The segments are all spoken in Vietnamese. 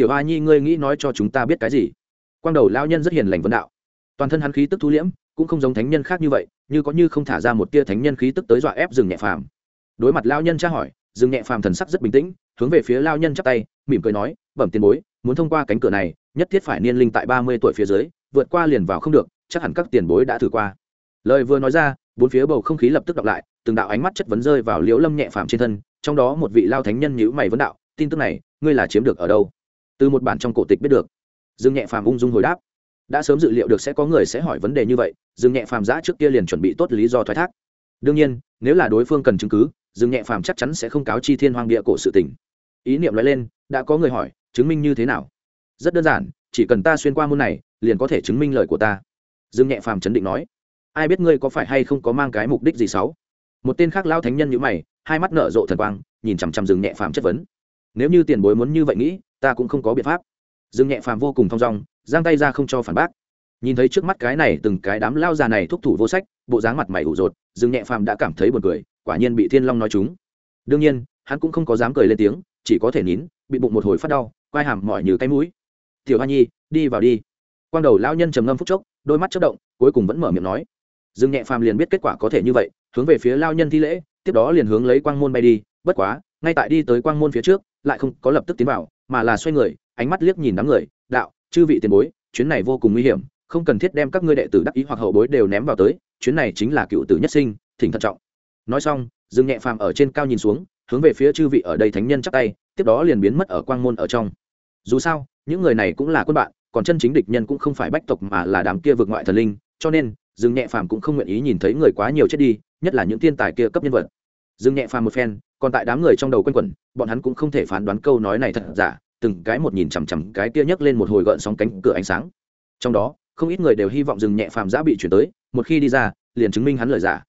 tiểu hoa nhi, ngươi nghĩ nói cho chúng ta biết cái gì? Quang đầu lao nhân rất hiền lành vấn đạo. Toàn thân hắn khí tức thu liễm, cũng không giống thánh nhân khác như vậy, như có như không thả ra một tia thánh nhân khí tức tới dọa ép rừng nhẹ phàm. Đối mặt lao nhân tra hỏi, rừng nhẹ phàm thần sắc rất bình tĩnh, hướng về phía lao nhân chắp tay, mỉm cười nói, bẩm tiền bối, muốn thông qua cánh cửa này, nhất thiết phải niên linh tại ba mươi tuổi phía dưới, vượt qua liền vào không được, chắc hẳn các tiền bối đã thử qua. Lời vừa nói ra, bốn phía bầu không khí lập tức đọc lại, từng đạo ánh mắt chất vấn rơi vào liễu lâm nhẹ phàm trên thân, trong đó một vị lao thánh nhân nhữ mày vấn đạo, tin tức này, ngươi là chiếm được ở đâu? Từ một bản trong cổ tịch biết được. Dương nhẹ phàm ung dung hồi đáp. Đã sớm dự liệu được sẽ có người sẽ hỏi vấn đề như vậy, dương nhẹ phàm giã trước kia liền chuẩn bị tốt lý do thoái thác. Đương nhiên, nếu là đối phương cần chứng cứ, dương nhẹ phàm chắc chắn sẽ không cáo chi thiên hoang địa cổ sự tình. Ý niệm nói lên, đã có người hỏi, chứng minh như thế nào? Rất đơn giản, chỉ cần ta xuyên qua môn này, liền có thể chứng minh lời của ta. Dương nhẹ phàm chấn định nói. Ai biết ngươi có phải hay không có mang cái mục đích gì xấu một tên khác lao thánh nhân như mày, hai mắt nở rộ thần quang, nhìn chằm chằm Dương nhẹ phàm chất vấn nếu như tiền bối muốn như vậy nghĩ, ta cũng không có biện pháp. Dương nhẹ phàm vô cùng thong dong, giang tay ra không cho phản bác. Nhìn thấy trước mắt cái này từng cái đám lao già này thúc thủ vô sách, bộ dáng mặt mày ủ rột, Dương nhẹ phàm đã cảm thấy buồn cười, quả nhiên bị thiên long nói chúng. Đương nhiên, hắn cũng không có dám cười lên tiếng, chỉ có thể nín, bị bụng một hồi phát đau, quai hàm mỏi như cái mũi. Tiểu hoa nhi, đi vào đi. Quang đầu lao nhân trầm ngâm phúc chốc, đôi mắt chất động, cuối cùng vẫn mở miệng nói. Dương nhẹ phàm liền biết kết quả có thể như vậy, hướng về phía lao nhân thi lễ, tiếp đó liền hướng lấy quang môn bay đi, bất quá ngay tại đi tới quang môn phía trước, lại không có lập tức tiến vào, mà là xoay người, ánh mắt liếc nhìn đám người, đạo, chư vị tiền bối, chuyến này vô cùng nguy hiểm, không cần thiết đem các ngươi đệ tử đắc ý hoặc hậu bối đều ném vào tới, chuyến này chính là cựu tử nhất sinh, thỉnh thận trọng. Nói xong, dương nhẹ phàm ở trên cao nhìn xuống, hướng về phía chư vị ở đây thánh nhân chắc tay, tiếp đó liền biến mất ở quang môn ở trong. Dù sao, những người này cũng là quân bạn, còn chân chính địch nhân cũng không phải bách tộc mà là đám kia vượt ngoại thần linh, cho nên, dương nhẹ phàm cũng không nguyện ý nhìn thấy người quá nhiều chết đi, nhất là những thiên tài kia cấp nhân vật dương nhẹ phàm một phen, còn tại đám người trong đầu quanh quẩn, bọn hắn cũng không thể phán đoán câu nói này thật giả, từng cái một nhìn chằm chằm cái kia nhấc lên một hồi gợn sóng cánh cửa ánh sáng. Trong đó, không ít người đều hy vọng dừng nhẹ phàm giã bị chuyển tới, một khi đi ra, liền chứng minh hắn lời giả.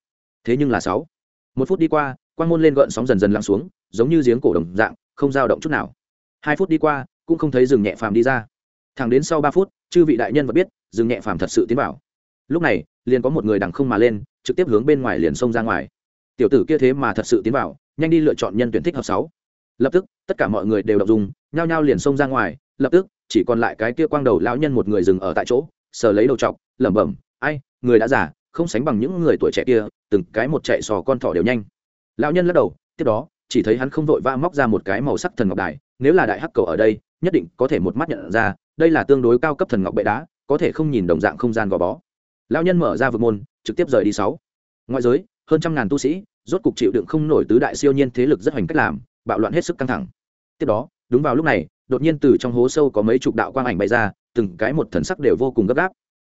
Thế nhưng là sáu, một phút đi qua quan môn lên gợn sóng dần dần lắng xuống, giống như giếng cổ đồng dạng, không dao động chút nào. Hai phút đi qua, cũng không thấy dừng nhẹ phàm đi ra. Thẳng đến sau ba phút, chư vị đại nhân vẫn biết, dừng nhẹ phàm thật sự tiến vào. Lúc này, liền có một người đằng không mà lên, trực tiếp hướng bên ngoài liền xông ra ngoài tiểu tử kia thế mà thật sự tiến vào, nhanh đi lựa chọn nhân tuyển thích hợp sáu. Lập tức, tất cả mọi người đều đọc dùng, nhao nhao liền xông ra ngoài, lập tức, chỉ còn lại cái kia quang đầu lão nhân một người dừng ở tại chỗ, sờ lấy đầu trọc lẩm bẩm, ai, người đã già, không sánh bằng những người tuổi trẻ kia, từng cái một chạy sò con thỏ đều nhanh. Lão nhân lắc đầu, tiếp đó, chỉ thấy hắn không vội va móc ra một cái màu sắc thần ngọc đài, nếu là đại hắc cầu ở đây, nhất định có thể một mắt nhận ra, đây là tương đối cao cấp thần ngọc bệ đá, có thể không nhìn đồng dạng không gian gò bó. Lão nhân mở ra vực môn, trực tiếp rời đi sáu. Ngoại giới hơn trăm ngàn tu sĩ, rốt cục chịu đựng không nổi tứ đại siêu nhiên thế lực rất hoành cách làm, bạo loạn hết sức căng thẳng. Tiếp đó, đúng vào lúc này, đột nhiên từ trong hố sâu có mấy chục đạo quang ảnh bay ra, từng cái một thần sắc đều vô cùng gấp gáp.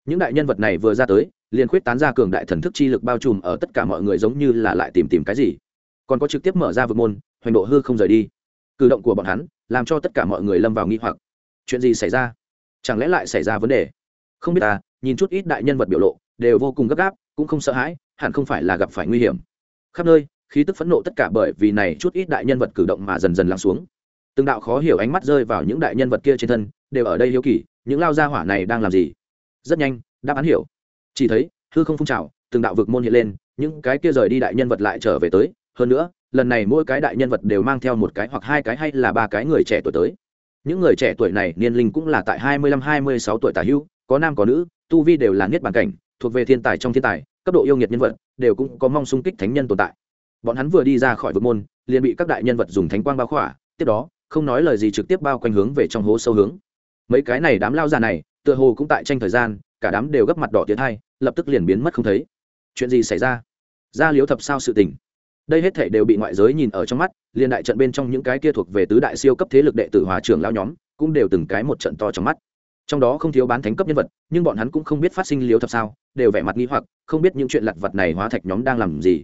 Những đại nhân vật này vừa ra tới, liền khuyết tán ra cường đại thần thức chi lực bao trùm ở tất cả mọi người giống như là lại tìm tìm cái gì. Còn có trực tiếp mở ra vực môn, hoành độ hư không rời đi. Cử động của bọn hắn, làm cho tất cả mọi người lâm vào nghi hoặc. Chuyện gì xảy ra? Chẳng lẽ lại xảy ra vấn đề? Không biết ta, nhìn chút ít đại nhân vật biểu lộ, đều vô cùng gấp gáp, cũng không sợ hãi hẳn không phải là gặp phải nguy hiểm. Khắp nơi, khí tức phẫn nộ tất cả bởi vì này chút ít đại nhân vật cử động mà dần dần lắng xuống. Từng đạo khó hiểu ánh mắt rơi vào những đại nhân vật kia trên thân, đều ở đây hiếu kỳ, những lao gia hỏa này đang làm gì? Rất nhanh, đáp án hiểu. Chỉ thấy, hư không phun trào, từng đạo vực môn hiện lên, những cái kia rời đi đại nhân vật lại trở về tới. Hơn nữa, lần này mỗi cái đại nhân vật đều mang theo một cái hoặc hai cái hay là ba cái người trẻ tuổi tới. Những người trẻ tuổi này niên linh cũng là tại hai mươi lăm, hai mươi sáu tuổi tả hữu có nam có nữ, tu vi đều là niết bàn cảnh, thuộc về thiên tài trong thiên tài cấp độ yêu nghiệt nhân vật, đều cũng có mong xung kích thánh nhân tồn tại. Bọn hắn vừa đi ra khỏi vực môn, liền bị các đại nhân vật dùng thánh quang bao khỏa, tiếp đó, không nói lời gì trực tiếp bao quanh hướng về trong hố sâu hướng. Mấy cái này đám lao già này, tựa hồ cũng tại tranh thời gian, cả đám đều gấp mặt đỏ tiến hai, lập tức liền biến mất không thấy. Chuyện gì xảy ra? Ra liếu thập sao sự tình. Đây hết thể đều bị ngoại giới nhìn ở trong mắt, liên đại trận bên trong những cái kia thuộc về tứ đại siêu cấp thế lực đệ tử hòa trưởng lao nhóm, cũng đều từng cái một trận to trong mắt trong đó không thiếu bán thánh cấp nhân vật, nhưng bọn hắn cũng không biết phát sinh liếu thật sao, đều vẻ mặt nghi hoặc, không biết những chuyện lặt vặt này hóa thạch nhóm đang làm gì.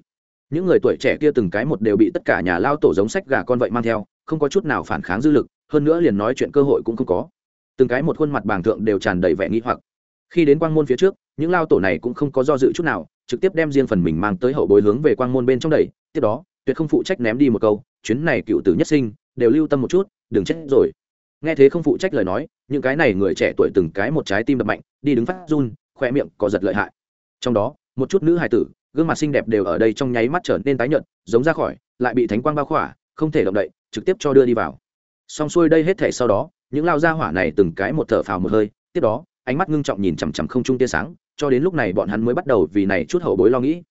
Những người tuổi trẻ kia từng cái một đều bị tất cả nhà lao tổ giống sách gà con vậy mang theo, không có chút nào phản kháng dư lực, hơn nữa liền nói chuyện cơ hội cũng không có. Từng cái một khuôn mặt bàng thượng đều tràn đầy vẻ nghi hoặc. Khi đến quang môn phía trước, những lao tổ này cũng không có do dự chút nào, trực tiếp đem riêng phần mình mang tới hậu bối hướng về quang môn bên trong đầy tiếp đó, tuyệt không phụ trách ném đi một câu, chuyến này cựu tử nhất sinh, đều lưu tâm một chút, đừng chết rồi. Nghe thế không phụ trách lời nói những cái này người trẻ tuổi từng cái một trái tim đập mạnh, đi đứng phát run khoe miệng có giật lợi hại. Trong đó, một chút nữ hài tử, gương mặt xinh đẹp đều ở đây trong nháy mắt trở nên tái nhợt, giống ra khỏi, lại bị thánh quang bao khỏa, không thể động đậy, trực tiếp cho đưa đi vào. Xong xuôi đây hết thể sau đó, những lao gia hỏa này từng cái một thở phào một hơi, tiếp đó, ánh mắt ngưng trọng nhìn chằm chằm không trung tia sáng, cho đến lúc này bọn hắn mới bắt đầu vì này chút hậu bối lo nghĩ.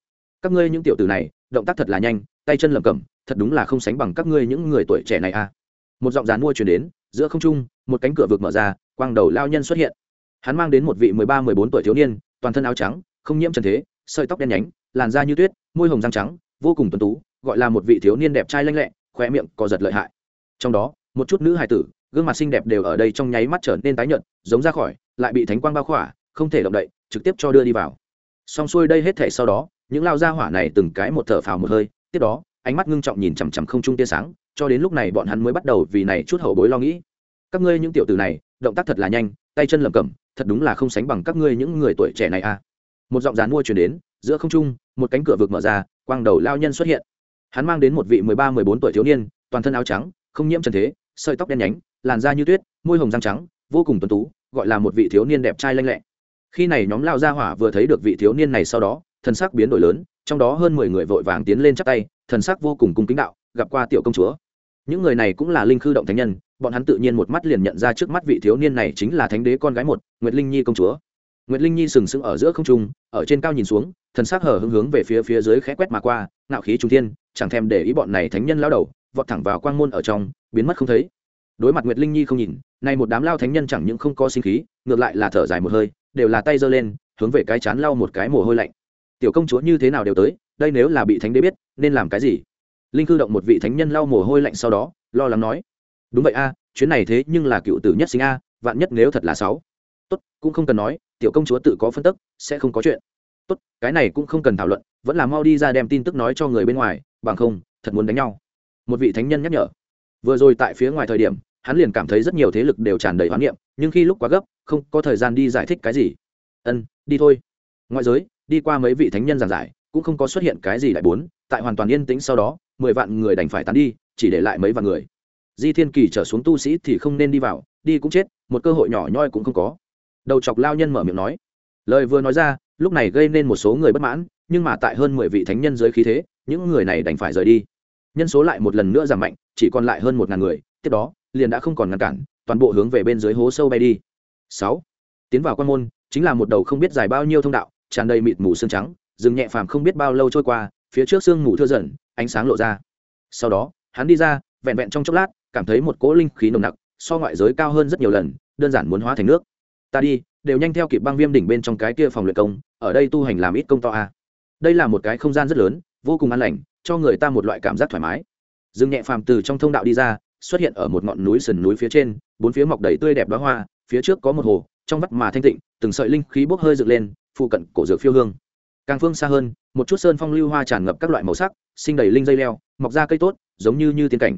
Các ngươi những tiểu tử này, động tác thật là nhanh, tay chân lầm cầm thật đúng là không sánh bằng các ngươi những người tuổi trẻ này a à. một giọng dán mua truyền đến giữa không trung, một cánh cửa vực mở ra, quang đầu lao nhân xuất hiện. Hắn mang đến một vị mười ba, mười bốn tuổi thiếu niên, toàn thân áo trắng, không nhiễm trần thế, sợi tóc đen nhánh, làn da như tuyết, môi hồng răng trắng, vô cùng tuấn tú, gọi là một vị thiếu niên đẹp trai lanh lẹ khoe miệng co giật lợi hại. Trong đó, một chút nữ hài tử, gương mặt xinh đẹp đều ở đây trong nháy mắt trở nên tái nhợt, giống ra khỏi, lại bị thánh quang bao khỏa, không thể động đậy, trực tiếp cho đưa đi vào. Xong xuôi đây hết thể sau đó, những lao gia hỏa này từng cái một thở phào một hơi, tiếp đó, ánh mắt ngưng trọng nhìn chằm chằm không trung tia sáng cho đến lúc này bọn hắn mới bắt đầu vì này chút hậu bối lo nghĩ. Các ngươi những tiểu tử này, động tác thật là nhanh, tay chân lầm cầm thật đúng là không sánh bằng các ngươi những người tuổi trẻ này à. Một giọng dán mua chuyển đến, giữa không trung, một cánh cửa vực mở ra, quang đầu lao nhân xuất hiện. Hắn mang đến một vị mười ba, mười bốn tuổi thiếu niên, toàn thân áo trắng, không nhiễm trần thế, sợi tóc đen nhánh, làn da như tuyết, môi hồng răng trắng, vô cùng tuấn tú, gọi là một vị thiếu niên đẹp trai lanh lẹ. Khi này nhóm lao gia hỏa vừa thấy được vị thiếu niên này sau đó, thần sắc biến đổi lớn, trong đó hơn mười người vội vàng tiến lên chắp tay, thần sắc vô cùng cung kính đạo gặp qua tiểu công chúa. Những người này cũng là linh khư động thánh nhân, bọn hắn tự nhiên một mắt liền nhận ra trước mắt vị thiếu niên này chính là thánh đế con gái một, nguyệt linh nhi công chúa. Nguyệt linh nhi sừng sững ở giữa không trung, ở trên cao nhìn xuống, thần sắc hở hưng hướng về phía phía dưới khẽ quét mà qua, ngạo khí trung thiên, chẳng thèm để ý bọn này thánh nhân lao đầu, vọt thẳng vào quang môn ở trong, biến mất không thấy. Đối mặt nguyệt linh nhi không nhìn, nay một đám lao thánh nhân chẳng những không có sinh khí, ngược lại là thở dài một hơi, đều là tay giơ lên, hướng về cái chán lau một cái mồ hôi lạnh. Tiểu công chúa như thế nào đều tới, đây nếu là bị thánh đế biết, nên làm cái gì? Linh cư động một vị thánh nhân lau mồ hôi lạnh sau đó, lo lắng nói, đúng vậy a, chuyến này thế nhưng là cựu tử nhất sinh a, vạn nhất nếu thật là sáu. Tốt, cũng không cần nói, tiểu công chúa tự có phân tức, sẽ không có chuyện. Tốt, cái này cũng không cần thảo luận, vẫn là mau đi ra đem tin tức nói cho người bên ngoài, bằng không, thật muốn đánh nhau. Một vị thánh nhân nhắc nhở. Vừa rồi tại phía ngoài thời điểm, hắn liền cảm thấy rất nhiều thế lực đều tràn đầy hoán niệm, nhưng khi lúc quá gấp, không có thời gian đi giải thích cái gì. Ân, đi thôi. Ngoại giới, đi qua mấy vị thánh nhân giảng giải, cũng không có xuất hiện cái gì đại bốn, tại hoàn toàn yên tĩnh sau đó mười vạn người đành phải tán đi, chỉ để lại mấy vạn người. Di thiên kỳ trở xuống tu sĩ thì không nên đi vào, đi cũng chết, một cơ hội nhỏ nhoi cũng không có. Đầu chọc lao nhân mở miệng nói. Lời vừa nói ra, lúc này gây nên một số người bất mãn, nhưng mà tại hơn mười vị thánh nhân dưới khí thế, những người này đành phải rời đi. Nhân số lại một lần nữa giảm mạnh, chỉ còn lại hơn một ngàn người, tiếp đó, liền đã không còn ngăn cản, toàn bộ hướng về bên dưới hố sâu bay đi. Sáu. Tiến vào quan môn, chính là một đầu không biết dài bao nhiêu thông đạo, tràn đầy mịt mù xương trắng, rừng nhẹ phàm không biết bao lâu trôi qua phía trước sương mù thưa dần, ánh sáng lộ ra. Sau đó, hắn đi ra, vẹn vẹn trong chốc lát, cảm thấy một cỗ linh khí nồng nặc, so ngoại giới cao hơn rất nhiều lần, đơn giản muốn hóa thành nước. Ta đi, đều nhanh theo kịp băng viêm đỉnh bên trong cái kia phòng luyện công, ở đây tu hành làm ít công to a đây là một cái không gian rất lớn, vô cùng an lành, cho người ta một loại cảm giác thoải mái. Dương nhẹ phàm từ trong thông đạo đi ra, xuất hiện ở một ngọn núi sườn núi phía trên, bốn phía mọc đầy tươi đẹp đóa hoa, phía trước có một hồ, trong vắt mà thanh tịnh, từng sợi linh khí bốc hơi dựng lên, phụ cận cổ dược phiêu hương càng phương xa hơn, một chút sơn phong lưu hoa tràn ngập các loại màu sắc sinh đầy linh dây leo, mọc ra cây tốt, giống như như tiên cảnh.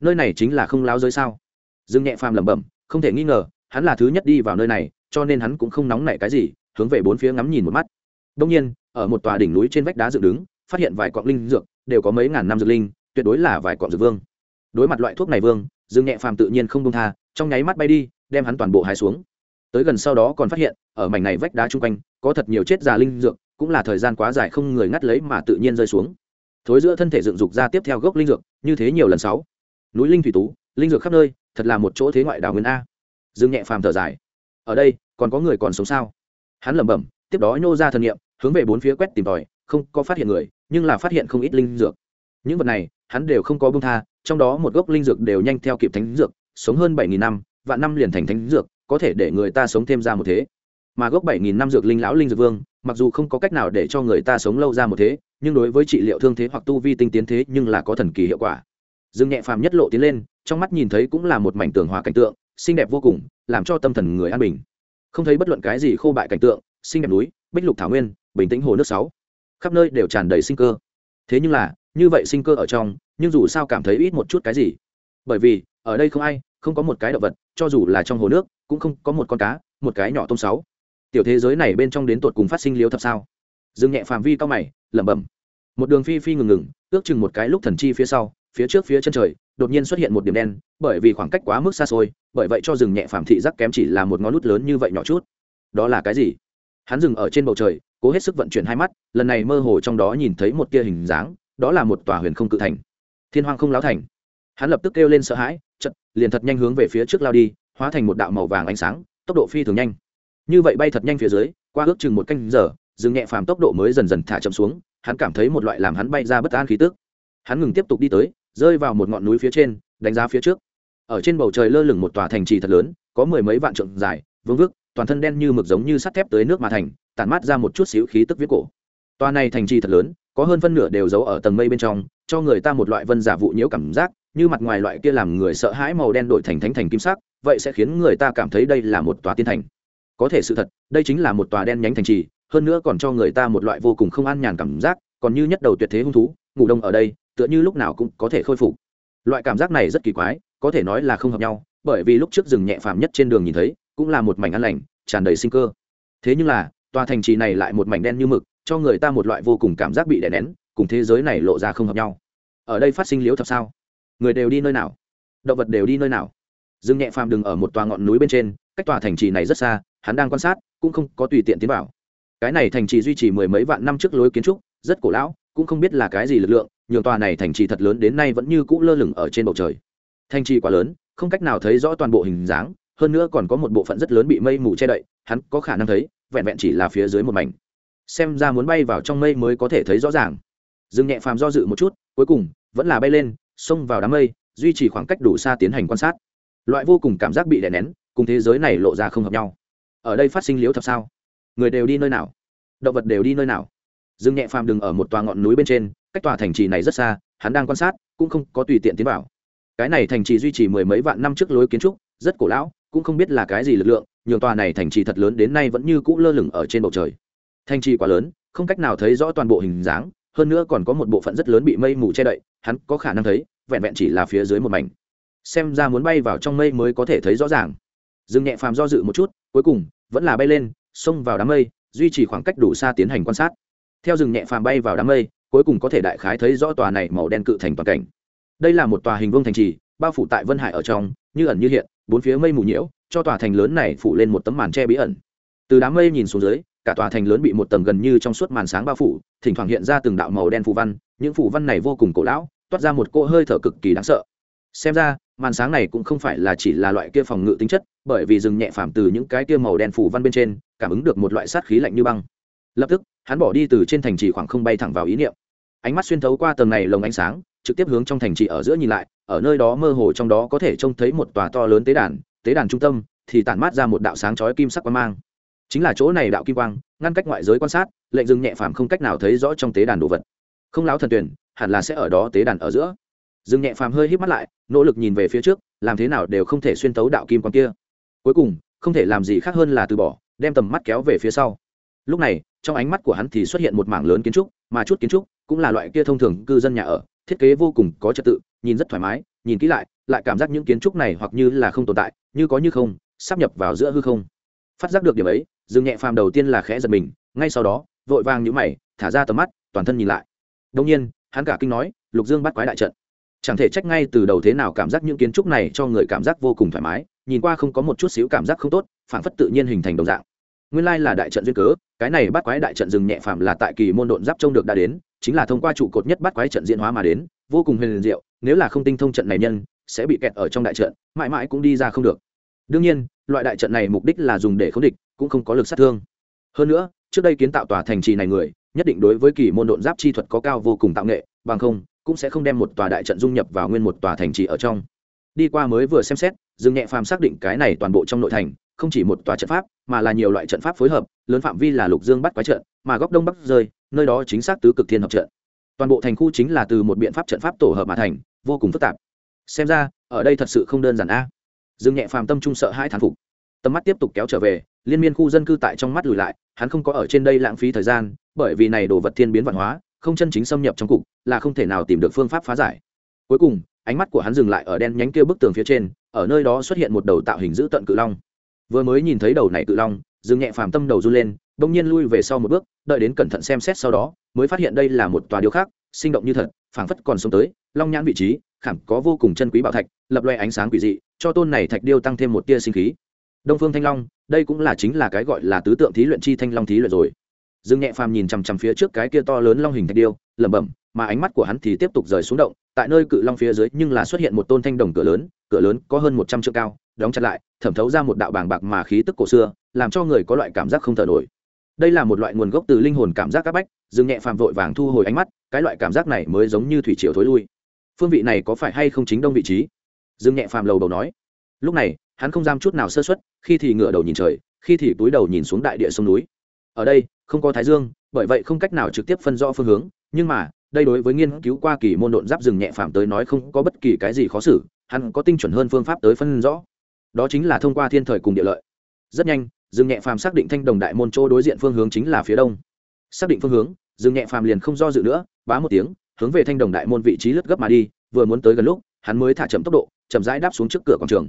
Nơi này chính là không láo giới sao? Dương nhẹ phàm lẩm bẩm, không thể nghi ngờ, hắn là thứ nhất đi vào nơi này, cho nên hắn cũng không nóng nảy cái gì, hướng về bốn phía ngắm nhìn một mắt. Đông nhiên, ở một tòa đỉnh núi trên vách đá dựng đứng, phát hiện vài cọng linh dược, đều có mấy ngàn năm dược linh, tuyệt đối là vài cọng dược vương. Đối mặt loại thuốc này vương, dương nhẹ phàm tự nhiên không đông tha, trong nháy mắt bay đi, đem hắn toàn bộ hái xuống. Tới gần sau đó còn phát hiện, ở mảnh này vách đá chung quanh, có thật nhiều chết già linh dược cũng là thời gian quá dài không người ngắt lấy mà tự nhiên rơi xuống. Thối giữa thân thể dựng dục ra tiếp theo gốc linh dược, như thế nhiều lần sáu. Núi linh thủy tú, linh dược khắp nơi, thật là một chỗ thế ngoại đảo nguyên a. Dương nhẹ phàm thở dài. Ở đây, còn có người còn sống sao? Hắn lẩm bẩm, tiếp đó nhô ra thần nghiệm, hướng về bốn phía quét tìm tòi, không có phát hiện người, nhưng là phát hiện không ít linh dược. Những vật này, hắn đều không có bông tha, trong đó một gốc linh dược đều nhanh theo kịp thánh dược, sống hơn bảy nghìn năm, vạn năm liền thành thánh dược, có thể để người ta sống thêm ra một thế mà gốc bảy nghìn năm dược linh lão linh dược vương, mặc dù không có cách nào để cho người ta sống lâu ra một thế, nhưng đối với trị liệu thương thế hoặc tu vi tinh tiến thế nhưng là có thần kỳ hiệu quả. Dương nhẹ phàm nhất lộ tiến lên, trong mắt nhìn thấy cũng là một mảnh tường hòa cảnh tượng, xinh đẹp vô cùng, làm cho tâm thần người an bình. Không thấy bất luận cái gì khô bại cảnh tượng, xinh đẹp núi, bích lục thảo nguyên, bình tĩnh hồ nước sáu. Khắp nơi đều tràn đầy sinh cơ. Thế nhưng là, như vậy sinh cơ ở trong, nhưng dù sao cảm thấy ít một chút cái gì. Bởi vì, ở đây không ai, không có một cái động vật, cho dù là trong hồ nước, cũng không có một con cá, một cái nhỏ tôm sáu tiểu thế giới này bên trong đến tột cùng phát sinh liếu thập sao? Dừng nhẹ phàm vi cao mày, lẩm bẩm. Một đường phi phi ngừng ngừng, ước chừng một cái lúc thần chi phía sau, phía trước phía chân trời, đột nhiên xuất hiện một điểm đen, bởi vì khoảng cách quá mức xa xôi, bởi vậy cho rừng nhẹ phàm thị giác kém chỉ là một ngón nút lớn như vậy nhỏ chút. Đó là cái gì? Hắn dừng ở trên bầu trời, cố hết sức vận chuyển hai mắt, lần này mơ hồ trong đó nhìn thấy một tia hình dáng, đó là một tòa huyền không cự thành. Thiên hoàng không láo thành. Hắn lập tức kêu lên sợ hãi chật liền thật nhanh hướng về phía trước lao đi, hóa thành một đạo màu vàng ánh sáng, tốc độ phi thường nhanh như vậy bay thật nhanh phía dưới, qua ước chừng một canh giờ dừng nhẹ phàm tốc độ mới dần dần thả chậm xuống, hắn cảm thấy một loại làm hắn bay ra bất an khí tức. Hắn ngừng tiếp tục đi tới, rơi vào một ngọn núi phía trên, đánh giá phía trước. Ở trên bầu trời lơ lửng một tòa thành trì thật lớn, có mười mấy vạn trượng dài, vương vức, toàn thân đen như mực giống như sắt thép tới nước mà thành, tản mát ra một chút xíu khí tức viết cổ. Tòa này thành trì thật lớn, có hơn phân nửa đều giấu ở tầng mây bên trong, cho người ta một loại vân giả vụ nhiễu cảm giác, như mặt ngoài loại kia làm người sợ hãi màu đen đổi thành thánh thành kim sắc, vậy sẽ khiến người ta cảm thấy đây là một tòa tiên thành có thể sự thật, đây chính là một tòa đen nhánh thành trì, hơn nữa còn cho người ta một loại vô cùng không an nhàn cảm giác, còn như nhất đầu tuyệt thế hung thú, ngủ đông ở đây, tựa như lúc nào cũng có thể khôi phục. Loại cảm giác này rất kỳ quái, có thể nói là không hợp nhau, bởi vì lúc trước rừng nhẹ phàm nhất trên đường nhìn thấy, cũng là một mảnh an lành, tràn đầy sinh cơ. Thế nhưng là, tòa thành trì này lại một mảnh đen như mực, cho người ta một loại vô cùng cảm giác bị đè nén, cùng thế giới này lộ ra không hợp nhau. Ở đây phát sinh liếu thật sao? Người đều đi nơi nào? Động vật đều đi nơi nào? Dương nhẹ phàm đừng ở một tòa ngọn núi bên trên cách tòa thành trì này rất xa, hắn đang quan sát, cũng không có tùy tiện tiến vào. Cái này thành trì duy trì mười mấy vạn năm trước lối kiến trúc, rất cổ lão, cũng không biết là cái gì lực lượng, nhường tòa này thành trì thật lớn đến nay vẫn như cũ lơ lửng ở trên bầu trời. Thành trì quá lớn, không cách nào thấy rõ toàn bộ hình dáng, hơn nữa còn có một bộ phận rất lớn bị mây mù che đậy, hắn có khả năng thấy, vẹn vẹn chỉ là phía dưới một mảnh. Xem ra muốn bay vào trong mây mới có thể thấy rõ ràng. Dương nhẹ phàm do dự một chút, cuối cùng, vẫn là bay lên, xông vào đám mây, duy trì khoảng cách đủ xa tiến hành quan sát. Loại vô cùng cảm giác bị đè nén cùng thế giới này lộ ra không hợp nhau. Ở đây phát sinh liếu thật sao? Người đều đi nơi nào? Động vật đều đi nơi nào? Dương nhẹ phàm đừng ở một tòa ngọn núi bên trên, cách tòa thành trì này rất xa, hắn đang quan sát, cũng không có tùy tiện tiến vào. Cái này thành trì duy trì mười mấy vạn năm trước lối kiến trúc, rất cổ lão, cũng không biết là cái gì lực lượng, nhường tòa này thành trì thật lớn đến nay vẫn như cũ lơ lửng ở trên bầu trời. Thành trì quá lớn, không cách nào thấy rõ toàn bộ hình dáng, hơn nữa còn có một bộ phận rất lớn bị mây mù che đậy, hắn có khả năng thấy, vẹn vẹn chỉ là phía dưới một mảnh. Xem ra muốn bay vào trong mây mới có thể thấy rõ ràng dương nhẹ phàm do dự một chút, cuối cùng, vẫn là bay lên, xông vào đám mây, duy trì khoảng cách đủ xa tiến hành quan sát. Theo rừng nhẹ phàm bay vào đám mây, cuối cùng có thể đại khái thấy rõ tòa này màu đen cự thành toàn cảnh. Đây là một tòa hình vương thành trì, bao phủ tại vân hải ở trong, như ẩn như hiện, bốn phía mây mù nhiễu, cho tòa thành lớn này phủ lên một tấm màn che bí ẩn. Từ đám mây nhìn xuống dưới, cả tòa thành lớn bị một tầng gần như trong suốt màn sáng bao phủ, thỉnh thoảng hiện ra từng đạo màu đen phù văn, những phù văn này vô cùng cổ lão, toát ra một cỗ hơi thở cực kỳ đáng sợ. Xem ra, màn sáng này cũng không phải là chỉ là loại kia phòng ngự tính chất bởi vì rừng nhẹ phàm từ những cái kia màu đen phủ văn bên trên, cảm ứng được một loại sát khí lạnh như băng. Lập tức, hắn bỏ đi từ trên thành trì khoảng không bay thẳng vào ý niệm. Ánh mắt xuyên thấu qua tầng này lồng ánh sáng, trực tiếp hướng trong thành trì ở giữa nhìn lại, ở nơi đó mơ hồ trong đó có thể trông thấy một tòa to lớn tế đàn tế đàn trung tâm thì tản mát ra một đạo sáng chói kim sắc quang mang. Chính là chỗ này đạo kim quang, ngăn cách ngoại giới quan sát, lệnh dừng nhẹ phàm không cách nào thấy rõ trong tế đàn đồ vật. Không láo thần tuyển, hẳn là sẽ ở đó tế đàn ở giữa. Dừng nhẹ phàm hơi híp mắt lại, nỗ lực nhìn về phía trước, làm thế nào đều không thể xuyên tấu đạo kim quang kia cuối cùng, không thể làm gì khác hơn là từ bỏ, đem tầm mắt kéo về phía sau. Lúc này, trong ánh mắt của hắn thì xuất hiện một mảng lớn kiến trúc, mà chút kiến trúc cũng là loại kia thông thường cư dân nhà ở, thiết kế vô cùng có trật tự, nhìn rất thoải mái, nhìn kỹ lại lại cảm giác những kiến trúc này hoặc như là không tồn tại, như có như không, sắp nhập vào giữa hư không. Phát giác được điểm ấy, dương nhẹ phàm đầu tiên là khẽ giật mình, ngay sau đó, vội vàng nhũ mày, thả ra tầm mắt, toàn thân nhìn lại. Đông nhiên, hắn cả kinh nói, lục dương bắt quái đại trận chẳng thể trách ngay từ đầu thế nào cảm giác những kiến trúc này cho người cảm giác vô cùng thoải mái, nhìn qua không có một chút xíu cảm giác không tốt phản phất tự nhiên hình thành đồng dạng. Nguyên lai là đại trận duyên cớ, cái này bắt quái đại trận rừng nhẹ phạm là tại kỳ môn độn giáp trông được đã đến, chính là thông qua trụ cột nhất bắt quái trận diễn hóa mà đến, vô cùng huyền diệu, nếu là không tinh thông trận này nhân, sẽ bị kẹt ở trong đại trận, mãi mãi cũng đi ra không được. Đương nhiên, loại đại trận này mục đích là dùng để khống địch, cũng không có lực sát thương. Hơn nữa, trước đây kiến tạo tòa thành trì này người, nhất định đối với kỳ môn độn giáp chi thuật có cao vô cùng tạo nghệ, bằng không cũng sẽ không đem một tòa đại trận dung nhập vào nguyên một tòa thành trì ở trong. Đi qua mới vừa xem xét, dương nhẹ phàm xác định cái này toàn bộ trong nội thành, không chỉ một tòa trận pháp, mà là nhiều loại trận pháp phối hợp, lớn phạm vi là lục dương bắt quái trận, mà góc đông bắc rơi, nơi đó chính xác tứ cực thiên hợp trận. Toàn bộ thành khu chính là từ một biện pháp trận pháp tổ hợp mà thành, vô cùng phức tạp. Xem ra, ở đây thật sự không đơn giản a. Dương nhẹ phàm tâm trung sợ hai thán phục. Tầm mắt tiếp tục kéo trở về, liên miên khu dân cư tại trong mắt lùi lại, hắn không có ở trên đây lãng phí thời gian, bởi vì này đồ vật thiên biến văn hóa không chân chính xâm nhập trong cục, là không thể nào tìm được phương pháp phá giải. Cuối cùng, ánh mắt của hắn dừng lại ở đen nhánh kia bức tường phía trên, ở nơi đó xuất hiện một đầu tạo hình dữ tận cự long. Vừa mới nhìn thấy đầu này cự long, dương nhẹ phàm tâm đầu run lên, bỗng nhiên lui về sau một bước, đợi đến cẩn thận xem xét sau đó, mới phát hiện đây là một tòa điêu khác sinh động như thật, phảng phất còn sống tới, long nhãn vị trí, khảm có vô cùng chân quý bảo thạch, lập loe ánh sáng quỷ dị, cho tôn này thạch điêu tăng thêm một tia sinh khí. Đông phương thanh long, đây cũng là chính là cái gọi là tứ tượng thí luyện chi thanh long thí luyện rồi dương nhẹ phàm nhìn chằm chằm phía trước cái kia to lớn long hình thạch điêu, lẩm bẩm, mà ánh mắt của hắn thì tiếp tục rời xuống động, tại nơi cự long phía dưới nhưng là xuất hiện một tôn thanh đồng cửa lớn cửa lớn có hơn một trăm trượng cao, đóng chặt lại, thẩm thấu ra một đạo bàng bạc mà khí tức cổ xưa, làm cho người có loại cảm giác không thở nổi. Đây là một loại nguồn gốc từ linh hồn cảm giác các bách, dương nhẹ phàm vội vàng thu hồi ánh mắt, cái loại cảm giác này mới giống như thủy triều thối lui. Phương vị này có phải hay không chính đông vị trí? Dương nhẹ phàm lầu đầu nói. Lúc này, hắn không dám chút nào sơ xuất khi thì ngửa đầu nhìn trời, khi thì túi đầu nhìn xuống đại địa sông núi. Ở đây không có thái dương, bởi vậy không cách nào trực tiếp phân rõ phương hướng, nhưng mà, đây đối với nghiên cứu qua kỳ môn độn giáp rừng nhẹ phàm tới nói không có bất kỳ cái gì khó xử, hắn có tinh chuẩn hơn phương pháp tới phân rõ. Đó chính là thông qua thiên thời cùng địa lợi. Rất nhanh, rừng nhẹ phàm xác định thanh đồng đại môn chỗ đối diện phương hướng chính là phía đông. Xác định phương hướng, rừng nhẹ phàm liền không do dự nữa, bá một tiếng, hướng về thanh đồng đại môn vị trí lướt gấp mà đi, vừa muốn tới gần lúc, hắn mới thả chậm tốc độ, chậm rãi đáp xuống trước cửa quảng trường.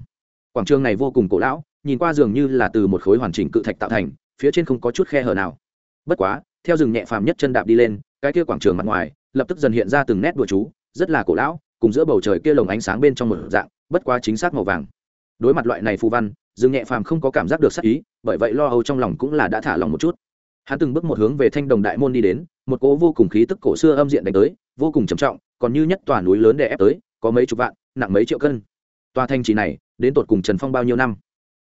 Quảng trường này vô cùng cổ lão, nhìn qua dường như là từ một khối hoàn chỉnh cự thạch tạo thành, phía trên không có chút khe hở nào bất quá, theo rừng nhẹ phàm nhất chân đạp đi lên, cái kia quảng trường mặt ngoài, lập tức dần hiện ra từng nét đùa chú, rất là cổ lão, cùng giữa bầu trời kia lồng ánh sáng bên trong một dạng, bất quá chính xác màu vàng. Đối mặt loại này phù văn dương nhẹ phàm không có cảm giác được sắc ý, bởi vậy lo âu trong lòng cũng là đã thả lòng một chút. Hắn từng bước một hướng về thanh đồng đại môn đi đến, một cỗ vô cùng khí tức cổ xưa âm diện đánh tới, vô cùng trầm trọng, còn như nhất tòa núi lớn đè ép tới, có mấy chục vạn, nặng mấy triệu cân. Tòa thanh trì này, đến tột cùng trần phong bao nhiêu năm?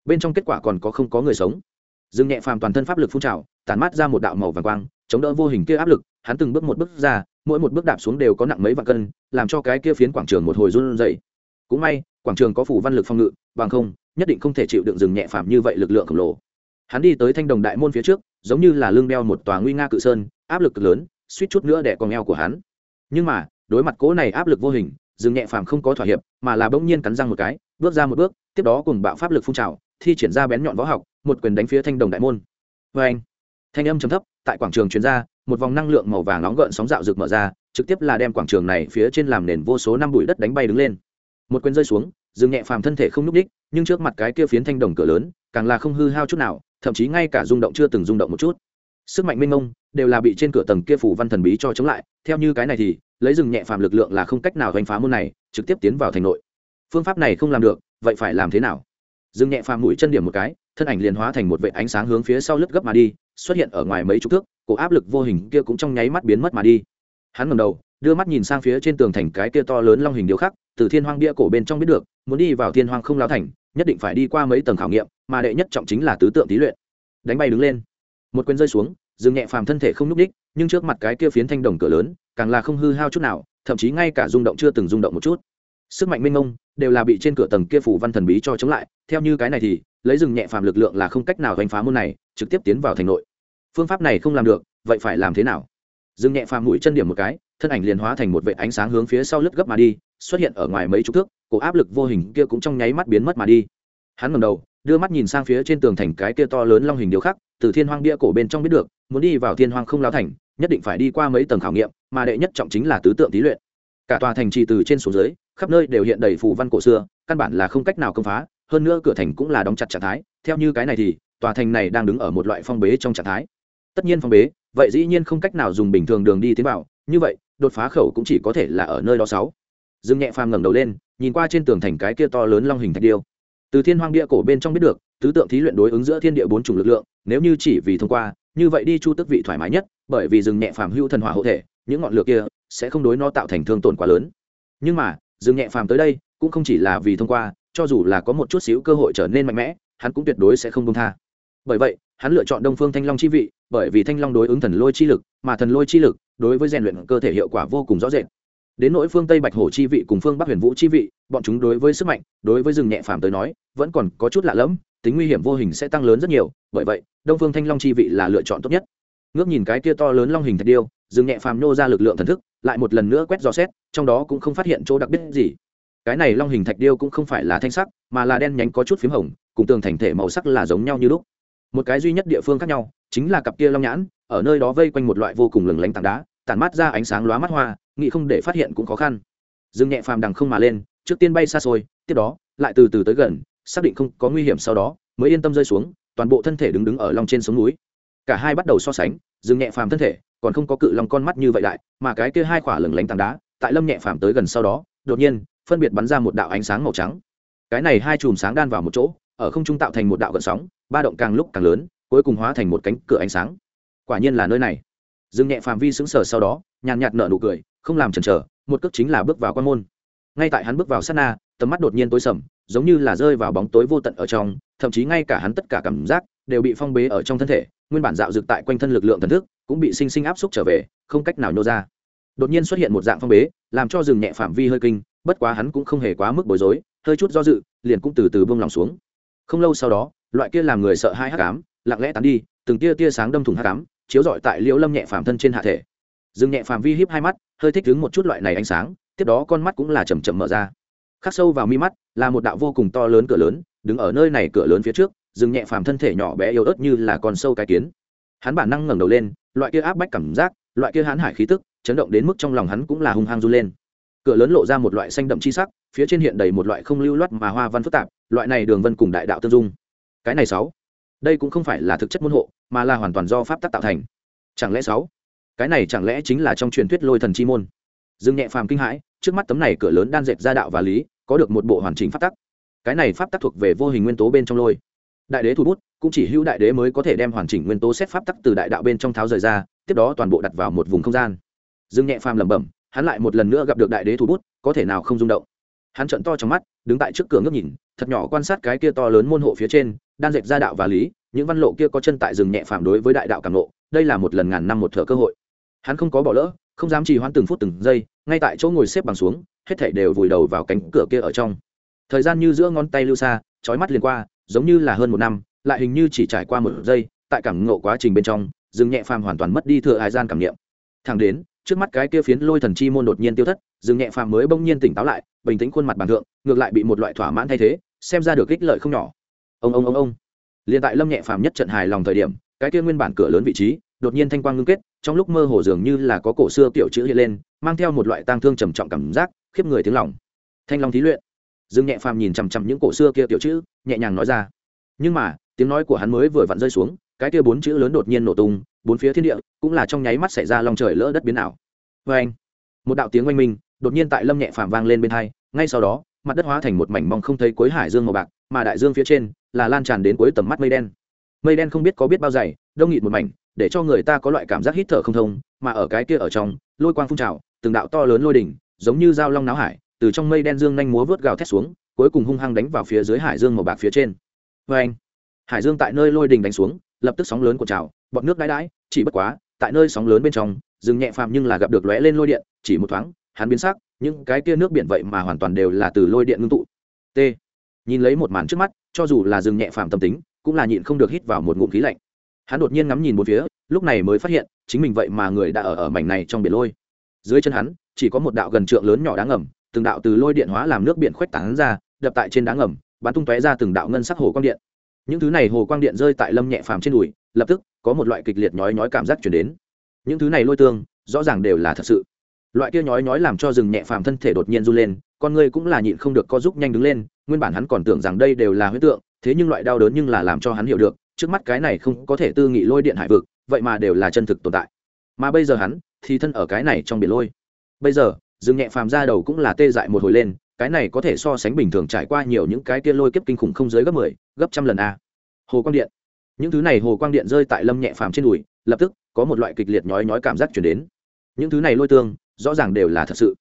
Bên trong kết quả còn có không có người sống? Dương nhẹ phàm toàn thân pháp lực phun trào tàn mát ra một đạo màu vàng quang, chống đỡ vô hình kia áp lực, hắn từng bước một bước ra, mỗi một bước đạp xuống đều có nặng mấy vạn cân, làm cho cái kia phiến quảng trường một hồi run dậy cũng may, quảng trường có phủ văn lực phong ngự, bằng không, nhất định không thể chịu đựng dừng nhẹ phàm như vậy lực lượng khổng lồ. Hắn đi tới thanh đồng đại môn phía trước, giống như là lưng đeo một tòa nguy nga cự sơn, áp lực cực lớn, suýt chút nữa đẻ con eo của hắn. Nhưng mà, đối mặt cố này áp lực vô hình, dừng nhẹ phàm không có thỏa hiệp, mà là bỗng nhiên cắn răng một cái, bước ra một bước, tiếp đó cùng bạo pháp lực phun trào thi triển ra bén nhọn võ học, một quyền đánh phía thanh đồng đại môn. Vê anh, thanh âm trầm thấp, tại quảng trường chuyên gia một vòng năng lượng màu vàng nóng gợn sóng dạo rực mở ra, trực tiếp là đem quảng trường này phía trên làm nền vô số năm bụi đất đánh bay đứng lên. Một quyền rơi xuống dừng nhẹ phàm thân thể không n ú c đích nhưng trước mặt cái kia phiến thanh đồng cửa lớn, càng là không hư hao chút nào, thậm chí ngay cả rung động chưa từng rung động một chút. Sức mạnh mênh mông, đều là bị trên cửa tầng kia phủ văn thần bí cho chống lại, theo như cái này thì, lấy rừng nhẹ phàm lực lượng là không cách nào hoành phá môn này, trực tiếp tiến vào thành nội. Phương pháp này không làm được, vậy phải làm thế nào? Dừng nhẹ phàm mũi chân điểm một cái, thân ảnh liền hóa thành một vệ ánh sáng hướng phía sau lướt gấp mà đi, xuất hiện ở ngoài mấy chục thước, cổ áp lực vô hình kia cũng trong nháy mắt biến mất mà đi. Hắn ngầm đầu, đưa mắt nhìn sang phía trên tường thành cái kia to lớn long hình điêu khắc, từ thiên hoang bia cổ bên trong biết được, muốn đi vào thiên hoang không lao thành, nhất định phải đi qua mấy tầng khảo nghiệm, mà đệ nhất trọng chính là tứ tượng tý luyện. Đánh bay đứng lên. Một quyền rơi xuống, dừng nhẹ phàm thân thể không nhúc đích nhưng trước mặt cái kia phiến thanh đồng cửa lớn, càng là không hư hao chút nào, thậm chí ngay cả rung động chưa từng rung động một chút. Sức mạnh minh ông đều là bị trên cửa tầng kia phủ văn thần bí cho chống lại, theo như cái này thì, lấy rừng nhẹ phàm lực lượng là không cách nào đánh phá môn này, trực tiếp tiến vào thành nội. Phương pháp này không làm được, vậy phải làm thế nào? Rừng nhẹ phàm mũi chân điểm một cái, thân ảnh liền hóa thành một vệ ánh sáng hướng phía sau lướt gấp mà đi, xuất hiện ở ngoài mấy chục thước, cổ áp lực vô hình kia cũng trong nháy mắt biến mất mà đi. Hắn ngầm đầu, đưa mắt nhìn sang phía trên tường thành cái kia to lớn long hình điêu khắc, từ thiên hoang bia cổ bên trong biết được, muốn đi vào thiên hoang không lao thành, nhất định phải đi qua mấy tầng khảo nghiệm, mà đệ nhất trọng chính là tứ tượng thí luyện. Cả tòa thành trì từ trên xuống dưới khắp nơi đều hiện đầy phù văn cổ xưa, căn bản là không cách nào công phá, hơn nữa cửa thành cũng là đóng chặt trạng thái, theo như cái này thì, tòa thành này đang đứng ở một loại phong bế trong trạng thái. Tất nhiên phong bế, vậy dĩ nhiên không cách nào dùng bình thường đường đi tiến vào, như vậy, đột phá khẩu cũng chỉ có thể là ở nơi đó sáu. Dương nhẹ phàm ngẩng đầu lên, nhìn qua trên tường thành cái kia to lớn long hình thạch điêu. Từ thiên hoang địa cổ bên trong biết được, tứ tượng thí luyện đối ứng giữa thiên địa bốn chủng lực lượng, nếu như chỉ vì thông qua, như vậy đi chu tức vị thoải mái nhất, bởi vì rừng nhẹ phàm hữu thần hỏa hộ thể, những ngọn lửa kia sẽ không đối nó tạo thành thương tổn quá lớn. Nhưng mà Dừng nhẹ phàm tới đây, cũng không chỉ là vì thông qua, cho dù là có một chút xíu cơ hội trở nên mạnh mẽ, hắn cũng tuyệt đối sẽ không công tha. Bởi vậy, hắn lựa chọn đông phương thanh long chi vị, bởi vì thanh long đối ứng thần lôi chi lực, mà thần lôi chi lực đối với rèn luyện cơ thể hiệu quả vô cùng rõ rệt. Đến nỗi phương tây bạch hổ chi vị cùng phương bắc huyền vũ chi vị, bọn chúng đối với sức mạnh, đối với rừng nhẹ phàm tới nói, vẫn còn có chút lạ lẫm, tính nguy hiểm vô hình sẽ tăng lớn rất nhiều, bởi vậy, đông phương thanh long chi vị là lựa chọn tốt nhất. Ngước nhìn cái kia to lớn long hình thạch điêu rừng nhẹ phàm nô ra lực lượng thần thức lại một lần nữa quét dò xét, trong đó cũng không phát hiện chỗ đặc biệt gì. Cái này long hình thạch điêu cũng không phải là thanh sắc, mà là đen nhánh có chút p h í m hồng, cùng tường thành thể màu sắc là giống nhau như lúc. Một cái duy nhất địa phương khác nhau, chính là cặp kia long nhãn, ở nơi đó vây quanh một loại vô cùng lừng lánh tảng đá, tản mát ra ánh sáng lóa mắt hoa, nghĩ không để phát hiện cũng khó khăn. Dương nhẹ phàm đằng không mà lên, trước tiên bay xa xôi, tiếp đó, lại từ từ tới gần, xác định không có nguy hiểm sau đó, mới yên tâm rơi xuống, toàn bộ thân thể đứng đứng ở long trên sống núi cả hai bắt đầu so sánh dương nhẹ phàm thân thể, còn không có cự long con mắt như vậy đại mà cái kia hai khỏa lửng lánh tảng đá, tại lâm nhẹ phàm tới gần sau đó, đột nhiên, phân biệt bắn ra một đạo ánh sáng màu trắng. Cái này hai chùm sáng đan vào một chỗ, ở không trung tạo thành một đạo gợn sóng, ba động càng lúc càng lớn, cuối cùng hóa thành một cánh cửa ánh sáng. Quả nhiên là nơi này. Dương nhẹ phàm vi sững sờ sau đó, nhàn nhạt nở nụ cười, không làm chần chờ, một cước chính là bước vào quan môn. Ngay tại hắn bước vào sát na, tầm mắt đột nhiên tối sầm, giống như là rơi vào bóng tối vô tận ở trong, thậm chí ngay cả hắn tất cả cảm giác, đều bị phong bế ở trong thân thể nguyên bản dạo dực tại quanh thân lực lượng thần thức cũng bị sinh sinh áp xúc trở về, không cách nào nhô ra. Đột nhiên xuất hiện một dạng phong bế, làm cho rừng nhẹ phạm vi hơi kinh, bất quá hắn cũng không hề quá mức bối rối, hơi chút do dự, liền cũng từ từ bông lòng xuống. Không lâu sau đó, loại kia làm người sợ hai hắc ám, lặng lẽ tán đi, từng tia tia sáng đâm thủng hắc ám, chiếu rọi tại liễu lâm nhẹ Phạm thân trên hạ thể. Rừng nhẹ Phạm vi híp hai mắt, hơi thích đứng một chút loại này ánh sáng, tiếp đó con mắt cũng là chầm chậm mở ra. Khắc sâu vào mi mắt, là một đạo vô cùng to lớn cửa lớn, đứng ở nơi này cửa lớn phía trước Dừng nhẹ phàm thân thể nhỏ bé yếu ớt như là con sâu cái kiến. Hắn bản năng ngẩng đầu lên, loại kia áp bách cảm giác, loại kia hãn hải khí tức, chấn động đến mức trong lòng hắn cũng là hung hăng run lên. Cửa lớn lộ ra một loại xanh đậm chi sắc, phía trên hiện đầy một loại không lưu loát mà hoa văn phức tạp, loại này đường vân cùng đại đạo tương dung. Cái này sáu, đây cũng không phải là thực chất môn hộ, mà là hoàn toàn do pháp tắc tạo thành. Chẳng lẽ sáu? Cái này chẳng lẽ chính là trong truyền thuyết lôi thần chi môn? Dương nhẹ phàm kinh hãi, trước mắt tấm này cửa lớn đan dệt ra đạo và lý, có được một bộ hoàn chỉnh pháp tắc. Cái này pháp tắc thuộc về vô hình nguyên tố bên trong lôi đại đế thủ bút cũng chỉ hữu đại đế mới có thể đem hoàn chỉnh nguyên tố xét pháp tắc từ đại đạo bên trong tháo rời ra tiếp đó toàn bộ đặt vào một vùng không gian. Dương nhẹ phàm lẩm bẩm hắn lại một lần nữa gặp được đại đế thủ bút có thể nào không rung động? Hắn trận to trong mắt đứng tại trước cửa ngước nhìn thật nhỏ quan sát cái kia to lớn môn hộ phía trên đan dệt ra đạo và lý những văn lộ kia có chân tại rừng nhẹ phàm đối với đại đạo cảm lộ, đây là một lần ngàn năm một thợ cơ hội. Hắn không có bỏ lỡ không dám trì hoãn từng phút từng giây ngay tại chỗ ngồi xếp bằng xuống hết thảy đều vùi đầu vào cánh cửa kia ở trong. Thời gian như giữa ngón tay lưu xa trói mắt liền qua giống như là hơn một năm, lại hình như chỉ trải qua một giây, tại cảm ngộ quá trình bên trong rừng nhẹ phàm hoàn toàn mất đi thừa hải gian cảm nghiệm thẳng đến, trước mắt cái kia phiến lôi thần chi môn đột nhiên tiêu thất rừng nhẹ phàm mới bỗng nhiên tỉnh táo lại, bình tĩnh khuôn mặt bàn thượng, ngược lại bị một loại thỏa mãn thay thế, xem ra được ích lợi không nhỏ. Ông ông ông ông. Liền tại lâm nhẹ phàm nhất trận hài lòng thời điểm, cái kia nguyên bản cửa lớn vị trí, đột nhiên thanh quang ngưng kết, trong lúc mơ hồ dường như là có cổ xưa tiểu chữ hiện lên, mang theo một loại tang thương trầm trọng cảm giác, khiếp người tiếng lòng. Thanh long thí luyện dương nhẹ phàm nhìn chằm chằm những cổ xưa kia tiểu chữ, nhẹ nhàng nói ra. Nhưng mà, tiếng nói của hắn mới vừa vặn rơi xuống, cái kia bốn chữ lớn đột nhiên nổ tung, bốn phía thiên địa cũng là trong nháy mắt xảy ra long trời lỡ đất biến ảo. Vê anh, một đạo tiếng oanh minh đột nhiên tại lâm nhẹ phàm vang lên bên hai, ngay sau đó, mặt đất hóa thành một mảnh mong không thấy cuối hải dương màu bạc, mà đại dương phía trên là lan tràn đến cuối tầm mắt mây đen. Mây đen không biết có biết bao dày, đông nghịt một mảnh, để cho người ta có loại cảm giác hít thở không thông, mà ở cái kia ở trong, lôi quang phun trào, từng đạo to lớn lôi đỉnh, giống như dao long náo hải từ trong mây đen dương nhanh múa vớt gào thét xuống, cuối cùng hung hăng đánh vào phía dưới hải dương màu bạc phía trên. Vê anh, hải dương tại nơi lôi đình đánh xuống, lập tức sóng lớn của trào, bọn nước đãi đãi, chỉ bất quá, tại nơi sóng lớn bên trong, rừng nhẹ phàm nhưng là gặp được lóe lên lôi điện, chỉ một thoáng, hắn biến sắc, những cái kia nước biển vậy mà hoàn toàn đều là từ lôi điện ngưng tụ. T, nhìn lấy một màn trước mắt, cho dù là rừng nhẹ phàm tâm tính, cũng là nhịn không được hít vào một ngụm khí lạnh. Hắn đột nhiên ngắm nhìn một phía, lúc này mới phát hiện, chính mình vậy mà người đã ở ở mảnh này trong biển lôi. Dưới chân hắn, chỉ có một đạo gần trượng lớn nhỏ đá ngầm từng đạo từ lôi điện hóa làm nước biển khuếch tán ra, đập tại trên đá ngầm, bắn tung tóe ra từng đạo ngân sắc hồ quang điện. Những thứ này hồ quang điện rơi tại lâm nhẹ phàm trên đùi, lập tức có một loại kịch liệt nhói nhói cảm giác chuyển đến. Những thứ này lôi tương, rõ ràng đều là thật sự. Loại kia nhói nhói làm cho rừng nhẹ phàm thân thể đột nhiên run lên, con người cũng là nhịn không được co giúp nhanh đứng lên, nguyên bản hắn còn tưởng rằng đây đều là huyết tượng, thế nhưng loại đau đớn nhưng là làm cho hắn hiểu được, trước mắt cái này không có thể tư nghị lôi điện hải vực, vậy mà đều là chân thực tồn tại. Mà bây giờ hắn thì thân ở cái này trong biển lôi. Bây giờ Dừng nhẹ phàm ra đầu cũng là tê dại một hồi lên cái này có thể so sánh bình thường trải qua nhiều những cái kia lôi kiếp kinh khủng không dưới gấp mười 10, gấp trăm lần a. Hồ quang điện. Những thứ này hồ quang điện rơi tại lâm nhẹ phàm trên đùi lập tức có một loại kịch liệt nhói nhói cảm giác chuyển đến. Những thứ này lôi tương rõ ràng đều là thật sự.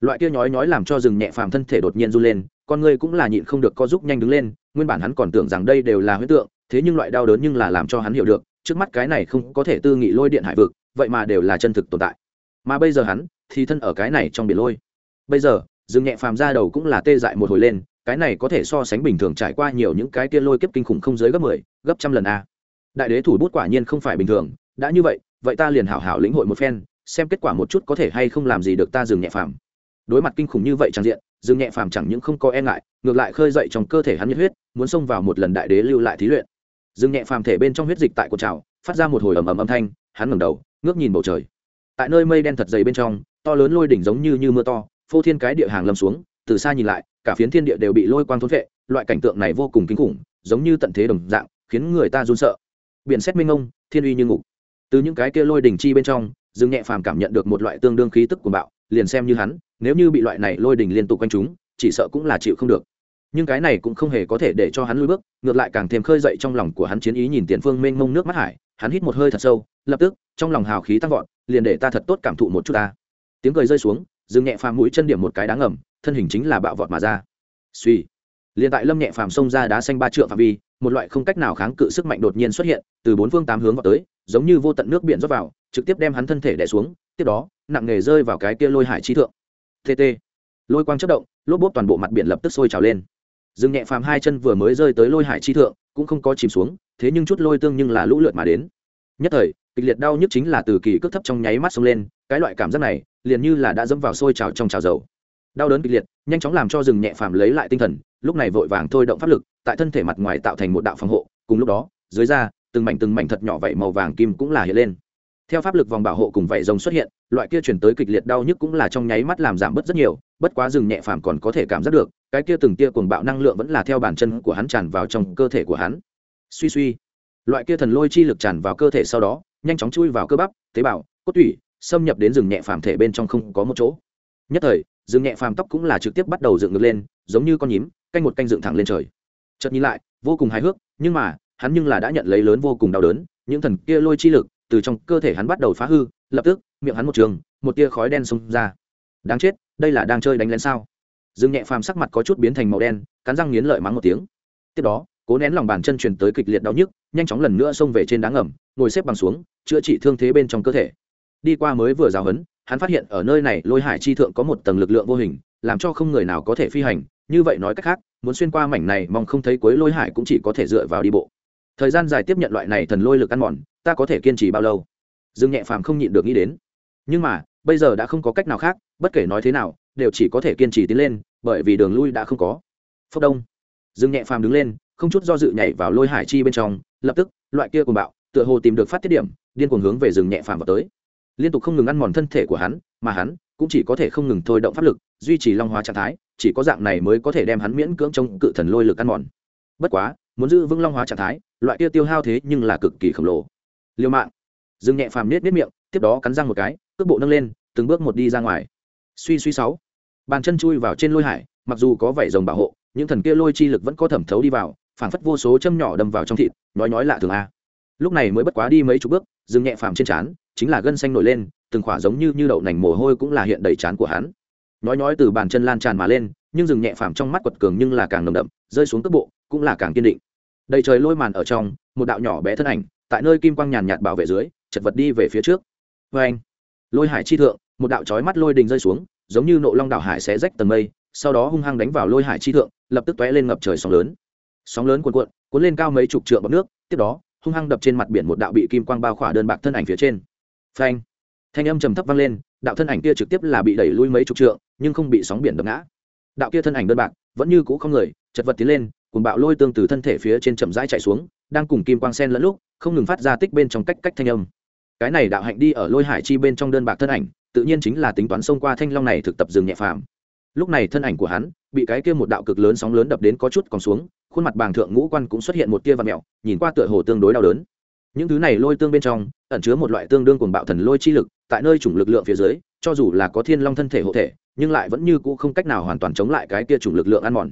Loại kia nhói nhói làm cho rừng nhẹ phàm thân thể đột nhiên run lên con người cũng là nhịn không được co giúp nhanh đứng lên nguyên bản hắn còn tưởng rằng đây đều là huyết tượng thế nhưng loại đau đớn nhưng là làm cho hắn hiểu được trước mắt cái này không có thể tư nghị lôi điện hải vực vậy mà đều là chân thực tồn tại. Mà bây giờ hắn thì thân ở cái này trong biển lôi. Bây giờ dương nhẹ phàm ra đầu cũng là tê dại một hồi lên cái này có thể so sánh bình thường trải qua nhiều những cái kia lôi kiếp kinh khủng không dưới gấp mười 10, gấp trăm lần a. Đại đế thủ bút quả nhiên không phải bình thường đã như vậy vậy ta liền hảo hảo lĩnh hội một phen xem kết quả một chút có thể hay không làm gì được ta dừng nhẹ phàm. Đối mặt kinh khủng như vậy trang diện dừng nhẹ phàm chẳng những không có e ngại ngược lại khơi dậy trong cơ thể hắn nhiệt huyết muốn xông vào một lần đại đế lưu lại thí luyện. Dừng nhẹ phàm thể bên trong huyết dịch tại cột trào phát ra một hồi ầm ầm âm thanh hắn ngẩng đầu ngước nhìn bầu trời. Tại nơi mây đen thật dày bên trong to lớn lôi đỉnh giống như như mưa to, phô thiên cái địa hàng lâm xuống, từ xa nhìn lại, cả phiến thiên địa đều bị lôi quang thốn vệ loại cảnh tượng này vô cùng kinh khủng, giống như tận thế đồng dạng, khiến người ta run sợ. Biển xét minh ông thiên uy như ngục. Từ những cái kia lôi đỉnh chi bên trong, dương nhẹ phàm cảm nhận được một loại tương đương khí tức của bạo, liền xem như hắn, nếu như bị loại này lôi đỉnh liên tục quanh chúng, chỉ sợ cũng là chịu không được. Nhưng cái này cũng không hề có thể để cho hắn lui bước, ngược lại càng thêm khơi dậy trong lòng của hắn chiến ý nhìn tiền phương mênh mông nước mắt hải, hắn hít một hơi thật sâu, lập tức, trong lòng hào khí tăng vọt, liền để ta thật tốt cảm thụ một chút ta tiếng cười rơi xuống dương nhẹ phàm mũi chân điểm một cái đáng ngầm, thân hình chính là bạo vọt mà ra. Suy liền tại lâm nhẹ phàm xông ra đá xanh ba trượng phạm vi, một loại không cách nào kháng cự sức mạnh đột nhiên xuất hiện, từ bốn phương tám hướng vào tới, giống như vô tận nước biển rót vào, trực tiếp đem hắn thân thể đè xuống, tiếp đó, nặng nề rơi vào cái kia lôi hải chi thượng. Tt lôi quang chất động, lốp bốp toàn bộ mặt biển lập tức sôi trào lên. Dương nhẹ phàm hai chân vừa mới rơi tới lôi hải chi thượng, cũng không có chìm xuống, thế nhưng chút lôi tương nhưng là lũ lượt mà đến. Nhất thời, kịch liệt đau nhức chính là từ kỳ cước thấp trong nháy mắt xông lên cái loại cảm giác này, liền như là đã dẫm vào sôi trào trong trào dầu. Đau đớn kịch liệt, nhanh chóng làm cho rừng nhẹ phàm lấy lại tinh thần, lúc này vội vàng thôi động pháp lực, tại thân thể mặt ngoài tạo thành một đạo phòng hộ, cùng lúc đó, dưới da, từng mảnh từng mảnh thật nhỏ vậy màu vàng kim cũng là hiện lên. Theo pháp lực vòng bảo hộ cùng vảy rồng xuất hiện, loại kia chuyển tới kịch liệt đau nhức cũng là trong nháy mắt làm giảm bớt rất nhiều, bất quá rừng nhẹ phàm còn có thể cảm giác được, cái kia từng tia cuồng bạo năng lượng vẫn là theo bàn chân của hắn tràn vào trong cơ thể của hắn. Suy suy. Loại kia thần lôi chi lực tràn vào cơ thể sau đó, nhanh chóng chui vào cơ bắp, tế bào, cốt tủy xâm nhập đến rừng nhẹ phàm thể bên trong không có một chỗ. Nhất thời, rừng nhẹ phàm tóc cũng là trực tiếp bắt đầu dựng ngược lên, giống như con nhím, canh một canh dựng thẳng lên trời. Chợt nhìn lại, vô cùng hài hước, nhưng mà, hắn nhưng là đã nhận lấy lớn vô cùng đau đớn, những thần kia lôi chi lực từ trong cơ thể hắn bắt đầu phá hư, lập tức, miệng hắn một trường, một tia khói đen xông ra. Đáng chết, đây là đang chơi đánh lén sao? Dương nhẹ phàm sắc mặt có chút biến thành màu đen, cắn răng nghiến lợi mắng một tiếng. Tiếp đó, cố nén lòng bàn chân truyền tới kịch liệt đau nhức, nhanh chóng lần nữa xông về trên đá ngầm, ngồi xếp bằng xuống, chữa trị thương thế bên trong cơ thể đi qua mới vừa giáo hấn hắn phát hiện ở nơi này lôi hải chi thượng có một tầng lực lượng vô hình, làm cho không người nào có thể phi hành. Như vậy nói cách khác, muốn xuyên qua mảnh này mong không thấy cuối lôi hải cũng chỉ có thể dựa vào đi bộ. Thời gian dài tiếp nhận loại này thần lôi lực ăn mòn, ta có thể kiên trì bao lâu? Dương nhẹ phàm không nhịn được nghĩ đến. Nhưng mà, bây giờ đã không có cách nào khác, bất kể nói thế nào, đều chỉ có thể kiên trì tiến lên, bởi vì đường lui đã không có. Phốc đông. Dương nhẹ phàm đứng lên, không chút do dự nhảy vào lôi hải chi bên trong, lập tức, loại kia cùng bạo, tựa hồ tìm được phát tiết điểm, điên cuồng hướng về rừng nhẹ phàm vào tới liên tục không ngừng ăn mòn thân thể của hắn, mà hắn cũng chỉ có thể không ngừng thôi động pháp lực, duy trì long hóa trạng thái, chỉ có dạng này mới có thể đem hắn miễn cưỡng chống cự thần lôi lực ăn mòn. Bất quá, muốn giữ vững long hóa trạng thái, loại kia tiêu hao thế nhưng là cực kỳ khổng lồ. Liêu mạng. Dương nhẹ phàm nết nết miệng, tiếp đó cắn răng một cái, cước bộ nâng lên, từng bước một đi ra ngoài. Suy suy sáu. Bàn chân chui vào trên lôi hải, mặc dù có vảy rồng bảo hộ những thần kia lôi chi lực vẫn có thẩm thấu đi vào, phảng phất vô số châm nhỏ đâm vào trong thịt, nói nói lạ thường a. Lúc này mới bất quá đi mấy chục bước, dương nhẹ phàm trên trán chính là gân xanh nổi lên, từng khỏa giống như như đậu nành mồ hôi cũng là hiện đầy trán của hắn. Nói nói từ bàn chân lan tràn mà lên, nhưng rừng nhẹ phàm trong mắt quật cường nhưng là càng nồng đậm, rơi xuống cước bộ, cũng là càng kiên định. Đầy trời lôi màn ở trong, một đạo nhỏ bé thân ảnh, tại nơi kim quang nhàn nhạt bảo vệ dưới, chật vật đi về phía trước. Vê anh, lôi hải chi thượng, một đạo trói mắt lôi đình rơi xuống, giống như nộ long đảo hải sẽ rách tầng mây, sau đó hung hăng đánh vào lôi hải chi thượng, lập tức tóe lên ngập trời sóng lớn. Sóng lớn cuồn cuộn, cuốn lên cao mấy chục trượng bọc nước, tiếp đó, hung hăng đập trên mặt biển một đạo bị kim quang bao khỏa đơn bạc thân ảnh phía trên phanh. Thanh âm trầm thấp vang lên, đạo thân ảnh kia trực tiếp là bị đẩy lui mấy chục trượng, nhưng không bị sóng biển đập ngã. Đạo kia thân ảnh đơn bạc, vẫn như cũ không người, chật vật tiến lên cùng bạo lôi tương từ thân thể phía trên chậm rãi chạy xuống, đang cùng kim quang sen lẫn lúc, không ngừng phát ra tích bên trong cách cách thanh âm. Cái này đạo hạnh đi ở lôi hải chi bên trong đơn bạc thân ảnh, tự nhiên chính là tính toán xông qua thanh long này thực tập dừng nhẹ phàm. Lúc này thân ảnh của hắn, bị cái kia một đạo cực lớn sóng lớn đập đến có chút còn xuống, khuôn mặt bàng thượng ngũ quan cũng xuất hiện một tia và mẹo nhìn qua tựa hồ tương đối đau đớn. Những thứ này lôi tương bên trong ẩn chứa một loại tương đương cuồng bạo thần lôi chi lực, tại nơi chủng lực lượng phía dưới, cho dù là có thiên long thân thể hộ thể, nhưng lại vẫn như cũ không cách nào hoàn toàn chống lại cái kia chủng lực lượng ăn mòn.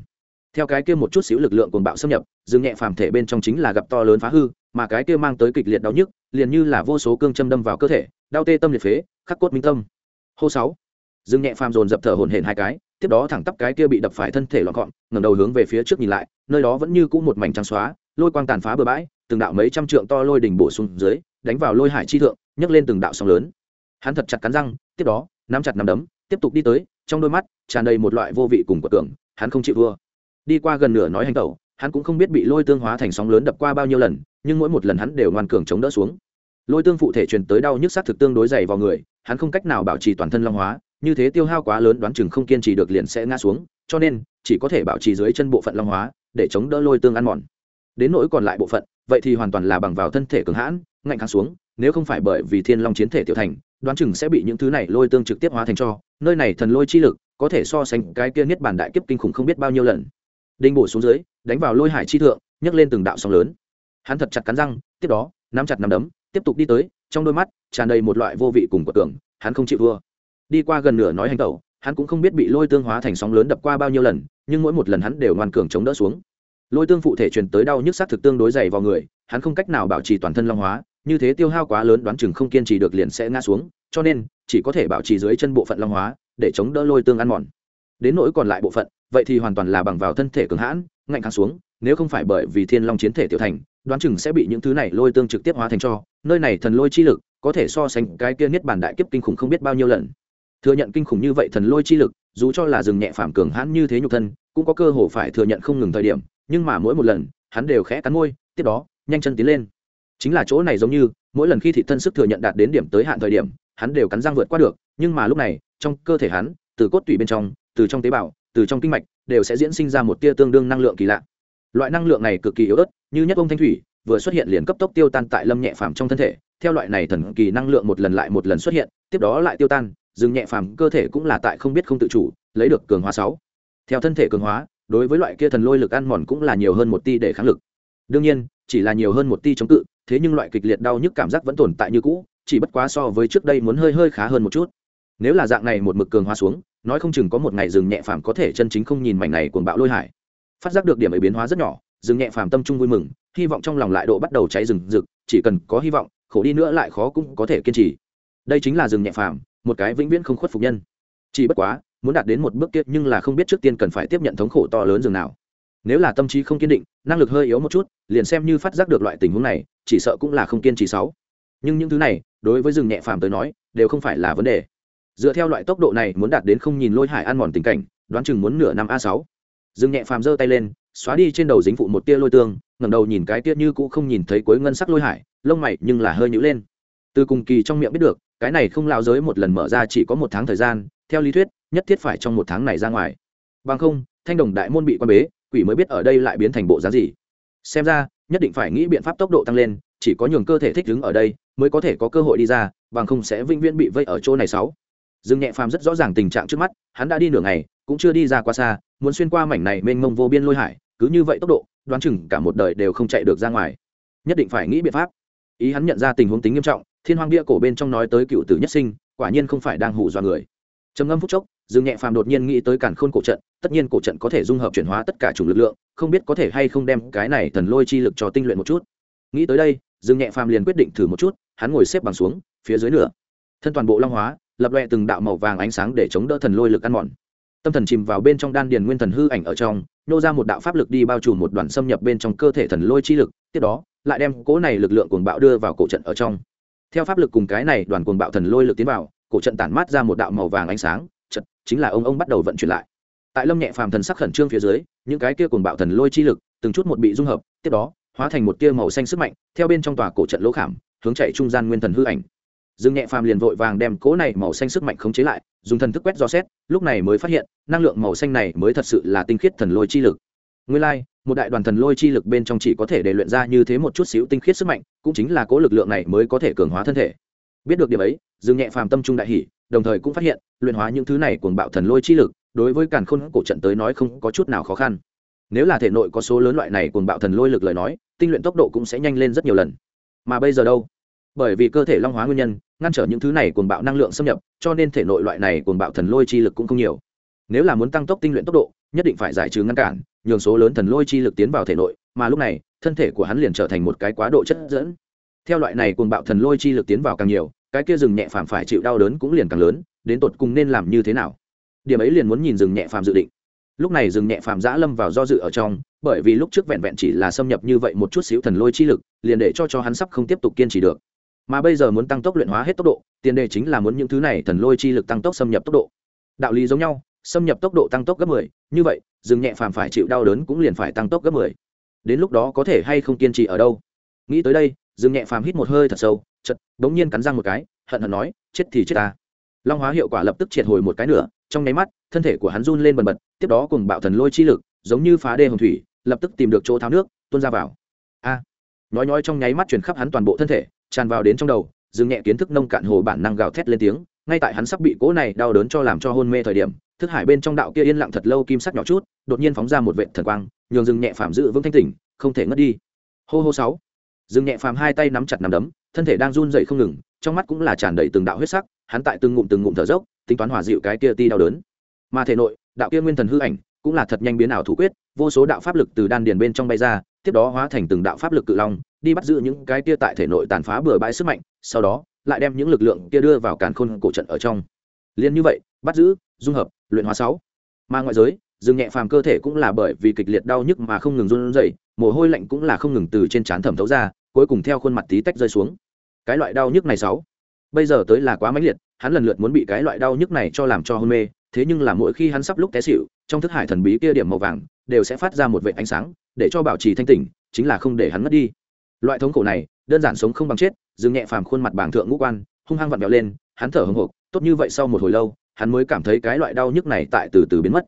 Theo cái kia một chút xíu lực lượng cuồng bạo xâm nhập, dương nhẹ phàm thể bên trong chính là gặp to lớn phá hư, mà cái kia mang tới kịch liệt đau nhức, liền như là vô số cương châm đâm vào cơ thể, đau tê tâm liệt phế, khắc cốt minh tâm. Hô sáu, dương nhẹ phàm dồn dập thở hổn hển hai cái, tiếp đó thẳng tắp cái kia bị đập phải thân thể loạn gọn, ngẩng đầu hướng về phía trước nhìn lại, nơi đó vẫn như cũ một mảnh trắng xóa, lôi quang tàn phá bừa bãi, từng đạo mấy trăm trượng to lôi đỉnh bổ sung dưới đánh vào lôi hải chi thượng, nhấc lên từng đạo sóng lớn. Hắn thật chặt cắn răng, tiếp đó, nắm chặt nắm đấm, tiếp tục đi tới, trong đôi mắt tràn đầy một loại vô vị cùng của tưởng hắn không chịu vua đi qua gần nửa nói hành tẩu, hắn cũng không biết bị lôi tương hóa thành sóng lớn đập qua bao nhiêu lần, nhưng mỗi một lần hắn đều ngoan cường chống đỡ xuống. Lôi tương phụ thể truyền tới đau nhức xác thực tương đối dày vào người, hắn không cách nào bảo trì toàn thân long hóa, như thế tiêu hao quá lớn đoán chừng không kiên trì được liền sẽ ngã xuống, cho nên, chỉ có thể bảo trì dưới chân bộ phận long hóa, để chống đỡ lôi tương ăn mòn. Đến nỗi còn lại bộ phận, vậy thì hoàn toàn là bằng vào thân thể cường hãn ngạnh kháng xuống, nếu không phải bởi vì thiên long chiến thể tiểu thành, đoán chừng sẽ bị những thứ này lôi tương trực tiếp hóa thành cho, nơi này thần lôi chi lực, có thể so sánh cái kia niết bản đại kiếp kinh khủng không biết bao nhiêu lần. Đinh bổ xuống dưới, đánh vào lôi hải chi thượng, nhấc lên từng đạo sóng lớn. Hắn thật chặt cắn răng, tiếp đó, nắm chặt nắm đấm, tiếp tục đi tới, trong đôi mắt tràn đầy một loại vô vị cùng của tưởng hắn không chịu thua. Đi qua gần nửa nói hành tẩu, hắn cũng không biết bị lôi tương hóa thành sóng lớn đập qua bao nhiêu lần, nhưng mỗi một lần hắn đều ngoan cường chống đỡ xuống. Lôi tương phụ thể truyền tới đau nhức xác thực tương đối dày vào người, hắn không cách nào bảo trì toàn thân long hóa như thế tiêu hao quá lớn đoán chừng không kiên trì được liền sẽ ngã xuống, cho nên, chỉ có thể bảo trì dưới chân bộ phận long hóa, để chống đỡ lôi tương ăn mòn. Đến nỗi còn lại bộ phận, vậy thì hoàn toàn là bằng vào thân thể cường hãn, ngạnh kháng xuống, nếu không phải bởi vì thiên long chiến thể tiểu thành, đoán chừng sẽ bị những thứ này lôi tương trực tiếp hóa thành cho, nơi này thần lôi chi lực, có thể so sánh cái kia niết bàn đại kiếp kinh khủng không biết bao nhiêu lần. Thừa nhận kinh khủng như vậy thần lôi chi lực, dù cho là rừng nhẹ phàm cường hãn như thế nhục thân, cũng có cơ hội phải thừa nhận không ngừng thời điểm, nhưng mà mỗi một lần, hắn đều khẽ cắn môi, tiếp đó, nhanh chân tiến lên chính là chỗ này giống như, mỗi lần khi thị thân sức thừa nhận đạt đến điểm tới hạn thời điểm, hắn đều cắn răng vượt qua được, nhưng mà lúc này, trong cơ thể hắn, từ cốt tủy bên trong, từ trong tế bào, từ trong kinh mạch, đều sẽ diễn sinh ra một tia tương đương năng lượng kỳ lạ. Loại năng lượng này cực kỳ yếu ớt, như nhất ông thanh thủy, vừa xuất hiện liền cấp tốc tiêu tan tại lâm nhẹ phàm trong thân thể, theo loại này thần kỳ năng lượng một lần lại một lần xuất hiện, tiếp đó lại tiêu tan dừng nhẹ phàm cơ thể cũng là tại không biết không tự chủ, lấy được cường hóa sáu. Theo thân thể cường hóa, đối với loại kia thần lôi lực ăn mòn cũng là nhiều hơn một ti để kháng lực. Đương nhiên chỉ là nhiều hơn một ti chống cự, thế nhưng loại kịch liệt đau nhức cảm giác vẫn tồn tại như cũ, chỉ bất quá so với trước đây muốn hơi hơi khá hơn một chút. Nếu là dạng này một mực cường hóa xuống, nói không chừng có một ngày rừng nhẹ phàm có thể chân chính không nhìn mảnh này cuồng bạo lôi hải. Phát giác được điểm ấy biến hóa rất nhỏ, rừng nhẹ phàm tâm trung vui mừng, hy vọng trong lòng lại độ bắt đầu cháy rừng rực, chỉ cần có hy vọng, khổ đi nữa lại khó cũng có thể kiên trì. Đây chính là rừng nhẹ phàm, một cái vĩnh viễn không khuất phục nhân. Chỉ bất quá, muốn đạt đến một bước kiết nhưng là không biết trước tiên cần phải tiếp nhận thống khổ to lớn rừng nào nếu là tâm trí không kiên định, năng lực hơi yếu một chút, liền xem như phát giác được loại tình huống này, chỉ sợ cũng là không kiên trì sáu. Nhưng những thứ này, đối với rừng nhẹ phàm tới nói, đều không phải là vấn đề. Dựa theo loại tốc độ này muốn đạt đến không nhìn lôi hải ăn mòn tình cảnh, đoán chừng muốn nửa năm a sáu. Rừng nhẹ phàm giơ tay lên, xóa đi trên đầu dính phụ một tia lôi tương, ngẩng đầu nhìn cái tia như cũ không nhìn thấy cuối ngân sắc lôi hải, lông mày nhưng là hơi nhữ lên. Từ cùng kỳ trong miệng biết được, cái này không lao giới một lần mở ra chỉ có một tháng thời gian, theo lý thuyết, nhất thiết phải trong một tháng này ra ngoài. Bằng không, thanh đồng đại môn bị quan bế quỷ mới biết ở đây lại biến thành bộ dáng gì. Xem ra, nhất định phải nghĩ biện pháp tốc độ tăng lên, chỉ có nhường cơ thể thích ứng ở đây, mới có thể có cơ hội đi ra, bằng không sẽ vĩnh viễn bị vây ở chỗ này sáu. Dương nhẹ phàm rất rõ ràng tình trạng trước mắt, hắn đã đi nửa ngày, cũng chưa đi ra quá xa, muốn xuyên qua mảnh này mênh mông vô biên lôi hải, cứ như vậy tốc độ, đoán chừng cả một đời đều không chạy được ra ngoài. Nhất định phải nghĩ biện pháp. Ý hắn nhận ra tình huống tính nghiêm trọng, thiên hoàng bia cổ bên trong nói tới cựu tử nhất sinh, quả nhiên không phải đang hù dọa người. Trầm ngâm phút chốc dương nhẹ phàm đột nhiên nghĩ tới cản khôn cổ trận, tất nhiên cổ trận có thể dung hợp chuyển hóa tất cả chủng lực lượng, không biết có thể hay không đem cái này thần lôi chi lực cho tinh luyện một chút. Nghĩ tới đây, dương nhẹ phàm liền quyết định thử một chút, hắn ngồi xếp bằng xuống, phía dưới nửa. Thân toàn bộ long hóa, lập loẹ từng đạo màu vàng ánh sáng để chống đỡ thần lôi lực ăn mòn. Tâm thần chìm vào bên trong đan điền nguyên thần hư ảnh ở trong, nô ra một đạo pháp lực đi bao trùm một đoàn xâm nhập bên trong cơ thể thần lôi chi lực, tiếp đó, lại đem cỗ này lực lượng cuồng bạo đưa vào cổ trận ở trong. Theo pháp lực cùng cái này, đoàn cuồng bạo thần lôi lực tiến vào, cổ trận tản mát ra một đạo màu vàng ánh sáng chính là ông ông bắt đầu vận chuyển lại. Tại lâm nhẹ phàm thần sắc khẩn trương phía dưới những cái kia cùng bạo thần lôi chi lực từng chút một bị dung hợp tiếp đó hóa thành một tia màu xanh sức mạnh theo bên trong tòa cổ trận lỗ khảm hướng chạy trung gian nguyên thần hư ảnh. Dương nhẹ phàm liền vội vàng đem cỗ này màu xanh sức mạnh khống chế lại dùng thần thức quét do xét lúc này mới phát hiện năng lượng màu xanh này mới thật sự là tinh khiết thần lôi chi lực. Nguyên lai、like, một đại đoàn thần lôi chi lực bên trong chỉ có thể để luyện ra như thế một chút xíu tinh khiết sức mạnh cũng chính là cỗ lực lượng này mới có thể cường hóa thân thể. Biết được điểm ấy dương nhẹ phàm tâm trung đại hỷ đồng thời cũng phát hiện luyện hóa những thứ này cuồng bạo thần lôi chi lực, đối với càn khôn cổ trận tới nói không có chút nào khó khăn. Nếu là thể nội có số lớn loại này cuồng bạo thần lôi lực lời nói, tinh luyện tốc độ cũng sẽ nhanh lên rất nhiều lần. Mà bây giờ đâu? Bởi vì cơ thể long hóa nguyên nhân, ngăn trở những thứ này cuồng bạo năng lượng xâm nhập, cho nên thể nội loại này cuồng bạo thần lôi chi lực cũng không nhiều. Nếu là muốn tăng tốc tinh luyện tốc độ, nhất định phải giải trừ ngăn cản, nhường số lớn thần lôi chi lực tiến vào thể nội, mà lúc này, thân thể của hắn liền trở thành một cái quá độ chất dẫn. Theo loại này cuồng bạo thần lôi chi lực tiến vào càng nhiều, cái kia rừng nhẹ phàm phải chịu đau đớn cũng liền càng lớn đến tột cùng nên làm như thế nào? Điểm ấy liền muốn nhìn rừng nhẹ phàm dự định. Lúc này rừng nhẹ phàm giã lâm vào do dự ở trong bởi vì lúc trước vẹn vẹn chỉ là xâm nhập như vậy một chút xíu thần lôi chi lực liền để cho cho hắn sắp không tiếp tục kiên trì được. Mà bây giờ muốn tăng tốc luyện hóa hết tốc độ tiền đề chính là muốn những thứ này thần lôi chi lực tăng tốc xâm nhập tốc độ. Đạo lý giống nhau xâm nhập tốc độ tăng tốc gấp 10, như vậy rừng nhẹ phàm phải chịu đau đớn cũng liền phải tăng tốc gấp 10. đến lúc đó có thể hay không kiên trì ở đâu? Nghĩ tới đây rừng nhẹ phàm hít một hơi thật sâu chật bỗng nhiên cắn răng một cái hận hận nói chết thì chết ta long hóa hiệu quả lập tức triệt hồi một cái nữa trong nháy mắt, thân thể của hắn run lên bần bật, tiếp đó cùng bạo thần lôi chi lực, giống như phá đê hồng thủy, lập tức tìm được chỗ tháo nước, tuôn ra vào. A! Nói nói trong nháy mắt truyền khắp hắn toàn bộ thân thể, tràn vào đến trong đầu, dừng nhẹ kiến thức nông cạn hồ bản năng gào thét lên tiếng, ngay tại hắn sắp bị cỗ này đau đớn cho làm cho hôn mê thời điểm, thức hải bên trong đạo kia yên lặng thật lâu kim sắc nhỏ chút, đột nhiên phóng ra một vệ thần quang, nhường dừng nhẹ phạm giữ vững thanh tỉnh, không thể ngất đi. Hô hô sáu. Dừng nhẹ phạm hai tay nắm chặt nắm đấm, thân thể đang run dậy không ngừng, trong mắt cũng là tràn đầy từng đạo huyết sắc hắn tại từng ngụm từng ngụm thở dốc, tính toán hòa dịu cái kia ti đau đớn. Mà thể nội, đạo kia nguyên thần hư ảnh, cũng là thật nhanh biến ảo thủ quyết, vô số đạo pháp lực từ đan điền bên trong bay ra, tiếp đó hóa thành từng đạo pháp lực cự long, đi bắt giữ những cái kia tại thể nội tàn phá bừa bãi sức mạnh, sau đó, lại đem những lực lượng kia đưa vào càn khôn cổ trận ở trong. Liên như vậy, bắt giữ, dung hợp, luyện hóa sáu. Mà ngoại giới dừng nhẹ phàm cơ thể cũng là bởi vì kịch liệt đau nhức mà không ngừng run rẩy, mồ hôi lạnh cũng là không ngừng từ trên trán thẩm thấu ra, cuối cùng theo khuôn mặt tí tách rơi xuống. Cái loại đau nhức này sáu bây giờ tới là quá mãnh liệt, hắn lần lượt muốn bị cái loại đau nhức này cho làm cho hôn mê, thế nhưng là mỗi khi hắn sắp lúc té xịu trong thức hải thần bí kia điểm màu vàng đều sẽ phát ra một vệt ánh sáng để cho bảo trì thanh tỉnh, chính là không để hắn mất đi. Loại thống khổ này, đơn giản sống không bằng chết, dừng nhẹ phàm khuôn mặt bảng thượng ngũ quan, hung hăng vặn vẹo lên, hắn thở hồng hộc, tốt như vậy sau một hồi lâu, hắn mới cảm thấy cái loại đau nhức này tại từ từ biến mất.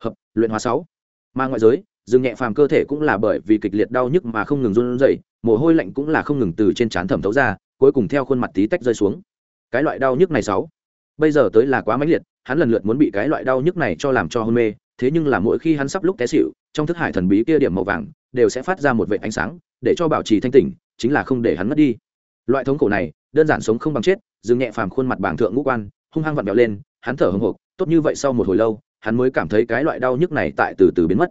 Hợp, luyện hóa sáu. Mà ngoại giới, dừng nhẹ phàm cơ thể cũng là bởi vì kịch liệt đau nhức mà không ngừng run rẩy, mồ hôi lạnh cũng là không ngừng từ trên trán thẩm thấu ra cuối cùng theo khuôn mặt tí tách rơi xuống. Cái loại đau nhức này sáu. Bây giờ tới là quá mãnh liệt, hắn lần lượt muốn bị cái loại đau nhức này cho làm cho hôn mê, thế nhưng là mỗi khi hắn sắp lúc té xịu trong thức hải thần bí kia điểm màu vàng đều sẽ phát ra một vệ ánh sáng, để cho bảo trì thanh tỉnh, chính là không để hắn mất đi. Loại thống khổ này, đơn giản sống không bằng chết, dừng nhẹ phàm khuôn mặt bảng thượng ngũ quan, hung hăng vặn vẹo lên, hắn thở hồng hộc, tốt như vậy sau một hồi lâu, hắn mới cảm thấy cái loại đau nhức này tại từ từ biến mất.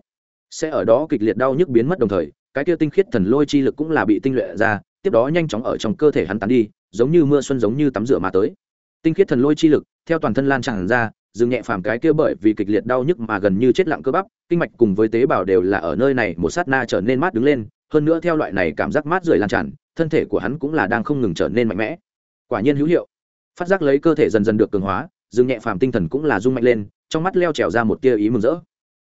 Sẽ ở đó kịch liệt đau nhức biến mất đồng thời, cái kia tinh khiết thần lôi chi lực cũng là bị tinh luyện ra tiếp đó nhanh chóng ở trong cơ thể hắn tán đi, giống như mưa xuân giống như tắm rửa mà tới. Tinh khiết thần lôi chi lực, theo toàn thân lan tràn ra, dừng nhẹ phàm cái kia bởi vì kịch liệt đau nhức mà gần như chết lặng cơ bắp, kinh mạch cùng với tế bào đều là ở nơi này một sát na trở nên mát đứng lên, hơn nữa theo loại này cảm giác mát rượi lan tràn, thân thể của hắn cũng là đang không ngừng trở nên mạnh mẽ. Quả nhiên hữu hiệu. Phát giác lấy cơ thể dần dần được cường hóa, dừng nhẹ phàm tinh thần cũng là rung mạnh lên, trong mắt leo trèo ra một tia ý mừng rỡ.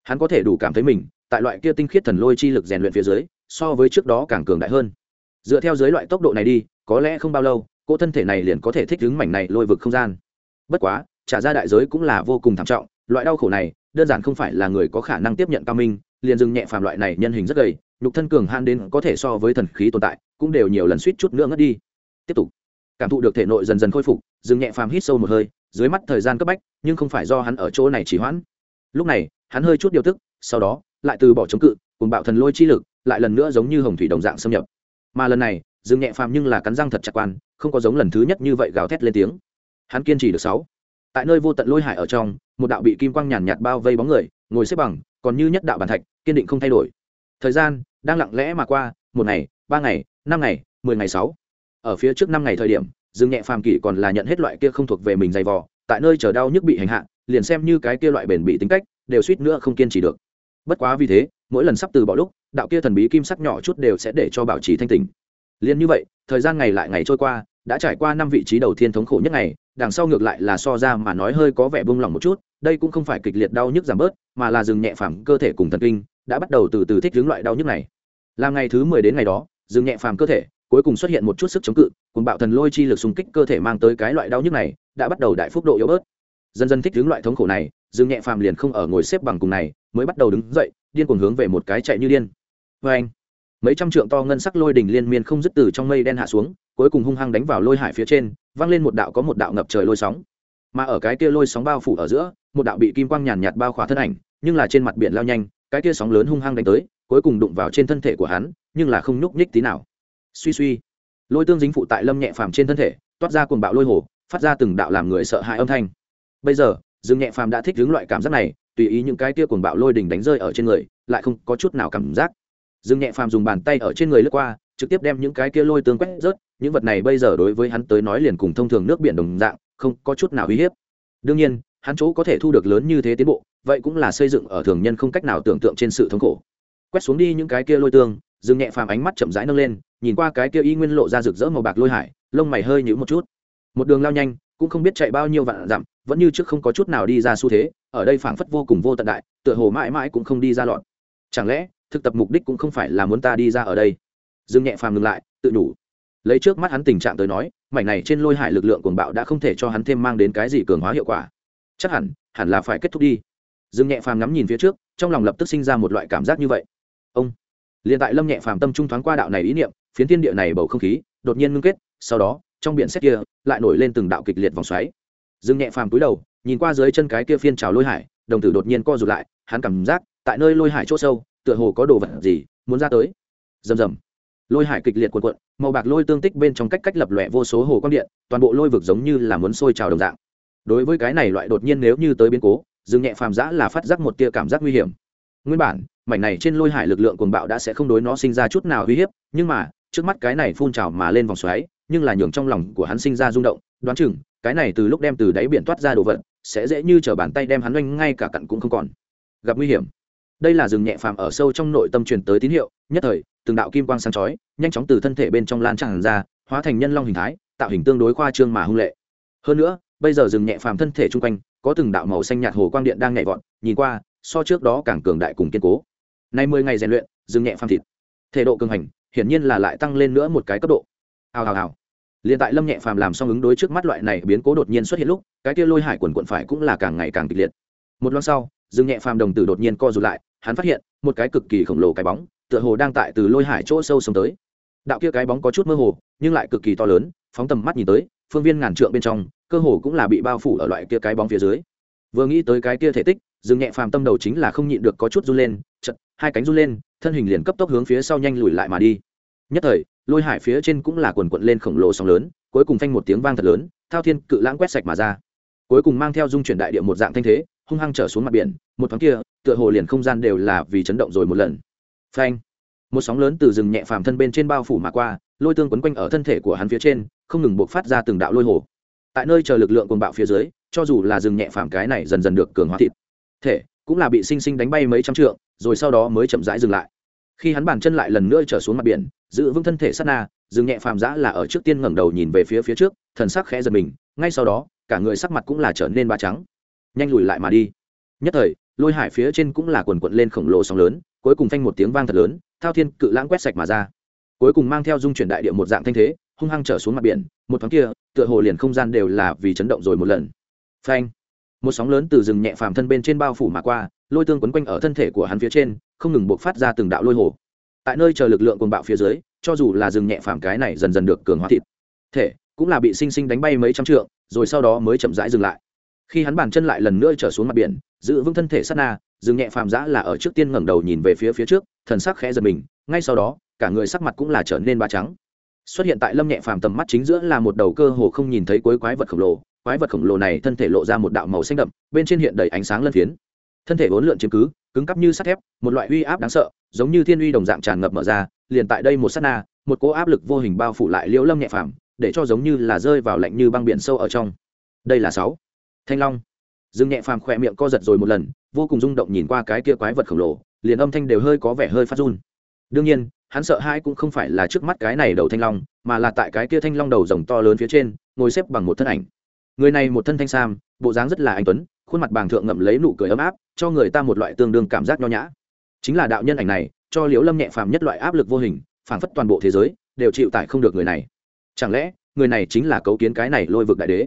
Hắn có thể đủ cảm thấy mình, tại loại kia tinh khiết thần lôi chi lực rèn luyện phía dưới, so với trước đó càng cường đại hơn dựa theo dưới loại tốc độ này đi, có lẽ không bao lâu cô thân thể này liền có thể thích ứng mảnh này lôi vực không gian. Bất quá, trả ra đại giới cũng là vô cùng thảm trọng, loại đau khổ này, đơn giản không phải là người có khả năng tiếp nhận cao minh, liền dừng nhẹ phàm loại này nhân hình rất gầy, nhục thân cường han đến có thể so với thần khí tồn tại, cũng đều nhiều lần suýt chút nữa ngất đi. Tiếp tục, cảm thụ được thể nội dần dần khôi phục, dừng nhẹ phàm hít sâu một hơi, dưới mắt thời gian cấp bách, nhưng không phải do hắn ở chỗ này chỉ hoãn. Lúc này, hắn hơi chút điều tức, sau đó, lại từ bỏ chống cự cùng bạo thần lôi chi lực, lại lần nữa giống như hồng thủy đồng dạng xâm nhập mà lần này, Dương nhẹ phàm nhưng là cắn răng thật chặt quan, không có giống lần thứ nhất như vậy gào thét lên tiếng. Hắn kiên trì được sáu. Tại nơi vô tận lôi hải ở trong, một đạo bị kim quang nhàn nhạt bao vây bóng người, ngồi xếp bằng, còn như nhất đạo bàn thạch, kiên định không thay đổi. Thời gian đang lặng lẽ mà qua, một ngày, ba ngày, năm ngày, mười ngày sáu. Ở phía trước năm ngày thời điểm, dương nhẹ phàm kỷ còn là nhận hết loại kia không thuộc về mình dày vò, tại nơi chờ đau nhức bị hành hạ, liền xem như cái kia loại bền bị tính cách, đều suýt nữa không kiên trì được bất quá vì thế, mỗi lần sắp từ bỏ lúc, đạo kia thần bí kim sắc nhỏ chút đều sẽ để cho bảo trì thanh tình liền như vậy, thời gian ngày lại ngày trôi qua, đã trải qua năm vị trí đầu tiên thống khổ nhất ngày, đằng sau ngược lại là so ra mà nói hơi có vẻ buông lỏng một chút, đây cũng không phải kịch liệt đau nhức giảm bớt, mà là dừng nhẹ phàm cơ thể cùng thần kinh, đã bắt đầu từ từ thích hướng loại đau nhức này. Làm ngày thứ mười đến ngày đó, dừng nhẹ phàm cơ thể, cuối cùng xuất hiện một chút sức chống cự, cùng bạo thần lôi chi lực xung kích cơ thể mang tới cái loại đau nhức này, đã bắt đầu đại phúc độ yếu bớt. Dần dần thích hướng loại thống khổ này, dừng nhẹ phàm liền không ở ngồi xếp bằng cùng này mới bắt đầu đứng dậy, điên cuồng hướng về một cái chạy như điên. Vê anh, mấy trăm trượng to ngân sắc lôi đỉnh liên miên không dứt từ trong mây đen hạ xuống, cuối cùng hung hăng đánh vào lôi hải phía trên văng lên một đạo có một đạo ngập trời lôi sóng. Mà ở cái kia lôi sóng bao phủ ở giữa, một đạo bị kim quang nhàn nhạt bao khỏa thân ảnh, nhưng là trên mặt biển lao nhanh, cái kia sóng lớn hung hăng đánh tới, cuối cùng đụng vào trên thân thể của hắn, nhưng là không nhúc nhích tí nào. Suy suy, lôi tương dính phụ tại lâm nhẹ phàm trên thân thể, toát ra cuồng bạo lôi hồ, phát ra từng đạo làm người sợ hãi âm thanh. Bây giờ, dương nhẹ phàm đã thích hướng loại cảm giác này tùy ý những cái kia cuồng bạo lôi đỉnh đánh rơi ở trên người, lại không có chút nào cảm giác. Dương nhẹ phàm dùng bàn tay ở trên người lướt qua, trực tiếp đem những cái kia lôi tương quét rớt, những vật này bây giờ đối với hắn tới nói liền cùng thông thường nước biển đồng dạng, không có chút nào uy hiếp. Đương nhiên, hắn chỗ có thể thu được lớn như thế tiến bộ, vậy cũng là xây dựng ở thường nhân không cách nào tưởng tượng trên sự thống khổ. Quét xuống đi những cái kia lôi tương, dương nhẹ phàm ánh mắt chậm rãi nâng lên, nhìn qua cái kia y nguyên lộ ra rực rỡ màu bạc lôi hải, lông mày hơi nhíu một chút. Một đường lao nhanh, cũng không biết chạy bao nhiêu vạn dặm vẫn như trước không có chút nào đi ra xu thế, ở đây phảng phất vô cùng vô tận đại, tựa hồ mãi mãi cũng không đi ra lọn chẳng lẽ, thực tập mục đích cũng không phải là muốn ta đi ra ở đây? Dương nhẹ phàm ngừng lại, tự đủ lấy trước mắt hắn tình trạng tới nói, mảnh này trên lôi hải lực lượng cuồng bạo đã không thể cho hắn thêm mang đến cái gì cường hóa hiệu quả. Chắc hẳn hẳn là phải kết thúc đi. Dương nhẹ phàm ngắm nhìn phía trước, trong lòng lập tức sinh ra một loại cảm giác như vậy. Ông. Liền tại lâm nhẹ phàm tâm trung thoáng qua đạo này ý niệm, phiến thiên địa này bầu không khí, đột nhiên ngưng kết, sau đó, trong biển xét kia, lại nổi lên từng đạo kịch liệt vòng xoáy dương nhẹ phàm túi đầu, nhìn qua dưới chân cái kia phiên trào lôi hải, đồng tử đột nhiên co rụt lại, hắn cảm giác tại nơi lôi hải chỗ sâu, tựa hồ có đồ vật gì muốn ra tới. Rầm rầm. Lôi hải kịch liệt cuộn cuộn, màu bạc lôi tương tích bên trong cách cách lập lòe vô số hồ quang điện, toàn bộ lôi vực giống như là muốn sôi trào đồng dạng. Đối với cái này loại đột nhiên nếu như tới biến cố dương nhẹ phàm giã là phát giác một tia cảm giác nguy hiểm. Nguyên bản, mảnh này trên lôi hải lực lượng cuồng bạo đã sẽ không đối nó sinh ra chút nào uy hiếp, nhưng mà, trước mắt cái này phun trào mà lên vòng xoáy, nhưng là nhường trong lòng của hắn sinh ra rung động, đoán chừng cái này từ lúc đem từ đáy biển toát ra đồ vật, sẽ dễ như chở bàn tay đem hắn oanh ngay cả cặn cũng không còn. Gặp nguy hiểm. Đây là rừng nhẹ phàm ở sâu trong nội tâm truyền tới tín hiệu, nhất thời, từng đạo kim quang sáng chói, nhanh chóng từ thân thể bên trong lan tràn ra, hóa thành nhân long hình thái, tạo hình tương đối khoa trương mà hung lệ. Hơn nữa, bây giờ rừng nhẹ phàm thân thể chung quanh, có từng đạo màu xanh nhạt hồ quang điện đang nhảy vọt, nhìn qua, so trước đó càng cường đại cùng kiên cố. Nay mười ngày rèn luyện, rừng nhẹ phàm thịt. Thể độ cường hành, hiển nhiên là lại tăng lên nữa một cái cấp độ. Hào hào hào liền tại lâm nhẹ phàm làm xong ứng đối trước mắt loại này biến cố đột nhiên xuất hiện lúc, cái kia lôi hải quần quận phải cũng là càng ngày càng kịch liệt. Một loan sau, dương nhẹ phàm đồng tử đột nhiên co rụt lại, hắn phát hiện, một cái cực kỳ khổng lồ cái bóng, tựa hồ đang tại từ lôi hải chỗ sâu sống tới. Đạo kia cái bóng có chút mơ hồ, nhưng lại cực kỳ to lớn, phóng tầm mắt nhìn tới, phương viên ngàn trượng bên trong, cơ hồ cũng là bị bao phủ ở loại kia cái bóng phía dưới. Vừa nghĩ tới cái kia thể tích, dương nhẹ phàm tâm đầu chính là không nhịn được có chút run lên chật hai cánh run lên, thân hình liền cấp tốc hướng phía sau nhanh lùi lại mà đi nhất thời, lôi hải phía trên cũng là quần quận lên khổng lồ sóng lớn, cuối cùng phanh một tiếng vang thật lớn, thao thiên cự lãng quét sạch mà ra. Cuối cùng mang theo dung chuyển đại địa một dạng thanh thế, hung hăng trở xuống mặt biển, một thoáng kia, tựa hồ liền không gian đều là vì chấn động rồi một lần. Phanh! Một sóng lớn từ rừng nhẹ phàm thân bên trên bao phủ mà qua, lôi tương quấn quanh ở thân thể của hắn phía trên, không ngừng buộc phát ra từng đạo lôi hồ. Tại nơi chờ lực lượng quần bạo phía dưới, cho dù là rừng nhẹ phàm cái này dần dần được cường hóa thịt, thể cũng là bị sinh sinh đánh bay mấy trăm trượng, rồi sau đó mới chậm rãi dừng lại khi hắn bàn chân lại lần nữa trở xuống mặt biển, giữ vững thân thể sát na, dừng nhẹ phàm giã là ở trước tiên ngẩng đầu nhìn về phía phía trước, thần sắc khẽ giật mình, ngay sau đó, cả người sắc mặt cũng là trở nên ba trắng. Nhanh lùi lại mà đi. Nhất thời, lôi hải phía trên cũng là quần quận lên khổng lồ sóng lớn, cuối cùng phanh một tiếng vang thật lớn, thao thiên cự lãng quét sạch mà ra. Cuối cùng mang theo dung chuyển đại địa một dạng thanh thế, hung hăng trở xuống mặt biển, một thoáng kia, tựa hồ liền không gian đều là vì chấn động rồi một lần. Phanh! Một sóng lớn từ rừng nhẹ phàm thân bên trên bao phủ mà qua lôi tương quấn quanh ở thân thể của hắn phía trên, không ngừng buộc phát ra từng đạo lôi hồ. Tại nơi chờ lực lượng quần bạo phía dưới, cho dù là rừng nhẹ phàm cái này dần dần được cường hóa thịt, thể cũng là bị sinh sinh đánh bay mấy trăm trượng, rồi sau đó mới chậm rãi dừng lại. Khi hắn bàn chân lại lần nữa trở xuống mặt biển, giữ vững thân thể sát na, rừng nhẹ phàm giã là ở trước tiên ngẩng đầu nhìn về phía phía trước, thần sắc khẽ giật mình, ngay sau đó, cả người sắc mặt cũng là trở nên ba trắng. Xuất hiện tại lâm nhẹ phàm tầm mắt chính giữa là một đầu cơ hồ không nhìn thấy cuối quái vật khổng lồ, quái vật khổng lồ này thân thể lộ ra một đạo màu xanh đậm, bên trên hiện đầy ánh sáng lân phiến thân thể vốn lượn chiếm cứ, cứng cắp như sắt thép, một loại uy áp đáng sợ, giống như thiên uy đồng dạng tràn ngập mở ra, liền tại đây một s á t na, một cỗ áp lực vô hình bao phủ lại liễu lâm nhẹ phàm, để cho giống như là rơi vào lạnh như băng biển sâu ở trong. Đây là sáu. Thanh long. Dương nhẹ phàm khỏe miệng co giật rồi một lần, vô cùng rung động nhìn qua cái kia quái vật khổng lồ, liền âm thanh đều hơi có vẻ hơi phát run. Đương nhiên, hắn sợ hai cũng không phải là trước mắt cái này đầu thanh long, mà là tại cái kia thanh long đầu rồng to lớn phía trên, ngồi xếp bằng một thân ảnh. Người này một thân thanh sam, bộ dáng rất là anh tuấn khuôn mặt bàng thượng ngậm lấy nụ cười ấm áp, cho người ta một loại tương đương cảm giác nho nhã. Chính là đạo nhân ảnh này, cho liễu lâm nhẹ phàm nhất loại áp lực vô hình, phảng phất toàn bộ thế giới đều chịu tải không được người này. Chẳng lẽ, người này chính là cấu kiến cái này lôi vực đại đế?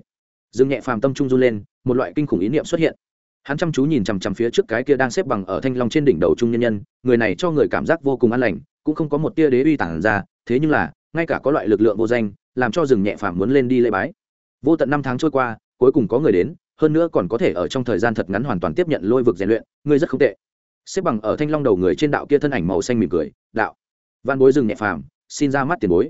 Dương nhẹ phàm tâm trung run lên, một loại kinh khủng ý niệm xuất hiện. Hắn chăm chú nhìn chằm chằm phía trước cái kia đang xếp bằng ở thanh long trên đỉnh đầu trung nhân nhân, người này cho người cảm giác vô cùng an lành, cũng không có một tia đế uy tản ra, thế nhưng là, ngay cả có loại lực lượng vô danh, làm cho rừng nhẹ phàm muốn lên đi lễ bái. Vô tận năm tháng trôi qua, cuối cùng có người đến hơn nữa còn có thể ở trong thời gian thật ngắn hoàn toàn tiếp nhận lôi vực rèn luyện, ngươi rất không tệ. Xếp bằng ở thanh long đầu người trên đạo kia thân ảnh màu xanh mỉm cười, đạo. Văn bối dừng nhẹ phàm, xin ra mắt tiền bối.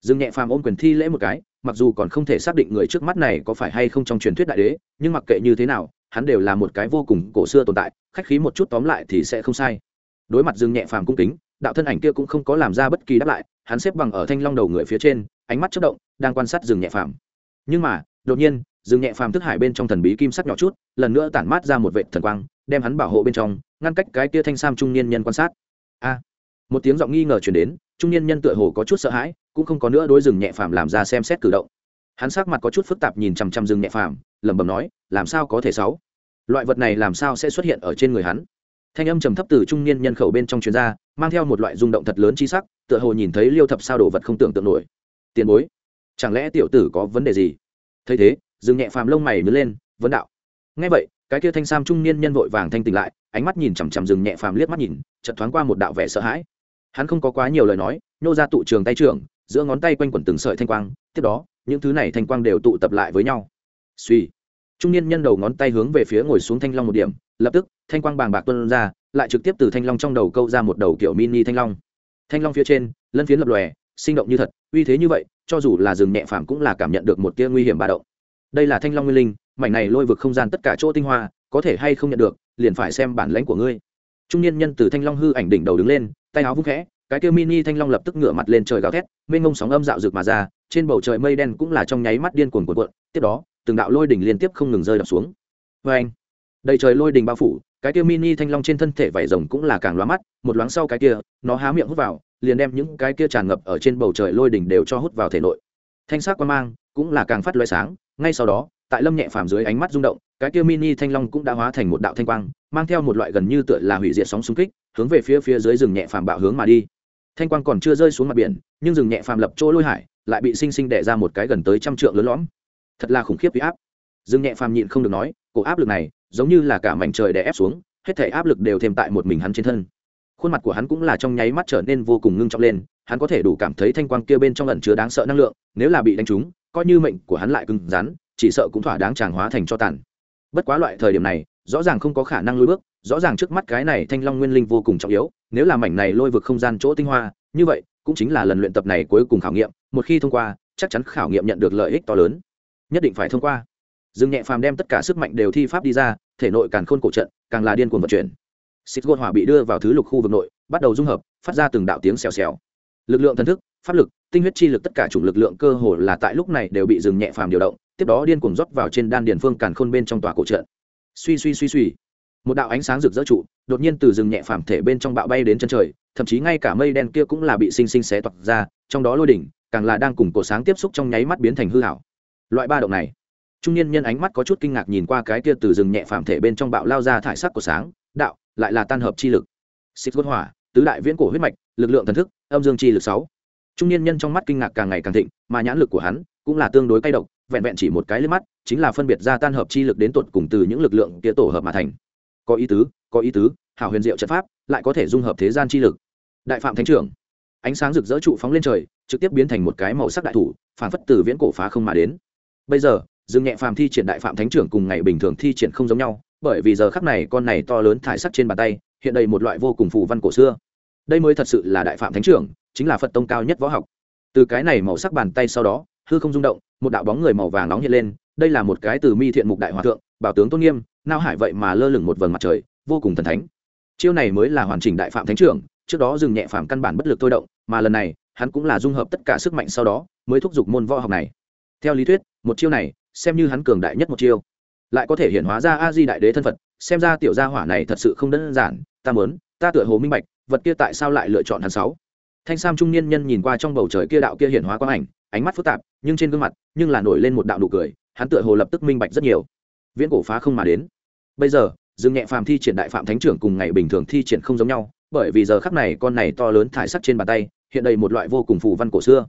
Dừng nhẹ phàm ôm quyền thi lễ một cái, mặc dù còn không thể xác định người trước mắt này có phải hay không trong truyền thuyết đại đế, nhưng mặc kệ như thế nào, hắn đều là một cái vô cùng cổ xưa tồn tại, khách khí một chút tóm lại thì sẽ không sai. Đối mặt dừng nhẹ phàm cung kính, đạo thân ảnh kia cũng không có làm ra bất kỳ đáp lại, hắn xếp bằng ở thanh long đầu người phía trên, ánh mắt chất động, đang quan sát dừng nhẹ phàm. Nhưng mà, đột nhiên dừng nhẹ phàm thức hải bên trong thần bí kim sắc nhỏ chút, lần nữa tản mát ra một vệ thần quang, đem hắn bảo hộ bên trong, ngăn cách cái kia thanh sam trung niên nhân quan sát. A! Một tiếng giọng nghi ngờ chuyển đến, trung niên nhân tựa hồ có chút sợ hãi, cũng không có nữa đối dừng nhẹ phàm làm ra xem xét cử động. Hắn sắc mặt có chút phức tạp nhìn chằm chằm dừng nhẹ phàm, lẩm bẩm nói, làm sao có thể sáu? Loại vật này làm sao sẽ xuất hiện ở trên người hắn? Thanh âm trầm thấp từ trung niên nhân khẩu bên trong chuyên gia mang theo một loại rung động thật lớn chi sắc, tựa hồ nhìn thấy liêu thập sao đồ vật không tưởng tượng nổi. Tiền bối, chẳng lẽ tiểu tử có vấn đề gì? Thấy thế dừng nhẹ phàm lông mày nứt lên, vấn đạo. Ngay vậy, cái kia thanh sam trung niên nhân vội vàng thanh tỉnh lại, ánh mắt nhìn chằm chằm dừng nhẹ phàm liếc mắt nhìn, chợt thoáng qua một đạo vẻ sợ hãi. Hắn không có quá nhiều lời nói nô ra tụ trường tay trường giữa ngón tay quanh quẩn từng sợi thanh quang, tiếp đó, những thứ này thanh quang đều tụ tập lại với nhau. Suy. Trung niên nhân đầu ngón tay hướng về phía ngồi xuống thanh long một điểm, lập tức, thanh quang bàng bạc tuân ra, lại trực tiếp từ thanh long trong đầu câu ra một đầu kiểu mini thanh long. Thanh long phía trên, lân phiến lập lòe, sinh động như thật, uy thế như vậy, cho dù là rừng nhẹ phàm cũng là cảm nhận được một tia nguy hiểm ba động đây là thanh long nguyên linh, mảnh này lôi vực không gian tất cả chỗ tinh hoa, có thể hay không nhận được, liền phải xem bản lãnh của ngươi. Trung niên nhân từ thanh long hư ảnh đỉnh đầu đứng lên, tay áo vung khẽ, cái kia mini thanh long lập tức ngửa mặt lên trời gào thét, mênh ngông sóng âm dạo rực mà ra, trên bầu trời mây đen cũng là trong nháy mắt điên cuồng cuộn cuộn, tiếp đó, từng đạo lôi đỉnh liên tiếp không ngừng rơi đập xuống. Vê anh, đầy trời lôi đỉnh bao phủ, cái kia mini thanh long trên thân thể vảy rồng cũng là càng lóa mắt, một loáng sau cái kia, nó há miệng hút vào, liền đem những cái kia tràn ngập ở trên bầu trời lôi đỉnh đều cho hút vào thể nội. Thanh sắc quan mang cũng là càng phát loại sáng ngay sau đó, tại lâm nhẹ phàm dưới ánh mắt rung động, cái kia mini thanh long cũng đã hóa thành một đạo thanh quang, mang theo một loại gần như tựa là hủy diệt sóng xung kích, hướng về phía phía dưới rừng nhẹ phàm bạo hướng mà đi. Thanh quang còn chưa rơi xuống mặt biển, nhưng rừng nhẹ phàm lập chỗ lôi hải, lại bị sinh sinh đẻ ra một cái gần tới trăm trượng lớn lõm. Thật là khủng khiếp huy áp. Rừng nhẹ phàm nhịn không được nói, cổ áp lực này, giống như là cả mảnh trời đè ép xuống, hết thể áp lực đều thêm tại một mình hắn trên thân. Khuôn mặt của hắn cũng là trong nháy mắt trở nên vô cùng ngưng trọng lên hắn có thể đủ cảm thấy thanh quang kia bên trong ẩn chứa đáng sợ năng lượng, nếu là bị đánh trúng, coi như mệnh của hắn lại cứng rắn, chỉ sợ cũng thỏa đáng tràng hóa thành cho tàn. Bất quá loại thời điểm này, rõ ràng không có khả năng lùi bước, rõ ràng trước mắt cái này thanh long nguyên linh vô cùng trọng yếu, nếu là mảnh này lôi vực không gian chỗ tinh hoa, như vậy, cũng chính là lần luyện tập này cuối cùng khảo nghiệm, một khi thông qua, chắc chắn khảo nghiệm nhận được lợi ích to lớn. Nhất định phải thông qua. Dương nhẹ phàm đem tất cả sức mạnh đều thi pháp đi ra, thể nội càng khôn cổ trận, càng là điên cuồng vận chuyển. Xích gôn hỏa bị đưa vào thứ lục khu vực nội, bắt đầu dung hợp, phát ra từng đạo tiếng xèo xèo lực lượng thần thức, pháp lực, tinh huyết chi lực tất cả chủng lực lượng cơ hồ là tại lúc này đều bị dừng nhẹ phàm điều động, tiếp đó điên cuồng rót vào trên đan điền phương càn khôn bên trong tòa cổ trận. Suy suy suy suy. Một đạo ánh sáng rực rỡ trụ, đột nhiên từ rừng nhẹ phàm thể bên trong bạo bay đến chân trời, thậm chí ngay cả mây đen kia cũng là bị sinh sinh xé toạc ra, trong đó lôi đỉnh càng là đang cùng cổ sáng tiếp xúc trong nháy mắt biến thành hư hảo. Loại ba động này, trung niên nhân ánh mắt có chút kinh ngạc nhìn qua cái kia từ rừng nhẹ phàm thể bên trong bạo lao ra thải sắc của sáng, đạo, lại là tan hợp chi lực. Xích cốt hỏa tứ đại viễn cổ huyết mạch, lực lượng thần thức, âm dương chi lực sáu. Trung niên nhân trong mắt kinh ngạc càng ngày càng thịnh, mà nhãn lực của hắn cũng là tương đối cay độc, vẹn vẹn chỉ một cái liếc mắt, chính là phân biệt ra tan hợp chi lực đến tột cùng từ những lực lượng kia tổ hợp mà thành. Có ý tứ, có ý tứ, hảo huyền diệu trận pháp lại có thể dung hợp thế gian chi lực. Đại phạm thánh trưởng, ánh sáng rực rỡ trụ phóng lên trời, trực tiếp biến thành một cái màu sắc đại thủ, phản phất từ viễn cổ phá không mà đến. Bây giờ, dương nhẹ phàm thi triển đại phạm thánh trưởng cùng ngày bình thường thi triển không giống nhau, bởi vì giờ khắc này con này to lớn thải sắc trên bàn tay hiện đầy một loại vô cùng phù văn cổ xưa. Đây mới thật sự là đại phạm thánh trưởng, chính là phật tông cao nhất võ học. Từ cái này màu sắc bàn tay sau đó, hư không rung động, một đạo bóng người màu vàng nóng hiện lên, đây là một cái từ mi thiện mục đại hòa thượng, bảo tướng tôn nghiêm, nao hải vậy mà lơ lửng một vầng mặt trời, vô cùng thần thánh. Chiêu này mới là hoàn chỉnh đại phạm thánh trưởng, trước đó dừng nhẹ phạm căn bản bất lực thôi động, mà lần này, hắn cũng là dung hợp tất cả sức mạnh sau đó, mới thúc giục môn võ học này. Theo lý thuyết, một chiêu này, xem như hắn cường đại nhất một chiêu, lại có thể hiện hóa ra a di đại đế thân phật xem ra tiểu gia hỏa này thật sự không đơn giản, ta mớn ta tựa hồ minh bạch, vật kia tại sao lại lựa chọn hắn sáu. Thanh sam trung niên nhân nhìn qua trong bầu trời kia đạo kia hiển hóa quang ảnh, ánh mắt phức tạp, nhưng trên gương mặt, nhưng là nổi lên một đạo nụ cười, hắn tựa hồ lập tức minh bạch rất nhiều. Viễn cổ phá không mà đến. Bây giờ, dương nhẹ phàm thi triển đại phạm thánh trưởng cùng ngày bình thường thi triển không giống nhau, bởi vì giờ khắc này con này to lớn thải sắc trên bàn tay, hiện đầy một loại vô cùng phù văn cổ xưa.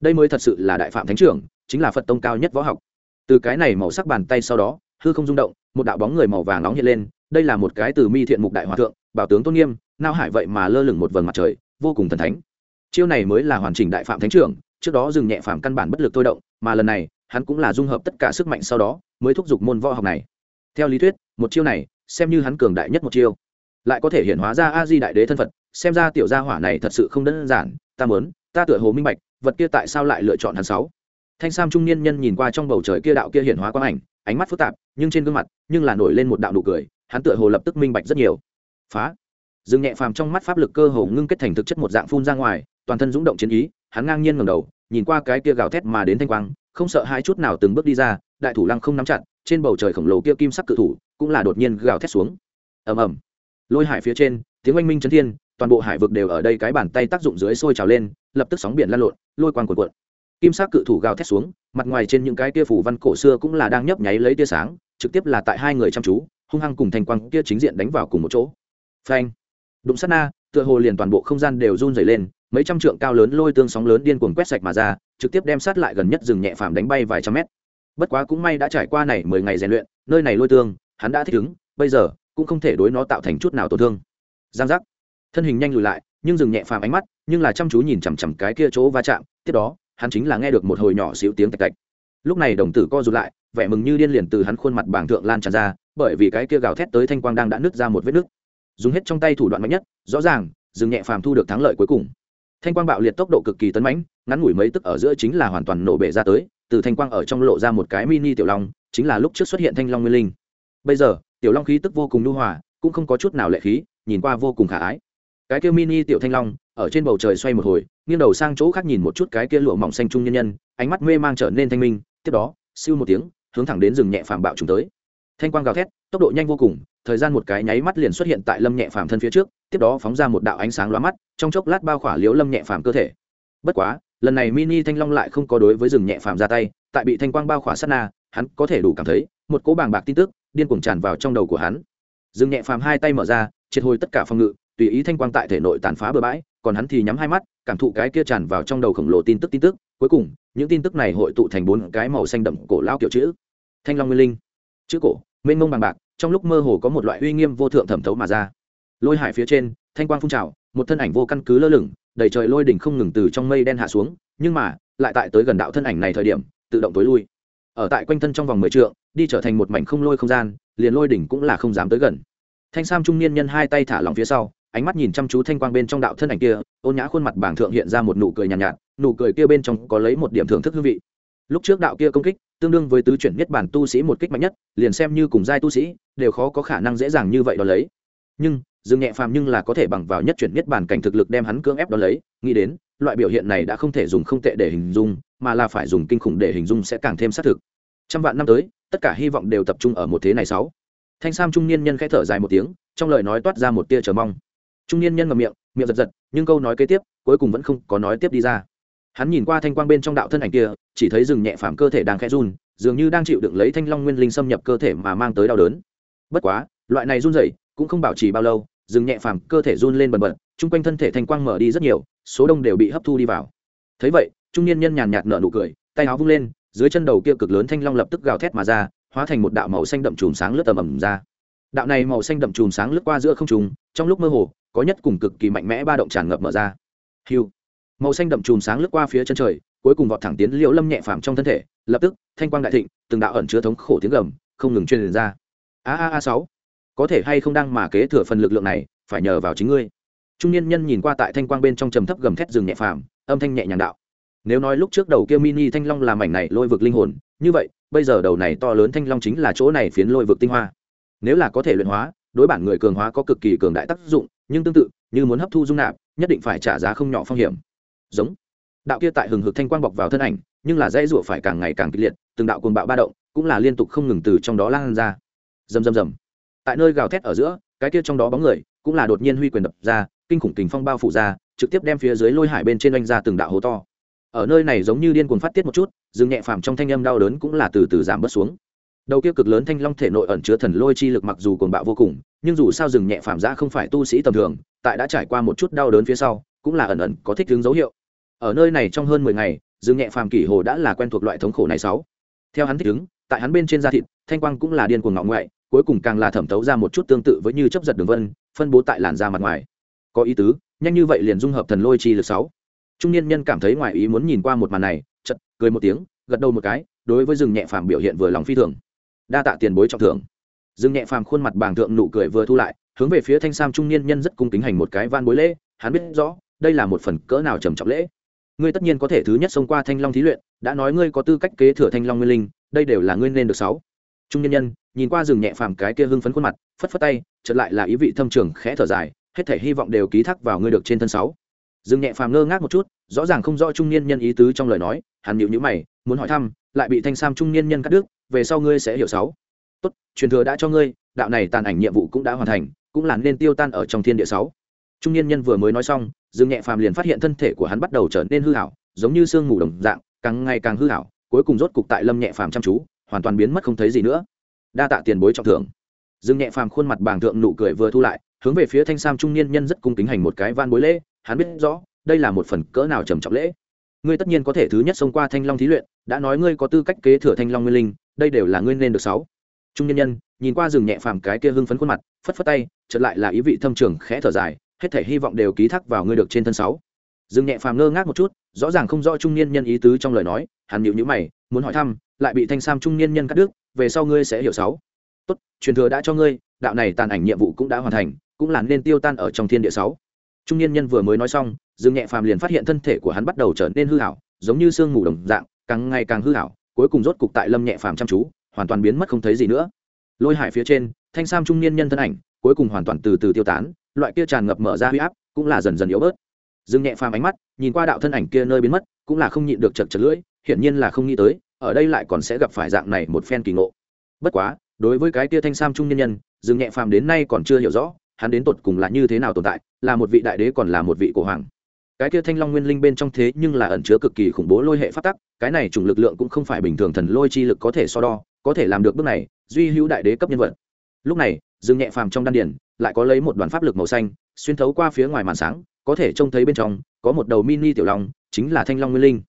Đây mới thật sự là đại phạm thánh trưởng, chính là phật tông cao nhất võ học. Từ cái này màu sắc bàn tay sau đó, hư không rung động một đạo bóng người màu vàng nóng hiện lên, đây là một cái từ mi thiện mục đại hòa thượng, bảo tướng tôn nghiêm, nao hải vậy mà lơ lửng một vầng mặt trời, vô cùng thần thánh. Chiêu này mới là hoàn chỉnh đại phạm thánh trưởng, trước đó dừng nhẹ phạm căn bản bất lực thôi động, mà lần này, hắn cũng là dung hợp tất cả sức mạnh sau đó, mới thúc giục môn võ học này. Theo lý thuyết, một chiêu này, xem như hắn cường đại nhất một chiêu. Lại có thể hiện hóa ra a di đại đế thân phật xem ra tiểu gia hỏa này thật sự không đơn giản, ta mớn ta tựa hồ minh bạch, vật kia tại sao lại lựa chọn hắn sáu? Thanh sam trung niên nhân nhìn qua trong bầu trời kia đạo kia hiện hóa quang ảnh ánh mắt phức tạp, nhưng trên gương mặt, nhưng là nổi lên một đạo nụ cười, hắn tựa hồ lập tức minh bạch rất nhiều. Phá. Dương nhẹ phàm trong mắt pháp lực cơ hồ ngưng kết thành thực chất một dạng phun ra ngoài, toàn thân rúng động chiến ý, hắn ngang nhiên ngầm đầu, nhìn qua cái kia gào thét mà đến thanh quang, không sợ hai chút nào từng bước đi ra, đại thủ lăng không nắm chặt, trên bầu trời khổng lồ kia kim sắc cự thủ cũng là đột nhiên gào thét xuống. Ầm ầm. Lôi hải phía trên, tiếng oanh minh chấn thiên, toàn bộ hải vực đều ở đây cái bàn tay tác dụng dưới sôi trào lên, lập tức sóng biển lan lộn, lôi quang cuộn cuộn kim sắc cự thủ gào thét xuống, mặt ngoài trên những cái kia phủ văn cổ xưa cũng là đang nhấp nháy lấy tia sáng, trực tiếp là tại hai người chăm chú, hung hăng cùng thanh quang kia chính diện đánh vào cùng một chỗ. Phanh! Đụng sát na, tựa hồ liền toàn bộ không gian đều run rẩy lên, mấy trăm trượng cao lớn lôi tương sóng lớn điên cuồng quét sạch mà ra, trực tiếp đem sát lại gần nhất rừng nhẹ phàm đánh bay vài trăm mét. Bất quá cũng may đã trải qua này mười ngày rèn luyện, nơi này lôi tương, hắn đã thích ứng, bây giờ cũng không thể đối nó tạo thành chút nào tổn thương. Giang giác. Thân hình nhanh lùi lại, nhưng dừng nhẹ phàm ánh mắt, nhưng là chăm chú nhìn chằm chằm cái kia chỗ va chạm, tiếp đó hắn chính là nghe được một hồi nhỏ xíu tiếng tạch tạch. Lúc này đồng tử co rụt lại, vẻ mừng như điên liền từ hắn khuôn mặt bảng thượng lan tràn ra, bởi vì cái kia gào thét tới thanh quang đang đã nứt ra một vết nứt. Dùng hết trong tay thủ đoạn mạnh nhất, rõ ràng dừng nhẹ phàm thu được thắng lợi cuối cùng. Thanh quang bạo liệt tốc độ cực kỳ tấn mãnh, ngắn ngủi mấy tức ở giữa chính là hoàn toàn nổ bể ra tới, từ thanh quang ở trong lộ ra một cái mini tiểu long, chính là lúc trước xuất hiện thanh long nguyên linh. Bây giờ, tiểu long khí tức vô cùng nhu hòa, cũng không có chút nào lệ khí, nhìn qua vô cùng khả ái. Cái kia mini tiểu thanh long ở trên bầu trời xoay một hồi, nghiêng đầu sang chỗ khác nhìn một chút cái kia lụa mỏng xanh trung nhân nhân, ánh mắt mê mang trở nên thanh minh, tiếp đó, siêu một tiếng, hướng thẳng đến rừng nhẹ phàm bạo trùng tới. Thanh quang gào thét, tốc độ nhanh vô cùng, thời gian một cái nháy mắt liền xuất hiện tại lâm nhẹ phàm thân phía trước, tiếp đó phóng ra một đạo ánh sáng lóa mắt, trong chốc lát bao khỏa liếu lâm nhẹ phàm cơ thể. Bất quá, lần này mini thanh long lại không có đối với rừng nhẹ phàm ra tay, tại bị thanh quang bao khỏa sát na, hắn có thể đủ cảm thấy, một cỗ bàng bạc tin tức, điên cuồng tràn vào trong đầu của hắn. Rừng nhẹ phàm hai tay mở ra, triệt hồi tất cả phòng ngự, tùy ý thanh quang tại thể nội tàn phá bừa bãi còn hắn thì nhắm hai mắt, cảm thụ cái kia tràn vào trong đầu khổng lồ tin tức tin tức. Cuối cùng, những tin tức này hội tụ thành bốn cái màu xanh đậm cổ lao kiểu chữ. Thanh long nguyên linh. Chữ cổ, mênh mông bằng bạc, trong lúc mơ hồ có một loại uy nghiêm vô thượng thẩm thấu mà ra. Lôi hải phía trên, thanh quang phun trào, một thân ảnh vô căn cứ lơ lửng, đầy trời lôi đỉnh không ngừng từ trong mây đen hạ xuống, nhưng mà, lại tại tới gần đạo thân ảnh này thời điểm, tự động tối lui. Ở tại quanh thân trong vòng mười trượng, đi trở thành một mảnh không lôi không gian, liền lôi đỉnh cũng là không dám tới gần. Thanh sam trung niên nhân hai tay thả lòng phía sau ánh mắt nhìn chăm chú thanh quang bên trong đạo thân ảnh kia ôn nhã khuôn mặt bảng thượng hiện ra một nụ cười nhàn nhạt, nhạt nụ cười kia bên trong có lấy một điểm thưởng thức hương vị. Lúc trước đạo kia công kích tương đương với tứ chuyển nhất bản tu sĩ một kích mạnh nhất liền xem như cùng giai tu sĩ đều khó có khả năng dễ dàng như vậy đó lấy. Nhưng dương nhẹ phàm nhưng là có thể bằng vào nhất chuyển nhất bản cảnh thực lực đem hắn cưỡng ép đó lấy nghĩ đến loại biểu hiện này đã không thể dùng không tệ để hình dung mà là phải dùng kinh khủng để hình dung sẽ càng thêm xác thực. Trăm vạn năm tới tất cả hy vọng đều tập trung ở một thế này sáu. Thanh sam trung niên nhân khẽ thở dài một tiếng trong lời nói toát ra một tia chờ mong trung niên nhân ngậm miệng miệng giật giật, nhưng câu nói kế tiếp, cuối cùng vẫn không có nói tiếp đi ra. Hắn nhìn qua thanh quang bên trong đạo thân ảnh kia, chỉ thấy rừng nhẹ phàm cơ thể đang khẽ run, dường như đang chịu đựng lấy thanh long nguyên linh xâm nhập cơ thể mà mang tới đau đớn. Bất quá, loại này run rẩy cũng không bảo trì bao lâu, rừng nhẹ phàm cơ thể run lên bần bật, chung quanh thân thể thanh quang mở đi rất nhiều, số đông đều bị hấp thu đi vào. Thấy vậy, trung niên nhân nhàn nhạt nở nụ cười, tay áo vung lên, dưới chân đầu kia cực lớn thanh long lập tức gào thét mà ra, hóa thành một đạo màu xanh đậm chùm sáng lướt tầm ầm ra. Đạo này màu xanh đậm chùm sáng lướt qua giữa không trùng trong lúc mơ hồ có nhất cùng cực kỳ mạnh mẽ ba động tràn ngập mở ra. Hiu màu xanh đậm chùm sáng lướt qua phía chân trời, cuối cùng vọt thẳng tiến liễu lâm nhẹ phàm trong thân thể, lập tức, thanh quang đại thịnh, từng đạo ẩn chứa thống khổ tiếng gầm, không ngừng truyền ra. A a a sáu. Có thể hay không đang mà kế thừa phần lực lượng này, phải nhờ vào chính ngươi. Trung niên nhân nhìn qua tại thanh quang bên trong trầm thấp gầm thét rừng nhẹ phàm, âm thanh nhẹ nhàng đạo. Nếu nói lúc trước đầu kia mini thanh long làm mảnh này lôi vực linh hồn, như vậy, bây giờ đầu này to lớn thanh long chính là chỗ này phiến lôi vực tinh hoa. Nếu là có thể luyện hóa, đối bản người cường hóa có cực kỳ cường đại tác dụng nhưng tương tự, như muốn hấp thu dung nạp, nhất định phải trả giá không nhỏ phong hiểm. Giống. Đạo kia tại hừng hực thanh quang bọc vào thân ảnh, nhưng là dãy rủa phải càng ngày càng kịch liệt, từng đạo cuồng bạo ba động cũng là liên tục không ngừng từ trong đó lan ra. Rầm rầm rầm. Tại nơi gào thét ở giữa, cái kia trong đó bóng người cũng là đột nhiên huy quyền đập ra, kinh khủng kình phong bao phủ ra, trực tiếp đem phía dưới lôi hải bên trên oanh ra từng đạo hố to. Ở nơi này giống như điên cuồng phát tiết một chút dừng nhẹ phàm trong thanh âm đau đớn cũng là từ từ giảm bớt xuống đầu kia cực lớn thanh long thể nội ẩn chứa thần lôi chi lực mặc dù cồn bạo vô cùng, nhưng dù sao dừng nhẹ phàm ra không phải tu sĩ tầm thường, tại đã trải qua một chút đau đớn phía sau, cũng là ẩn ẩn có thích hướng dấu hiệu. Ở nơi này trong hơn mười ngày, rừng nhẹ phàm kỷ hồ đã là quen thuộc loại thống khổ này sáu. Theo hắn thích ứng, tại hắn bên trên da thịt, thanh quang cũng là điên cuồng ngọng ngoại, cuối cùng càng là thẩm tấu ra một chút tương tự với như chấp giật đường vân, phân bố tại làn da mặt ngoài. Có ý tứ, nhanh như vậy liền dung hợp thần lôi chi lực sáu. Trung niên nhân cảm thấy ngoài ý muốn nhìn qua một màn này chật cười một tiếng, gật đầu một cái, đối với rừng nhẹ phàm biểu hiện vừa lòng phi thường đa tạ tiền bối trọng thưởng. Dương nhẹ phàm khuôn mặt bàng thượng nụ cười vừa thu lại, hướng về phía thanh sam trung niên nhân rất cung kính hành một cái van bối lễ, hắn biết rõ, đây là một phần cỡ nào trầm trọng lễ. Ngươi tất nhiên có thể thứ nhất xông qua thanh long thí luyện, đã nói ngươi có tư cách kế thừa thanh long nguyên linh, đây đều là ngươi nên được sáu. Trung nhân nhân, nhìn qua rừng nhẹ phàm cái kia hưng phấn khuôn mặt, phất phất tay, chợt lại là ý vị thâm trường, khẽ thở dài, hết thể hy vọng đều ký thác vào ngươi được trên thân sáu. Rừng nhẹ phàm ngơ ngác một chút, rõ ràng không rõ trung niên nhân ý tứ trong lời nói, hắn nhịu nhữ mày, muốn hỏi thăm, lại bị thanh sam trung niên nhân cắt đứt về sau ngươi sẽ hiểu sáu. Tốt, truyền thừa đã cho ngươi, đạo này tàn ảnh nhiệm vụ cũng đã hoàn thành, cũng là nên tiêu tan ở trong thiên địa sáu. Trung niên nhân vừa mới nói xong, dương nhẹ phàm liền phát hiện thân thể của hắn bắt đầu trở nên hư hảo, giống như sương mù đồng dạng, càng ngày càng hư hảo, cuối cùng rốt cục tại lâm nhẹ phàm chăm chú, hoàn toàn biến mất không thấy gì nữa. Đa tạ tiền bối trọng thưởng. Dương nhẹ phàm khuôn mặt bàng thượng nụ cười vừa thu lại, hướng về phía thanh sam trung niên nhân rất cung kính hành một cái van bối lễ, hắn biết rõ, đây là một phần cỡ nào trầm trọng lễ. Ngươi tất nhiên có thể thứ nhất xông qua thanh long thí luyện, đã nói ngươi có tư cách kế thừa thanh long nguyên linh đây đều là ngươi nên được sáu. Trung nhân nhân, nhìn qua rừng nhẹ phàm cái kia hưng phấn khuôn mặt, phất phất tay trở lại là ý vị thâm trường khẽ thở dài, hết thể hy vọng đều ký thác vào ngươi được trên thân sáu. Dương nhẹ phàm ngơ ngác một chút, rõ ràng không rõ trung niên nhân ý tứ trong lời nói, hắn nhịu nhữ mày, muốn hỏi thăm, lại bị thanh sam trung niên nhân cắt đứt, về sau ngươi sẽ hiểu sáu. Tốt, truyền thừa đã cho ngươi, đạo này tàn ảnh nhiệm vụ cũng đã hoàn thành, cũng là nên tiêu tan ở trong thiên địa sáu. Trung niên nhân vừa mới nói xong dương nhẹ phàm liền phát hiện thân thể của hắn bắt đầu trở nên hư hảo, giống như sương mù đồng dạng, càng ngày càng hư hảo cuối cùng rốt cục tại lâm nhẹ phàm chăm chú, hoàn toàn biến mất không thấy gì nữa. Lôi hải phía trên, thanh sam trung niên nhân thân ảnh, cuối cùng hoàn toàn từ từ tiêu tán, loại kia tràn ngập mở ra huy áp, cũng là dần dần yếu bớt. Dừng nhẹ phàm ánh mắt, nhìn qua đạo thân ảnh kia nơi biến mất, cũng là không nhịn được chật chật lưỡi, hiển nhiên là không nghĩ tới, ở đây lại còn sẽ gặp phải dạng này một phen kỳ ngộ. Bất quá, đối với cái kia thanh sam trung nhân nhân dừng nhẹ phàm đến nay còn chưa hiểu rõ, hắn đến tột cùng là như thế nào tồn tại, là một vị đại đế còn là một vị cổ hoàng cái kia thanh long nguyên linh bên trong thế nhưng là ẩn chứa cực kỳ khủng bố lôi hệ phát tắc, cái này chủng lực lượng cũng không phải bình thường thần lôi chi lực có thể so đo, có thể làm được bước này, duy hữu đại đế cấp nhân vật. Lúc này, dương nhẹ phàm trong đan điển lại có lấy một đoàn pháp lực màu xanh, xuyên thấu qua phía ngoài màn sáng, có thể trông thấy bên trong, có một đầu mini tiểu long, chính là thanh long nguyên linh.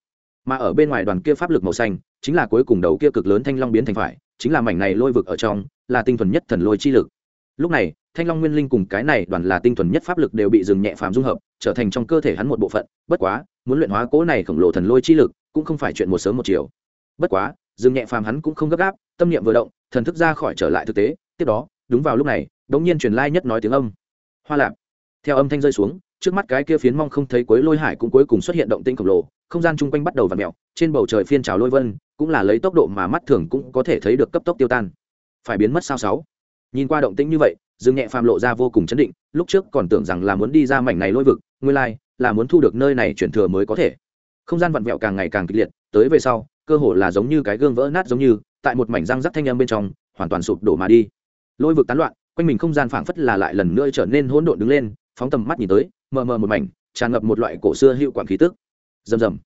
Mà ở bên ngoài đoàn kia pháp lực màu xanh, chính là cuối cùng đầu kia cực lớn thanh long biến thành phải, chính là mảnh này lôi vực ở trong, là tinh thuần nhất thần lôi chi lực lúc này, thanh long nguyên linh cùng cái này đoàn là tinh thuần nhất pháp lực đều bị dừng nhẹ phàm dung hợp, trở thành trong cơ thể hắn một bộ phận. Bất quá, muốn luyện hóa cố này khổng lồ thần lôi chi lực, cũng không phải chuyện một sớm một chiều. Bất quá dừng nhẹ phàm hắn cũng không gấp gáp, tâm niệm vừa động, thần thức ra khỏi trở lại thực tế. Tiếp đó, đúng vào lúc này đống nhiên truyền lai nhất nói tiếng âm. Hoa lạp. Theo âm thanh rơi xuống, trước mắt cái kia phiến mong không thấy cuối lôi hải cũng cuối cùng xuất hiện động tĩnh khổng lồ, không gian chung quanh bắt đầu v ặ mẹo trên bầu trời phiên trào lôi vân, cũng là lấy tốc độ mà mắt thường cũng có thể thấy được cấp tốc tiêu tan. Phải biến mất sao sáu? Nhìn qua động tĩnh như vậy, dương nhẹ phàm lộ ra vô cùng chấn định, lúc trước còn tưởng rằng là muốn đi ra mảnh này lôi vực, nguyên lai, là muốn thu được nơi này chuyển thừa mới có thể. Không gian vặn vẹo càng ngày càng kịch liệt, tới về sau, cơ hồ là giống như cái gương vỡ nát giống như, tại một mảnh răng rắc thanh âm bên trong, hoàn toàn sụp đổ mà đi. Lôi vực tán loạn, quanh mình không gian phảng phất là lại lần nữa trở nên hỗn độn đứng lên, phóng tầm mắt nhìn tới, mờ mờ một mảnh, tràn ngập một loại cổ xưa hiệu quản khí tức. Rầm rầm.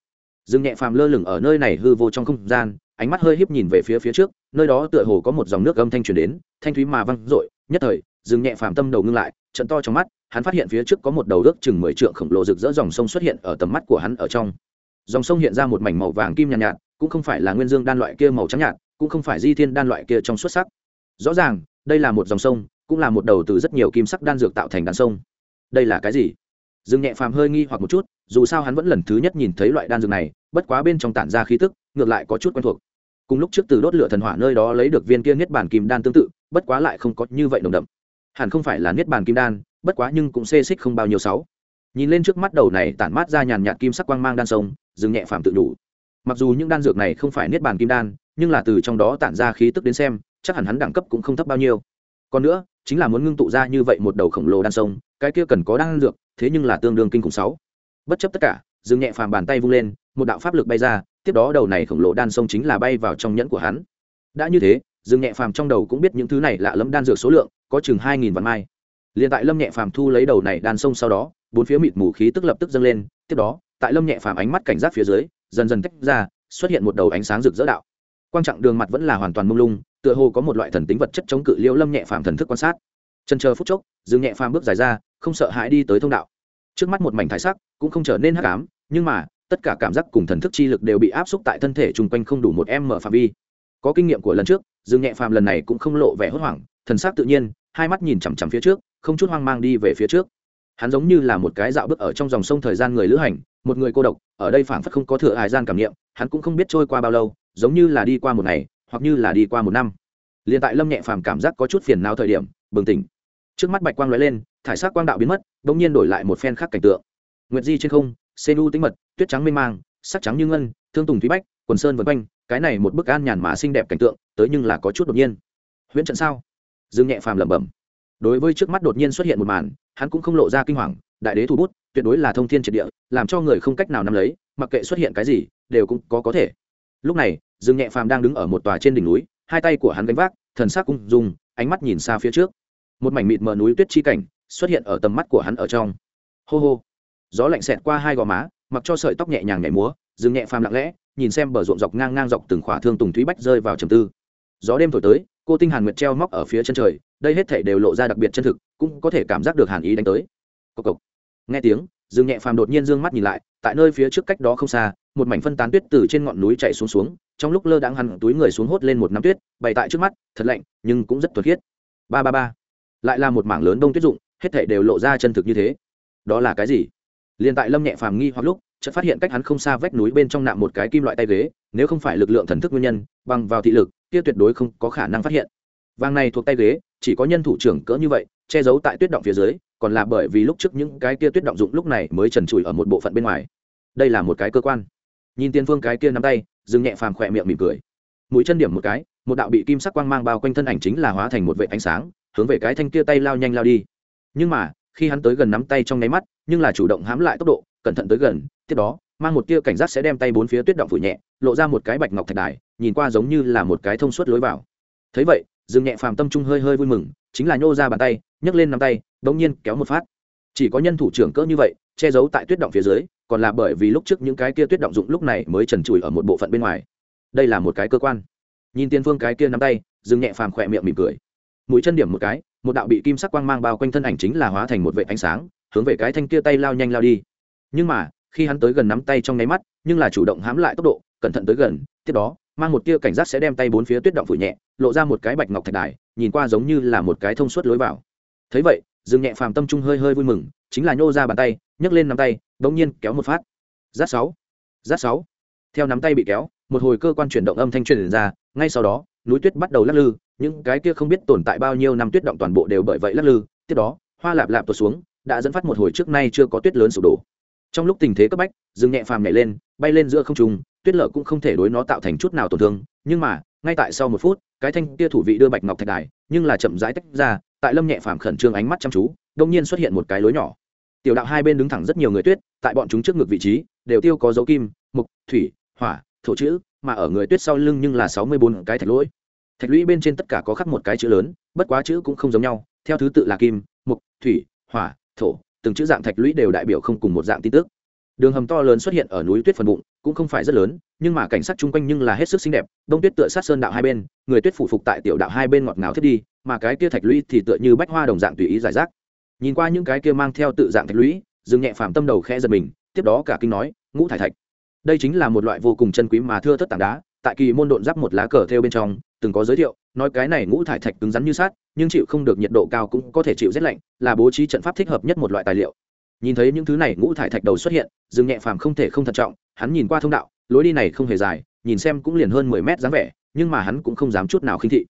Dương nhẹ phàm lơ lửng ở nơi này hư vô trong không gian ánh mắt hơi híp nhìn về phía phía trước nơi đó tựa hồ có một dòng nước âm thanh truyền đến thanh thúy mà văng dội nhất thời dương nhẹ phàm tâm đầu ngưng lại trận to trong mắt hắn phát hiện phía trước có một đầu ước chừng mười trượng khổng lồ rực rỡ dòng sông xuất hiện ở tầm mắt của hắn ở trong. Dòng sông hiện ra một mảnh màu vàng kim nhàn nhạt, nhạt cũng không phải là nguyên dương đan loại kia màu trắng nhạt cũng không phải di thiên đan loại kia trong xuất sắc. Rõ ràng đây là một dòng sông cũng là một đầu từ rất nhiều kim sắc đan dược tạo thành đan sông. Đây là cái gì? Dương nhẹ phàm hơi nghi hoặc một chút dù sao hắn vẫn lần thứ nhất nhìn thấy loại đan dược này bất quá bên trong tản ra khí tức ngược lại có chút quen thuộc cùng lúc trước từ đốt lửa thần hỏa nơi đó lấy được viên kia niết bàn kim đan tương tự, bất quá lại không có như vậy nồng đậm. Hẳn không phải là niết bàn kim đan, bất quá nhưng cũng xê xích không bao nhiêu sáu. Nhìn lên trước mắt đầu này tản mát ra nhàn nhạt kim sắc quang mang đan sông dừng nhẹ phàm tự đủ. Mặc dù những đan dược này không phải niết bàn kim đan, nhưng là từ trong đó tản ra khí tức đến xem, chắc hẳn hắn đẳng cấp cũng không thấp bao nhiêu. Còn nữa, chính là muốn ngưng tụ ra như vậy một đầu khổng lồ đan sông, cái kia cần có đan dược, thế nhưng là tương đương kinh khủng sáu. Bất chấp tất cả dừng nhẹ phàm bàn tay vung lên, một đạo pháp lực bay ra tiếp đó đầu này khổng lồ đan sông chính là bay vào trong nhẫn của hắn. Đã như thế, dương nhẹ phàm trong đầu cũng biết những thứ này lạ lẫm đan dược số lượng, có chừng hai nghìn vạn mai. Liền tại lâm nhẹ phàm thu lấy đầu này đan sông sau đó, bốn phía mịt mù khí tức lập tức dâng lên. Tiếp đó, tại lâm nhẹ phàm ánh mắt cảnh giác phía dưới, dần dần tách ra, xuất hiện một đầu ánh sáng rực rỡ đạo. Quang trọng đường mặt vẫn là hoàn toàn mông lung, tựa hồ có một loại thần tính vật chất chống cự liễu lâm nhẹ phàm thần thức quan sát. Chân chờ phút chốc, dương nhẹ phàm bước dài ra, không sợ hãi đi tới thông đạo. Trước mắt một mảnh thái sắc, cũng không trở nên hắc ám, nhưng mà tất cả cảm giác cùng thần thức chi lực đều bị áp xúc tại thân thể chung quanh không đủ một em mở phạm vi. Có kinh nghiệm của lần trước, dương nhẹ phàm lần này cũng không lộ vẻ hốt hoảng, thần sắc tự nhiên, hai mắt nhìn chằm chằm phía trước, không chút hoang mang đi về phía trước. Hắn giống như là một cái dạo bước ở trong dòng sông thời gian người lữ hành, một người cô độc, ở đây phảng phất không có thừa hài gian cảm nghiệm hắn cũng không biết trôi qua bao lâu, giống như là đi qua một ngày, hoặc như là đi qua một năm. Liền tại lâm nhẹ phàm cảm giác có chút phiền não thời điểm, bừng tỉnh. Trước mắt bạch quang lóe lên, thải sắc quang đạo biến mất, bỗng nhiên đổi lại một phen khác cảnh tượng. Nguyệt di trên không xê u tĩnh mật, tuyết trắng mê mang, sắc trắng như ngân, thương tùng thúy bách, quần sơn vân quanh, cái này một bức an nhàn mà xinh đẹp cảnh tượng, tới nhưng là có chút đột nhiên. Huyễn trận sao? Dương nhẹ phàm lẩm bẩm. Đối với trước mắt đột nhiên xuất hiện một màn, hắn cũng không lộ ra kinh hoàng, đại đế thủ bút, tuyệt đối là thông thiên triệt địa, làm cho người không cách nào nắm lấy, mặc kệ xuất hiện cái gì, đều cũng có có thể. Lúc này, dương nhẹ phàm đang đứng ở một tòa trên đỉnh núi, hai tay của hắn gánh vác, thần sắc cung dùng ánh mắt nhìn xa phía trước. Một mảnh mịt mờ núi tuyết chi cảnh xuất hiện ở tầm mắt của hắn ở trong. Hô hô gió lạnh xẹt qua hai gò má, mặc cho sợi tóc nhẹ nhàng nhảy múa dừng nhẹ phàm lặng lẽ, nhìn xem bờ ruộng dọc ngang ngang dọc từng khỏa thương tùng thúy bách rơi vào trầm tư. Gió đêm thổi tới, cô tinh hàn nguyệt treo móc ở phía chân trời, đây hết thể đều lộ ra đặc biệt chân thực, cũng có thể cảm giác được hàn ý đánh tới. Cộc cộc. Nghe tiếng dừng nhẹ phàm đột nhiên d ư ơ n g mắt nhìn lại, tại nơi phía trước cách đó không xa, một mảnh phân tán tuyết từ trên ngọn núi chạy xuống xuống, trong lúc lơ đãng hằn túi người xuống hốt lên một nắm tuyết, bày tại trước mắt, thật lạnh, nhưng cũng rất thuật khiết. Ba ba ba. Lại là một mảng lớn đông tuyết dụng, hết thể đều lộ ra chân thực như thế. Đó là cái gì? Liền tại lâm nhẹ phàm nghi hoặc lúc, chợt phát hiện cách hắn không xa vách núi bên trong nạm một cái kim loại tay ghế, nếu không phải lực lượng thần thức nguyên nhân, bằng vào thị lực, kia tuyệt đối không có khả năng phát hiện. Vàng này thuộc tay ghế, chỉ có nhân thủ trưởng cỡ như vậy, che giấu tại tuyết động phía dưới, còn là bởi vì lúc trước những cái kia tuyết động dụng lúc này mới trần trụi ở một bộ phận bên ngoài. Đây là một cái cơ quan. Nhìn tiên phương cái kia nắm tay dừng nhẹ phàm khỏe miệng mỉm cười. Mũi chân điểm một cái, một đạo bị kim sắc quang mang bao quanh thân ảnh chính là hóa thành một vệ ánh sáng, hướng về cái thanh kia tay lao nhanh lao đi. Nhưng mà, khi hắn tới gần nắm tay trong nháy mắt nhưng là chủ động hám lại tốc độ, cẩn thận tới gần, tiếp đó, mang một tia cảnh giác sẽ đem tay bốn phía tuyết động phủ nhẹ, lộ ra một cái bạch ngọc thạch đài, nhìn qua giống như là một cái thông suốt lối vào. Thấy vậy, dương nhẹ phàm tâm trung hơi hơi vui mừng, chính là nhô ra bàn tay, nhấc lên nắm tay bỗng nhiên kéo một phát. Chỉ có nhân thủ trưởng cỡ như vậy, che giấu tại tuyết động phía dưới, còn là bởi vì lúc trước những cái kia tuyết động dụng lúc này mới trần trụi ở một bộ phận bên ngoài. Đây là một cái cơ quan. Nhìn tiên phương cái kia nắm tay dừng nhẹ phàm khỏe miệng mỉm cười. Mũi chân điểm một cái, một đạo bị kim sắc quang mang bao quanh thân ảnh chính là hóa thành một vệ ánh sáng hướng về cái thanh kia tay lao nhanh lao đi. Nhưng mà, khi hắn tới gần nắm tay trong nháy mắt, nhưng là chủ động hãm lại tốc độ, cẩn thận tới gần, tiếp đó, mang một tia cảnh giác sẽ đem tay bốn phía tuyết động phủ nhẹ, lộ ra một cái bạch ngọc thạch đài, nhìn qua giống như là một cái thông suốt lối vào. Thấy vậy, dương nhẹ phàm tâm trung hơi hơi vui mừng, chính là nhô ra bàn tay, nhấc lên nắm tay, bỗng nhiên kéo một phát. Rát sáu rát sáu. Theo nắm tay bị kéo, một hồi cơ quan chuyển động âm thanh truyền ra, ngay sau đó, núi tuyết bắt đầu lắc lư, những cái kia không biết tồn tại bao nhiêu năm tuyết động toàn bộ đều bởi vậy lắc lư, tiếp đó, hoa lạp lạp tuột xuống đã dẫn phát một hồi trước nay chưa có tuyết lớn sụp đổ. Trong lúc tình thế cấp bách, rừng nhẹ phàm nhảy lên, bay lên giữa không trung, tuyết lở cũng không thể đối nó tạo thành chút nào tổn thương, nhưng mà, ngay tại sau một phút, cái thanh kia thủ vị đưa bạch ngọc thạch đài, nhưng là chậm rãi tách ra, tại lâm nhẹ phàm khẩn trương ánh mắt chăm chú đông nhiên xuất hiện một cái lối nhỏ. Tiểu đạo hai bên đứng thẳng rất nhiều người tuyết, tại bọn chúng trước ngực vị trí, đều tiêu có dấu kim, mục, thủy, hỏa, thổ chữ, mà ở người tuyết sau lưng nhưng là sáu mươi bốn cái thạch lỗi. Thạch lũy bên trên tất cả có khắc một cái chữ lớn, bất quá chữ cũng không giống nhau, theo thứ tự là kim, mục, thủy, hỏa thổ, từng chữ dạng thạch lũy đều đại biểu không cùng một dạng tin tức. Đường hầm to lớn xuất hiện ở núi tuyết phần bụng, cũng không phải rất lớn, nhưng mà cảnh sát chung quanh nhưng là hết sức xinh đẹp, đông tuyết tựa sát sơn đạo hai bên, người tuyết phủ phục tại tiểu đạo hai bên ngọt ngào thiết đi, mà cái kia thạch lũy thì tựa như bách hoa đồng dạng tùy ý giải rác. Nhìn qua những cái kia mang theo tự dạng thạch lũy dừng nhẹ phàm tâm đầu khẽ giật mình, tiếp đó cả kinh nói, ngũ thải thạch, đây chính là một loại vô cùng chân quý mà thưa thất tảng đá tại kỳ môn độn giáp một lá cờ theo bên trong, từng có giới thiệu, nói cái này ngũ thải thạch cứng rắn như sát nhưng chịu không được nhiệt độ cao cũng có thể chịu rét lạnh, là bố trí trận pháp thích hợp nhất một loại tài liệu. Nhìn thấy những thứ này, ngũ thải thạch đầu xuất hiện dừng nhẹ phàm không thể không thận trọng, hắn nhìn qua thông đạo, lối đi này không hề dài, nhìn xem cũng liền hơn mười mét dáng vẻ, nhưng mà hắn cũng không dám chút nào khinh thị.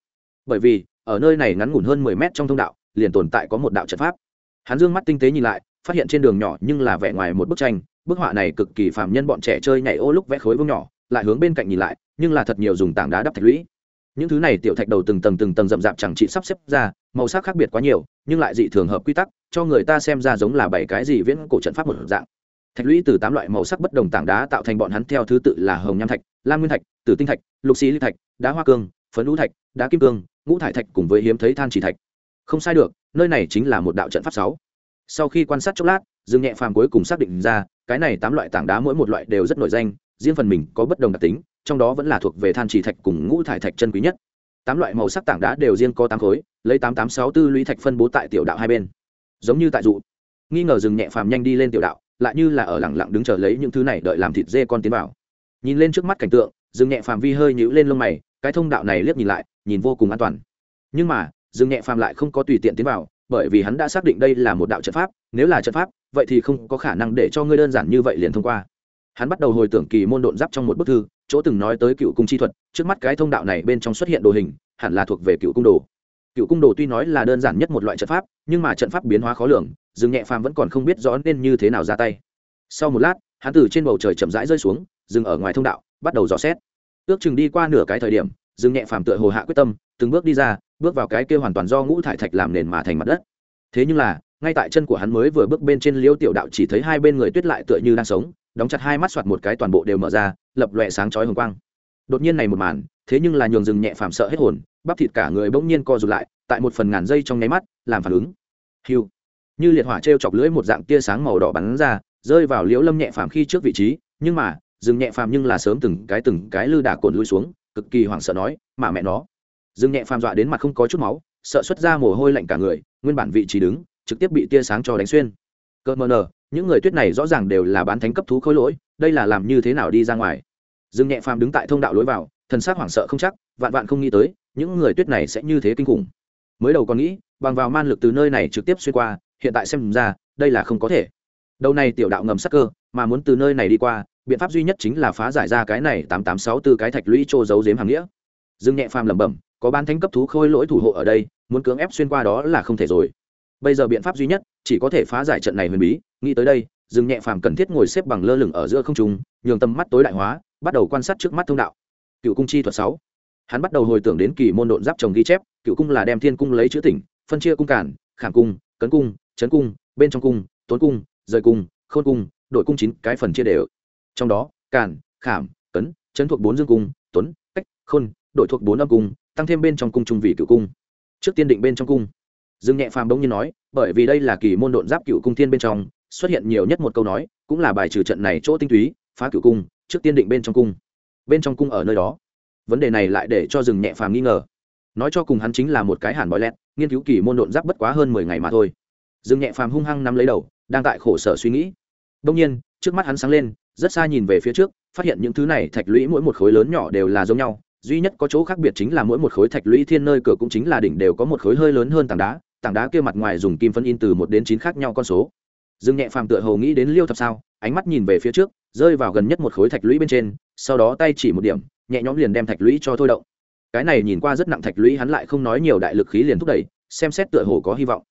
Bởi vì, ở nơi này ngắn ngủn hơn mười mét trong thông đạo, liền tồn tại có một đạo trận pháp. Hắn dương mắt tinh tế nhìn lại, phát hiện trên đường nhỏ nhưng là vẻ ngoài một bức tranh, bức họa này cực kỳ phàm nhân bọn trẻ chơi nhảy ô lúc vẽ khối vương nhỏ lại hướng bên cạnh nhìn lại, nhưng là thật nhiều dùng tảng đá đắp thạch lũy. Những thứ này tiểu thạch đầu từng tầng từng tầng rậm rạp chẳng trị sắp xếp ra, màu sắc khác biệt quá nhiều, nhưng lại dị thường hợp quy tắc, cho người ta xem ra giống là bảy cái gì viễn cổ trận pháp một dạng. Thạch lũy từ tám loại màu sắc bất đồng tảng đá tạo thành bọn hắn theo thứ tự là hồng nham thạch, lam nguyên thạch, tử tinh thạch, lục xí ly thạch, đá hoa cương, phấn lũ thạch, đá kim cương, ngũ thải thạch cùng với hiếm thấy than chỉ thạch. Không sai được, nơi này chính là một đạo trận pháp sáu. Sau khi quan sát chốc lát, dương nhẹ phàm cuối cùng xác định ra, cái này tám loại tảng đá mỗi một loại đều rất nổi danh riêng phần mình có bất đồng đặc tính, trong đó vẫn là thuộc về than chỉ thạch cùng ngũ thải thạch chân quý nhất. Tám loại màu sắc tảng đá đều riêng có tám khối, lấy tám tám sáu tư lũy thạch phân bố tại tiểu đạo hai bên. Giống như tại dụ. Nghi ngờ dừng nhẹ phàm nhanh đi lên tiểu đạo, lại như là ở lẳng lặng đứng chờ lấy những thứ này đợi làm thịt dê con tiến vào. Nhìn lên trước mắt cảnh tượng, dừng nhẹ phàm vi hơi nhũ lên lông mày, cái thông đạo này liếc nhìn lại, nhìn vô cùng an toàn. Nhưng mà, dừng nhẹ phàm lại không có tùy tiện tiến vào, bởi vì hắn đã xác định đây là một đạo trận pháp, nếu là trận pháp, vậy thì không có khả năng để cho ngươi đơn giản như vậy liền thông qua hắn bắt đầu hồi tưởng kỳ môn độn giáp trong một bức thư, chỗ từng nói tới cựu cung chi thuật, trước mắt cái thông đạo này bên trong xuất hiện đồ hình, hẳn là thuộc về cựu cung đồ. Cựu cung đồ tuy nói là đơn giản nhất một loại trận pháp, nhưng mà trận pháp biến hóa khó lường, dương nhẹ phàm vẫn còn không biết rõ nên như thế nào ra tay. Sau một lát, hắn từ trên bầu trời chậm rãi rơi xuống, dừng ở ngoài thông đạo, bắt đầu dò xét. Ước chừng đi qua nửa cái thời điểm, dương nhẹ phàm tựa hồ hạ quyết tâm, từng bước đi ra, bước vào cái kia hoàn toàn do ngũ thải thạch làm nền mà thành mặt đất. Thế nhưng là, ngay tại chân của hắn mới vừa bước bên trên liêu tiểu đạo chỉ thấy hai bên người tuyết lại tựa như đang sống đóng chặt hai mắt soạt một cái toàn bộ đều mở ra, lập lòe sáng chói hồng quang. Đột nhiên này một màn, thế nhưng là nhường rừng nhẹ phàm sợ hết hồn, bắp thịt cả người bỗng nhiên co rụt lại, tại một phần ngàn giây trong nháy mắt, làm phản ứng. Hiu như liệt hỏa t chọc lưỡi một dạng tia sáng màu đỏ bắn ra, rơi vào liễu lâm nhẹ phàm khi trước vị trí, nhưng mà, rừng nhẹ phàm nhưng là sớm từng cái từng cái lư đà cồn lui xuống, cực kỳ hoảng sợ nói, mà mẹ nó. Rừng nhẹ phàm dọa đến mặt không có chút máu, sợ xuất ra mồ hôi lạnh cả người, nguyên bản vị trí đứng, trực tiếp bị tia sáng cho đánh xuyên. Cơ mờ nờ những người tuyết này rõ ràng đều là bán thánh cấp thú khối lỗi, đây là làm như thế nào đi ra ngoài? Dương nhẹ phàm đứng tại thông đạo lối vào, thần sắc hoảng sợ không chắc, vạn vạn không nghĩ tới, những người tuyết này sẽ như thế kinh khủng. Mới đầu còn nghĩ, bằng vào man lực từ nơi này trực tiếp xuyên qua, hiện tại xem ra, đây là không có thể. Đầu này tiểu đạo ngầm sắc cơ, mà muốn từ nơi này đi qua, biện pháp duy nhất chính là phá giải ra cái này tám tám sáu từ cái thạch lũy trô giấu giếm hàng nghĩa. Dương nhẹ phàm lẩm bẩm, có ban thánh cấp thú khôi lỗi thủ hộ ở đây, muốn cưỡng ép xuyên qua đó là không thể rồi bây giờ biện pháp duy nhất, chỉ có thể phá giải trận này huyền bí. Nghĩ tới đây dừng nhẹ phàm cần thiết ngồi xếp bằng lơ lửng ở giữa không trung, nhường tầm mắt tối đại hóa, bắt đầu quan sát trước mắt thông đạo. Cựu cung chi thuật sáu. Hắn bắt đầu hồi tưởng đến kỳ môn độn giáp trồng ghi chép, cựu cung là đem thiên cung lấy chữ tỉnh, phân chia cung cản, khảm cung, cấn cung, chấn cung, bên trong cung, tốn cung, rời cung, khôn cung đội cung chín cái phần chia đều. Trong đó, cản, khảm, cấn, chấn thuộc bốn dương cung tuấn cách, khôn đội thuộc bốn âm cung, tăng thêm bên trong cung trung vị cựu cung. Trước tiên định bên trong cung dương nhẹ phàm bỗng nhiên nói, bởi vì đây là kỳ môn độn giáp cựu cung thiên bên trong, xuất hiện nhiều nhất một câu nói, cũng là bài trừ trận này chỗ tinh túy, phá cựu cung, trước tiên định bên trong cung. Bên trong cung ở nơi đó. Vấn đề này lại để cho rừng nhẹ phàm nghi ngờ. Nói cho cùng hắn chính là một cái hàn bói lẹt, nghiên cứu kỳ môn độn giáp bất quá hơn mười ngày mà thôi. Rừng nhẹ phàm hung hăng nắm lấy đầu, đang tại khổ sở suy nghĩ. Đông nhiên, trước mắt hắn sáng lên, rất xa nhìn về phía trước, phát hiện những thứ này thạch lũy mỗi một khối lớn nhỏ đều là giống nhau, duy nhất có chỗ khác biệt chính là mỗi một khối thạch lũy thiên nơi cửa cũng chính là đỉnh đều có một khối hơi lớn hơn tảng đá tảng đá kia mặt ngoài dùng kim phân in từ một đến chín khác nhau con số. Dương nhẹ phàm tựa hồ nghĩ đến liêu thập sao, ánh mắt nhìn về phía trước, rơi vào gần nhất một khối thạch lũy bên trên, sau đó tay chỉ một điểm, nhẹ nhõm liền đem thạch lũy cho thôi động. Cái này nhìn qua rất nặng thạch lũy, hắn lại không nói nhiều đại lực khí liền thúc đẩy, xem xét tựa hồ có hy vọng.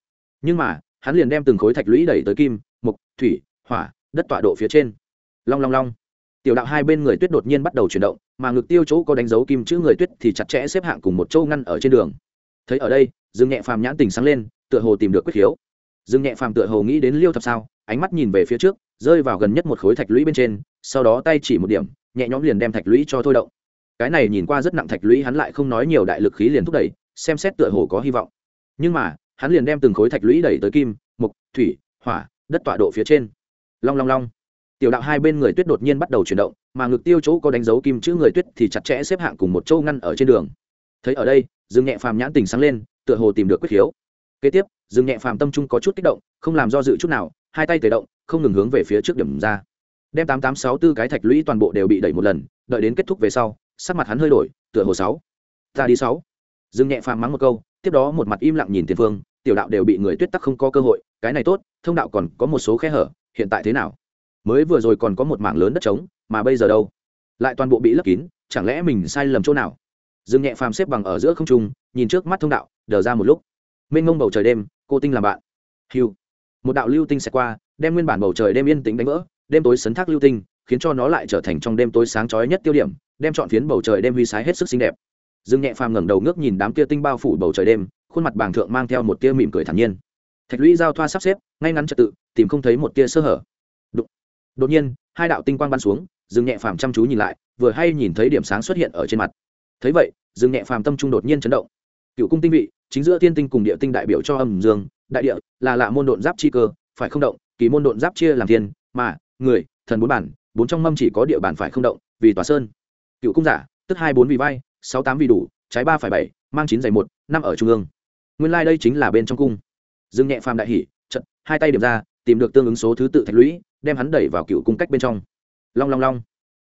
Nhưng mà, hắn liền đem từng khối thạch lũy đẩy tới kim, mục, thủy, hỏa, đất tọa độ phía trên. Long long long. Tiểu đạo hai bên người tuyết đột nhiên bắt đầu chuyển động, mà ngực tiêu chỗ có đánh dấu kim chữ người tuyết thì chặt chẽ xếp hạng cùng một châu ngăn ở trên đường thấy ở đây, dương nhẹ phàm nhãn tình sáng lên, tựa hồ tìm được quyết khiếu. Dương nhẹ phàm tựa hồ nghĩ đến liêu thập sao, ánh mắt nhìn về phía trước, rơi vào gần nhất một khối thạch lũy bên trên, sau đó tay chỉ một điểm, nhẹ nhõm liền đem thạch lũy cho thôi động. Cái này nhìn qua rất nặng thạch lũy hắn lại không nói nhiều đại lực khí liền thúc đẩy, xem xét tựa hồ có hy vọng. Nhưng mà, hắn liền đem từng khối thạch lũy đẩy tới kim mục thủy, hỏa, đất tọa độ phía trên. Long long long. Tiểu đạo hai bên người tuyết đột nhiên bắt đầu chuyển động, mà ngực tiêu chỗ có đánh dấu kim chữ người tuyết thì chặt chẽ xếp hạng cùng một châu ngăn ở trên đường thấy ở đây, dương nhẹ phàm nhãn tình sáng lên, tựa hồ tìm được quyết khiếu. Kế tiếp, dương nhẹ phàm tâm trung có chút kích động, không làm do dự chút nào, hai tay tề động, không ngừng hướng về phía trước điểm ra. Đem tám tám sáu tư cái thạch lũy toàn bộ đều bị đẩy một lần, đợi đến kết thúc về sau, sắc mặt hắn hơi đổi, tựa hồ sáu. Ta đi sáu. Dương nhẹ phàm mắng một câu, tiếp đó một mặt im lặng nhìn tiền phương, tiểu đạo đều bị người tuyết tắc không có cơ hội, cái này tốt, thông đạo còn có một số khe hở, hiện tại thế nào? Mới vừa rồi còn có một mảng lớn đất trống, mà bây giờ đâu? Lại toàn bộ bị lấp kín, chẳng lẽ mình sai lầm chỗ nào? Dương nhẹ phàm xếp bằng ở giữa không trung nhìn trước mắt thông đạo đờ ra một lúc. Mênh mông bầu trời đêm cô tinh làm bạn. Hiu. Một đạo lưu tinh sẽ qua đem nguyên bản bầu trời đêm yên tĩnh đánh vỡ đêm tối sấn thác lưu tinh khiến cho nó lại trở thành trong đêm tối sáng chói nhất tiêu điểm đem chọn phiến bầu trời đêm huy sái hết sức xinh đẹp. Dương nhẹ phàm ngẩng đầu ngước nhìn đám kia tinh bao phủ bầu trời đêm khuôn mặt bàng thượng mang theo một tia mỉm cười thản nhiên. Thạch lũy giao thoa sắp xếp ngay ngắn trật tự tìm không thấy một tia sơ hở. Đột, đột nhiên hai đạo tinh quang bắn xuống dương nhẹ phàm chăm chú nhìn lại vừa hay nhìn thấy điểm sáng xuất hiện ở trên mặt thấy vậy, dương nhẹ phàm tâm trung đột nhiên chấn động. Cựu cung tinh vị, chính giữa thiên tinh cùng địa tinh đại biểu cho âm dương, đại địa là lạ môn độn giáp chi cơ, phải không động, kỳ môn độn giáp chia làm thiên, mà, người, thần bốn bản, bốn trong mâm chỉ có địa bản phải không động, vì tòa sơn. Cựu cung giả, tức hai bốn vì vai, sáu tám vì đủ, trái ba phải bảy, mang chín giày một, năm ở trung ương. Nguyên lai、like、đây chính là bên trong cung. Dương nhẹ phàm đại hỷ trận hai tay điểm ra, tìm được tương ứng số thứ tự thạch lũy, đem hắn đẩy vào cựu cung cách bên trong. Long long long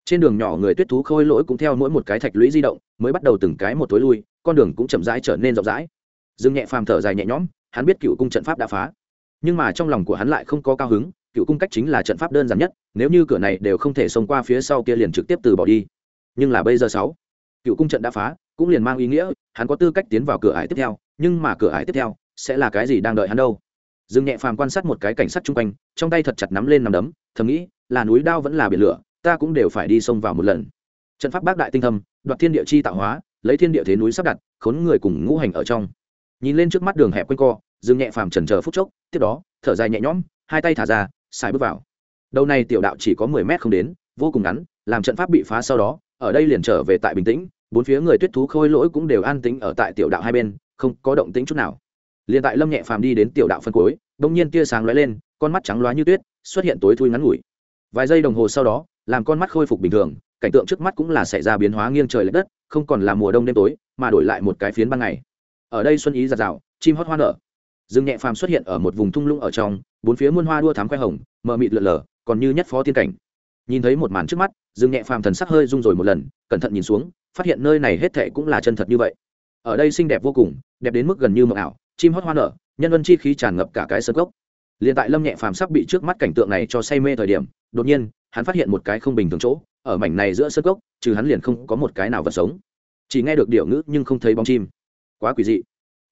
trên đường nhỏ người tuyết thú khôi lỗi cũng theo mỗi một cái thạch lũy di động, mới bắt đầu từng cái một tối lui, con đường cũng chậm rãi trở nên rộng rãi. Dương nhẹ phàm thở dài nhẹ nhõm, hắn biết cựu cung trận pháp đã phá. Nhưng mà trong lòng của hắn lại không có cao hứng, cựu cung cách chính là trận pháp đơn giản nhất, nếu như cửa này đều không thể xông qua phía sau kia liền trực tiếp từ bỏ đi. Nhưng là bây giờ sáu, cựu cung trận đã phá, cũng liền mang ý nghĩa, hắn có tư cách tiến vào cửa ải tiếp theo, nhưng mà cửa ải tiếp theo sẽ là cái gì đang đợi hắn đâu? Dương nhẹ phàm quan sát một cái cảnh sát chung quanh, trong tay thật chặt nắm lên nằm đấm, thầm nghĩ, là núi đao vẫn là biển lửa ta cũng đều phải đi xông vào một lần. Trận pháp bác đại tinh thâm, đoạt thiên địa chi tạo hóa, lấy thiên địa thế núi sắp đặt, khốn người cùng ngũ hành ở trong. Nhìn lên trước mắt đường hẹp quanh co, dương nhẹ phàm trần chờ phút chốc, tiếp đó, thở dài nhẹ nhõm, hai tay thả ra, xài bước vào. Đầu này tiểu đạo chỉ có mười mét không đến, vô cùng ngắn, làm trận pháp bị phá sau đó, ở đây liền trở về tại bình tĩnh, bốn phía người tuyết thú khôi lỗi cũng đều an tĩnh ở tại tiểu đạo hai bên, không có động tĩnh chút nào. Liền tại lâm nhẹ phàm đi đến tiểu đạo phân cuối đông nhiên tia sáng lóe lên, con mắt trắng loá như tuyết, xuất hiện tối thui ngắn ngủi. Vài giây đồng hồ sau đó làm con mắt khôi phục bình thường, cảnh tượng trước mắt cũng là xảy ra biến hóa nghiêng trời l ệ đất, không còn là mùa đông đêm tối, mà đổi lại một cái phiến ban ngày. Ở đây xuân ý giạt rào, chim hót hoa nở. Dương nhẹ phàm xuất hiện ở một vùng thung lũng ở trong, bốn phía muôn hoa đua thám khoe hồng, mờ mịt lượn lờ, còn như nhất phó tiên cảnh. Nhìn thấy một màn trước mắt, dương nhẹ phàm thần sắc hơi rung rồi một lần, cẩn thận nhìn xuống, phát hiện nơi này hết thệ cũng là chân thật như vậy. Ở đây xinh đẹp vô cùng, đẹp đến mức gần như mờ ảo, chim hót hoa nở, nhân ân chi khí tràn ngập cả cái sơ gốc liền tại lâm nhẹ phàm sắp bị trước mắt cảnh tượng này cho say mê thời điểm, đột nhiên, hắn phát hiện một cái không bình thường chỗ, ở mảnh này giữa sân gốc, trừ hắn liền không có một cái nào vật sống. Chỉ nghe được điệu ngữ nhưng không thấy bóng chim. Quá quỷ dị.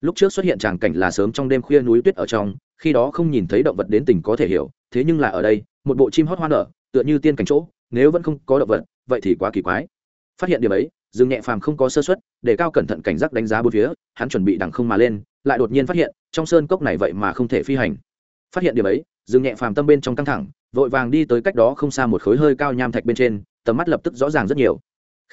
Lúc trước xuất hiện tràng cảnh là sớm trong đêm khuya núi tuyết ở trong, khi đó không nhìn thấy động vật đến tình có thể hiểu, thế nhưng là ở đây, một bộ chim hót hoa nở, tựa như tiên cảnh chỗ, nếu vẫn không có động vật, vậy thì quá kỳ quái. Phát hiện điểm ấy, dương nhẹ phàm không có sơ xuất để cao cẩn thận cảnh giác đánh giá bốn phía, hắn chuẩn bị đằng không mà lên, lại đột nhiên phát hiện, trong sơn cốc này vậy mà không thể phi hành phát hiện điểm ấy, dương nhẹ phàm tâm bên trong căng thẳng, vội vàng đi tới cách đó không xa một khối hơi cao nham thạch bên trên, tầm mắt lập tức rõ ràng rất nhiều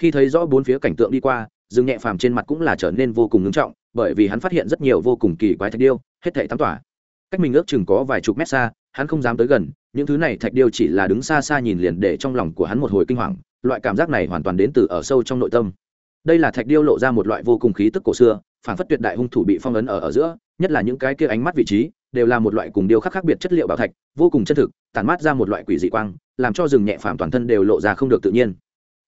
khi thấy rõ bốn phía cảnh tượng đi qua, dương nhẹ phàm trên mặt cũng là trở nên vô cùng ngưng trọng, bởi vì hắn phát hiện rất nhiều vô cùng kỳ quái thạch điêu, hết thảy tám tỏa. cách mình ước chừng có vài chục mét xa, hắn không dám tới gần, những thứ này thạch điêu chỉ là đứng xa xa nhìn liền để trong lòng của hắn một hồi kinh hoàng, loại cảm giác này hoàn toàn đến từ ở sâu trong nội tâm đây là thạch điêu lộ ra một loại vô cùng khí tức cổ xưa phản phất tuyệt đại hung thủ bị phong ấn ở ở giữa, nhất là những cái kia ánh mắt vị trí đều là một loại cùng điêu khắc khác biệt chất liệu bảo thạch, vô cùng chân thực, tản mát ra một loại quỷ dị quang, làm cho rừng nhẹ phàm toàn thân đều lộ ra không được tự nhiên.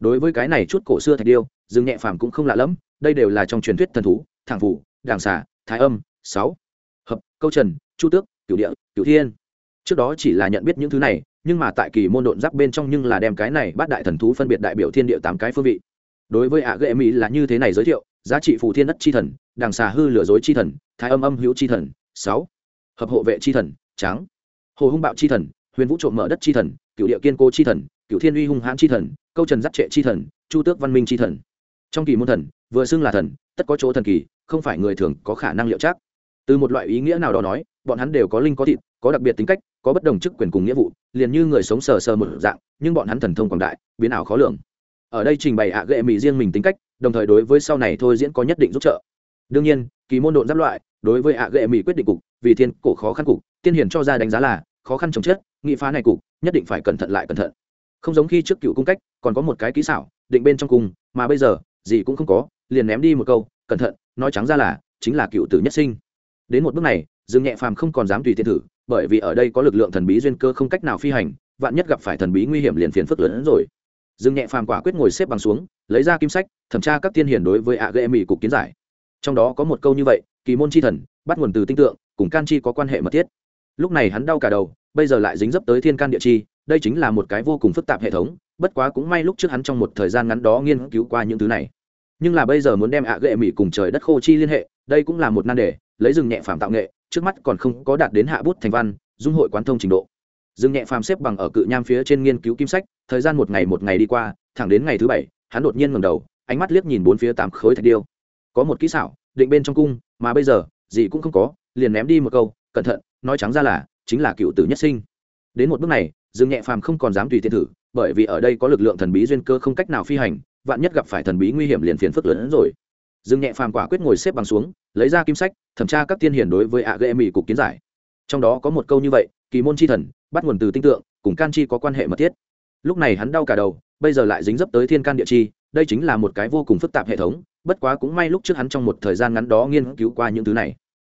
Đối với cái này chút cổ xưa thạch điêu, rừng nhẹ phàm cũng không lạ lẫm, đây đều là trong truyền thuyết thần thú, thẳng phủ, đàng xà, thái âm, sáu, hợp, câu trần, chu tước, cửu địa, cửu thiên. Trước đó chỉ là nhận biết những thứ này, nhưng mà tại kỳ môn độn giáp bên trong nhưng là đem cái này bắt đại thần thú phân biệt đại biểu thiên địa tám cái phương vị. Đối với ạ ghệ mỹ là như thế này giới thiệu, giá trị phù thiên đất chi thần, đàng xà hư lừa dối chi thần, thái âm âm hữu chi thần, sáu hợp hộ vệ chi thần tráng, hồ hung bạo chi thần huyền vũ trộm mở đất chi thần cựu địa kiên cố chi thần cựu thiên uy hung hãn chi thần câu trần giắt trệ chi thần chu tước văn minh chi thần. Trong kỳ môn thần vừa xưng là thần tất có chỗ thần kỳ không phải người thường có khả năng liệu chắc. Từ một loại ý nghĩa nào đó nói bọn hắn đều có linh có thịt có đặc biệt tính cách có bất đồng chức quyền cùng nghĩa vụ liền như người sống sờ sờ một dạng nhưng bọn hắn thần thông quảng đại biến ảo khó lường. Ở đây trình bày ạ ghệ mỹ riêng mình tính cách đồng thời đối với sau này thôi diễn có nhất định giúp trợ đương nhiên, kỳ môn độn giáp loại, đối với ạ ghệ mỹ quyết định cục, vì thiên cổ khó khăn cục, tiên hiển cho ra đánh giá là khó khăn trồng chết nghị phá này cục, nhất định phải cẩn thận lại cẩn thận. Không giống khi trước cựu cung cách, còn có một cái kỹ xảo, định bên trong cung mà bây giờ, gì cũng không có, liền ném đi một câu, cẩn thận, nói trắng ra là, chính là cựu tử nhất sinh. Đến một bước này, dương nhẹ phàm không còn dám tùy tiện thử, bởi vì ở đây có lực lượng thần bí duyên cơ không cách nào phi hành, vạn nhất gặp phải thần bí nguy hiểm liền phiền phức lớn hơn rồi. Dương nhẹ phàm quả quyết ngồi xếp bằng xuống, lấy ra kim sách, thẩm tra các tiên hiền đối với ạ ghệ mỹ cục kiến giải trong đó có một câu như vậy, kỳ môn chi thần, bắt nguồn từ tinh tượng, cùng can chi có quan hệ mật thiết. Lúc này hắn đau cả đầu, bây giờ lại dính dấp tới thiên can địa chi, đây chính là một cái vô cùng phức tạp hệ thống, bất quá cũng may lúc trước hắn trong một thời gian ngắn đó nghiên cứu qua những thứ này. Nhưng là bây giờ muốn đem ạ à mỹ cùng trời đất khô chi liên hệ, đây cũng là một nan đề, lấy rừng nhẹ phàm tạo nghệ, trước mắt còn không có đạt đến hạ bút thành văn, dung hội quán thông trình độ. Rừng nhẹ phàm xếp bằng ở cự nham phía trên nghiên cứu kim sách, thời gian một ngày một ngày đi qua, thẳng đến ngày thứ bảy, hắn đột nhiên ngầm đầu, ánh mắt liếc nhìn bốn phía tám khối thạch điêu có một kỹ xảo, định bên trong cung, mà bây giờ, gì cũng không có, liền ném đi một câu, cẩn thận, nói trắng ra là, chính là cựu tử nhất sinh. Đến một bước này, dương nhẹ phàm không còn dám tùy tiện thử, bởi vì ở đây có lực lượng thần bí duyên cơ không cách nào phi hành, vạn nhất gặp phải thần bí nguy hiểm liền phiền phức lớn hơn rồi. Dương nhẹ phàm quả quyết ngồi xếp bằng xuống, lấy ra kim sách, thẩm tra các tiên hiển đối với ạ ghệ mỹ cục kiến giải. Trong đó có một câu như vậy, kỳ môn chi thần, bắt nguồn từ tinh tượng, cùng can chi có quan hệ mật thiết. Lúc này hắn đau cả đầu, bây giờ lại dính dấp tới thiên can địa chi đây chính là một cái vô cùng phức tạp hệ thống, bất quá cũng may lúc trước hắn trong một thời gian ngắn đó nghiên cứu qua những thứ này.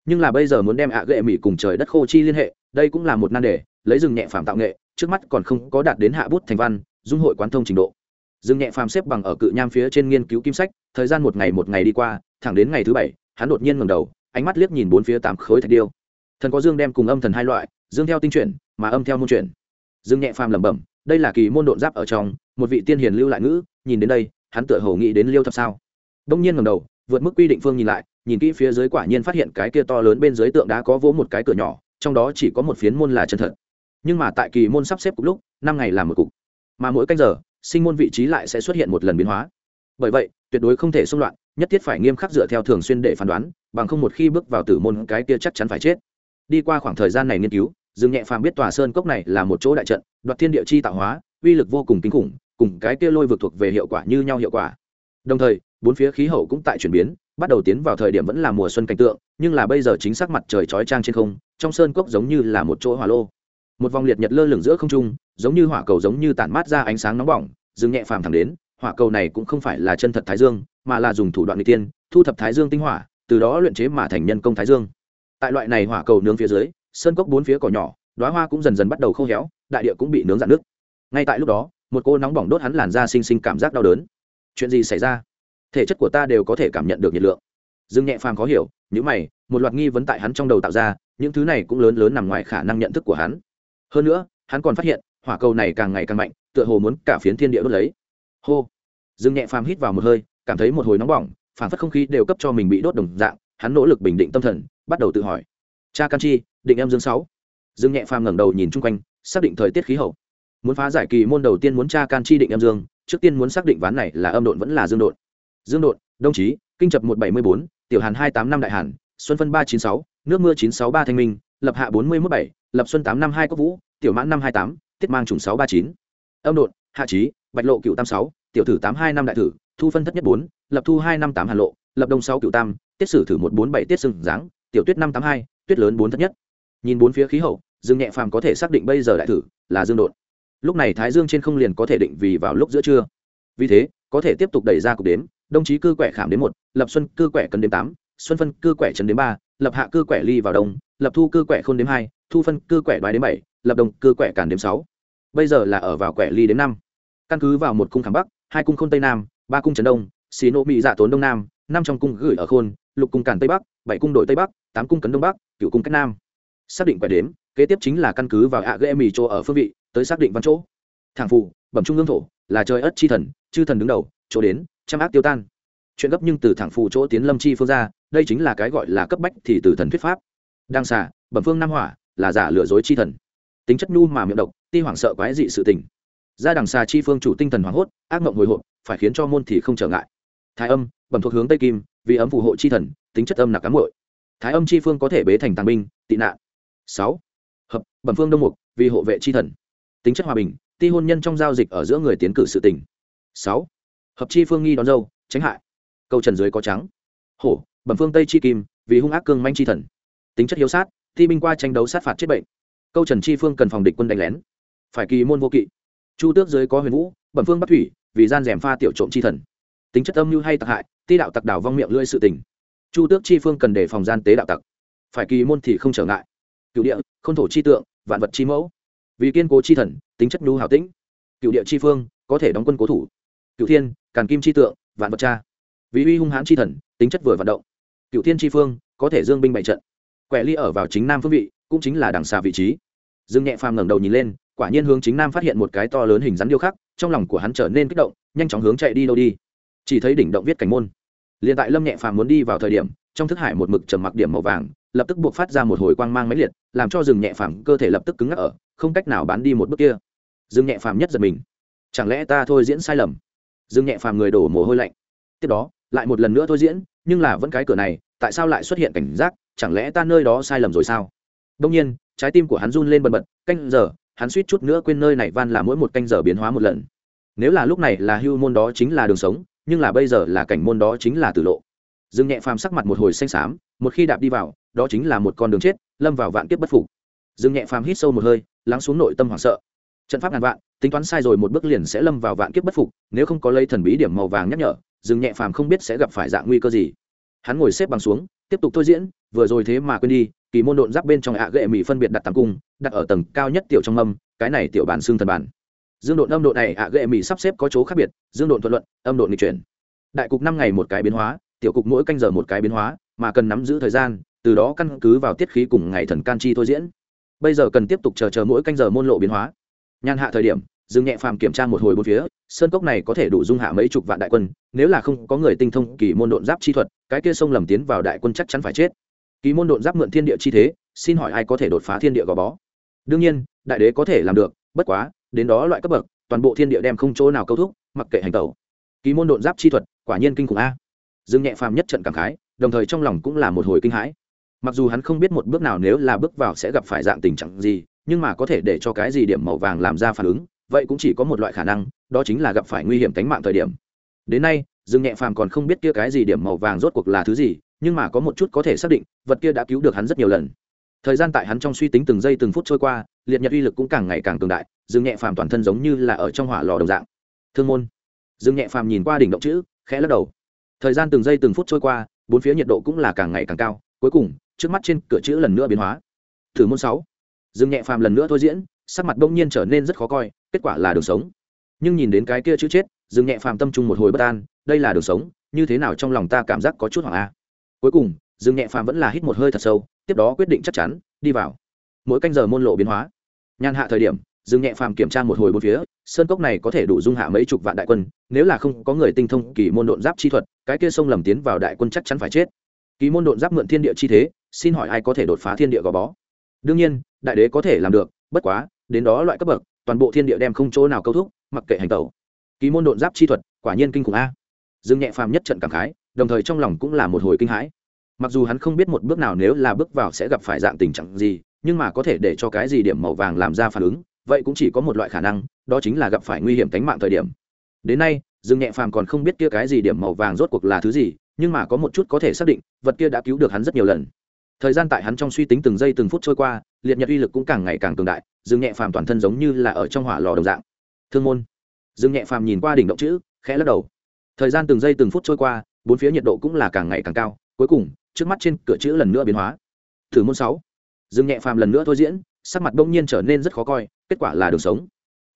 Nhưng là bây giờ muốn đem ạ ghệ mỹ cùng trời đất khô chi liên hệ, đây cũng là một nan đề, lấy rừng nhẹ phàm tạo nghệ, trước mắt còn không có đạt đến hạ bút thành văn, dung hội quán thông trình độ. Rừng nhẹ phàm xếp bằng ở cự nham phía trên nghiên cứu kim sách, thời gian một ngày một ngày đi qua, thẳng đến ngày thứ bảy, hắn đột nhiên ngầm đầu, ánh mắt liếc nhìn bốn phía tám khối thạch điêu. Thần có dương đem cùng âm thần hai loại, dương theo tinh chuyển, mà âm theo môn chuyển. Dương nhẹ phàm lẩm bẩm, đây là kỳ môn độn giáp ở trong, một vị tiên hiền lưu lại ngữ, nhìn đến đây hắn tựa hồ nghĩ đến liêu thập sao? Đông nhiên ngầm đầu, vượt mức quy định phương nhìn lại, nhìn kỹ phía dưới quả nhiên phát hiện cái kia to lớn bên dưới tượng đá có vỗ một cái cửa nhỏ, trong đó chỉ có một phiến môn là chân thật. Nhưng mà tại kỳ môn sắp xếp cục lúc, năm ngày làm một cục. Mà mỗi canh giờ, sinh môn vị trí lại sẽ xuất hiện một lần biến hóa. Bởi vậy, tuyệt đối không thể xung loạn, nhất thiết phải nghiêm khắc dựa theo thường xuyên để phán đoán, bằng không một khi bước vào tử môn, cái kia chắc chắn phải chết. Đi qua khoảng thời gian này nghiên cứu, dương nhẹ phàm biết tòa sơn cốc này là một chỗ đại trận, đoạt thiên địa chi tạo hóa, uy lực vô cùng kinh khủng cùng cái kia lôi vực thuộc về hiệu quả như nhau hiệu quả. Đồng thời, bốn phía khí hậu cũng tại chuyển biến, bắt đầu tiến vào thời điểm vẫn là mùa xuân cảnh tượng, nhưng là bây giờ chính xác mặt trời chói trang trên không, trong sơn cốc giống như là một chỗ hỏa lô. Một vòng liệt nhật lơ lửng giữa không trung, giống như hỏa cầu giống như tản mát ra ánh sáng nóng bỏng dừng nhẹ phàm thẳng đến, hỏa cầu này cũng không phải là chân thật thái dương, mà là dùng thủ đoạn n tiên thu thập thái dương tinh hỏa, từ đó luyện chế mà thành nhân công thái dương. Tại loại này hỏa cầu nướng phía dưới, sơn cốc bốn phía cỏ nhỏ đoá hoa cũng dần dần bắt đầu khô héo, đại địa cũng bị nướng dạn nước ngay tại lúc đó một cô nóng bỏng đốt hắn làn da sinh sinh cảm giác đau đớn. Chuyện gì xảy ra? Thể chất của ta đều có thể cảm nhận được nhiệt lượng. Dương nhẹ phàm khó hiểu những mày, một loạt nghi vấn tại hắn trong đầu tạo ra, những thứ này cũng lớn lớn nằm ngoài khả năng nhận thức của hắn. Hơn nữa, hắn còn phát hiện, hỏa cầu này càng ngày càng mạnh, tựa hồ muốn cả phiến thiên địa đốt lấy. Hô! Dương nhẹ phàm hít vào một hơi, cảm thấy một hồi nóng bỏng, phản phất không khí đều cấp cho mình bị đốt đồng dạng, hắn nỗ lực bình định tâm thần, bắt đầu tự hỏi. Cha can chi, định em dương sáu. Dương nhẹ phàm ngẩng đầu nhìn chung quanh, xác định thời tiết khí hậu muốn phá giải kỳ môn đầu tiên muốn tra can chi định âm dương, trước tiên muốn xác định ván này là âm độn vẫn là dương độn. Dương độn đồng chí, kinh chập một bảy mươi bốn, tiểu hàn hai tám năm đại hàn, xuân phân ba chín sáu, nước mưa chín sáu ba thanh minh, lập hạ bốn mươi mốt bảy, lập xuân tám năm hai cốc vũ, tiểu mãn năm hai tám tiết mang trùng sáu ba chín. Âm độn, hạ trí bạch lộ cựu tam sáu, tiểu thử tám hai năm đại thử, thu phân thất nhất bốn, lập thu hai năm tám hà lộ, lập đông sáu cựu tam, tiết sử thử một bốn bảy, tiết sừng dáng tiểu tuyết năm tám hai, tuyết lớn bốn thất nhất. Nhìn bốn phía khí hậu, dương nhẹ phàm có thể xác định bây giờ đại thử là dương độn lúc này thái dương trên không liền có thể định vì vào lúc giữa trưa. Vì thế, có thể tiếp tục đẩy ra cục đếm đồng chí cư quẻ khảm đến một, lập xuân cư quẻ cần đến tám, xuân phân cư quẻ trần đến ba, lập hạ cư quẻ ly vào đông, lập thu cư quẻ khôn đến hai, thu phân cư quẻ đoái đến bảy, lập đồng cư quẻ càn đến sáu. Bây giờ là ở vào quẻ ly đến năm. Căn cứ vào một cung khảm bắc, hai cung khôn tây nam, ba cung trần đông xì nộ mỹ dạ tốn đông nam, năm trong cung gửi ở khôn, lục cung càn tây bắc, bảy cung đội tây bắc, tám cung cấn đông bắc cựu cung cách nam. Xác định quẻ đếm, kế tiếp chính là căn cứ vào ạ ghê mì chỗ ở phương vị tới xác định văn chỗ. Thằng phù, bẩm trung ương thổ, là trời ất chi thần, chư thần đứng đầu, chỗ đến, trăm ác tiêu tan. Chuyện gấp nhưng từ thẳng phù chỗ tiến lâm chi phương ra, đây chính là cái gọi là cấp bách thì từ thần thuyết pháp. Đang xả bẩm phương nam hỏa, là giả lừa dối chi thần. Tính chất nhu mà miệng độc, ti hoảng sợ quái dị sự tình. Ra đằng xa chi phương chủ tinh thần hoảng hốt, ác mộng hồi hộp, phải khiến cho môn thì không trở ngại. Thái âm, bẩm thuộc hướng tây kim, vì ấm phù hộ chi thần, tính chất âm là cám muội. Thái âm chi phương có thể bế thành tàng binh, tị nạn. Sáu. Hợp, bẩm phương đông mục, vì hộ vệ chi thần tính chất hòa bình, ti hôn nhân trong giao dịch ở giữa người tiến cử sự tình. Sáu, hợp chi phương nghi đón dâu, tránh hại. Câu trần dưới có trắng. Hổ, bẩm phương tây chi kim, vì hung ác cương manh chi thần. Tính chất hiếu sát thi binh qua tranh đấu sát phạt chết bệnh. Câu trần chi phương cần phòng địch quân đánh lén. Phải kỳ môn vô kỵ. Chu tước dưới có huyền vũ, bẩm phương bắc thủy, vì gian rèm pha tiểu trộm chi thần. Tính chất âm mưu hay tặc hại, ti đạo tặc đảo vong miệng lưỡi sự tình. Chu tước chi phương cần đề phòng gian tế đạo tặc. Phải kỳ môn thì không trở ngại. Cựu địa k h ô n thổ chi tượng, vạn vật chi mẫu vì kiên cố chi thần, tính chất nhu hảo tĩnh. Cựu địa chi phương, có thể đóng quân cố thủ. Cựu thiên, càn kim chi tượng, vạn vật cha. Vì uy hung hãn chi thần, tính chất vừa vận động. Cựu thiên chi phương, có thể dương binh bày trận. Quẻ ly ở vào chính nam phương vị, cũng chính là đằng xa vị trí. Dương nhẹ phàm ngẩng đầu nhìn lên, quả nhiên hướng chính nam phát hiện một cái to lớn hình rắn điêu khắc, trong lòng của hắn trở nên kích động, nhanh chóng hướng chạy đi đâu đi. Chỉ thấy đỉnh động viết cảnh môn. Liền tại lâm nhẹ phàm muốn đi vào thời điểm, trong thức hải một mực trầm mặc điểm màu vàng lập tức buộc phát ra một hồi quang mang máy liệt, làm cho rừng nhẹ phàm cơ thể lập tức cứng ngắc ở, không cách nào bán đi một bước kia. Rừng nhẹ phàm nhất giật mình. Chẳng lẽ ta thôi diễn sai lầm? Rừng nhẹ phàm người đổ mồ hôi lạnh. Tiếp đó, lại một lần nữa thôi diễn, nhưng là vẫn cái cửa này, tại sao lại xuất hiện cảnh giác? Chẳng lẽ ta nơi đó sai lầm rồi sao? Đông nhiên, trái tim của hắn run lên bần bật, canh giờ, hắn suýt chút nữa quên nơi này van là mỗi một canh giờ biến hóa một lần. Nếu là lúc này là hưu môn đó chính là đường sống, nhưng là bây giờ là cảnh môn đó chính là tử lộ. Dương nhẹ phàm sắc mặt một hồi xanh xám, một khi đạp đi vào đó chính là một con đường chết, lâm vào vạn kiếp bất phục. Dương nhẹ phàm hít sâu một hơi, lắng xuống nội tâm hoảng sợ. Trận pháp ngàn vạn, tính toán sai rồi một bước liền sẽ lâm vào vạn kiếp bất phục, nếu không có lấy thần bí điểm màu vàng nhắc nhở, dương nhẹ phàm không biết sẽ gặp phải dạng nguy cơ gì. Hắn ngồi xếp bằng xuống, tiếp tục thôi diễn, vừa rồi thế mà quên đi, kỳ môn độn giáp bên trong ạ gệ mỹ phân biệt đặt tạm cung, đặt ở tầng cao nhất tiểu trong âm, cái này tiểu bản xương thần bản. Dương độn âm độ này ạ gệ mỹ sắp xếp có chỗ khác biệt, dương độn thuận luận, âm độn nghịch chuyển. Đại cục năm ngày một cái biến hóa, tiểu cục mỗi canh giờ một cái biến hóa, mà cần nắm giữ thời gian từ đó căn cứ vào tiết khí cùng ngày thần can chi thôi diễn. Bây giờ cần tiếp tục chờ chờ mỗi canh giờ môn lộ biến hóa. Nhàn hạ thời điểm dương nhẹ phàm kiểm tra một hồi bốn phía, sơn cốc này có thể đủ dung hạ mấy chục vạn đại quân, nếu là không có người tinh thông kỳ môn độn giáp chi thuật, cái kia sông lầm tiến vào đại quân chắc chắn phải chết. Kỳ môn độn giáp mượn thiên địa chi thế, xin hỏi ai có thể đột phá thiên địa gò bó? Đương nhiên, đại đế có thể làm được, bất quá, đến đó loại cấp bậc, toàn bộ thiên địa đem không chỗ nào câu thúc, mặc kệ hành tẩu. Kỳ môn độn giáp chi thuật, quả nhiên kinh khủng a. Dương nhẹ phàm nhất trận cảm khái, đồng thời trong lòng cũng là một hồi kinh hãi mặc dù hắn không biết một bước nào nếu là bước vào sẽ gặp phải dạng tình trạng gì, nhưng mà có thể để cho cái gì điểm màu vàng làm ra phản ứng, vậy cũng chỉ có một loại khả năng, đó chính là gặp phải nguy hiểm tính mạng thời điểm. Đến nay, dương nhẹ phàm còn không biết kia cái gì điểm màu vàng rốt cuộc là thứ gì, nhưng mà có một chút có thể xác định, vật kia đã cứu được hắn rất nhiều lần. Thời gian tại hắn trong suy tính từng giây từng phút trôi qua, liệt nhật uy lực cũng càng ngày càng cường đại, dương nhẹ phàm toàn thân giống như là ở trong hỏa lò đồng dạng. Thương môn. Dương nhẹ phàm nhìn qua đỉnh động chữ, khẽ lắc đầu. Thời gian từng giây từng phút trôi qua, bốn phía nhiệt độ cũng là càng ngày càng cao, cuối cùng trước mắt trên cửa chữ lần nữa biến hóa. Thử môn sáu. Dương nhẹ phàm lần nữa thôi diễn, sắc mặt bỗng nhiên trở nên rất khó coi, kết quả là đường sống. Nhưng nhìn đến cái kia chữ chết dương nhẹ phàm tâm trung một hồi bất an, đây là đường sống, như thế nào trong lòng ta cảm giác có chút hoảng a. Cuối cùng dương nhẹ phàm vẫn là hít một hơi thật sâu, tiếp đó quyết định chắc chắn, đi vào. Mỗi canh giờ môn lộ biến hóa. Nhàn hạ thời điểm dương nhẹ phàm kiểm tra một hồi bốn phía, sơn cốc này có thể đủ dung hạ mấy chục vạn đại quân, nếu là không có người tinh thông kỳ môn độn giáp chi thuật, cái kia sông lầm tiến vào đại quân chắc chắn phải chết. Kỳ môn độn giáp mượn thiên địa chi thế xin hỏi ai có thể đột phá thiên địa gò bó? Đương nhiên, đại đế có thể làm được, bất quá, đến đó loại cấp bậc, toàn bộ thiên địa đem không chỗ nào câu thúc, mặc kệ hành tẩu. Kỳ môn độn giáp chi thuật, quả nhiên kinh khủng a. Dương nhẹ phàm nhất trận cảm khái, đồng thời trong lòng cũng là một hồi kinh hãi. Mặc dù hắn không biết một bước nào nếu là bước vào sẽ gặp phải dạng tình trạng gì, nhưng mà có thể để cho cái gì điểm màu vàng làm ra phản ứng, vậy cũng chỉ có một loại khả năng, đó chính là gặp phải nguy hiểm tính mạng thời điểm. Đến nay, dương nhẹ phàm còn không biết kia cái gì điểm màu vàng rốt cuộc là thứ gì, nhưng mà có một chút có thể xác định, vật kia đã cứu được hắn rất nhiều lần thời gian tại hắn trong suy tính từng giây từng phút trôi qua, liệt nhật uy lực cũng càng ngày càng cường đại, dương nhẹ phàm toàn thân giống như là ở trong hỏa lò đồng dạng. Thương môn. Dương nhẹ phàm nhìn qua đỉnh động chữ, khẽ lắc đầu. Thời gian từng giây từng phút trôi qua, bốn phía nhiệt độ cũng là càng ngày càng cao, cuối cùng, trước mắt trên cửa chữ lần nữa biến hóa. Thử môn sáu. Dương nhẹ phàm lần nữa thôi diễn, sắc mặt đông nhiên trở nên rất khó coi, kết quả là đường sống.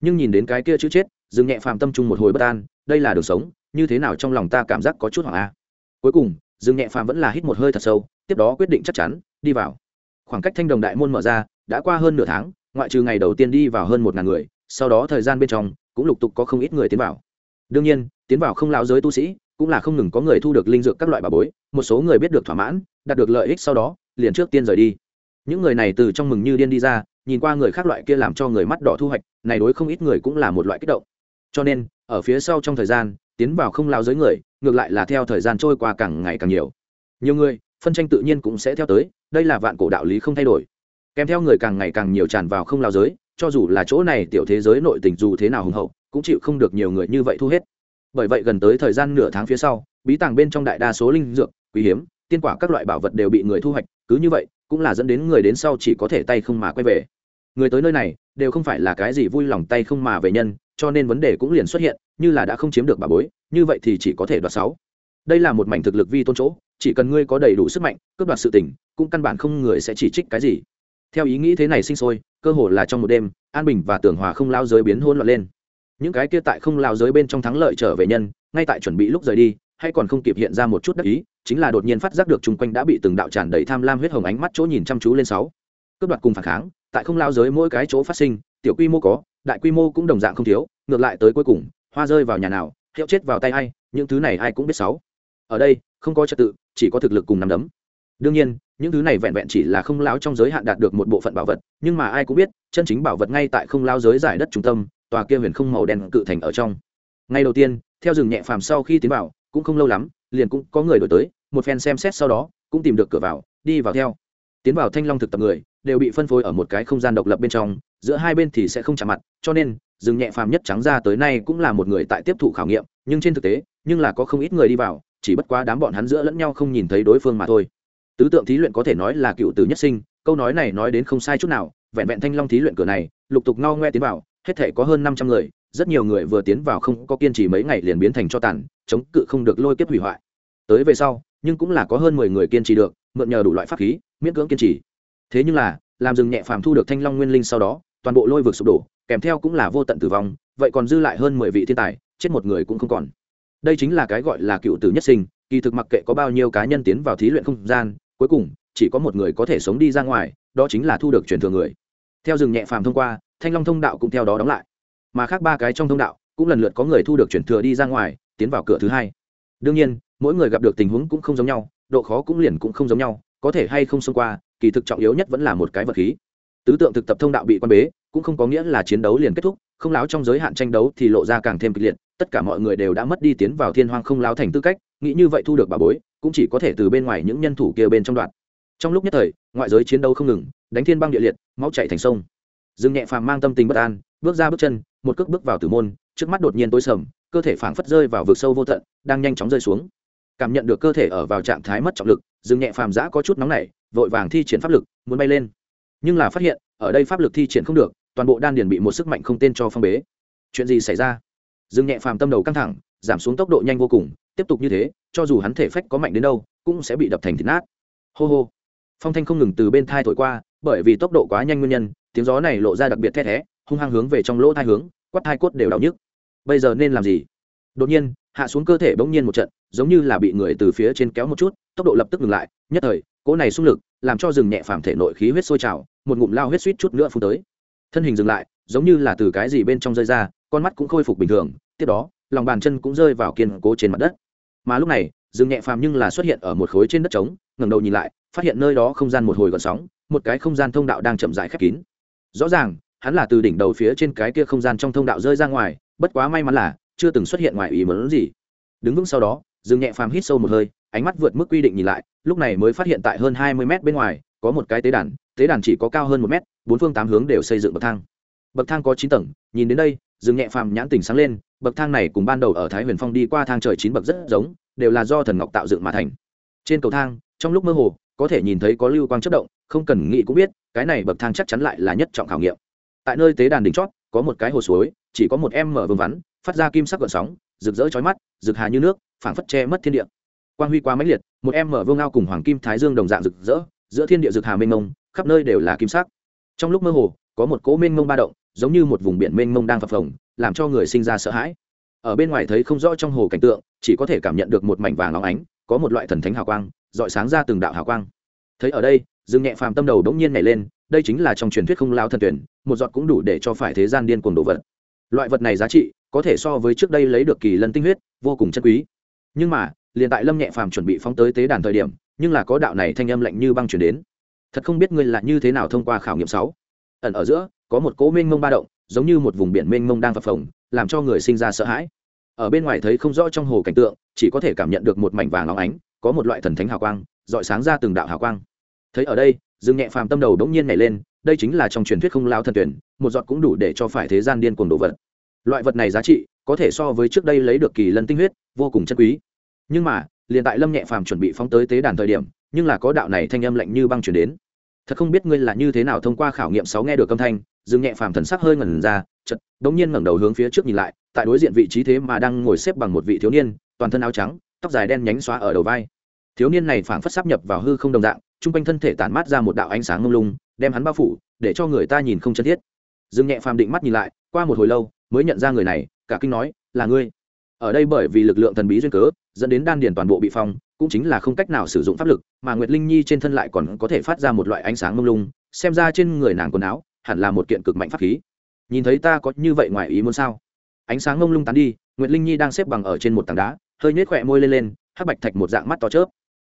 Nhưng nhìn đến cái kia chữ chết, dương nhẹ phàm tâm trung một hồi bất an, đây là đường sống, như thế nào trong lòng ta cảm giác có chút hoảng a? Cuối cùng, dương nhẹ phàm vẫn là hít một hơi thật sâu tiếp đó quyết định chắc chắn, đi vào. Khoảng cách thanh đồng đại môn mở ra, đã qua hơn nửa tháng, ngoại trừ ngày đầu tiên đi vào hơn một ngàn người, sau đó thời gian bên trong, cũng lục tục có không ít người tiến vào. Đương nhiên, tiến vào không lão giới tu sĩ, cũng là không ngừng có người thu được linh dược các loại bà bối, một số người biết được thỏa mãn, đạt được lợi ích sau đó, liền trước tiên rời đi. Những người này từ trong mừng như điên đi ra, nhìn qua người khác loại kia làm cho người mắt đỏ thu hoạch, này đối không ít người cũng là một loại kích động. Cho nên, ở phía sau trong thời gian, tiến vào không lao giới người, ngược lại là theo thời gian trôi qua càng ngày càng nhiều. Nhiều người phân tranh tự nhiên cũng sẽ theo tới, đây là vạn cổ đạo lý không thay đổi. Kèm theo người càng ngày càng nhiều tràn vào không lao giới, cho dù là chỗ này tiểu thế giới nội tình dù thế nào hùng hậu, cũng chịu không được nhiều người như vậy thu hết. Bởi vậy gần tới thời gian nửa tháng phía sau, bí tàng bên trong đại đa số linh dược, quý hiếm, tiên quả các loại bảo vật đều bị người thu hoạch, cứ như vậy, cũng là dẫn đến người đến sau chỉ có thể tay không mà quay về. Người tới nơi này, đều không phải là cái gì vui lòng tay không mà về nhân, cho nên vấn đề cũng liền xuất hiện, như là đã không chiếm được bà bối, như vậy thì chỉ có thể đoạt sáu. Đây là một mảnh thực lực vi tôn chỗ chỉ cần ngươi có đầy đủ sức mạnh cướp đoạt sự tỉnh, cũng căn bản không người sẽ chỉ trích cái gì. Theo ý nghĩ thế này sinh sôi cơ hồ là trong một đêm an bình và tưởng hòa không lao giới biến hôn loạn lên. Những cái kia tại không lao giới bên trong thắng lợi trở về nhân ngay tại chuẩn bị lúc rời đi hay còn không kịp hiện ra một chút đắc ý chính là đột nhiên phát giác được chung quanh đã bị từng đạo tràn đầy tham lam huyết hồng ánh mắt chỗ nhìn chăm chú lên sáu. Cướp đoạt cùng phản kháng tại không lao giới mỗi cái chỗ phát sinh tiểu quy mô có đại quy mô cũng đồng dạng không thiếu ngược lại tới cuối cùng hoa rơi vào nhà nào hiệu chết vào tay ai những thứ này ai cũng biết sáu ở đây, không có trật tự, chỉ có thực lực cùng nắm đấm. Đương nhiên, những thứ này vẹn vẹn chỉ là không lao trong giới hạn đạt được một bộ phận bảo vật, nhưng mà ai cũng biết, chân chính bảo vật ngay tại không lao giới giải đất trung tâm, tòa kia huyền không màu đen cự thành ở trong. Ngay đầu tiên, theo rừng nhẹ phàm sau khi tiến vào, cũng không lâu lắm, liền cũng có người đổi tới, một phen xem xét sau đó, cũng tìm được cửa vào, đi vào theo. Tiến vào thanh long thực tập người, đều bị phân phối ở một cái không gian độc lập bên trong, giữa hai bên thì sẽ không chạm mặt, cho nên, rừng nhẹ phàm nhất trắng ra tới nay cũng là một người tại tiếp thụ khảo nghiệm, nhưng trên thực tế, nhưng là có không ít người đi vào chỉ bất quá đám bọn hắn giữa lẫn nhau không nhìn thấy đối phương mà thôi. Tứ tượng thí luyện có thể nói là cựu tử nhất sinh, câu nói này nói đến không sai chút nào, vẹn vẹn thanh long thí luyện cửa này, lục tục ngao ngoe tiến vào, hết thể có hơn năm trăm người, rất nhiều người vừa tiến vào không có kiên trì mấy ngày liền biến thành cho tàn, chống cự không được lôi kiếp hủy hoại. Tới về sau, nhưng cũng là có hơn mười người kiên trì được, mượn nhờ đủ loại pháp khí, miễn cưỡng kiên trì. Thế nhưng là, làm rừng nhẹ phàm thu được thanh long nguyên linh sau đó, toàn bộ lôi vực sụp đổ, kèm theo cũng là vô tận tử vong, vậy còn dư lại hơn mười vị thiên tài, chết một người cũng không còn đây chính là cái gọi là cựu tử nhất sinh, kỳ thực mặc kệ có bao nhiêu cá nhân tiến vào thí luyện không gian, cuối cùng, chỉ có một người có thể sống đi ra ngoài, đó chính là thu được truyền thừa người. Theo rừng nhẹ phàm thông qua, thanh long thông đạo cũng theo đó đóng lại. Mà khác ba cái trong thông đạo, cũng lần lượt có người thu được truyền thừa đi ra ngoài, tiến vào cửa thứ hai. Đương nhiên, mỗi người gặp được tình huống cũng không giống nhau, độ khó cũng liền cũng không giống nhau, có thể hay không xông qua, kỳ thực trọng yếu nhất vẫn là một cái vật khí. Tứ tượng thực tập thông đạo bị quan bế, cũng không có nghĩa là chiến đấu liền kết thúc, không láo trong giới hạn tranh đấu thì lộ ra càng thêm kịch liệt tất cả mọi người đều đã mất đi tiến vào thiên hoang không lao thành tư cách, nghĩ như vậy thu được bà bối, cũng chỉ có thể từ bên ngoài những nhân thủ kia bên trong đoạn. Trong lúc nhất thời, ngoại giới chiến đấu không ngừng, đánh thiên băng địa liệt, máu chạy thành sông. Dương nhẹ phàm mang tâm tình bất an, bước ra bước chân, một cước bước vào tử môn, trước mắt đột nhiên tối sầm, cơ thể phảng phất rơi vào vực sâu vô tận, đang nhanh chóng rơi xuống. Cảm nhận được cơ thể ở vào trạng thái mất trọng lực, dương nhẹ phàm giã có chút nóng nảy, vội vàng thi triển pháp lực, muốn bay lên. Nhưng là phát hiện, ở đây pháp lực thi triển không được, toàn bộ đan điền bị một sức mạnh không tên cho phong bế. Chuyện gì xảy ra? Dương nhẹ phàm tâm đầu căng thẳng, giảm xuống tốc độ nhanh vô cùng, tiếp tục như thế, cho dù hắn thể phách có mạnh đến đâu, cũng sẽ bị đập thành thịt nát. Hô hô. Phong thanh không ngừng từ bên thai thổi qua, bởi vì tốc độ quá nhanh nguyên nhân, tiếng gió này lộ ra đặc biệt the thé, hung hăng hướng về trong lỗ thai hướng quắt thai cốt đều đau nhức. Bây giờ nên làm gì? Đột nhiên, hạ xuống cơ thể bỗng nhiên một trận, giống như là bị người từ phía trên kéo một chút, tốc độ lập tức ngừng lại, nhất thời, cỗ này xung lực, làm cho rừng nhẹ phàm thể nội khí huyết sôi trào, một ngụm lao huyết suýt chút nữa phun tới. Thân hình dừng lại, giống như là từ cái gì bên trong rơi ra, con mắt cũng khôi phục bình thường tiếp đó, lòng bàn chân cũng rơi vào kiên cố trên mặt đất. Mà lúc này, Dương nhẹ phàm nhưng là xuất hiện ở một khối trên đất trống, ngẩng đầu nhìn lại, phát hiện nơi đó không gian một hồi gọn sóng, một cái không gian thông đạo đang chậm rãi khép kín. Rõ ràng, hắn là từ đỉnh đầu phía trên cái kia không gian trong thông đạo rơi ra ngoài, bất quá may mắn là, chưa từng xuất hiện ngoài ý muốn gì. Đứng vững sau đó, dương nhẹ phàm hít sâu một hơi, ánh mắt vượt mức quy định nhìn lại, lúc này mới phát hiện tại hơn hai mươi mét bên ngoài, có một cái tế đàn tế đàn chỉ có cao hơn một mét, bốn phương tám hướng đều xây dựng bậc thang. Bậc thang có chín tầng, nhìn đến đây dừng nhẹ phàm nhãn tỉnh sáng lên, bậc thang này cùng ban đầu ở thái huyền phong đi qua thang trời chín bậc rất giống, đều là do thần ngọc tạo dựng mà thành. Trên cầu thang, trong lúc mơ hồ, có thể nhìn thấy có lưu quang chất động, không cần nghĩ cũng biết, cái này bậc thang chắc chắn lại là nhất trọng khảo nghiệm. Tại nơi tế đàn đỉnh chót, có một cái hồ suối, chỉ có một em mở vương vắn, phát ra kim sắc gợn sóng, rực rỡ chói mắt, rực hà như nước, phảng phất che mất thiên địa. Quang huy quá mãnh liệt, một em mở vương ngao cùng hoàng kim thái dương đồng dạng rực rỡ, giữa thiên địa rực hà mênh mông, khắp nơi đều là kim sắc. Trong lúc mơ hồ, có một cỗ mênh mông ba động giống như một vùng biển mênh mông đang phập phồng, làm cho người sinh ra sợ hãi. Ở bên ngoài thấy không rõ trong hồ cảnh tượng, chỉ có thể cảm nhận được một mảnh vàng óng ánh, có một loại thần thánh hào quang dọi sáng ra từng đạo hào quang. Thấy ở đây, dương nhẹ phàm tâm đầu đống nhiên nhảy lên, đây chính là trong truyền thuyết không lao thần tuyển, một giọt cũng đủ để cho phải thế gian điên cuồng đồ vật. Loại vật này giá trị, có thể so với trước đây lấy được kỳ lân tinh huyết, vô cùng chân quý. Nhưng mà, liền tại lâm nhẹ phàm chuẩn bị phóng tới tế đàn thời điểm, nhưng là có đạo này thanh âm lạnh như băng chuyển đến. Thật không biết ngươi là như thế nào thông qua khảo nghiệm sáu. Ẩn ở giữa có một cỗ mênh mông ba động, giống như một vùng biển mênh mông đang phập phồng, làm cho người sinh ra sợ hãi. Ở bên ngoài thấy không rõ trong hồ cảnh tượng, chỉ có thể cảm nhận được một mảnh vàng óng ánh, có một loại thần thánh hào quang dọi sáng ra từng đạo hào quang. Thấy ở đây, dương nhẹ phàm tâm đầu đống nhiên nhảy lên, đây chính là trong truyền thuyết không lao thần tuyển, một giọt cũng đủ để cho phải thế gian điên cuồng đồ vật. Loại vật này giá trị, có thể so với trước đây lấy được kỳ lân tinh huyết, vô cùng chân quý. Nhưng mà, liền tại lâm nhẹ phàm chuẩn bị phóng tới tế đàn thời điểm, nhưng là có đạo này thanh âm lạnh như băng chuyển đến. Thật không biết ngươi là như thế nào thông qua khảo nghiệm sáu nghe được âm thanh dương nhẹ phàm thần sắc hơi ngẩn ra chật đống nhiên ngẩng đầu hướng phía trước nhìn lại, tại đối diện vị trí thế mà đang ngồi xếp bằng một vị thiếu niên, toàn thân áo trắng, tóc dài đen nhánh xóa ở đầu vai. Thiếu niên này phảng phất sắp nhập vào hư không đồng dạng chung quanh thân thể tản mát ra một đạo ánh sáng ngông lung, đem hắn bao phủ, để cho người ta nhìn không chân thiết. Dương nhẹ phàm định mắt nhìn lại, qua một hồi lâu, mới nhận ra người này, cả kinh nói, là ngươi. Ở đây bởi vì lực lượng thần bí duyên cớ, dẫn đến đan điền toàn bộ bị phong, cũng chính là không cách nào sử dụng pháp lực, mà nguyệt linh nhi trên thân lại còn có thể phát ra một loại ánh sáng mông lung, xem ra trên người nàng quần áo hẳn là một kiện cực mạnh pháp khí. Nhìn thấy ta có như vậy ngoài ý muốn sao? Ánh sáng ngông lung tán đi, nguyệt linh nhi đang xếp bằng ở trên một tảng đá, hơi nhếch khỏe môi lên lên, hắc bạch thạch một dạng mắt to chớp.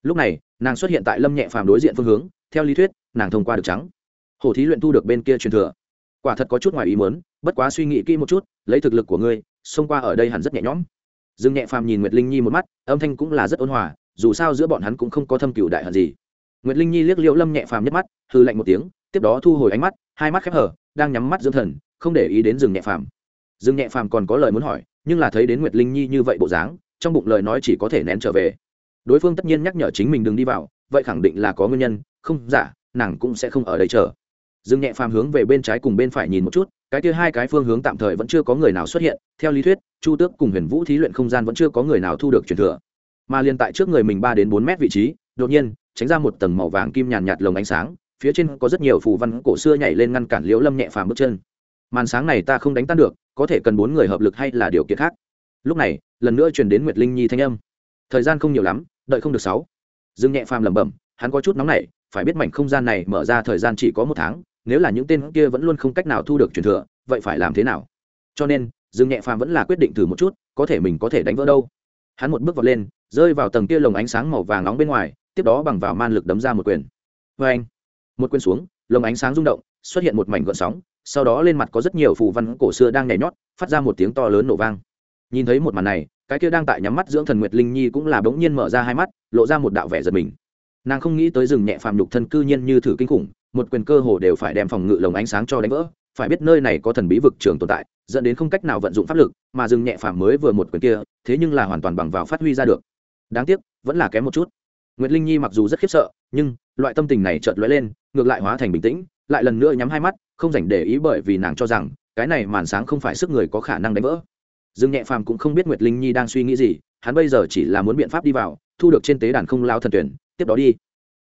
Lúc này, nàng xuất hiện tại lâm nhẹ phàm đối diện phương hướng, theo lý thuyết, nàng thông qua được trắng. Hồ thí luyện thu được bên kia truyền thừa. Quả thật có chút ngoài ý muốn, bất quá suy nghĩ kỹ một chút, lấy thực lực của ngươi, xông qua ở đây hẳn rất nhẹ nhõm. Dương nhẹ phàm nhìn nguyệt linh nhi một mắt, âm thanh cũng là rất ôn hòa, dù sao giữa bọn hắn cũng không có thâm cựu đại hận gì. Nguyệt linh nhi liếc liễu lâm nhẹ phàm nhất mắt hư lạnh một tiếng tiếp đó thu hồi ánh mắt, hai mắt khép hở đang nhắm mắt dưỡng thần, không để ý đến rừng nhẹ phàm. Rừng nhẹ phàm còn có lời muốn hỏi, nhưng là thấy đến nguyệt linh nhi như vậy bộ dáng, trong bụng lời nói chỉ có thể nén trở về. Đối phương tất nhiên nhắc nhở chính mình đừng đi vào, vậy khẳng định là có nguyên nhân, không giả nàng cũng sẽ không ở đây chờ. Dương nhẹ phàm hướng về bên trái cùng bên phải nhìn một chút, cái kia hai cái phương hướng tạm thời vẫn chưa có người nào xuất hiện, theo lý thuyết, chu tước cùng huyền vũ thí luyện không gian vẫn chưa có người nào thu được truyền thừa. Mà liền tại trước người mình ba đến bốn mét vị trí, đột nhiên, tránh ra một tầng màu vàng kim nhàn nhạt lồng ánh sáng phía trên có rất nhiều phù văn cổ xưa nhảy lên ngăn cản liễu lâm nhẹ phàm bước chân. Màn sáng này ta không đánh tan được, có thể cần bốn người hợp lực hay là điều kiện khác? Lúc này, lần nữa truyền đến nguyệt linh nhi thanh âm. Thời gian không nhiều lắm, đợi không được sáu. Dương nhẹ phàm lẩm bẩm, hắn có chút nóng nảy, phải biết mảnh không gian này mở ra thời gian chỉ có một tháng, nếu là những tên kia vẫn luôn không cách nào thu được truyền thừa, vậy phải làm thế nào? Cho nên, dương nhẹ phàm vẫn là quyết định thử một chút, có thể mình có thể đánh vỡ đâu. Hắn một bước vọt lên, rơi vào tầng kia lồng ánh sáng màu vàng nóng bên ngoài, tiếp đó bằng vào man lực đấm ra một quyền. Vê anh một quyền xuống, lồng ánh sáng rung động, xuất hiện một mảnh gợn sóng, sau đó lên mặt có rất nhiều phù văn cổ xưa đang nhảy nhót, phát ra một tiếng to lớn nổ vang. Nhìn thấy một màn này, cái kia đang tại nhắm mắt dưỡng thần nguyệt linh nhi cũng là bỗng nhiên mở ra hai mắt, lộ ra một đạo vẻ giật mình. Nàng không nghĩ tới rừng nhẹ phàm nhục thân cư nhiên như thử kinh khủng, một quyền cơ hồ đều phải đem phòng ngự lồng ánh sáng cho đánh vỡ, phải biết nơi này có thần bí vực trường tồn tại, dẫn đến không cách nào vận dụng pháp lực, mà rừng nhẹ phàm mới vừa một quyền kia, thế nhưng là hoàn toàn bằng vào phát huy ra được. Đáng tiếc, vẫn là kém một chút nguyệt linh nhi mặc dù rất khiếp sợ, nhưng loại tâm tình này chợt lóe lên, ngược lại hóa thành bình tĩnh, lại lần nữa nhắm hai mắt, không dành để ý bởi vì nàng cho rằng, cái này màn sáng không phải sức người có khả năng đánh vỡ. Dương nhẹ phàm cũng không biết nguyệt linh nhi đang suy nghĩ gì, hắn bây giờ chỉ là muốn biện pháp đi vào, thu được trên tế đàn không lao thần tuyển, tiếp đó đi.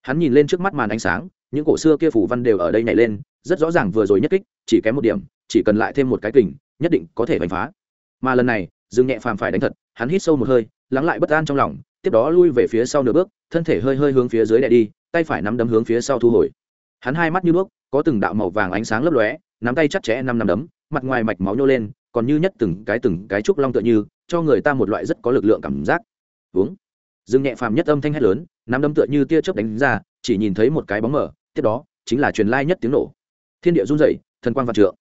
Hắn nhìn lên trước mắt màn ánh sáng, những cổ xưa kia phủ văn đều ở đây nhảy lên, rất rõ ràng vừa rồi nhất kích, chỉ kém một điểm, chỉ cần lại thêm một cái kình, nhất định có thể đánh phá. Mà lần này, dương nhẹ phàm phải đánh thật, hắn hít sâu một hơi, lắng lại bất an trong lòng tiếp đó lui về phía sau nửa bước, thân thể hơi hơi hướng phía dưới đè đi, tay phải nắm đấm hướng phía sau thu hồi. Hắn hai mắt như đuốc có từng đạo màu vàng ánh sáng lấp lóe, nắm tay chặt chẽ năm năm đấm, mặt ngoài mạch máu nhô lên, còn như nhất từng cái từng cái trúc long tựa như, cho người ta một loại rất có lực lượng cảm giác. Uống dương nhẹ phàm nhất âm thanh hét lớn, nắm đấm tựa như tia chớp đánh ra, chỉ nhìn thấy một cái bóng mở tiếp đó, chính là truyền lai nhất tiếng nổ. Thiên địa run rẩy, thần quang vạn trượng.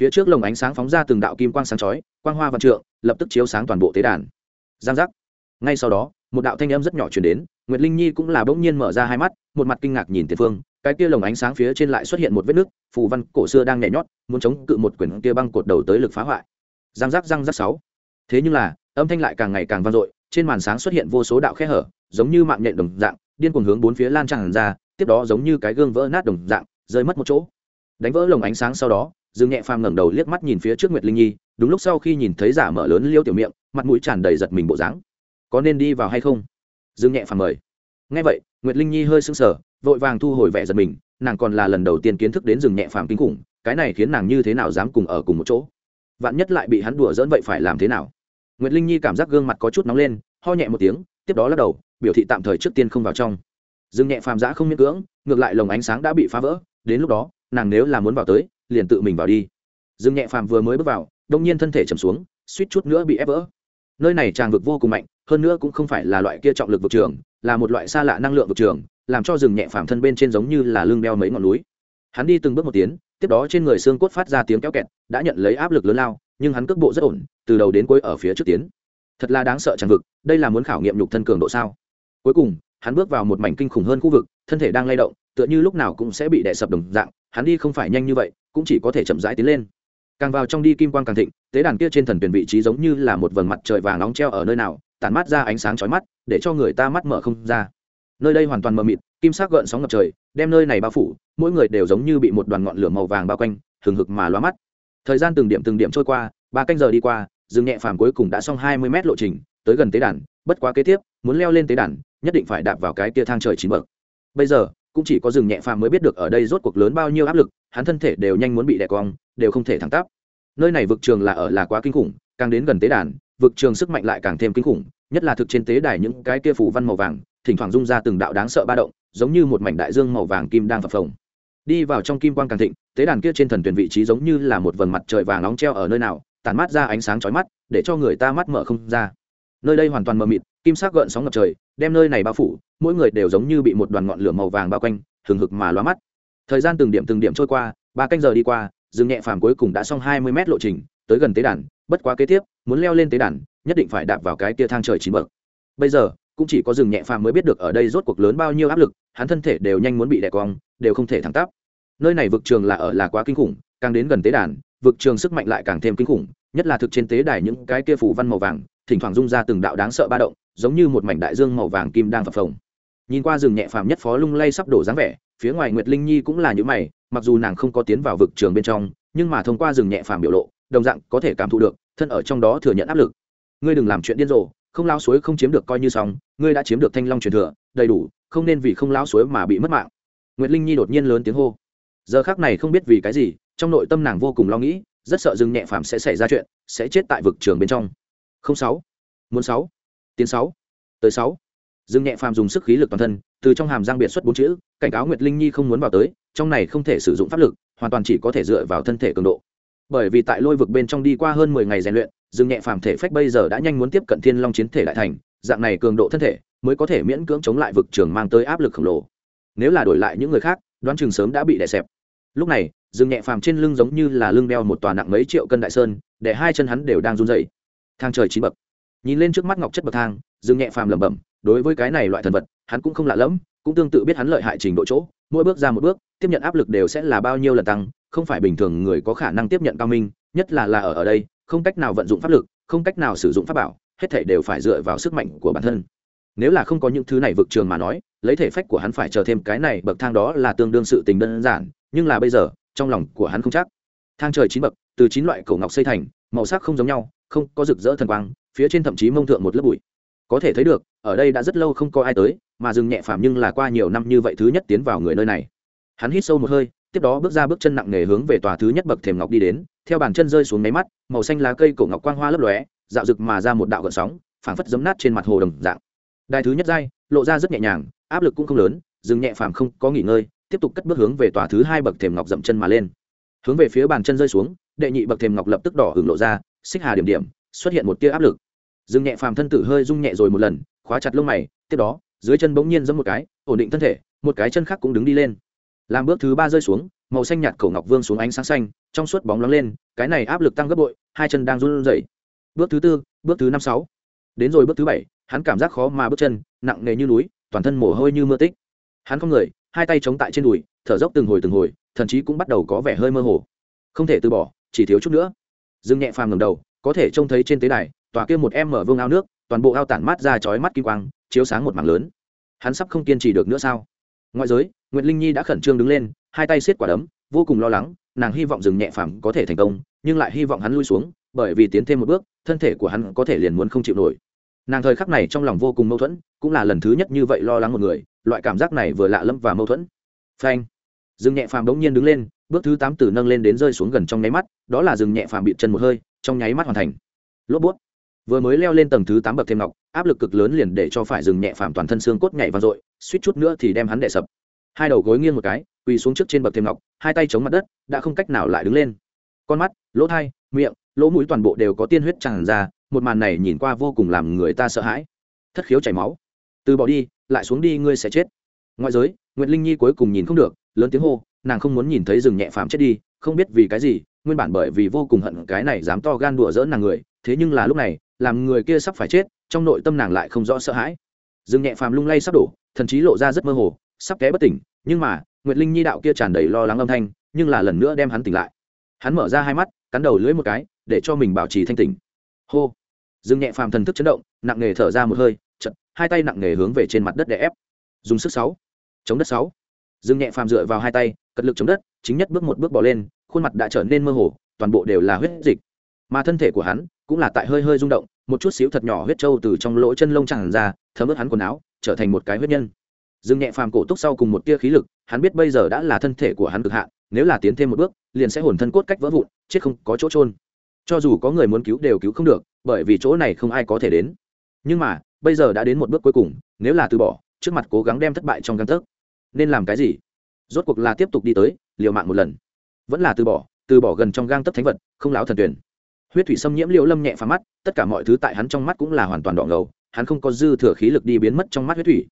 Phía trước lồng ánh sáng phóng ra từng đạo kim quang sáng chói, quang hoa vạn trượng, lập tức chiếu sáng toàn bộ tế đàn. Giang giác. Ngay sau đó một đạo thanh âm rất nhỏ truyền đến, nguyệt linh nhi cũng là bỗng nhiên mở ra hai mắt, một mặt kinh ngạc nhìn tiền phương, cái kia lồng ánh sáng phía trên lại xuất hiện một vết nứt phù văn cổ xưa đang nhảy nhót, muốn chống cự một quyển kia băng cột đầu tới lực phá hoại. Giang giác răng rắc sáu. Thế nhưng là, âm thanh lại càng ngày càng vang dội, trên màn sáng xuất hiện vô số đạo khe hở, giống như mạng nhện đồng dạng, điên cuồng hướng bốn phía lan tràn ra, tiếp đó giống như cái gương vỡ nát đồng dạng, rơi mất một chỗ. Đánh vỡ lồng ánh sáng sau đó, dương nhẹ phàm ngẩng đầu liếc mắt nhìn phía trước nguyệt linh nhi, đúng lúc sau khi nhìn thấy giả mở lớn liêu tiểu miệng, mặt mũi tràn đầy giật mình bộ dáng có nên đi vào hay không? Dương nhẹ phàm mời. Ngay vậy, nguyệt linh nhi hơi sững sờ, vội vàng thu hồi vẻ giật mình, nàng còn là lần đầu tiên kiến thức đến rừng nhẹ phàm kinh khủng, cái này khiến nàng như thế nào dám cùng ở cùng một chỗ? Vạn nhất lại bị hắn đùa dỡn vậy phải làm thế nào? Nguyệt linh nhi cảm giác gương mặt có chút nóng lên, ho nhẹ một tiếng, tiếp đó lắc đầu, biểu thị tạm thời trước tiên không vào trong. Rừng nhẹ phàm giã không miễn cưỡng, ngược lại lồng ánh sáng đã bị phá vỡ, đến lúc đó, nàng nếu là muốn vào tới, liền tự mình vào đi. Rừng nhẹ phàm vừa mới bước vào, đông nhiên thân thể chầm xuống, suýt chút nữa bị ép vỡ. Nơi này tràng vực vô cùng mạnh hơn nữa cũng không phải là loại kia trọng lực vực trường, là một loại xa lạ năng lượng vực trường, làm cho rừng nhẹ phàm thân bên trên giống như là lưng đeo mấy ngọn núi. Hắn đi từng bước một tiến, tiếp đó trên người xương cốt phát ra tiếng kéo kẹt, đã nhận lấy áp lực lớn lao, nhưng hắn cước bộ rất ổn, từ đầu đến cuối ở phía trước tiến. Thật là đáng sợ chẳng vực, đây là muốn khảo nghiệm nhục thân cường độ sao? Cuối cùng, hắn bước vào một mảnh kinh khủng hơn khu vực, thân thể đang lay động, tựa như lúc nào cũng sẽ bị đè sập đồng dạng, hắn đi không phải nhanh như vậy, cũng chỉ có thể chậm rãi tiến lên. Càng vào trong đi kim quang càng thịnh, tế đàn kia trên thần tuyển vị trí giống như là một vầng mặt trời vàng nóng treo ở nơi nào tản mát ra ánh sáng chói mắt, để cho người ta mắt mở không ra. Nơi đây hoàn toàn mờ mịt, kim sắc gợn sóng ngập trời, đem nơi này bao phủ, mỗi người đều giống như bị một đoàn ngọn lửa màu vàng bao quanh, hừng hực mà lóa mắt. Thời gian từng điểm từng điểm trôi qua, ba canh giờ đi qua, rừng nhẹ phàm cuối cùng đã xong hai mươi mét lộ trình, tới gần tế đàn, bất quá kế tiếp, muốn leo lên tế đàn, nhất định phải đạp vào cái tia thang trời chín bậc. Bây giờ, cũng chỉ có rừng nhẹ phàm mới biết được ở đây rốt cuộc lớn bao nhiêu áp lực, hắn thân thể đều nhanh muốn bị đè cong, đều không thể thẳng tắp. Nơi này vực trường là ở là quá kinh khủng, càng đến gần tế đàn, vực trường sức mạnh lại càng thêm kinh khủng nhất là thực trên tế đài những cái kia phủ văn màu vàng, thỉnh thoảng rung ra từng đạo đáng sợ ba động, giống như một mảnh đại dương màu vàng kim đang phập phồng. Đi vào trong kim quang càng thịnh, tế đàn kia trên thần tuyển vị trí giống như là một vầng mặt trời vàng nóng treo ở nơi nào tàn mát ra ánh sáng chói mắt, để cho người ta mắt mở không ra. Nơi đây hoàn toàn mờ mịt, kim sắc gợn sóng ngập trời, đem nơi này bao phủ, mỗi người đều giống như bị một đoàn ngọn lửa màu vàng bao quanh, hừng hực mà lóa mắt. Thời gian từng điểm từng điểm trôi qua, ba canh giờ đi qua, rừng nhẹ phàm cuối cùng đã xong hai mươi mét lộ trình, tới gần tế đàn, bất quá kế tiếp, muốn leo lên tế đàn nhất định phải đạp vào cái tia thang trời chín bậc. Bây giờ, cũng chỉ có rừng nhẹ phàm mới biết được ở đây rốt cuộc lớn bao nhiêu áp lực, hắn thân thể đều nhanh muốn bị đè cong, đều không thể thẳng tắp. Nơi này vực trường là ở là quá kinh khủng, càng đến gần tế đàn, vực trường sức mạnh lại càng thêm kinh khủng, nhất là thực trên tế đài những cái kia phủ văn màu vàng, thỉnh thoảng rung ra từng đạo đáng sợ ba động, giống như một mảnh đại dương màu vàng kim đang phập phồng. Nhìn qua rừng nhẹ phàm nhất phó lung lay sắp đổ dáng vẻ, phía ngoài nguyệt linh nhi cũng là những mày, mặc dù nàng không có tiến vào vực trường bên trong, nhưng mà thông qua rừng nhẹ phàm biểu lộ, đồng dạng có thể cảm thụ được, thân ở trong đó thừa nhận áp lực ngươi đừng làm chuyện điên rồ, không lao suối không chiếm được coi như xong, ngươi đã chiếm được thanh long truyền thừa, đầy đủ, không nên vì không lao suối mà bị mất mạng. Nguyệt linh nhi đột nhiên lớn tiếng hô. Giờ khác này không biết vì cái gì, trong nội tâm nàng vô cùng lo nghĩ, rất sợ rừng nhẹ phàm sẽ xảy ra chuyện, sẽ chết tại vực trường bên trong. Không sáu. Muốn sáu. Tiến sáu. Tới sáu. Dương nhẹ phàm dùng sức khí lực toàn thân, từ trong hàm răng biệt xuất bốn chữ, cảnh cáo nguyệt linh nhi không muốn vào tới, trong này không thể sử dụng pháp lực, hoàn toàn chỉ có thể dựa vào thân thể cường độ bởi vì tại lôi vực bên trong đi qua hơn mười ngày rèn luyện, dương nhẹ phàm thể phách bây giờ đã nhanh muốn tiếp cận thiên long chiến thể đại thành, dạng này cường độ thân thể mới có thể miễn cưỡng chống lại vực trường mang tới áp lực khổng lồ. Nếu là đổi lại những người khác, đoán chừng sớm đã bị đè xẹp lúc này, dương nhẹ phàm trên lưng giống như là lưng đeo một tòa nặng mấy triệu cân đại sơn, để hai chân hắn đều đang run dậy thang trời chín bậc. Nhìn lên trước mắt ngọc chất bậc thang, dương nhẹ phàm lẩm bẩm, đối với cái này loại thần vật, hắn cũng không lạ lẫm, cũng tương tự biết hắn lợi hại trình độ chỗ, mỗi bước ra một bước, tiếp nhận áp lực đều sẽ là bao nhiêu lần tăng không phải bình thường người có khả năng tiếp nhận cao minh, nhất là là ở ở đây, không cách nào vận dụng pháp lực, không cách nào sử dụng pháp bảo, hết thể đều phải dựa vào sức mạnh của bản thân. Nếu là không có những thứ này vực trường mà nói, lấy thể phách của hắn phải chờ thêm cái này bậc thang đó là tương đương sự tình đơn giản, nhưng là bây giờ, trong lòng của hắn không chắc. Thang trời chín bậc, từ chín loại cổ ngọc xây thành, màu sắc không giống nhau, không có rực rỡ thần quang, phía trên thậm chí mông thượng một lớp bụi. Có thể thấy được, ở đây đã rất lâu không có ai tới, mà dừng nhẹ phàm nhưng là qua nhiều năm như vậy thứ nhất tiến vào người nơi này. Hắn hít sâu một hơi tiếp đó bước ra bước chân nặng nề hướng về tòa thứ nhất bậc thềm ngọc đi đến, theo bàn chân rơi xuống máy mắt, màu xanh lá cây cổ ngọc quang hoa lấp lóe, dạo rực mà ra một đạo gợn sóng, phảng phất giấm nát trên mặt hồ đồng dạng. Đài thứ nhất giai, lộ ra rất nhẹ nhàng, áp lực cũng không lớn, dừng nhẹ phàm không có nghỉ ngơi, tiếp tục cất bước hướng về tòa thứ hai bậc thềm ngọc dậm chân mà lên. Hướng về phía bàn chân rơi xuống, đệ nhị bậc thềm ngọc lập tức đỏ hưởng lộ ra, xích hà điểm điểm, xuất hiện một tia áp lực. Dừng nhẹ phàm thân tử hơi rung nhẹ rồi một lần, khóa chặt lông mày, tiếp đó, dưới chân bỗng nhiên giẫm một cái, ổn định thân thể, một cái chân khác cũng đứng đi lên làm bước thứ ba rơi xuống, màu xanh nhạt cổ ngọc vương xuống ánh sáng xanh, trong suốt bóng lóng lên, cái này áp lực tăng gấp bội, hai chân đang run rẩy. Bước thứ tư, bước thứ năm sáu. Đến rồi bước thứ bảy, hắn cảm giác khó mà bước chân, nặng nề như núi, toàn thân mồ hôi như mưa tích. Hắn không người, hai tay chống tại trên đùi, thở dốc từng hồi từng hồi, thậm chí cũng bắt đầu có vẻ hơi mơ hồ. Không thể từ bỏ, chỉ thiếu chút nữa. Dương nhẹ phàm ngầm đầu, có thể trông thấy trên tế đài, tòa kia một em mở vương ao nước, toàn bộ ao tản mát ra chói mắt kim quang, chiếu sáng một mảng lớn. Hắn sắp không kiên trì được nữa sao? Ngoại giới nguyễn linh nhi đã khẩn trương đứng lên, hai tay xiết quả đấm, vô cùng lo lắng, nàng hy vọng dừng nhẹ phàm có thể thành công, nhưng lại hy vọng hắn lui xuống, bởi vì tiến thêm một bước, thân thể của hắn có thể liền muốn không chịu nổi. Nàng thời khắc này trong lòng vô cùng mâu thuẫn, cũng là lần thứ nhất như vậy lo lắng một người, loại cảm giác này vừa lạ lẫm và mâu thuẫn. Phanh! Dừng nhẹ phàm đống nhiên đứng lên, bước thứ tám từ nâng lên đến rơi xuống gần trong nháy mắt, đó là dừng nhẹ phàm bị chân một hơi, trong nháy mắt hoàn thành. Lốp bút! Vừa mới leo lên tầng thứ tám bậc thêm ngọc, áp lực cực lớn liền để cho phải dừng nhẹ phàm toàn thân xương cốt nhảy vang dội, suýt chút nữa thì đem hắn đè sập. Hai đầu gối nghiêng một cái, quỳ xuống trước trên bậc thêm ngọc, hai tay chống mặt đất, đã không cách nào lại đứng lên. Con mắt, lỗ thai miệng, lỗ mũi toàn bộ đều có tiên huyết tràn ra, một màn này nhìn qua vô cùng làm người ta sợ hãi. Thất khiếu chảy máu. Từ bỏ đi, lại xuống đi ngươi sẽ chết. Ngoại giới, nguyệt linh nhi cuối cùng nhìn không được, lớn tiếng hô, nàng không muốn nhìn thấy rừng nhẹ phàm chết đi, không biết vì cái gì, nguyên bản bởi vì vô cùng hận cái này dám to gan đùa dỡ nàng người, thế nhưng là lúc này làm người kia sắp phải chết, trong nội tâm nàng lại không rõ sợ hãi. Dương nhẹ phàm lung lay sắp đổ, thần chí lộ ra rất mơ hồ, sắp té bất tỉnh, nhưng mà, nguyệt linh nhi đạo kia tràn đầy lo lắng âm thanh, nhưng là lần nữa đem hắn tỉnh lại. Hắn mở ra hai mắt, cắn đầu lưỡi một cái, để cho mình bảo trì thanh tỉnh. Hô! Dương nhẹ phàm thần thức chấn động, nặng nề thở ra một hơi chật hai tay nặng nề hướng về trên mặt đất để ép. Dùng sức sáu. Chống đất sáu. Dương nhẹ phàm dựa vào hai tay, cật lực chống đất, chính nhất bước một bước bỏ lên, khuôn mặt đã trở nên mơ hồ, toàn bộ đều là huyết dịch. Mà thân thể của hắn cũng là tại hơi hơi rung động, một chút xíu thật nhỏ huyết trâu từ trong lỗ chân lông tràn ra, thấm ướt hắn quần áo, trở thành một cái huyết nhân. Dương nhẹ phàm cổ túc sau cùng một tia khí lực, hắn biết bây giờ đã là thân thể của hắn cực hạn, nếu là tiến thêm một bước, liền sẽ hồn thân cốt cách vỡ vụn, chết không có chỗ trôn cho dù có người muốn cứu đều cứu không được, bởi vì chỗ này không ai có thể đến. Nhưng mà, bây giờ đã đến một bước cuối cùng, nếu là từ bỏ, trước mặt cố gắng đem thất bại trong găng tấc. Nên làm cái gì? Rốt cuộc là tiếp tục đi tới, liều mạng một lần. Vẫn là từ bỏ từ bỏ gần trong gang tấc thánh vật, không láo thần tuyển huyết thủy xâm nhiễm liễu lâm nhẹ phá mắt, tất cả mọi thứ tại hắn trong mắt cũng là hoàn toàn đỏ ngầu, hắn không có dư thừa khí lực đi biến mất trong mắt huyết thủy.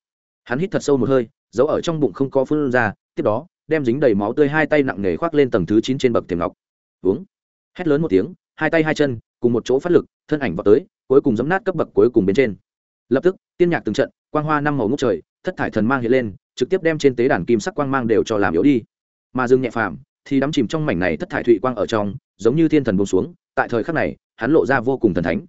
Hắn hít thật sâu một hơi, giấu ở trong bụng không có phun ra, tiếp đó, đem dính đầy máu tươi hai tay nặng nề khoác lên tầng thứ chín trên bậc thềm ngọc. Uống. Hét lớn một tiếng, hai tay hai chân, cùng một chỗ phát lực, thân ảnh vào tới, cuối cùng giấm nát cấp bậc cuối cùng bên trên. Lập tức, tiên nhạc từng trận, quang hoa năm màu ngốc trời, thất thải thần mang hiện lên, trực tiếp đem trên tế đàn kim sắc quang mang đều cho làm yếu đi. Mà dương nhẹ phàm thì đắm chìm trong mảnh này thất thải thụy quang ở trong, giống như thiên thần bông xuống tại thời khắc này, hắn lộ ra vô cùng thần thánh.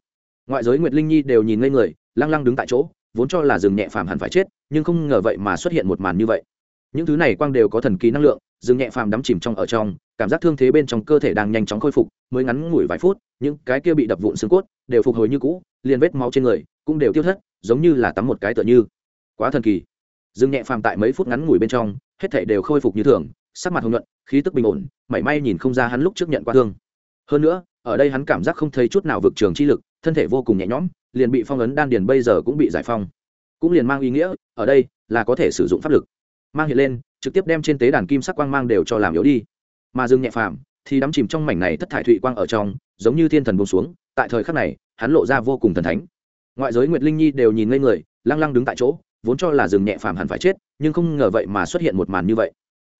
Ngoại giới nguyệt linh nhi đều nhìn ngây người, lăng lăng đứng tại chỗ, vốn cho là rừng nhẹ phàm hẳn phải chết, nhưng không ngờ vậy mà xuất hiện một màn như vậy. Những thứ này quang đều có thần kỳ năng lượng, rừng nhẹ phàm đắm chìm trong ở trong, cảm giác thương thế bên trong cơ thể đang nhanh chóng khôi phục, mới ngắn ngủi vài phút, những cái kia bị đập vụn xương cốt đều phục hồi như cũ, liền vết máu trên người cũng đều tiêu thất, giống như là tắm một cái tựa như. Quá thần kỳ. Rừng nhẹ phàm tại mấy phút ngắn ngủi bên trong, hết thể đều khôi phục như thường, sắc mặt hồng nhuận, khí tức bình ổn, mảy may nhìn không ra hắn lúc trước nhận qua thương hơn nữa, ở đây hắn cảm giác không thấy chút nào vực trường chi lực, thân thể vô cùng nhẹ nhõm, liền bị phong ấn đan điền bây giờ cũng bị giải phong. Cũng liền mang ý nghĩa, ở đây là có thể sử dụng pháp lực. Mang hiện lên, trực tiếp đem trên tế đàn kim sắc quang mang đều cho làm yếu đi. Mà dương nhẹ phàm thì đắm chìm trong mảnh này thất thải thụy quang ở trong, giống như thiên thần bông xuống, tại thời khắc này, hắn lộ ra vô cùng thần thánh. Ngoại giới nguyệt linh nhi đều nhìn ngây người, lăng lăng đứng tại chỗ, vốn cho là rừng nhẹ phàm hẳn phải chết, nhưng không ngờ vậy mà xuất hiện một màn như vậy.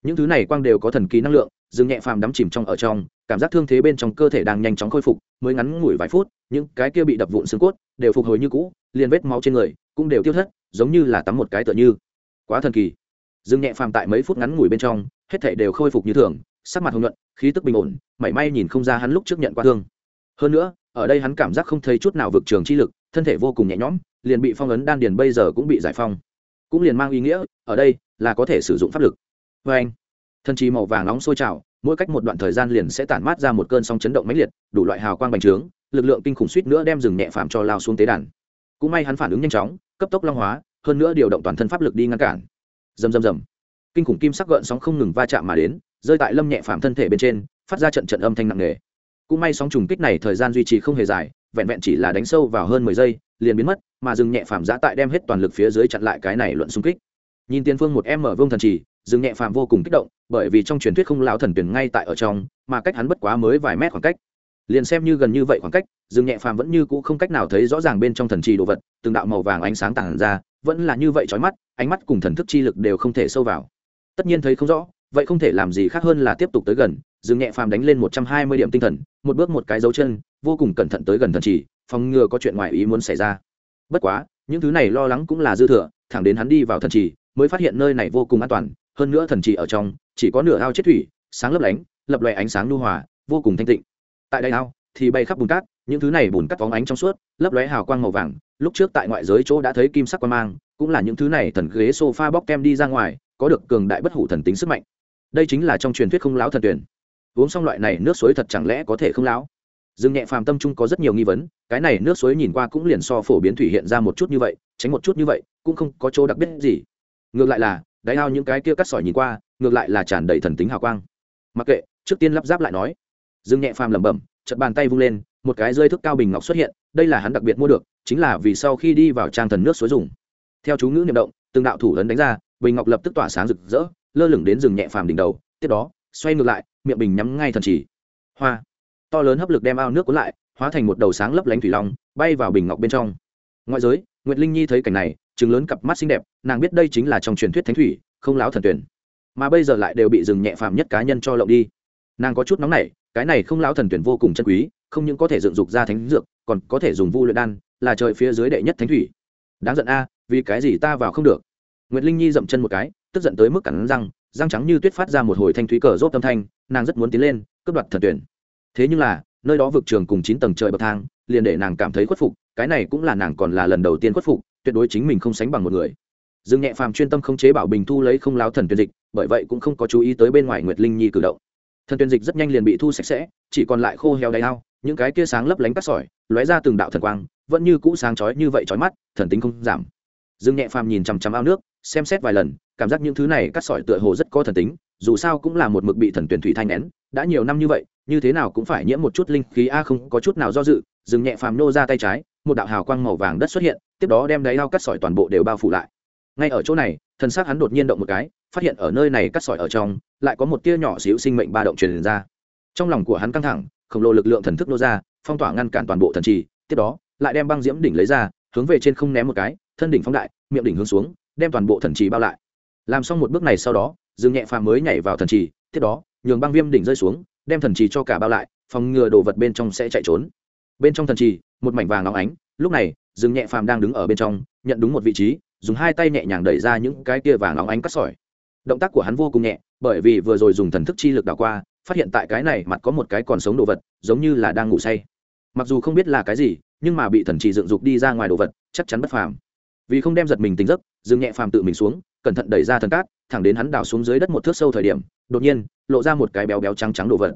Những thứ này quang đều có thần kỳ năng lượng rừng nhẹ phàm đắm chìm trong ở trong cảm giác thương thế bên trong cơ thể đang nhanh chóng khôi phục, mới ngắn ngủi vài phút, những cái kia bị đập vụn xương cốt đều phục hồi như cũ, liền vết máu trên người cũng đều tiêu thất, giống như là tắm một cái tựa như. Quá thần kỳ. Dương nhẹ phàm tại mấy phút ngắn ngủi bên trong, hết thảy đều khôi phục như thường, sắc mặt hồng nhuận, khí tức bình ổn, mảy may nhìn không ra hắn lúc trước nhận qua thương. Hơn nữa, ở đây hắn cảm giác không thấy chút nào vực trường chi lực, thân thể vô cùng nhẹ nhõm, liền bị phong ấn đan điền bây giờ cũng bị giải phong cũng liền mang ý nghĩa, ở đây là có thể sử dụng pháp lực. Vê anh thân trí màu vàng nóng sôi trào mỗi cách một đoạn thời gian liền sẽ tản mát ra một cơn sóng chấn động mãnh liệt, đủ loại hào quang bành trướng, lực lượng kinh khủng suýt nữa đem rừng nhẹ phàm cho lao xuống tế đàn. Cũng may hắn phản ứng nhanh chóng, cấp tốc long hóa, hơn nữa điều động toàn thân pháp lực đi ngăn cản. Rầm rầm rầm. Kinh khủng kim sắc gợn sóng không ngừng va chạm mà đến, rơi tại lâm nhẹ phàm thân thể bên trên, phát ra trận trận âm thanh nặng nề. Cũng may sóng trùng kích này thời gian duy trì không hề dài, vẹn vẹn chỉ là đánh sâu vào hơn mười giây, liền biến mất, mà dừng nhẹ phàm giã tại đem hết toàn lực phía dưới chặn lại cái này luận xung kích. Nhìn tiên phương một em mở vương thần trì dừng nhẹ phàm vô cùng kích động, bởi vì trong truyền thuyết không lão thần tuyển ngay tại ở trong, mà cách hắn bất quá mới vài mét khoảng cách. Liền xem như gần như vậy khoảng cách, dừng nhẹ phàm vẫn như cũ không cách nào thấy rõ ràng bên trong thần trì đồ vật, từng đạo màu vàng ánh sáng tản ra, vẫn là như vậy trói mắt, ánh mắt cùng thần thức chi lực đều không thể sâu vào. Tất nhiên thấy không rõ, vậy không thể làm gì khác hơn là tiếp tục tới gần, dừng nhẹ phàm đánh lên một trăm hai mươi điểm tinh thần, một bước một cái dấu chân, vô cùng cẩn thận tới gần thần trì, phòng ngừa có chuyện ngoài ý muốn xảy ra. Bất quá, những thứ này lo lắng cũng là dư thừa, thẳng đến hắn đi vào thần trì, mới phát hiện nơi này vô cùng an toàn hơn nữa thần trì ở trong, chỉ có nửa ao chết thủy, sáng lấp lánh, lập loè ánh sáng lưu hòa, vô cùng thanh tịnh. Tại đây ao, thì bay khắp bùn cát, những thứ này bùn cát phóng ánh trong suốt, lấp lóe hào quang màu vàng, lúc trước tại ngoại giới chỗ đã thấy kim sắc quan mang, cũng là những thứ này thần ghế sofa bóc kem đi ra ngoài, có được cường đại bất hủ thần tính sức mạnh. Đây chính là trong truyền thuyết không lão thần tuyển. Uống xong loại này nước suối thật chẳng lẽ có thể không lão? Dương nhẹ phàm tâm trung có rất nhiều nghi vấn, cái này nước suối nhìn qua cũng liền so phổ biến thủy hiện ra một chút như vậy, tránh một chút như vậy, cũng không có chỗ đặc biệt gì. Ngược lại là đáy ao những cái kia cắt sỏi nhìn qua, ngược lại là tràn đầy thần tính hào quang. Mặc kệ, trước tiên lắp ráp lại nói. Dương nhẹ phàm lẩm bẩm chật bàn tay vung lên, một cái rơi thức cao bình ngọc xuất hiện, đây là hắn đặc biệt mua được, chính là vì sau khi đi vào trang thần nước suối dùng. Theo chú ngữ niệm động, từng đạo thủ lớn đánh ra, bình ngọc lập tức tỏa sáng rực rỡ, lơ lửng đến rừng nhẹ phàm đỉnh đầu, tiếp đó, xoay ngược lại, miệng bình nhắm ngay thần chỉ. Hoa. To lớn hấp lực đem ao nước cuốn lại, hóa thành một đầu sáng lấp lánh thủy long, bay vào bình ngọc bên trong. Ngoại giới, nguyệt linh nhi thấy cảnh này chừng lớn cặp mắt xinh đẹp, nàng biết đây chính là trong truyền thuyết thánh thủy, không láo thần tuyển. Mà bây giờ lại đều bị dừng nhẹ phàm nhất cá nhân cho lộng đi. Nàng có chút nóng nảy, cái này không láo thần tuyển vô cùng chân quý, không những có thể dựng dục ra thánh dược, còn có thể dùng vu luyện đan, là trời phía dưới đệ nhất thánh thủy. Đáng giận a, vì cái gì ta vào không được? Nguyệt linh nhi dậm chân một cái, tức giận tới mức cắn răng răng trắng như tuyết phát ra một hồi thanh thúy cờ rốt âm thanh, nàng rất muốn tiến lên, cướp đoạt thần tuyển. Thế nhưng là, nơi đó vực trường cùng chín tầng trời bậc thang, liền để nàng cảm thấy khuất phục, cái này cũng là nàng còn là lần đầu tiên khuất phục tuyệt đối chính mình không sánh bằng một người. Dương nhẹ phàm chuyên tâm không chế bảo bình thu lấy không láo thần tuyên dịch, bởi vậy cũng không có chú ý tới bên ngoài nguyệt linh nhi cử động. Thần tuyên dịch rất nhanh liền bị thu sạch sẽ, chỉ còn lại khô heo đầy ao, những cái kia sáng lấp lánh cắt sỏi, lóe ra từng đạo thần quang, vẫn như cũ sáng chói như vậy chói mắt, thần tính không giảm. Dương nhẹ phàm nhìn chằm chằm ao nước, xem xét vài lần, cảm giác những thứ này cắt sỏi tựa hồ rất có thần tính, dù sao cũng là một mực bị thần tuyển thủy thanh nén, đã nhiều năm như vậy, như thế nào cũng phải nhiễm một chút linh khí a, không có chút nào do dự dừng nhẹ phàm nô ra tay trái, một đạo hào quang màu vàng đất xuất hiện tiếp đó đem đáy ao cắt sỏi toàn bộ đều bao phủ lại. Ngay ở chỗ này, thần xác hắn đột nhiên động một cái, phát hiện ở nơi này cắt sỏi ở trong, lại có một tia nhỏ xíu sinh mệnh ba động truyền ra. Trong lòng của hắn căng thẳng, khổng lồ lực lượng thần thức nô ra, phong tỏa ngăn cản toàn bộ thần trì, tiếp đó, lại đem băng diễm đỉnh lấy ra, hướng về trên không ném một cái, thân đỉnh phóng đại, miệng đỉnh hướng xuống, đem toàn bộ thần trì bao lại. Làm xong một bước này sau đó, dương nhẹ phàm mới nhảy vào thần trì, tiếp đó, nhường băng viêm đỉnh rơi xuống, đem thần trì cho cả bao lại, phòng ngừa đồ vật bên trong sẽ chạy trốn. Bên trong thần trì, một mảnh vàng óng ánh, lúc này Dừng nhẹ phàm đang đứng ở bên trong, nhận đúng một vị trí, dùng hai tay nhẹ nhàng đẩy ra những cái kia vàng óng ánh cắt sỏi. Động tác của hắn vô cùng nhẹ, bởi vì vừa rồi dùng thần thức chi lực đảo qua, phát hiện tại cái này mặt có một cái còn sống đồ vật, giống như là đang ngủ say. Mặc dù không biết là cái gì, nhưng mà bị thần trì dựng dục đi ra ngoài đồ vật, chắc chắn bất phàm. Vì không đem giật mình tính giấc, dừng nhẹ phàm tự mình xuống, cẩn thận đẩy ra thần cát, thẳng đến hắn đào xuống dưới đất một thước sâu thời điểm, đột nhiên, lộ ra một cái béo béo trắng trắng đồ vật.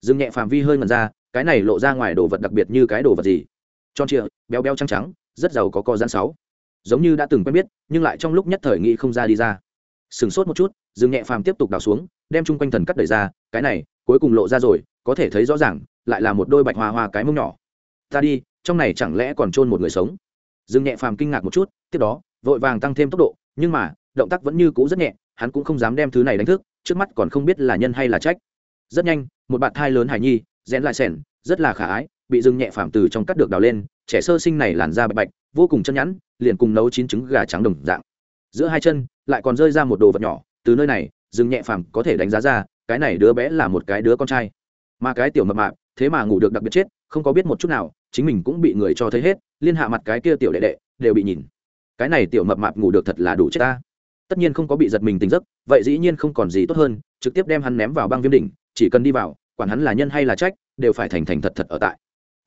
Dừng nhẹ phàm vi hơi ngần ra, cái này lộ ra ngoài đồ vật đặc biệt như cái đồ vật gì? Tròn trịa béo béo trắng trắng rất giàu có co giãn sáu. Giống như đã từng quen biết, nhưng lại trong lúc nhất thời nghĩ không ra đi ra. Sừng sốt một chút, dương nhẹ phàm tiếp tục đào xuống, đem chung quanh thần cắt đẩy ra, cái này, cuối cùng lộ ra rồi, có thể thấy rõ ràng, lại là một đôi bạch hoa hoa cái mông nhỏ. Ta đi, trong này chẳng lẽ còn chôn một người sống? Dương nhẹ phàm kinh ngạc một chút, tiếp đó, vội vàng tăng thêm tốc độ, nhưng mà, động tác vẫn như cũ rất nhẹ, hắn cũng không dám đem thứ này đánh thức, trước mắt còn không biết là nhân hay là trách. Rất nhanh, một bạn thai lớn hải nhi rẽn lại sẻn, rất là khả ái bị rừng nhẹ phàm từ trong cắt được đào lên, trẻ sơ sinh này làn da bạch bạch, vô cùng chân nhẵn, liền cùng nấu chín trứng gà trắng đồng dạng. Giữa hai chân, lại còn rơi ra một đồ vật nhỏ, từ nơi này, rừng nhẹ phàm có thể đánh giá ra, cái này đứa bé là một cái đứa con trai. Mà cái tiểu mập mạp, thế mà ngủ được đặc biệt chết, không có biết một chút nào, chính mình cũng bị người cho thấy hết, liên hạ mặt cái kia tiểu đệ đệ, đều bị nhìn. Cái này tiểu mập mạp ngủ được thật là đủ chết ta. Tất nhiên không có bị giật mình tỉnh giấc, vậy dĩ nhiên không còn gì tốt hơn, trực tiếp đem hắn ném vào băng viêm đỉnh, chỉ cần đi vào, quản hắn là nhân hay là trách, đều phải thành thành thật thật ở tại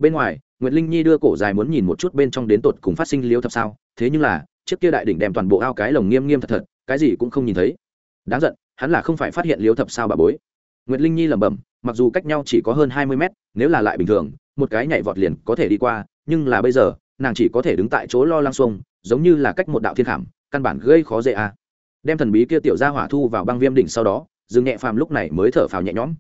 bên ngoài nguyễn linh nhi đưa cổ dài muốn nhìn một chút bên trong đến tột cùng phát sinh liêu thập sao, thế nhưng là, chiếc kia đại đỉnh đem toàn bộ ao cái lồng nghiêm nghiêm thật thật, cái gì cũng không nhìn thấy. Đáng giận, hắn là không phải phát hiện liêu thập sao bà bối. Nguyệt linh nhi lẩm bẩm, mặc dù cách nhau chỉ có hơn hai mươi mét, nếu là lại bình thường, một cái nhảy vọt liền có thể đi qua, nhưng là bây giờ, nàng chỉ có thể đứng tại chỗ lo lăng xuông, giống như là cách một đạo thiên khảm, căn bản gây khó dễ à. đem thần bí kia tiểu ra hỏa thu vào băng viêm đỉnh sau đó, dương nhẹ phàm lúc này mới thở phào nhẹ nhõm.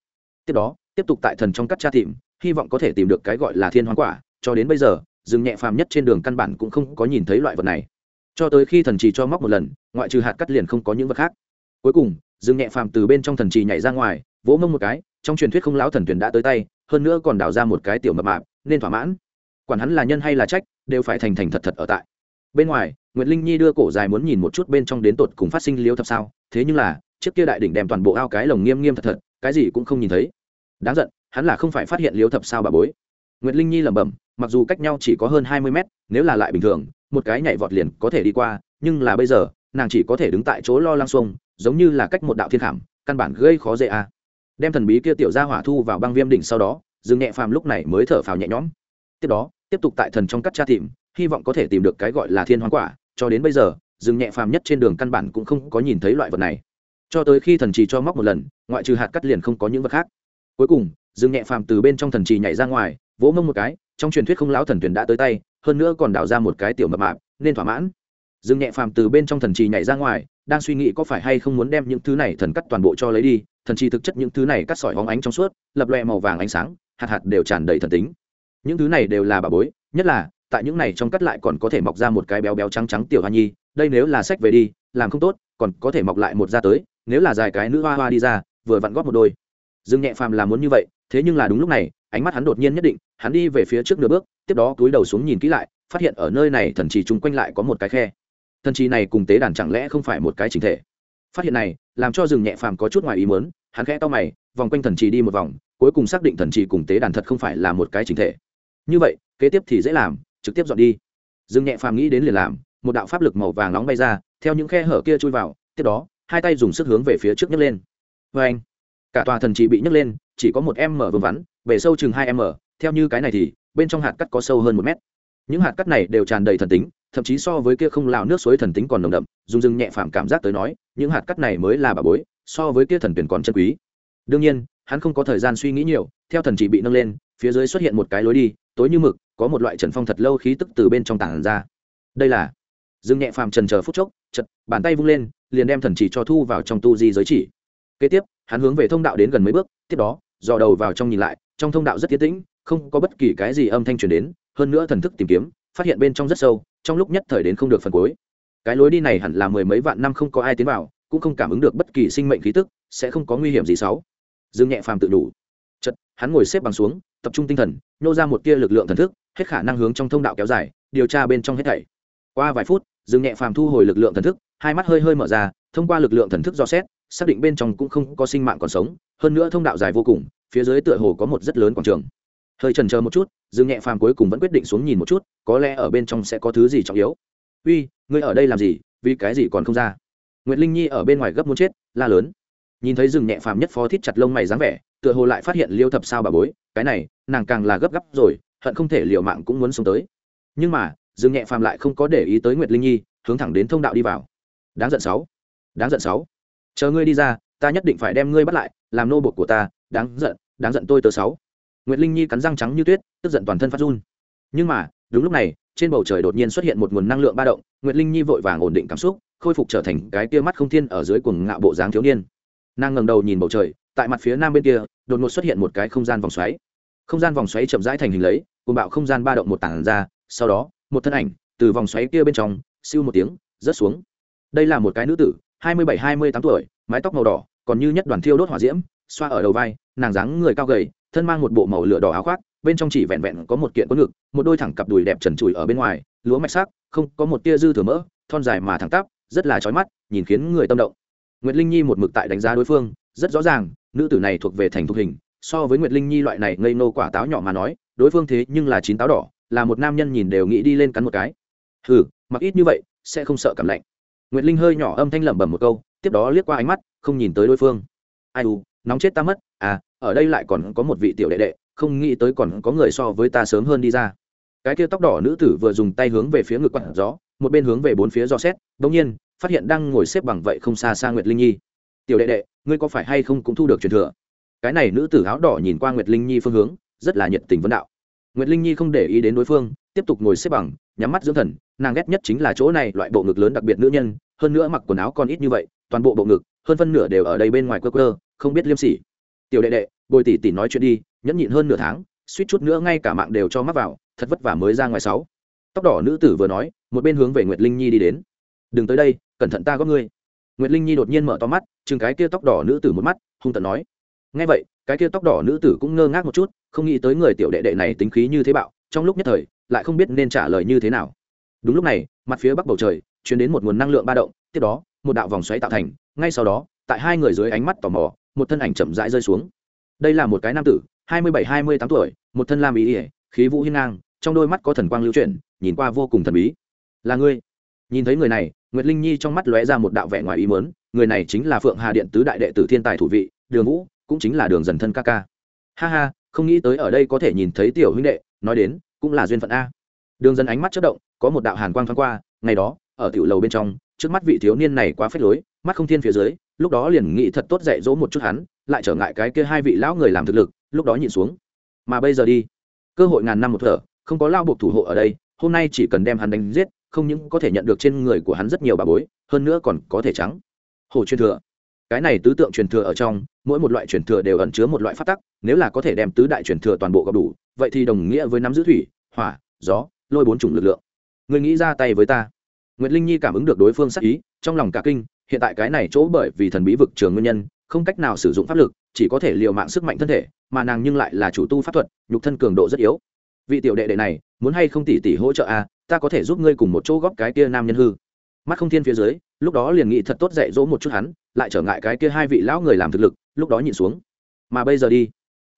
Tiếp đó, tiếp tục tại thần trong cắt cha tìm hy vọng có thể tìm được cái gọi là thiên hoang quả, cho đến bây giờ dương nhẹ phàm nhất trên đường căn bản cũng không có nhìn thấy loại vật này. Cho tới khi thần trì cho móc một lần, ngoại trừ hạt cắt liền không có những vật khác. Cuối cùng dương nhẹ phàm từ bên trong thần trì nhảy ra ngoài, vỗ mông một cái, trong truyền thuyết không lão thần tuyển đã tới tay, hơn nữa còn đào ra một cái tiểu mập mạp, nên thỏa mãn. Quản hắn là nhân hay là trách, đều phải thành thành thật thật ở tại. Bên ngoài, nguyệt linh nhi đưa cổ dài muốn nhìn một chút bên trong đến tột cùng phát sinh liêu thập sao, thế nhưng là, chiếc kia đại đỉnh đem toàn bộ ao cái lồng nghiêm nghiêm thật thật, cái gì cũng không nhìn thấy. Đáng giận hắn là không phải phát hiện liêu thập sao bà bối. Nguyệt linh nhi lẩm bẩm, mặc dù cách nhau chỉ có hơn hai mươi mét, nếu là lại bình thường, một cái nhảy vọt liền có thể đi qua, nhưng là bây giờ, nàng chỉ có thể đứng tại chỗ lo lăng xuông, giống như là cách một đạo thiên khảm, căn bản gây khó dễ à. đem thần bí kia tiểu ra hỏa thu vào băng viêm đỉnh sau đó, dương nhẹ phàm lúc này mới thở phào nhẹ nhõm. Tiếp đó, tiếp tục tại thần trong cắt tra tìm, hy vọng có thể tìm được cái gọi là thiên hoang quả, cho đến bây giờ, dương nhẹ phàm nhất trên đường căn bản cũng không có nhìn thấy loại vật này. Cho tới khi thần trì cho móc một lần, ngoại trừ hạt cắt liền không có những vật khác. Cuối cùng dương nhẹ phàm từ bên trong thần trì nhảy ra ngoài, vỗ mông một cái, trong truyền thuyết không lão thần tuyển đã tới tay, hơn nữa còn đào ra một cái tiểu mập mạp, nên thỏa mãn. Dương nhẹ phàm từ bên trong thần trì nhảy ra ngoài, đang suy nghĩ có phải hay không muốn đem những thứ này thần cắt toàn bộ cho lấy đi, thần trì thực chất những thứ này cắt sỏi hóng ánh trong suốt, lập loe màu vàng ánh sáng, hạt hạt đều tràn đầy thần tính. Những thứ này đều là bà bối, nhất là, tại những này trong cắt lại còn có thể mọc ra một cái béo béo trắng trắng tiểu hoa nhi, đây nếu là sách về đi, làm không tốt, còn có thể mọc lại một da tới, nếu là dài cái nữ hoa hoa đi ra, vừa vặn góp một đôi. Dương nhẹ phàm làm muốn như vậy thế nhưng là đúng lúc này, ánh mắt hắn đột nhiên nhất định, hắn đi về phía trước nửa bước, tiếp đó túi đầu xuống nhìn kỹ lại, phát hiện ở nơi này thần trì chung quanh lại có một cái khe. Thần trì này cùng tế đàn chẳng lẽ không phải một cái chính thể? Phát hiện này, làm cho rừng nhẹ phàm có chút ngoài ý mớn hắn khẽ to mày, vòng quanh thần trì đi một vòng, cuối cùng xác định thần trì cùng tế đàn thật không phải là một cái chính thể. Như vậy, kế tiếp thì dễ làm, trực tiếp dọn đi. Rừng nhẹ phàm nghĩ đến liền làm, một đạo pháp lực màu vàng nóng bay ra, theo những khe hở kia chui vào, tiếp đó, hai tay dùng sức hướng về phía trước nhấc lên. Vê anh cả tòa thần trì bị nhấc lên, chỉ có một m vương vắn về sâu chừng hai m theo như cái này thì, bên trong hạt cắt có sâu hơn một mét. Những hạt cắt này đều tràn đầy thần tính, thậm chí so với kia không lào nước suối thần tính còn nồng đậm, dùng dưng nhẹ phàm cảm giác tới nói, những hạt cắt này mới là bà bối, so với kia thần tuyển còn chân quý. Đương nhiên, hắn không có thời gian suy nghĩ nhiều, theo thần chỉ bị nâng lên, phía dưới xuất hiện một cái lối đi, tối như mực, có một loại trần phong thật lâu khí tức từ bên trong tảng ra. Đây là dương nhẹ phàm trần chờ phút chốc, chật, bàn tay vung lên, liền đem thần chỉ cho thu vào trong tu di giới chỉ kế tiếp, hắn hướng về thông đạo đến gần mấy bước, tiếp đó, dò đầu vào trong nhìn lại, trong thông đạo rất tiến tĩnh, không có bất kỳ cái gì âm thanh truyền đến, hơn nữa thần thức tìm kiếm, phát hiện bên trong rất sâu, trong lúc nhất thời đến không được phần cuối. Cái lối đi này hẳn là mười mấy vạn năm không có ai tiến vào, cũng không cảm ứng được bất kỳ sinh mệnh khí tức, sẽ không có nguy hiểm gì xấu. Dương nhẹ phàm tự đủ. Chật hắn ngồi xếp bằng xuống, tập trung tinh thần nhô ra một tia lực lượng thần thức, hết khả năng hướng trong thông đạo kéo dài, điều tra bên trong hết thảy. Qua vài phút, dương nhẹ phàm thu hồi lực lượng thần thức, hai mắt hơi hơi mở ra, thông qua lực lượng thần thức do xét xác định bên trong cũng không có sinh mạng còn sống, hơn nữa thông đạo dài vô cùng, phía dưới tựa hồ có một rất lớn quảng trường. Hơi trần chờ một chút, dương nhẹ phàm cuối cùng vẫn quyết định xuống nhìn một chút, có lẽ ở bên trong sẽ có thứ gì trọng yếu. Uy, ngươi ở đây làm gì? Vì cái gì còn không ra? Nguyệt linh nhi ở bên ngoài gấp muốn chết, la lớn. Nhìn thấy Dương nhẹ phàm nhất phó thít chặt lông mày dáng vẻ, tựa hồ lại phát hiện liêu thập sao bà bối, cái này, nàng càng là gấp gấp rồi, hận không thể liều mạng cũng muốn sống tới. Nhưng mà, Dương nhẹ phàm lại không có để ý tới nguyệt linh nhi, hướng thẳng đến thông đạo đi vào. Đáng giận sáu. Đáng giận sáu chờ ngươi đi ra, ta nhất định phải đem ngươi bắt lại, làm nô bột của ta, đáng giận đáng giận tôi tớ sáu. Nguyệt linh nhi cắn răng trắng như tuyết, tức giận toàn thân phát run. Nhưng mà, đúng lúc này, trên bầu trời đột nhiên xuất hiện một nguồn năng lượng ba động, nguyệt linh nhi vội vàng ổn định cảm xúc, khôi phục trở thành cái tia mắt không thiên ở dưới cuồng ngạo bộ dáng thiếu niên. Nàng ngẩng đầu nhìn bầu trời, tại mặt phía nam bên kia, đột ngột xuất hiện một cái không gian vòng xoáy. Không gian vòng xoáy chậm rãi thành hình lấy cùng bạo không gian ba động một tảng ra, sau đó, một thân ảnh từ vòng xoáy kia bên trong, siêu một tiếng, rớt xuống. Đây là một cái nữ tử hai mươi bảy, hai mươi tám tuổi, mái tóc màu đỏ, còn như nhất đoàn thiêu đốt hỏa diễm, xoa ở đầu vai, nàng dáng người cao gầy, thân mang một bộ màu lửa đỏ áo khoác, bên trong chỉ vẹn vẹn có một kiện có ngực, một đôi thẳng cặp đùi đẹp trần trụi ở bên ngoài, lúa mạch sắc, không có một tia dư thừa mỡ, thon dài mà thẳng tắp, rất là chói mắt, nhìn khiến người tâm động. Nguyệt linh nhi một mực tại đánh giá đối phương, rất rõ ràng, nữ tử này thuộc về thành thục hình, so với nguyệt linh nhi loại này ngây nô quả táo nhỏ mà nói, đối phương thế nhưng là chín táo đỏ, là một nam nhân nhìn đều nghĩ đi lên cắn một cái. Hừ, mặc ít như vậy, sẽ không sợ cảm lạnh nguyệt linh hơi nhỏ âm thanh lẩm bẩm một câu, tiếp đó liếc qua ánh mắt, không nhìn tới đối phương. Ai u, nóng chết ta mất à ở đây lại còn có một vị tiểu đệ đệ, không nghĩ tới còn có người so với ta sớm hơn đi ra. Cái kia tóc đỏ nữ tử vừa dùng tay hướng về phía ngực quặn gió, một bên hướng về bốn phía do xét đ ỗ n g nhiên, phát hiện đang ngồi xếp bằng vậy không xa xa nguyệt linh nhi. Tiểu đệ đệ, ngươi có phải hay không cũng thu được truyền thừa? Cái này nữ tử áo đỏ nhìn qua nguyệt linh nhi phương hướng, rất là nhiệt tình vấn đạo. Nguyệt linh nhi không để ý đến đối phương, tiếp tục ngồi xếp bằng, nhắm mắt dưỡng thần, nàng ghét nhất chính là chỗ này, loại bộ ngực lớn đặc biệt nữ nhân hơn nữa mặc quần áo còn ít như vậy, toàn bộ bộ ngực, hơn phân nửa đều ở đây bên ngoài cơ quơ, không biết liêm sỉ. Tiểu đệ đệ, bồi tỷ tỷ nói chuyện đi, nhẫn nhịn hơn nửa tháng, suýt chút nữa ngay cả mạng đều cho mắc vào, thật vất vả mới ra ngoài sáu. Tóc đỏ nữ tử vừa nói, một bên hướng về nguyệt linh nhi đi đến. Đừng tới đây, cẩn thận ta có ngươi. Nguyệt linh nhi đột nhiên mở to mắt chừng cái kia tóc đỏ nữ tử một mắt, hung tận nói. Ngay vậy, cái kia tóc đỏ nữ tử cũng ngơ ngác một chút, không nghĩ tới người tiểu đệ đệ này tính khí như thế bạo, trong lúc nhất thời, lại không biết nên trả lời như thế nào. Đúng lúc này, mặt phía bắc bầu trời chuyển đến một nguồn năng lượng ba động, tiếp đó, một đạo vòng xoáy tạo thành, ngay sau đó, tại hai người dưới ánh mắt tò mò, một thân ảnh chậm rãi rơi xuống. Đây là một cái nam tử, hai mươi bảy, hai mươi tám tuổi, một thân lam ý ỉa khí vũ hiên ngang, trong đôi mắt có thần quang lưu chuyển, nhìn qua vô cùng thần bí. Là ngươi? Nhìn thấy người này, nguyệt linh nhi trong mắt lóe ra một đạo vẻ ngoài ý mớn người này chính là phượng hà điện tứ đại đệ tử thiên tài thủ vị, đường vũ, cũng chính là đường dần thân ca ca. Ha ha, không nghĩ tới ở đây có thể nhìn thấy tiểu huynh đệ, nói đến, cũng là duyên phận a. Đường dần ánh mắt chất động, có một đạo hàn quang thoáng qua, ngày đó ở tiểu lầu bên trong, trước mắt vị thiếu niên này quá phết lối, mắt không thiên phía dưới, lúc đó liền nghĩ thật tốt dạy dỗ một chút hắn, lại trở ngại cái kia hai vị lão người làm thực lực, lúc đó nhìn xuống. Mà bây giờ đi, cơ hội ngàn năm một thở, không có lao buộc thủ hộ ở đây, hôm nay chỉ cần đem hắn đánh giết, không những có thể nhận được trên người của hắn rất nhiều bà bối, hơn nữa còn có thể trắng. Hồ truyền thừa. Cái này tứ tượng truyền thừa ở trong, mỗi một loại truyền thừa đều ẩn chứa một loại phát tắc, nếu là có thể đem tứ đại truyền thừa toàn bộ gặp đủ, vậy thì đồng nghĩa với nắm giữ thủy, hỏa, gió, lôi bốn chủng lực lượng. Người nghĩ ra tay với ta. Nguyệt linh nhi cảm ứng được đối phương sắc ý trong lòng cả kinh hiện tại cái này chỗ bởi vì thần bí vực trường nguyên nhân không cách nào sử dụng pháp lực chỉ có thể liều mạng sức mạnh thân thể mà nàng nhưng lại là chủ tu pháp thuật nhục thân cường độ rất yếu. Vị tiểu đệ đệ này muốn hay không tỉ tỉ hỗ trợ a à, ta có thể giúp ngươi cùng một chỗ góp cái kia nam nhân hư. Mắt không thiên phía dưới lúc đó liền nghĩ thật tốt dạy dỗ một chút hắn lại trở ngại cái kia hai vị lão người làm thực lực lúc đó nhịn xuống. Mà bây giờ đi.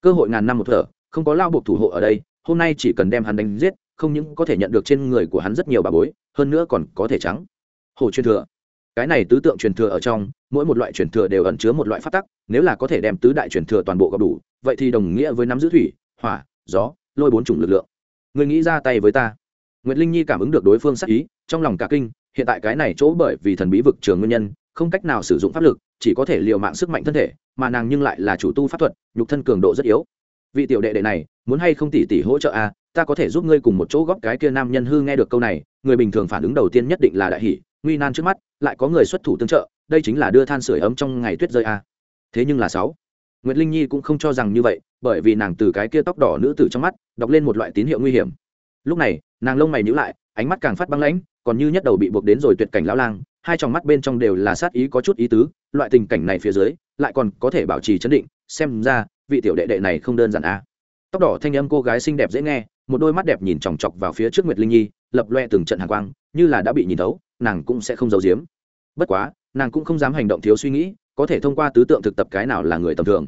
Cơ hội ngàn năm một thở không có lao buộc thủ hộ ở đây hôm nay chỉ cần đem hắn đánh giết không những có thể nhận được trên người của hắn rất nhiều bà bối hơn nữa còn có thể trắng. Hồ truyền thừa. Cái này tứ tượng truyền thừa ở trong mỗi một loại truyền thừa đều ẩn chứa một loại phát tắc nếu là có thể đem tứ đại truyền thừa toàn bộ gặp đủ vậy thì đồng nghĩa với nắm giữ thủy hỏa gió lôi bốn chủng lực lượng. Người nghĩ ra tay với ta. Nguyệt Linh Nhi cảm ứng được đối phương sát ý, trong lòng cả kinh, hiện tại cái này chỗ bởi vì thần bí vực trường nguyên nhân, không cách nào sử dụng pháp lực, chỉ có thể liều mạng sức mạnh thân thể, mà nàng nhưng lại là chủ tu pháp thuật, nhục thân cường độ rất yếu. Vị tiểu đệ đệ này, muốn hay không tỷ tỷ hỗ trợ a, à, ta có thể giúp ngươi cùng một chỗ góp cái kia nam nhân hư nghe được câu này, người bình thường phản ứng đầu tiên nhất định là đại hỉ, nguy nan trước mắt, lại có người xuất thủ tương trợ, đây chính là đưa than sửa ấm trong ngày tuyết rơi a. À. Thế nhưng là sáu. Nguyệt Linh Nhi cũng không cho rằng như vậy, bởi vì nàng từ cái kia tóc đỏ nữ tử trong mắt, đọc lên một loại tín hiệu nguy hiểm. Lúc này, nàng lông mày nhíu lại, ánh mắt càng phát băng lãnh, còn như nhất đầu bị buộc đến rồi tuyệt cảnh lão lang, hai tròng mắt bên trong đều là sát ý có chút ý tứ, loại tình cảnh này phía dưới, lại còn có thể bảo trì chấn định, xem ra, vị tiểu đệ đệ này không đơn giản a. À. Tóc đỏ thanh âm cô gái xinh đẹp dễ nghe, một đôi mắt đẹp nhìn chòng chọc vào phía trước Nguyệt Linh Nhi, lập loe từng trận hàn quang, như là đã bị nhìn thấu, nàng cũng sẽ không giấu giếm. Bất quá, nàng cũng không dám hành động thiếu suy nghĩ, có thể thông qua tứ tượng thực tập cái nào là người tầm thường.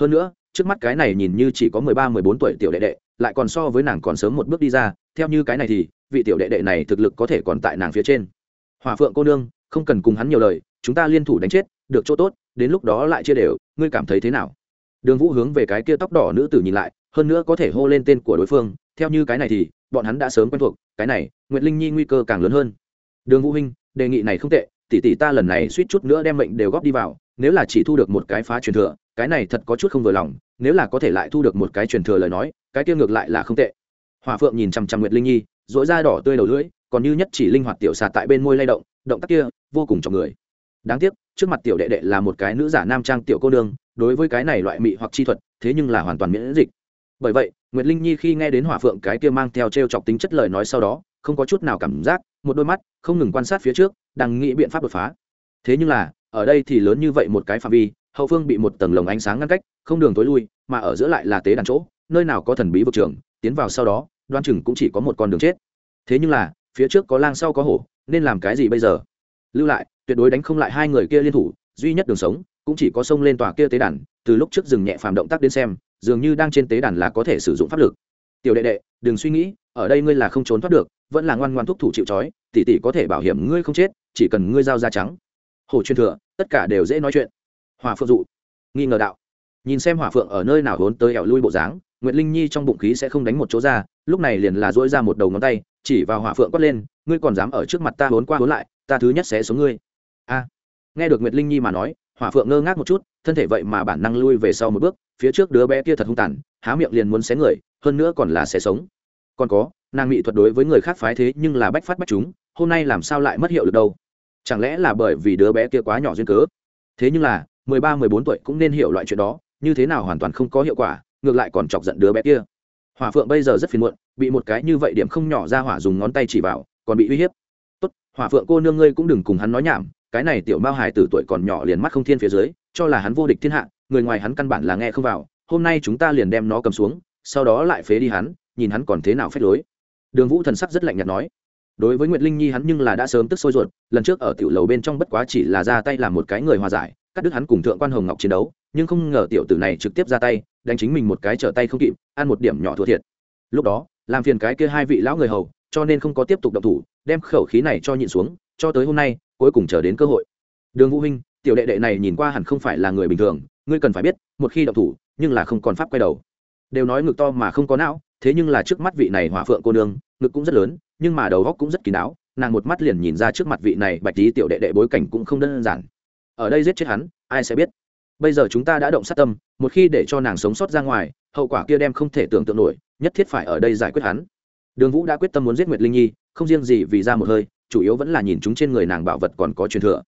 Hơn nữa, trước mắt cái này nhìn như chỉ có mười ba mười bốn tuổi tiểu đệ đệ, lại còn so với nàng còn sớm một bước đi ra, theo như cái này thì, vị tiểu đệ đệ này thực lực có thể còn tại nàng phía trên. hòa Phượng cô nương, không cần cùng hắn nhiều lời, chúng ta liên thủ đánh chết, được chỗ tốt, đến lúc đó lại chia đều, ngươi cảm thấy thế nào? Đường Vũ hướng về cái kia tóc đỏ nữ tử nhìn lại, hơn nữa có thể hô lên tên của đối phương, theo như cái này thì, bọn hắn đã sớm quen thuộc, cái này, Nguyệt Linh Nhi nguy cơ càng lớn hơn. Đường Vũ huynh, đề nghị này không tệ, tỷ tỷ ta lần này suýt chút nữa đem mệnh đều góp đi vào, nếu là chỉ thu được một cái phá truyền thừa, cái này thật có chút không vừa lòng, nếu là có thể lại thu được một cái truyền thừa lời nói, cái kia ngược lại là không tệ. hòa Phượng nhìn chằm chằm Nguyệt Linh Nhi, rỗi da đỏ tươi đầu lưỡi, còn như nhất chỉ linh hoạt tiểu xà tại bên môi lay động, động tác kia vô cùng cho người. Đáng tiếc, trước mặt tiểu đệ đệ là một cái nữ giả nam trang tiểu cô nương, đối với cái này loại mị hoặc chi thuật, thế nhưng là hoàn toàn miễn dịch. Bởi vậy, Nguyệt Linh Nhi khi nghe đến Hỏa Phượng cái kia mang theo trêu chọc tính chất lời nói sau đó, không có chút nào cảm giác, một đôi mắt không ngừng quan sát phía trước, đang nghĩ biện pháp đột phá. Thế nhưng là, ở đây thì lớn như vậy một cái phạm vi, hậu phương bị một tầng lồng ánh sáng ngăn cách, không đường tối lui, mà ở giữa lại là tế đàn chỗ, nơi nào có thần bí vực trường, tiến vào sau đó, đoan chừng cũng chỉ có một con đường chết thế nhưng là phía trước có lang sau có hổ nên làm cái gì bây giờ lưu lại tuyệt đối đánh không lại hai người kia liên thủ duy nhất đường sống cũng chỉ có sông lên tòa kia tế đàn từ lúc trước dừng nhẹ phàm động tác đến xem dường như đang trên tế đàn là có thể sử dụng pháp lực. Tiểu đệ đệ, đừng suy nghĩ, ở đây ngươi là không trốn thoát được, vẫn là ngoan ngoan thúc thủ chịu trói, tỷ tỷ có thể bảo hiểm ngươi không chết, chỉ cần ngươi giao ra trắng. Hồ truyền thừa, tất cả đều dễ nói chuyện. Hòa phượng dụ, nghi ngờ đạo. Nhìn xem hỏa phượng ở nơi nào vốn tới ẻo lui bộ dáng, nguyệt linh nhi trong bụng khí sẽ không đánh một chỗ ra, lúc này liền là dỗi ra một đầu ngón tay, chỉ vào hỏa phượng quát lên, ngươi còn dám ở trước mặt ta vốn qua vốn lại, ta thứ nhất sẽ xuống ngươi. A. Nghe được nguyệt linh nhi mà nói, hỏa phượng ngơ ngác một chút thân thể vậy mà bản năng lui về sau một bước, phía trước đứa bé kia thật hung tàn, há miệng liền muốn xé người, hơn nữa còn là xé sống. Còn có, nàng mỹ thuật đối với người khác phái thế nhưng là bách phát bách chúng, hôm nay làm sao lại mất hiệu được đâu? Chẳng lẽ là bởi vì đứa bé kia quá nhỏ duyên cớ? Thế nhưng là, mười ba, mười bốn tuổi cũng nên hiểu loại chuyện đó, như thế nào hoàn toàn không có hiệu quả, ngược lại còn chọc giận đứa bé kia. Hỏa phượng bây giờ rất phiền muộn, bị một cái như vậy điểm không nhỏ ra hỏa dùng ngón tay chỉ vào, còn bị uy hiếp. Tốt, hỏa phượng cô nương ngươi cũng đừng cùng hắn nói nhảm, cái này tiểu mao hải tử tuổi còn nhỏ liền mắt không thiên phía dưới cho là hắn vô địch thiên hạ, người ngoài hắn căn bản là nghe không vào, hôm nay chúng ta liền đem nó cầm xuống, sau đó lại phế đi hắn, nhìn hắn còn thế nào phép lối. Đường vũ thần sắc rất lạnh nhạt nói. Đối với nguyệt linh nhi hắn nhưng là đã sớm tức sôi ruột, lần trước ở tiểu lầu bên trong bất quá chỉ là ra tay làm một cái người hòa giải, cắt đứt hắn cùng thượng quan hồng ngọc chiến đấu, nhưng không ngờ tiểu tử này trực tiếp ra tay, đánh chính mình một cái trở tay không kịp, ăn một điểm nhỏ thua thiệt. Lúc đó, làm phiền cái kia hai vị lão người hầu, cho nên không có tiếp tục động thủ, đem khẩu khí này cho nhịn xuống, cho tới hôm nay, cuối cùng chờ đến cơ hội. Đường vũ huynh tiểu đệ đệ này nhìn qua hẳn không phải là người bình thường, ngươi cần phải biết, một khi động thủ, nhưng là không còn pháp quay đầu. Đều nói ngực to mà không có não, thế nhưng là trước mắt vị này hỏa phượng cô nương, ngực cũng rất lớn, nhưng mà đầu góc cũng rất kín đáo, nàng một mắt liền nhìn ra trước mặt vị này bạch tí tiểu đệ đệ bối cảnh cũng không đơn giản. Ở đây giết chết hắn, ai sẽ biết? Bây giờ chúng ta đã động sát tâm, một khi để cho nàng sống sót ra ngoài, hậu quả kia đem không thể tưởng tượng nổi, nhất thiết phải ở đây giải quyết hắn. Đường vũ đã quyết tâm muốn giết nguyệt linh nhi, không riêng gì vì ra một hơi, chủ yếu vẫn là nhìn chúng trên người nàng bảo vật còn có truyền thừa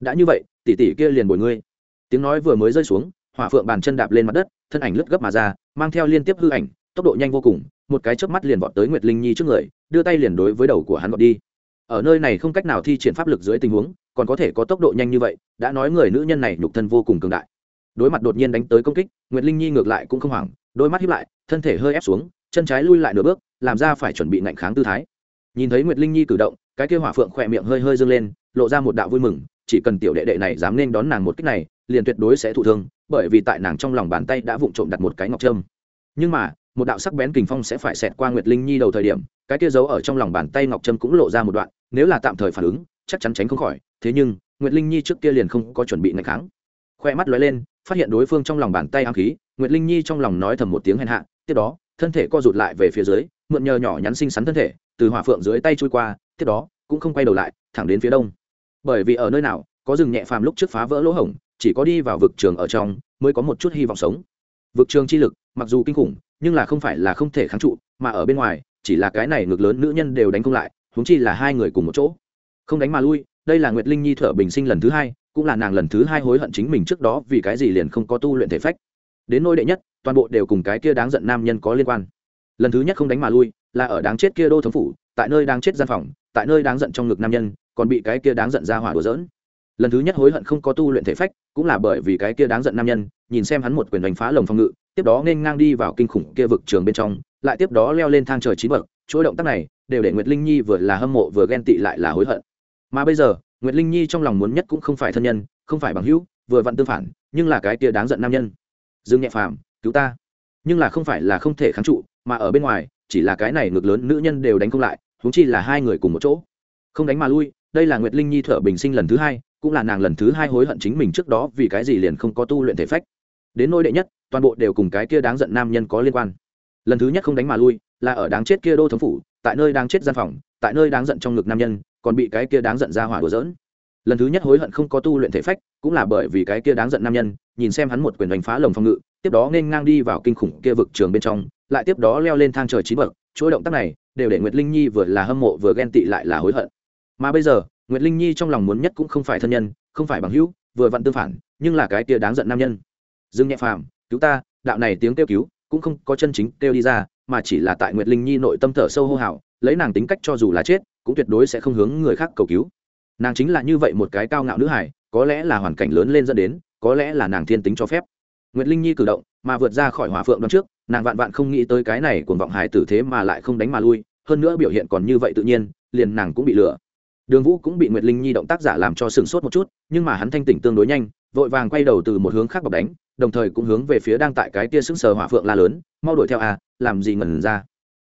đã như vậy, tỷ tỷ kia liền bồi ngươi. Tiếng nói vừa mới rơi xuống, hỏa phượng bàn chân đạp lên mặt đất, thân ảnh lướt gấp mà ra, mang theo liên tiếp hư ảnh, tốc độ nhanh vô cùng, một cái chớp mắt liền vọt tới nguyệt linh nhi trước người, đưa tay liền đối với đầu của hắn gọt đi. Ở nơi này không cách nào thi triển pháp lực dưới tình huống, còn có thể có tốc độ nhanh như vậy, đã nói người nữ nhân này nhục thân vô cùng cường đại. Đối mặt đột nhiên đánh tới công kích, nguyệt linh nhi ngược lại cũng không hoảng, đôi mắt hiếp lại, thân thể hơi ép xuống, chân trái lui lại nửa bước, làm ra phải chuẩn bị ngạnh kháng tư thái. Nhìn thấy nguyệt linh nhi cử động, cái kia hỏa phượng khỏe miệng hơi hơi dâng lên, lộ ra một đạo vui mừng chỉ cần tiểu đệ đệ này dám nên đón nàng một cách này, liền tuyệt đối sẽ thụ thương, bởi vì tại nàng trong lòng bàn tay đã vụng trộm đặt một cái ngọc trâm. Nhưng mà, một đạo sắc bén kình phong sẽ phải xẹt qua nguyệt linh nhi đầu thời điểm, cái kia giấu ở trong lòng bàn tay ngọc trâm cũng lộ ra một đoạn, nếu là tạm thời phản ứng, chắc chắn tránh không khỏi. Thế nhưng, nguyệt linh nhi trước kia liền không có chuẩn bị ngày kháng. Khoe mắt lóe lên, phát hiện đối phương trong lòng bàn tay ám khí, nguyệt linh nhi trong lòng nói thầm một tiếng hèn hạ, tiếp đó, thân thể co rụt lại về phía dưới, mượn nhờ nhỏ nhắn xinh xắn thân thể, từ hỏa phượng dưới tay trôi qua, tiếp đó, cũng không quay đầu lại, thẳng đến phía đông bởi vì ở nơi nào, có rừng nhẹ phàm lúc trước phá vỡ lỗ hổng, chỉ có đi vào vực trường ở trong mới có một chút hy vọng sống. Vực trường chi lực, mặc dù kinh khủng, nhưng là không phải là không thể kháng trụ, mà ở bên ngoài, chỉ là cái này ngược lớn nữ nhân đều đánh không lại húng chi là hai người cùng một chỗ. Không đánh mà lui, đây là nguyệt linh nhi thở bình sinh lần thứ hai, cũng là nàng lần thứ hai hối hận chính mình trước đó vì cái gì liền không có tu luyện thể phách. Đến nôi đệ nhất, toàn bộ đều cùng cái kia đáng giận nam nhân có liên quan. Lần thứ nhất không đánh mà lui, là ở đáng chết kia đô thống phủ, tại nơi đang chết gian phòng, tại nơi đáng giận trong ngực nam nhân còn bị cái kia đáng giận ra hỏa đùa dỡn lần thứ nhất hối hận không có tu luyện thể phách, cũng là bởi vì cái kia đáng giận nam nhân, nhìn xem hắn một quyền đánh phá lồng phòng ngự, tiếp đó nên ngang đi vào kinh khủng kia vực trường bên trong, lại tiếp đó leo lên thang trời chín bậc, chuỗi động tác này đều để nguyệt linh nhi vừa là hâm mộ vừa ghen tị lại là hối hận. Mà bây giờ, nguyệt linh nhi trong lòng muốn nhất cũng không phải thân nhân, không phải bằng hữu, vừa vặn tương phản, nhưng là cái kia đáng giận nam nhân. Dương nhẹ phàm, cứu ta. Nhưng là không phải là không thể kháng trụ, mà ở bên ngoài, chỉ là cái này ngược lớn nữ nhân đều đánh không lại, huống chi là hai người cùng một chỗ. Không đánh mà lui đây là nguyệt linh nhi thở bình sinh lần thứ hai, cũng là nàng lần thứ hai hối hận chính mình trước đó vì cái gì liền không có tu luyện thể phách. Đến nỗi đệ nhất, toàn bộ đều cùng cái kia đáng giận nam nhân có liên quan. Lần thứ nhất không đánh mà lui, là ở đáng chết kia đô thống phủ, tại nơi đang chết gian phòng, tại nơi đáng giận trong ngực nam nhân, còn bị cái kia đáng giận ra hỏa đùa dỡn lần thứ nhất hối hận không có tu luyện thể phách, cũng là bởi vì cái kia đáng giận nam nhân, nhìn xem hắn một quyền đánh phá lồng phòng ngự, tiếp đó nên ngang đi vào kinh khủng kia vực trường bên trong, lại tiếp đó leo lên thang trời chín bậc. Chuỗi động tác này, đều để nguyệt linh nhi vừa là hâm mộ vừa ghen tị lại là hối hận mà bây giờ, nguyệt linh nhi trong lòng muốn nhất cũng không phải thân nhân, không phải bằng hữu, vừa vặn tương phản, nhưng là cái kia đáng giận nam nhân. Dương nhẹ phàm, cứu ta, đạo này tiếng kêu cứu, cũng không có chân chính kêu đi ra, mà chỉ là tại nguyệt linh nhi nội tâm thở sâu hô hào, lấy nàng tính cách cho dù là chết, cũng tuyệt đối sẽ không hướng người khác cầu cứu. Nàng chính là như vậy một cái cao ngạo nữ hải có lẽ là hoàn cảnh lớn lên dẫn đến, có lẽ là nàng thiên tính cho phép. Nguyệt linh nhi cử động, mà vượt ra khỏi hỏa phượng đón trước, nàng vạn vạn không nghĩ tới cái này cuồng vọng hải tử thế mà lại không đánh mà lui, hơn nữa biểu hiện còn như vậy tự nhiên, liền nàng cũng bị lừa đường vũ cũng bị nguyệt linh nhi động tác giả làm cho sửng sốt một chút nhưng mà hắn thanh tỉnh tương đối nhanh vội vàng quay đầu từ một hướng khác bọc đánh đồng thời cũng hướng về phía đang tại cái tia sững sờ hỏa phượng la lớn mau đuổi theo à, làm gì ngẩn ra.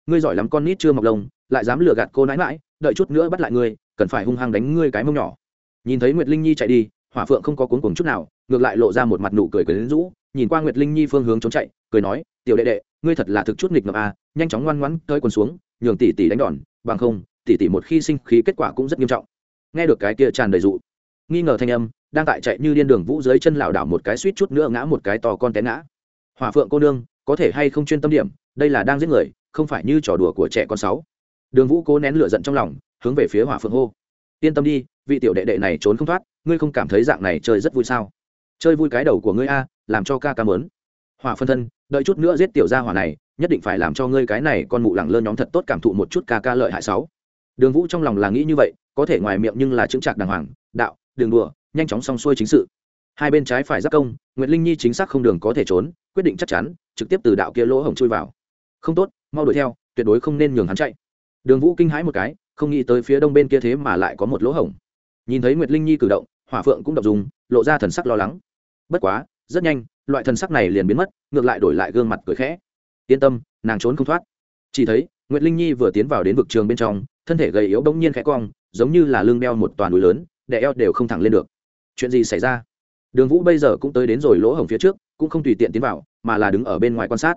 Ngươi giỏi lắm con nít chưa mọc lông lại dám lừa gạt cô nãi mãi đợi chút nữa bắt lại ngươi cần phải hung hăng đánh ngươi cái mông nhỏ. Nhìn thấy nguyệt linh nhi chạy đi hỏa phượng không có cuốn cuồng chút nào ngược lại lộ ra một mặt nụ cười cười đến rũ nhìn qua nguyệt linh nhi phương hướng trốn chạy cười nói tiểu đệ đệ ngươi thật là thực chút nghịch ngợm à, nhanh chóng ngoan ngoãn tới quần xuống nhường tỷ tỷ đánh đòn bằng không tỷ tỷ một khi sinh khí kết quả cũng rất nghiêm trọng. Nghe được cái kia tràn đầy dụ, nghi ngờ thanh âm, đang tại chạy như điên đường vũ dưới chân lảo đảo một cái suýt chút nữa ngã một cái to con té ngã. Hỏa phượng cô nương, có thể hay không chuyên tâm điểm, đây là đang giết người, không phải như trò đùa của trẻ con sáu. Đường vũ cố nén lửa giận trong lòng, hướng về phía hỏa phượng hô. Yên tâm đi, vị tiểu đệ đệ này trốn không thoát, ngươi không cảm thấy dạng này chơi rất vui sao? Chơi vui cái đầu của ngươi a, làm cho ca ca mớn. Hỏa phân thân, đợi chút nữa giết tiểu gia hỏa này, nhất định phải làm cho ngươi cái này con mụ lẳng lơ nhóm thật tốt cảm thụ một chút ca ca lợi hại sáu đường vũ trong lòng là nghĩ như vậy, có thể ngoài miệng nhưng là chững chạc đàng hoàng, đạo, đường đùa, nhanh chóng xong xuôi chính sự. Hai bên trái phải giáp công nguyễn linh nhi chính xác không đường có thể trốn, quyết định chắc chắn, trực tiếp từ đạo kia lỗ hổng chui vào. Không tốt, mau đuổi theo, tuyệt đối không nên nhường hắn chạy. Đường vũ kinh hãi một cái, không nghĩ tới phía đông bên kia thế mà lại có một lỗ hổng. Nhìn thấy nguyệt linh nhi cử động, hỏa phượng cũng đập dùng lộ ra thần sắc lo lắng. Bất quá, rất nhanh, loại thần sắc này liền biến mất, ngược lại đổi lại gương mặt cười khẽ. Yên tâm, nàng trốn không thoát. Chỉ thấy, nguyệt linh nhi vừa tiến vào đến vực trường bên trong thân thể gầy yếu bỗng nhiên khẽ cong, giống như là lưng đeo một toàn núi lớn, đè eo đều không thẳng lên được. Chuyện gì xảy ra? Đường vũ bây giờ cũng tới đến rồi lỗ hổng phía trước, cũng không tùy tiện tiến vào, mà là đứng ở bên ngoài quan sát.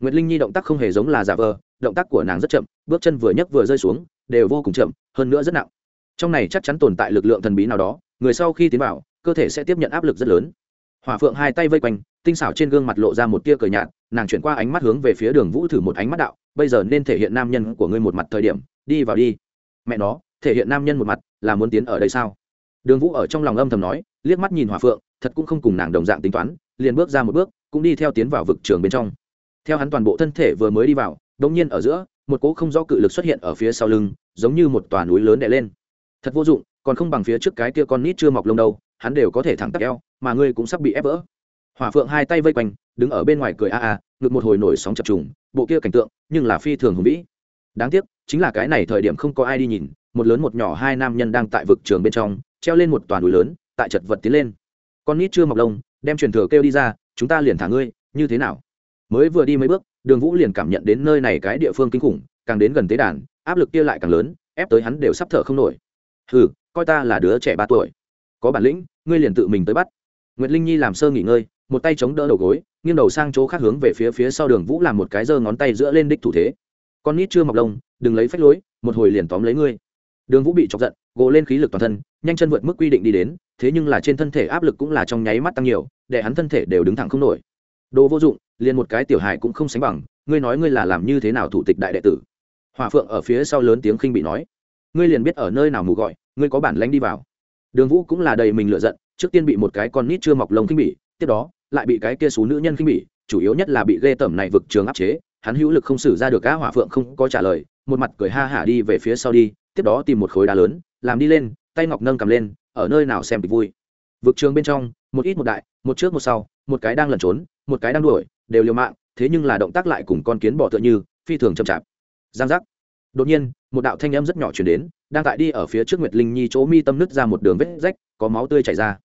Nguyệt linh nhi động tác không hề giống là giả vờ, động tác của nàng rất chậm, bước chân vừa nhấc vừa rơi xuống, đều vô cùng chậm, hơn nữa rất nặng. Trong này chắc chắn tồn tại lực lượng thần bí nào đó, người sau khi tiến vào, cơ thể sẽ tiếp nhận áp lực rất lớn. Hỏa phượng hai tay vây quanh, tinh xảo trên gương mặt lộ ra một tia cờ nhạt, nàng chuyển qua ánh mắt hướng về phía đường vũ thử một ánh mắt đạo, bây giờ nên thể hiện nam nhân của ngươi một mặt thời điểm đi vào đi. Mẹ nó, thể hiện nam nhân một mặt, là muốn tiến ở đây sao? Đường vũ ở trong lòng âm thầm nói, liếc mắt nhìn hòa phượng, thật cũng không cùng nàng đồng dạng tính toán, liền bước ra một bước, cũng đi theo tiến vào vực trường bên trong. Theo hắn toàn bộ thân thể vừa mới đi vào đống nhiên ở giữa, một cỗ không rõ cự lực xuất hiện ở phía sau lưng, giống như một tòa núi lớn đè lên. Thật vô dụng, còn không bằng phía trước cái kia con nít chưa mọc lông đâu, hắn đều có thể thẳng tắc eo, mà ngươi cũng sắp bị ép vỡ. Hòa phượng hai tay vây quanh, đứng ở bên ngoài cười a a, ngực một hồi nổi sóng chập trùng, bộ kia cảnh tượng, nhưng là phi thường hùng vĩ. Đáng tiếc chính là cái này thời điểm không có ai đi nhìn, một lớn một nhỏ hai nam nhân đang tại vực trường bên trong, treo lên một toàn núi lớn, tại chật vật tiến lên. Con nít chưa mọc lông, đem truyền thừa kêu đi ra, chúng ta liền thả ngươi, như thế nào? Mới vừa đi mấy bước, đường vũ liền cảm nhận đến nơi này cái địa phương kinh khủng, càng đến gần tế đàn, áp lực kia lại càng lớn, ép tới hắn đều sắp thở không nổi. Hừ, coi ta là đứa trẻ ba tuổi. Có bản lĩnh, ngươi liền tự mình tới bắt. N g u y ệ t linh nhi làm sơ nghỉ ngơi, một tay chống đỡ đầu gối, nghiêng đầu sang chỗ khác hướng về phía phía sau đường vũ làm một cái giơ ngón tay giữa lên đích thủ thế. Con nít chưa mọc lông đừng lấy phách lối, một hồi liền tóm lấy ngươi. Đường vũ bị chọc giận, gộ lên khí lực toàn thân, nhanh chân vượt mức quy định đi đến, thế nhưng là trên thân thể áp lực cũng là trong nháy mắt tăng nhiều, để hắn thân thể đều đứng thẳng không nổi. Đồ vô dụng, liền một cái tiểu hài cũng không sánh bằng, ngươi nói ngươi là làm như thế nào thủ tịch đại đệ tử? Hòa phượng ở phía sau lớn tiếng khinh bị nói, ngươi liền biết ở nơi nào mù gọi, ngươi có bản lánh đi vào. Đường vũ cũng là đầy mình lựa giận, trước tiên bị một cái con nít chưa mọc lông khinh bỉ tiếp đó, lại bị cái kia xú nữ nhân khinh bỉ chủ yếu nhất là bị ghê tởm này vực trường áp chế, hắn hữu lực không xử ra được cá hỏa phượng không có trả lời một mặt cười ha hả đi về phía sau đi, tiếp đó tìm một khối đá lớn, làm đi lên, tay ngọc nâng cầm lên, ở nơi nào xem kịch vui. Vực trường bên trong, một ít một đại, một trước một sau, một cái đang lẩn trốn, một cái đang đuổi, đều liều mạng, thế nhưng là động tác lại cùng con kiến bỏ tựa như, phi thường chậm chạp. Giang giác. Đột nhiên, một đạo thanh âm rất nhỏ chuyển đến, đang tại đi ở phía trước nguyệt linh nhi chỗ mi tâm nứt ra một đường vết rách, có máu tươi chảy ra.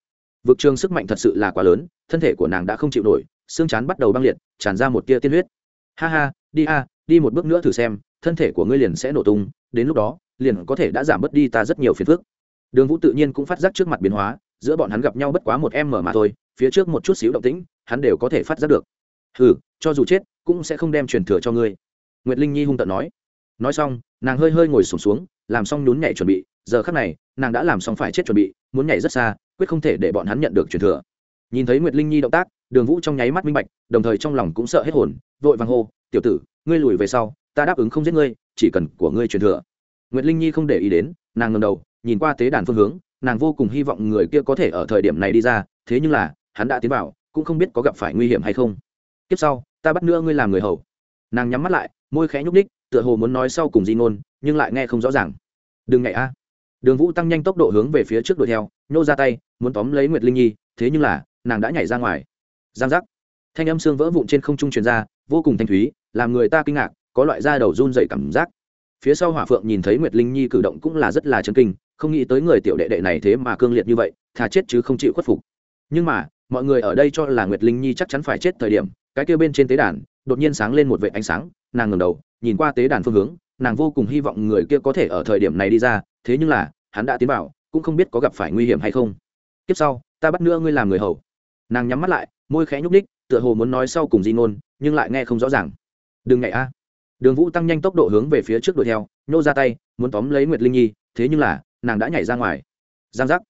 Vực trường sức mạnh thật sự là quá lớn, thân thể của nàng đã không chịu nổi, xương chán bắt đầu băng liệt, tràn ra một tia tiên huyết. Ha ha, đi a, đi một bước nữa thử xem thân thể của ngươi liền sẽ nổ tung đến lúc đó liền có thể đã giảm bớt đi ta rất nhiều phiền phức. Đường vũ tự nhiên cũng phát giác trước mặt biến hóa giữa bọn hắn gặp nhau bất quá một em mở mà thôi phía trước một chút xíu động tĩnh hắn đều có thể phát giác được. Ừ cho dù chết cũng sẽ không đem truyền thừa cho ngươi. Nguyệt linh nhi hung tận nói. Nói xong nàng hơi hơi ngồi sụp xuống, xuống làm xong nhún nhảy chuẩn bị giờ khắc này nàng đã làm xong phải chết chuẩn bị muốn nhảy rất xa quyết không thể để bọn hắn nhận được truyền thừa. Nhìn thấy nguyệt linh nhi động tác đường vũ trong nháy mắt minh bạch đồng thời trong lòng cũng sợ hết hồn vội vàng hô tiểu tử ngươi lùi về sau ta đáp ứng không giết ngươi, chỉ cần của ngươi truyền thừa. Nguyệt linh nhi không để ý đến, nàng ngầm đầu, nhìn qua tế đàn phương hướng, nàng vô cùng hy vọng người kia có thể ở thời điểm này đi ra, thế nhưng là, hắn đã tiến vào, cũng không biết có gặp phải nguy hiểm hay không. Tiếp sau, ta bắt nữa ngươi làm người hầu. Nàng nhắm mắt lại, môi khẽ nhúc ních tựa hồ muốn nói sau cùng di ngôn, nhưng lại nghe không rõ ràng. Đừng Ngại a. Đường vũ tăng nhanh tốc độ hướng về phía trước đuổi theo, nhô ra tay, muốn tóm lấy nguyệt linh nhi, thế nhưng là, nàng đã nhảy ra ngoài. Giang giác. Thanh âm xương vỡ vụn trên không trung truyền ra, vô cùng thanh thúy, làm người ta kinh ngạc có loại da đầu run dậy cảm giác. Phía sau hỏa phượng nhìn thấy nguyệt linh nhi cử động cũng là rất là chân kinh, không nghĩ tới người tiểu đệ đệ này thế mà cương liệt như vậy thà chết chứ không chịu khuất phục. Nhưng mà, mọi người ở đây cho là nguyệt linh nhi chắc chắn phải chết thời điểm, cái kia bên trên tế đàn đột nhiên sáng lên một vệ ánh sáng, nàng ngầm đầu, nhìn qua tế đàn phương hướng, nàng vô cùng hy vọng người kia có thể ở thời điểm này đi ra, thế nhưng là, hắn đã tiến vào, cũng không biết có gặp phải nguy hiểm hay không. Kiếp sau, ta bắt nữa ngươi làm người hầu. Nàng nhắm mắt lại, môi khẽ nhúc ních tựa hồ muốn nói sau cùng di ngôn, nhưng lại nghe không rõ ràng. Đừng ngại a đường vũ tăng nhanh tốc độ hướng về phía trước đuổi theo, nhô ra tay, muốn tóm lấy nguyệt linh nhi, thế nhưng là, nàng đã nhảy ra ngoài. Giang giác.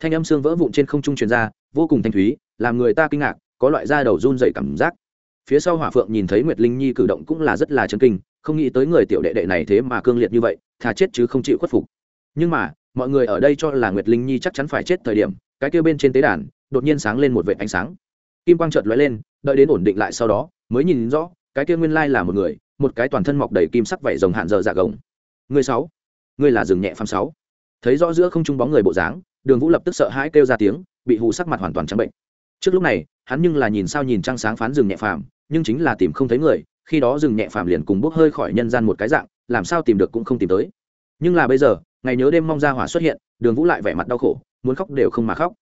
Thanh âm xương vỡ vụn trên không trung truyền ra, vô cùng thanh thúy, làm người ta kinh ngạc, có loại da đầu run dậy cảm giác. Phía sau hỏa phượng nhìn thấy nguyệt linh nhi cử động cũng là rất là chân kinh, không nghĩ tới người tiểu đệ đệ này thế mà cương liệt như vậy, thà chết chứ không chịu khuất phục. Nhưng mà, mọi người ở đây cho là nguyệt linh nhi chắc chắn phải chết thời điểm, cái kêu bên trên tế đàn, đột nhiên sáng lên một vệ ánh sáng. Kim quang trợt lóe lên, đợi đến ổn định lại sau đó, mới nhìn rõ, cái kia nguyên lai là một người một cái toàn thân mọc đầy kim sắc vảy rồng hạn dở dạ gồng. Người sáu người là rừng nhẹ phàm sáu. Thấy rõ giữa không trung bóng người bộ dáng, đường vũ lập tức sợ hãi kêu ra tiếng, bị hù sắc mặt hoàn toàn trắng bệnh. Trước lúc này, hắn nhưng là nhìn sao nhìn trăng sáng phán rừng nhẹ phàm, nhưng chính là tìm không thấy người, khi đó rừng nhẹ phàm liền cùng bốc hơi khỏi nhân gian một cái dạng, làm sao tìm được cũng không tìm tới. Nhưng là bây giờ, ngày nhớ đêm mong ra hỏa xuất hiện, đường vũ lại vẻ mặt đau khổ, muốn khóc đều không mà khóc.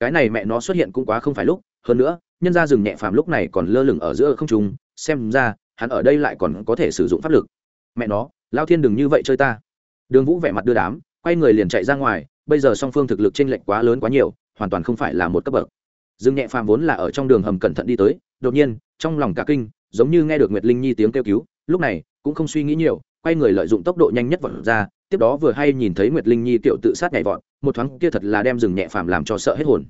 Cái này mẹ nó xuất hiện cũng quá không phải lúc, hơn nữa, nhân ra rừng nhẹ phàm lúc này còn lơ lửng ở giữa không trung, xem ra hắn ở đây lại còn có thể sử dụng pháp lực. Mẹ nó, lao thiên đừng như vậy chơi ta. Đường vũ vẻ mặt đưa đám, quay người liền chạy ra ngoài, bây giờ song phương thực lực t r ê n lệch quá lớn quá nhiều, hoàn toàn không phải là một cấp bậc. Dương nhẹ phàm vốn là ở trong đường hầm cẩn thận đi tới, đột nhiên, trong lòng cả kinh, giống như nghe được nguyệt linh nhi tiếng kêu cứu, lúc này, cũng không suy nghĩ nhiều, quay người lợi dụng tốc độ nhanh nhất vọt ra, tiếp đó vừa hay nhìn thấy nguyệt linh nhi tiểu tự sát nhảy vọt, một thoáng kia thật là đem rừng nhẹ phàm làm cho sợ hết hồn.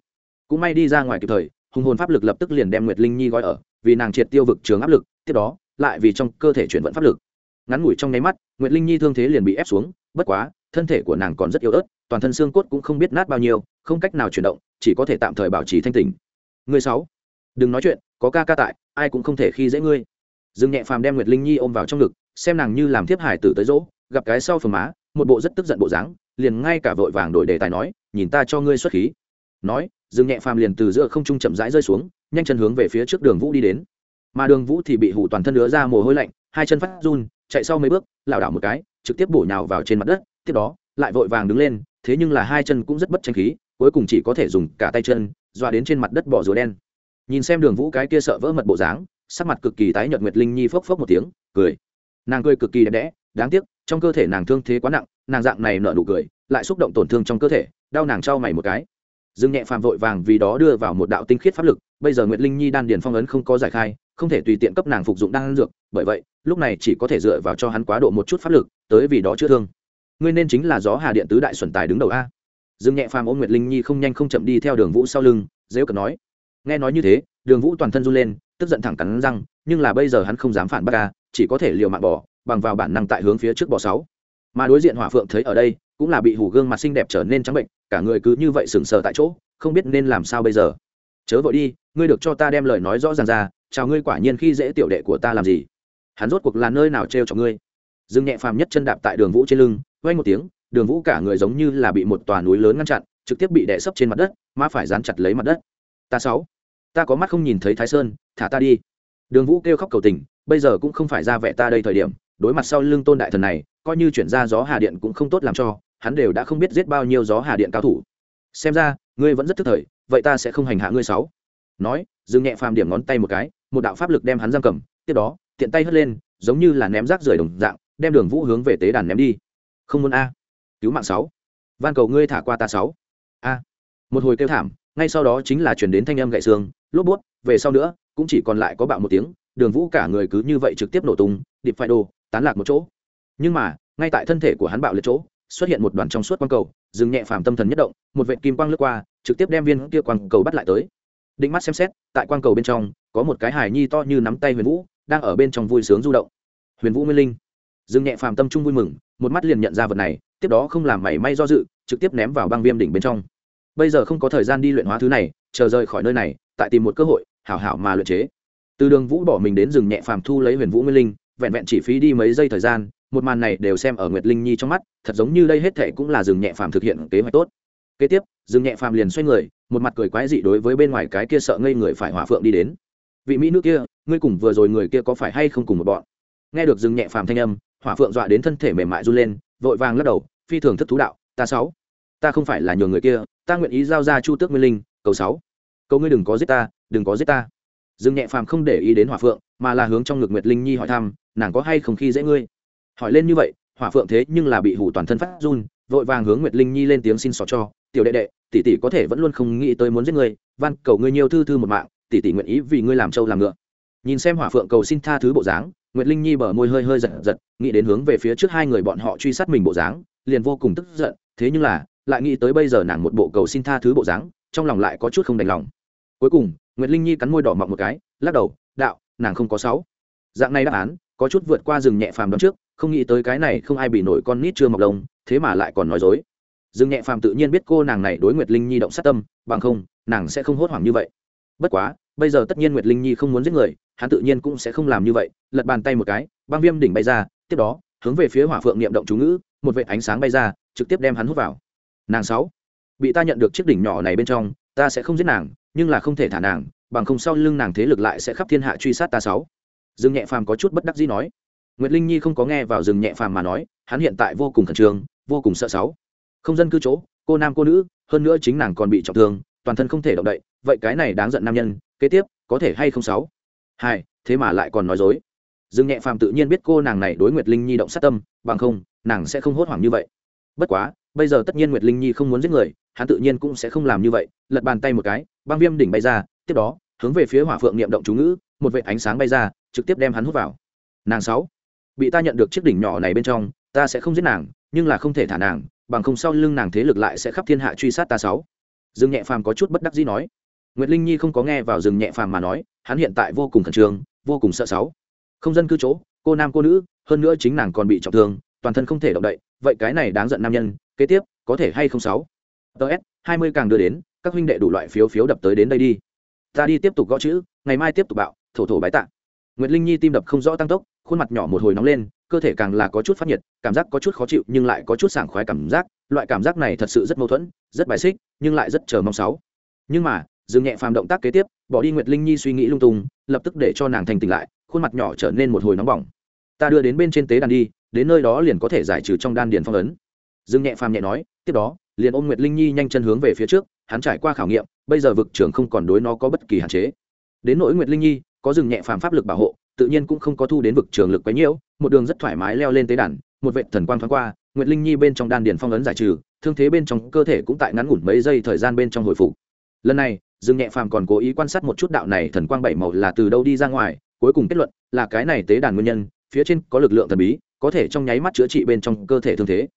Cũng may đi ra ngoài kịp thời, hùng hồn pháp lực lập tức liền đem nguyệt linh nhi gói ở, vì nàng triệt tiêu vực trường áp lực, tiếp đó lại vì trong cơ thể chuyển vận pháp lực. Ngắn ngủi trong nháy mắt, nguyệt linh nhi thương thế liền bị ép xuống, bất quá, thân thể của nàng còn rất yếu ớt, toàn thân xương cốt cũng không biết nát bao nhiêu, không cách nào chuyển động, chỉ có thể tạm thời bảo trì thanh tình người sáu, đừng nói chuyện, có ca ca tại, ai cũng không thể khi dễ ngươi. Dương nhẹ phàm đem nguyệt linh nhi ôm vào trong ngực, xem nàng như làm thiếp hải tử tới dỗ, gặp cái sau phường má, một bộ rất tức giận bộ dáng, liền ngay cả vội vàng đổi đề tài nói, nhìn ta cho ngươi xuất khí. Nói, dương nhẹ phàm liền từ giữa không trung chậm rãi rơi xuống, nhanh chân hướng về phía trước đường vũ đi đến mà đường vũ thì bị hủ toàn thân đứa ra mồ hôi lạnh, hai chân phát run, chạy sau mấy bước, lảo đảo một cái, trực tiếp bổ nhào vào trên mặt đất, tiếp đó, lại vội vàng đứng lên, thế nhưng là hai chân cũng rất bất tranh khí, cuối cùng chỉ có thể dùng cả tay chân, dọa đến trên mặt đất bỏ rùa đen. Nhìn xem đường vũ cái kia sợ vỡ mật bộ dáng, sắc mặt cực kỳ tái nhợt nguyệt linh nhi phốc phốc một tiếng, cười. Nàng cười cực kỳ đẹp đẽ, đáng tiếc, trong cơ thể nàng thương thế quá nặng, nàng dạng này nở nụ cười, lại xúc động tổn thương trong cơ thể, đau nàng trao mày một cái. Dương nhẹ phàm vội vàng vì đó đưa vào một đạo tinh khiết pháp lực, bây giờ nguyệt linh nhi đan điền phong ấn không có giải khai không thể tùy tiện cấp nàng phục dụng đan dược, bởi vậy, lúc này chỉ có thể dựa vào cho hắn quá độ một chút pháp lực, tới vì đó chữa thương. Ngươi nên chính là gió hà điện tứ đại xuẩn tài đứng đầu a. Dương nhẹ phàm ôm nguyệt linh nhi không nhanh không chậm đi theo đường vũ sau lưng dễ cận nói. Nghe nói như thế, đường vũ toàn thân run lên, tức giận thẳng cắn răng, nhưng là bây giờ hắn không dám phản bác ca chỉ có thể liều mạng bỏ, bằng vào bản năng tại hướng phía trước bò sáu. Mà đối diện hỏa phượng thấy ở đây, cũng là bị hủ gương mặt xinh đẹp trở nên trắng bệnh, cả người cứ như vậy sừng sờ tại chỗ, không biết nên làm sao bây giờ. Chớ vội đi, ngươi được cho ta đem lời nói rõ ràng ra chào ngươi quả nhiên khi dễ tiểu đệ của ta làm gì? Hắn rốt cuộc là nơi nào trêu cho ngươi? Dương nhẹ phàm nhất chân đạp tại đường vũ trên lưng, quay một tiếng, đường vũ cả người giống như là bị một tòa núi lớn ngăn chặn, trực tiếp bị đè sấp trên mặt đất mà phải dán chặt lấy mặt đất. Ta sáu, ta có mắt không nhìn thấy thái sơn, thả ta đi. Đường vũ kêu khóc cầu tình, bây giờ cũng không phải ra vẻ ta đây thời điểm, đối mặt sau lưng tôn đại thần này, coi như chuyển ra gió hà điện cũng không tốt làm cho, hắn đều đã không biết giết bao nhiêu gió hà điện cao thủ. Xem ra, ngươi vẫn rất thức thời, vậy ta sẽ không hành hạ ngươi sáu. Nói dừng nhẹ phàm điểm ngón tay một cái một đạo pháp lực đem hắn giam cầm, tiếp đó, tiện tay hất lên, giống như là ném rác rưởi đồng dạng, đem đường vũ hướng về tế đàn ném đi. Không muốn a. Cứu mạng sáu. Van cầu ngươi thả qua ta sáu. A. Một hồi kêu thảm, ngay sau đó chính là chuyển đến thanh âm gậy xương, lốp bút về sau nữa, cũng chỉ còn lại có bạo một tiếng, đường vũ cả người cứ như vậy trực tiếp nổ tung, điệp phải đồ, tán lạc một chỗ. Nhưng mà, ngay tại thân thể của hắn bạo liệt chỗ, xuất hiện một đoàn trong suốt quang cầu, dừng nhẹ phàm tâm thần nhất động, một vệ kim quang lướt qua, trực tiếp đem viên kia quang cầu bắt lại tới. Định mắt xem xét, tại quang cầu bên trong có một cái hài nhi to như nắm tay huyền vũ, đang ở bên trong vui sướng du động. Huyền vũ nguyên linh. Dừng nhẹ phàm tâm trung vui mừng, một mắt liền nhận ra vật này, tiếp đó không làm mảy may do dự, trực tiếp ném vào băng viêm đỉnh bên trong. Bây giờ không có thời gian đi luyện hóa thứ này, chờ rời khỏi nơi này, tại tìm một cơ hội, hảo hảo mà luyện chế. Từ đường vũ bỏ mình đến rừng nhẹ phàm thu lấy huyền vũ nguyên linh, vẹn vẹn chỉ phí đi mấy giây thời gian, một màn này đều xem ở nguyệt linh nhi trong mắt, thật giống như đây hết thệ cũng là rừng nhẹ phàm thực hiện kế hoạch tốt. Kế tiếp, rừng nhẹ phàm liền xoay người, một mặt cười quái dị đối với bên ngoài cái kia sợ ngây người phải hỏa phượng đi đến vị mỹ nữ kia, ngươi cùng vừa rồi người kia có phải hay không cùng một bọn? Nghe được dừng nhẹ phàm thanh âm, hỏa phượng dọa đến thân thể mềm mại run lên, vội vàng lắc đầu, phi thường thất thú đạo, ta sáu, ta không phải là nhường người kia, ta nguyện ý giao ra chu tước nguyên linh, cầu sáu. Cầu ngươi đừng có giết ta, đừng có giết ta. Dừng nhẹ phàm không để ý đến hỏa phượng, mà là hướng trong ngực nguyệt linh nhi hỏi thăm, nàng có hay không khi dễ ngươi? Hỏi lên như vậy, hỏa phượng thế nhưng là bị hủ toàn thân phát run, vội vàng hướng nguyệt linh nhi lên tiếng xin xỏ cho, tiểu đệ đệ, tỷ tỷ có thể vẫn luôn không nghĩ tới muốn giết ngươi, van cầu ngươi nhiều thư thư một mạng tỷ tỷ nguyện ý vì ngươi làm trâu làm ngựa. Nhìn xem hỏa phượng cầu xin tha thứ bộ dáng, nguyệt linh nhi bờ môi hơi hơi giật giật, nghĩ đến hướng về phía trước hai người bọn họ truy sát mình bộ dáng, liền vô cùng tức giận, thế nhưng là, lại nghĩ tới bây giờ nàng một bộ cầu xin tha thứ bộ dáng, trong lòng lại có chút không đành lòng. Cuối cùng, nguyệt linh nhi cắn môi đỏ mọng một cái, lắc đầu, đạo, nàng không có sáu. Dạng này đáp án, có chút vượt qua rừng nhẹ phàm đón trước, không nghĩ tới cái này không ai bị nổi con nít chưa mọc lông, thế mà lại còn nói dối. Rừng nhẹ phàm tự nhiên biết cô nàng này đối nguyệt linh nhi động sát tâm, bằng không, nàng sẽ không hốt hoảng như vậy bất quá, bây giờ tất nhiên nguyệt linh nhi không muốn giết người, hắn tự nhiên cũng sẽ không làm như vậy, lật bàn tay một cái, băng viêm đỉnh bay ra, tiếp đó, hướng về phía hỏa phượng niệm động chú ngữ, một vệ ánh sáng bay ra, trực tiếp đem hắn hút vào. Nàng sáu, bị ta nhận được chiếc đỉnh nhỏ này bên trong, ta sẽ không giết nàng, nhưng là không thể thả nàng, bằng không sau lưng nàng thế lực lại sẽ khắp thiên hạ truy sát ta sáu. Dương nhẹ phàm có chút bất đắc dĩ nói. Nguyệt linh nhi không có nghe vào rừng nhẹ phàm mà nói, hắn hiện tại vô cùng khẩn trương, vô cùng sợ sáu. Không dân cư chỗ, cô nam cô nữ, hơn nữa chính nàng còn bị trọng thương, toàn thân không thể động đậy vậy cái này đáng giận nam nhân, kế tiếp, có thể hay không sáu? Hai, thế mà lại còn nói dối. Dương nhẹ phàm tự nhiên biết cô nàng này đối nguyệt linh nhi động sát tâm, bằng không, nàng sẽ không hốt hoảng như vậy. Bất quá, bây giờ tất nhiên nguyệt linh nhi không muốn giết người, hắn tự nhiên cũng sẽ không làm như vậy, lật bàn tay một cái, băng viêm đỉnh bay ra, tiếp đó, hướng về phía hỏa phượng niệm động chú ngữ, một vệ ánh sáng bay ra, trực tiếp đem hắn hút vào. Nàng sáu, bị ta nhận được chiếc đỉnh nhỏ này bên trong, ta sẽ không giết nàng, nhưng là không thể thả nàng, bằng không sau lưng nàng thế lực lại sẽ khắp thiên hạ truy sát ta sáu. Dương nhẹ phàm có chút bất đắc dĩ nói nguyệt linh nhi không có nghe vào rừng nhẹ phàm mà nói hắn hiện tại vô cùng khẩn trương vô cùng sợ sáu. Không dân cư chỗ cô nam cô nữ hơn nữa chính nàng còn bị trọng thương toàn thân không thể động đậy vậy cái này đáng giận nam nhân kế tiếp có thể hay không sáu? DS, 20 càng đưa đến các huynh đệ đủ loại phiếu phiếu đập tới đến đây đi. Ta đi tiếp tục gõ chữ ngày mai tiếp tục bạo thổ thổ bái tạ. Nguyệt linh nhi tim đập không rõ tăng tốc khuôn mặt nhỏ một hồi nóng lên cơ thể càng là có chút phát nhiệt cảm giác có chút khó chịu nhưng lại có chút sảng khoái cảm giác loại cảm giác này thật sự rất mâu thuẫn rất bài xích nhưng lại rất chờ mong sáu. Nhưng mà dừng nhẹ phàm động tác kế tiếp, bỏ đi nguyệt linh nhi suy nghĩ lung tung, lập tức để cho nàng thành tỉnh lại, khuôn mặt nhỏ trở nên một hồi nóng bỏng. Ta đưa đến bên trên tế đàn đi, đến nơi đó liền có thể giải trừ trong đan điền phong ấn. Dừng nhẹ phàm nhẹ nói, tiếp đó, liền ôm nguyệt linh nhi nhanh chân hướng về phía trước, hắn trải qua khảo nghiệm, bây giờ vực trường không còn đối nó có bất kỳ hạn chế. Đến nỗi nguyệt linh nhi, có dừng nhẹ phàm pháp lực bảo hộ, tự nhiên cũng không có thu đến vực trường lực quấy nhiễu một đường rất thoải mái leo lên tế đàn, một vệ thần quang thoáng qua, nguyệt linh nhi bên trong đan điền phong ấn giải trừ, thương thế bên trong cơ thể cũng tại ngắn ngủn mấy giây thời gian bên trong hồi phục. Lần này dương nhẹ phàm còn cố ý quan sát một chút đạo này thần quang bảy màu là từ đâu đi ra ngoài, cuối cùng kết luận là cái này tế đàn nguyên nhân, phía trên có lực lượng thần bí, có thể trong nháy mắt chữa trị bên trong cơ thể thương thế.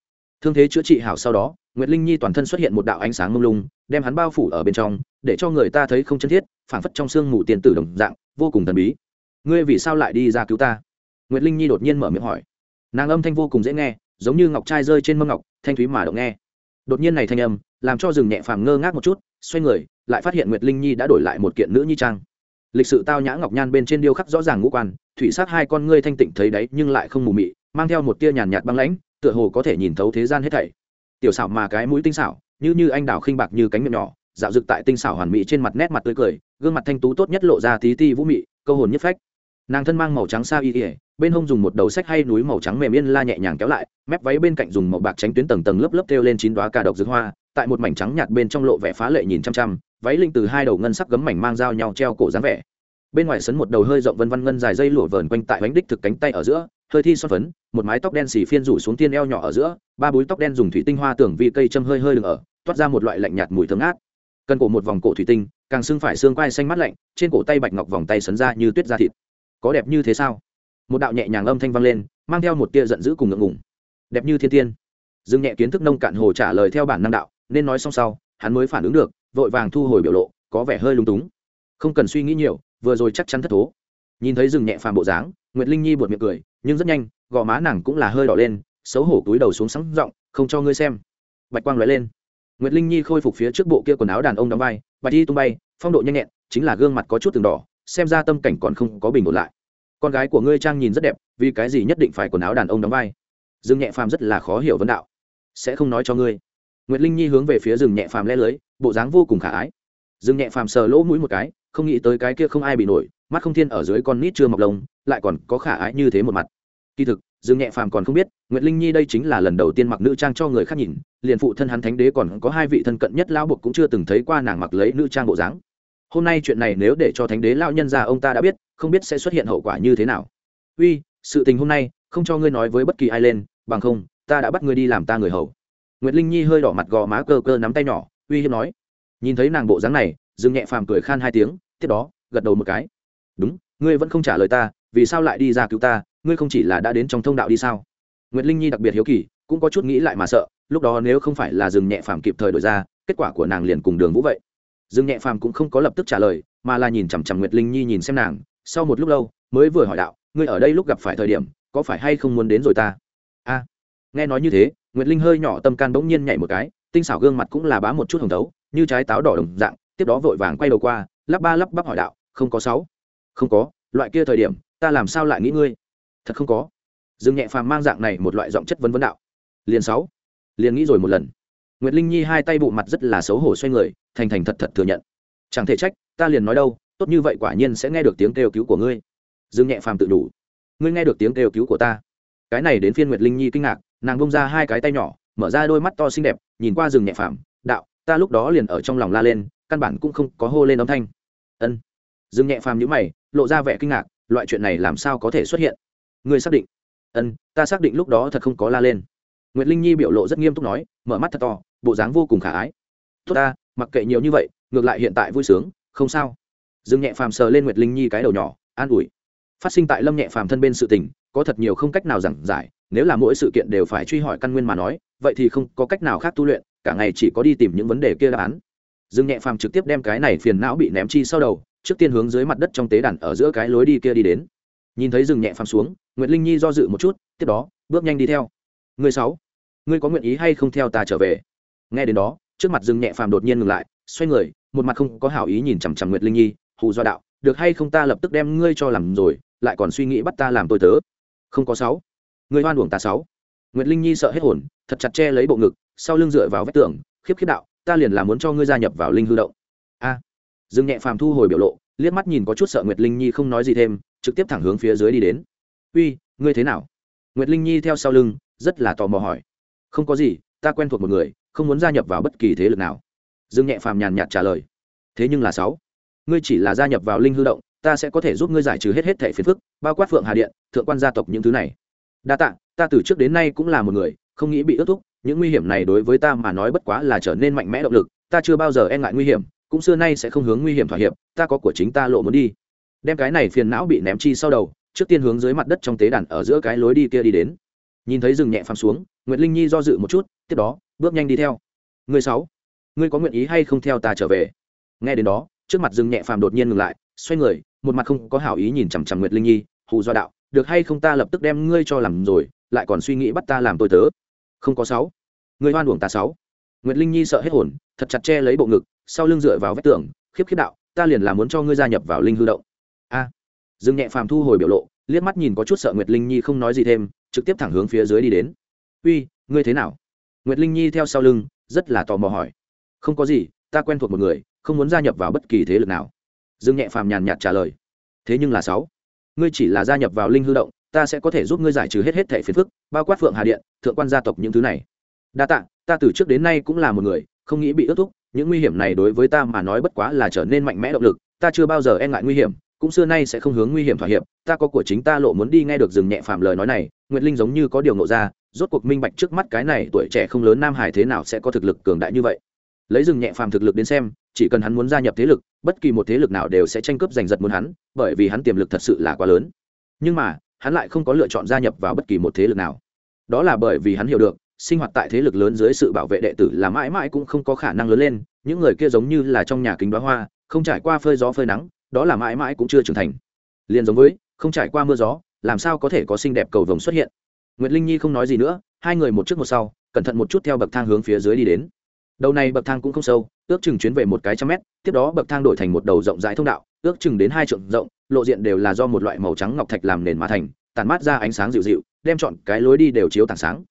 Thương thế chữa trị hảo sau đó, nguyệt linh nhi toàn thân xuất hiện một đạo ánh sáng mông lung, đem hắn bao phủ ở bên trong, để cho người ta thấy không chân thiết, phảng phất trong xương mù tiền tử đồng dạng, vô cùng thần bí. Ngươi vì sao lại đi ra cứu ta? Nguyệt linh nhi đột nhiên mở miệng hỏi. Nàng âm thanh vô cùng dễ nghe, giống như ngọc trai rơi trên mâm ngọc, thanh thúy mà động nghe đột nhiên này thanh âm, làm cho rừng nhẹ phàm ngơ ngác một chút, xoay người, lại phát hiện nguyệt linh nhi đã đổi lại một kiện nữ nhi trang. Lịch sự tao nhã ngọc nhan bên trên điêu khắc rõ ràng ngũ quan, thủy sát hai con ngươi thanh tịnh thấy đấy nhưng lại không mù mị, mang theo một tia nhàn nhạt băng lãnh, tựa hồ có thể nhìn thấu thế gian hết thảy. Tiểu xảo mà cái mũi tinh xảo, như như anh đào khinh bạc như cánh miệng nhỏ, dạo dực tại tinh xảo hoàn mỹ trên mặt nét mặt tươi cười, gương mặt thanh tú tốt nhất lộ ra tí ti vũ mị, câu hồn nhất phách nàng thân mang màu trắng sa y ỉa bên hông dùng một đầu sách hay núi màu trắng mềm yên la nhẹ nhàng kéo lại, mép váy bên cạnh dùng màu bạc tránh tuyến tầng tầng lớp lớp theo lên chín đoá cà độc dược hoa, tại một mảnh trắng nhạt bên trong lộ vẻ phá lệ nhìn chăm chăm, váy linh từ hai đầu ngân sắc gấm mảnh mang dao nhau treo cổ dáng vẻ. Bên ngoài sấn một đầu hơi rộng vân vân ngân dài dây lụa vờn quanh tại bánh đích thực cánh tay ở giữa, hơi thi son phấn, một mái tóc đen xì phiên rủ xuống tiên eo nhỏ ở giữa, ba búi tóc đen dùng thủy tinh hoa tưởng vi cây châm hơi hơi đường ở, toát ra một loại lạnh nhạt mùi thơm ngát. Cần cổ một vòng cổ thủy tinh, càng xương phải xương quai xanh mắt lạnh, trên cổ tay bạch ngọc vòng tay sấn ra như tuyết da thịt có đẹp như thế sao? Một đạo nhẹ nhàng âm thanh vang lên, mang theo một tia giận dữ cùng ngượng ngùng. Đẹp như thiên tiên. Dương nhẹ kiến thức nông cạn hồ trả lời theo bản năng đạo, nên nói xong sau, hắn mới phản ứng được, vội vàng thu hồi biểu lộ, có vẻ hơi lung túng. Không cần suy nghĩ nhiều, vừa rồi chắc chắn thất thố. Nhìn thấy rừng nhẹ phàm bộ dáng, nguyệt linh nhi buột miệng cười, nhưng rất nhanh, gò má nàng cũng là hơi đỏ lên, xấu hổ túi đầu xuống sáng giọng, không cho ngươi xem. Bạch quang lóe lên. Nguyệt linh nhi khôi phục phía trước bộ kia quần áo đàn ông đóng vai, bạch đi tung bay, phong độ nhanh nhẹn, chính là gương mặt có chút từng đỏ xem ra tâm cảnh còn không có bình ổn lại. Con gái của ngươi trang nhìn rất đẹp, vì cái gì nhất định phải quần áo đàn ông đóng vai? Dương nhẹ phàm rất là khó hiểu vấn đạo. Sẽ không nói cho ngươi. Nguyệt linh nhi hướng về phía rừng nhẹ phàm le lưới, bộ dáng vô cùng khả ái. Rừng nhẹ phàm sờ lỗ mũi một cái, không nghĩ tới cái kia không ai bị nổi, mắt không thiên ở dưới con nít chưa mọc lông, lại còn có khả ái như thế một mặt. Kỳ thực, dương nhẹ phàm còn không biết, nguyệt linh nhi đây chính là lần đầu tiên mặc nữ trang cho người khác nhìn, liền phụ thân hắn thánh đế còn có hai vị thân cận nhất lão buộc cũng chưa từng thấy qua nàng mặc lấy nữ trang bộ dáng hôm nay chuyện này nếu để cho thánh đế lão nhân ra, ông ta đã biết, không biết sẽ xuất hiện hậu quả như thế nào. Uy, sự tình hôm nay, không cho ngươi nói với bất kỳ ai lên, bằng không, ta đã bắt ngươi đi làm ta người hầu. Nguyệt linh nhi hơi đỏ mặt gò má cơ cơ nắm tay nhỏ, uy hiếp nói. Nhìn thấy nàng bộ dáng này, dương nhẹ phàm cười khan hai tiếng, tiếp đó, gật đầu một cái. Đúng, ngươi vẫn không trả lời ta, vì sao lại đi ra cứu ta, ngươi không chỉ là đã đến trong thông đạo đi sao? Nguyệt linh nhi đặc biệt hiếu kỳ, cũng có chút nghĩ lại mà sợ, lúc đó nếu không phải là dừng nhẹ phàm kịp thời đổi ra, kết quả của nàng liền cùng đường vũ vậy. Dương nhẹ phàm cũng không có lập tức trả lời mà là nhìn chằm chằm nguyệt linh nhi nhìn xem nàng sau một lúc lâu mới vừa hỏi đạo ngươi ở đây lúc gặp phải thời điểm có phải hay không muốn đến rồi ta? A. Nghe nói như thế nguyệt linh hơi nhỏ tâm can bỗng nhiên nhảy một cái tinh xảo gương mặt cũng là bá một chút hồng tấu, như trái táo đỏ đồng dạng tiếp đó vội vàng quay đầu qua lắp ba lắp bắp hỏi đạo không có sáu? Không có loại kia thời điểm ta làm sao lại nghĩ ngươi? Thật không có. Dương nhẹ phàm mang dạng này một loại giọng chất vấn vấn đạo liền sáu liền nghĩ rồi một lần nguyệt linh nhi hai tay bụ mặt rất là xấu hổ xoay người, thành thành thật thật thừa nhận. Chẳng thể trách, ta liền nói đâu, tốt như vậy quả nhiên sẽ nghe được tiếng kêu cứu của ngươi. Dương nhẹ phàm tự đủ. Ngươi nghe được tiếng kêu cứu của ta. Cái này đến phiên nguyệt linh nhi kinh ngạc, nàng bông ra hai cái tay nhỏ, mở ra đôi mắt to xinh đẹp, nhìn qua rừng nhẹ phàm, đạo, ta lúc đó liền ở trong lòng la lên, căn bản cũng không có hô lên âm thanh. Ân. Rừng nhẹ phàm nhữ mày, lộ ra vẻ kinh ngạc, loại chuyện này làm sao có thể xuất hiện? Ngươi xác định. Ân, ta xác định lúc đó thật không có la lên. Nguyệt linh nhi biểu lộ rất nghiêm túc nói, mở mắt thật to bộ dáng vô cùng khả ái. Tốt ta, mặc kệ nhiều như vậy, ngược lại hiện tại vui sướng, không sao. Dương nhẹ phàm sờ lên nguyệt linh nhi cái đầu nhỏ, an ủi. Phát sinh tại lâm nhẹ phàm thân bên sự tình, có thật nhiều không cách nào giảng giải, nếu là mỗi sự kiện đều phải truy hỏi căn nguyên mà nói, vậy thì không có cách nào khác tu luyện, cả ngày chỉ có đi tìm những vấn đề kia đáp án. Dương nhẹ phàm trực tiếp đem cái này phiền não bị ném chi sau đầu, trước tiên hướng dưới mặt đất trong tế đàn ở giữa cái lối đi kia đi đến. Nhìn thấy rừng nhẹ phàm xuống, nguyệt linh nhi do dự một chút, tiếp đó, bước nhanh đi theo. Người sáu, ngươi có nguyện ý hay không theo ta trở về? Nghe đến đó trước mặt dương nhẹ phàm đột nhiên ngừng lại xoay người một mặt không có hảo ý nhìn chằm chằm nguyệt linh nhi hù do đạo được hay không ta lập tức đem ngươi cho làm rồi lại còn suy nghĩ bắt ta làm tôi tớ. Không có sáu. Ngươi hoan uổng ta sáu. Nguyệt linh nhi sợ hết hồn thật chặt che lấy bộ ngực sau lưng dựa vào vách tường khiếp khiếp đạo ta liền là muốn cho ngươi gia nhập vào linh hư động. A. À, dương nhẹ phàm thu hồi biểu lộ liếc mắt nhìn có chút sợ nguyệt linh nhi không nói gì thêm trực tiếp thẳng hướng phía dưới đi đến. Uy ngươi thế nào? Nguyệt linh nhi theo sau lưng rất là tò mò hỏi. Không có gì ta quen thuộc một người không muốn gia nhập vào bất kỳ thế lực nào. Dương nhẹ phàm nhàn nhạt trả lời. Thế nhưng là sáu, ngươi chỉ là gia nhập vào linh hư động, ta sẽ có thể giúp ngươi giải trừ hết hết thẻ phiền phức, bao quát phượng hà điện, thượng quan gia tộc những thứ này. Đa tạ, ta từ trước đến nay cũng là một người, không nghĩ bị ước thúc, những nguy hiểm này đối với ta mà nói bất quá là trở nên mạnh mẽ động lực, ta chưa bao giờ e ngại nguy hiểm, cũng xưa nay sẽ không hướng nguy hiểm thỏa hiệp, ta có của chính ta lộ muốn đi. Đem cái này phiền não bị ném chi sau đầu, trước tiên hướng dưới mặt đất trong tế đàn ở giữa cái lối đi kia đi đến nhìn thấy rừng nhẹ phàm xuống nguyệt linh nhi do dự một chút tiếp đó bước nhanh đi theo. Người sáu ngươi có nguyện ý hay không theo ta trở về? Nghe đến đó trước mặt rừng nhẹ phàm đột nhiên ngừng lại xoay người một mặt không có hảo ý nhìn chằm chằm nguyệt linh nhi hù do đạo được hay không ta lập tức đem ngươi cho làm rồi lại còn suy nghĩ bắt ta làm tôi tớ. Không có sáu ngươi hoan uổng ta sáu. Nguyệt linh nhi sợ hết hồn thật chặt che lấy bộ ngực sau lưng dựa vào vách tường khiếp khiếp đạo ta liền là muốn cho ngươi gia nhập vào linh hư động. A. À, dương nhẹ phàm thu hồi biểu lộ liếc mắt nhìn có chút sợ nguyệt linh nhi không nói gì thêm trực tiếp thẳng hướng phía dưới đi đến. Uy, ngươi thế nào? Nguyệt linh nhi theo sau lưng, rất là tò mò hỏi. Không có gì, ta quen thuộc một người, không muốn gia nhập vào bất kỳ thế lực nào. Dương nhẹ phàm nhàn nhạt trả lời. Thế nhưng là sáu, ngươi chỉ là gia nhập vào linh hư động, ta sẽ có thể giúp ngươi giải trừ hết hết thẻ phiền phức, bao quát phượng hà điện, thượng quan gia tộc những thứ này. Đa tạ, ta từ trước đến nay cũng là một người, không nghĩ bị ước thúc, những nguy hiểm này đối với ta mà nói bất quá là trở nên mạnh mẽ động lực, ta chưa bao giờ e ngại nguy hiểm, cũng xưa nay sẽ không hướng nguy hiểm thỏa hiệp, ta có của chính ta lộ muốn đi nghe được dừng nhẹ phàm lời nói này nguyệt linh giống như có điều ngộ ra, rốt cuộc minh bạch trước mắt cái này tuổi trẻ không lớn nam hải thế nào sẽ có thực lực cường đại như vậy. Lấy dừng nhẹ phàm thực lực đến xem, chỉ cần hắn muốn gia nhập thế lực, bất kỳ một thế lực nào đều sẽ tranh cướp giành giật muốn hắn, bởi vì hắn tiềm lực thật sự là quá lớn. Nhưng mà, hắn lại không có lựa chọn gia nhập vào bất kỳ một thế lực nào. Đó là bởi vì hắn hiểu được, sinh hoạt tại thế lực lớn dưới sự bảo vệ đệ tử là mãi mãi cũng không có khả năng lớn lên, những người kia giống như là trong nhà kính đoá hoa, không trải qua phơi gió phơi nắng, đó là mãi mãi cũng chưa trưởng thành. Liền giống với, không trải qua mưa gió làm sao có thể có xinh đẹp cầu vồng xuất hiện? Nguyệt linh nhi không nói gì nữa, hai người một trước một sau, cẩn thận một chút theo bậc thang hướng phía dưới đi đến. Đầu này bậc thang cũng không sâu, ước chừng chuyến về một cái trăm mét, tiếp đó bậc thang đổi thành một đầu rộng rãi thông đạo, ước chừng đến hai trượng rộng, lộ diện đều là do một loại màu trắng ngọc thạch làm nền mà thành tàn mát ra ánh sáng dịu dịu, đem chọn cái lối đi đều chiếu tảng sáng.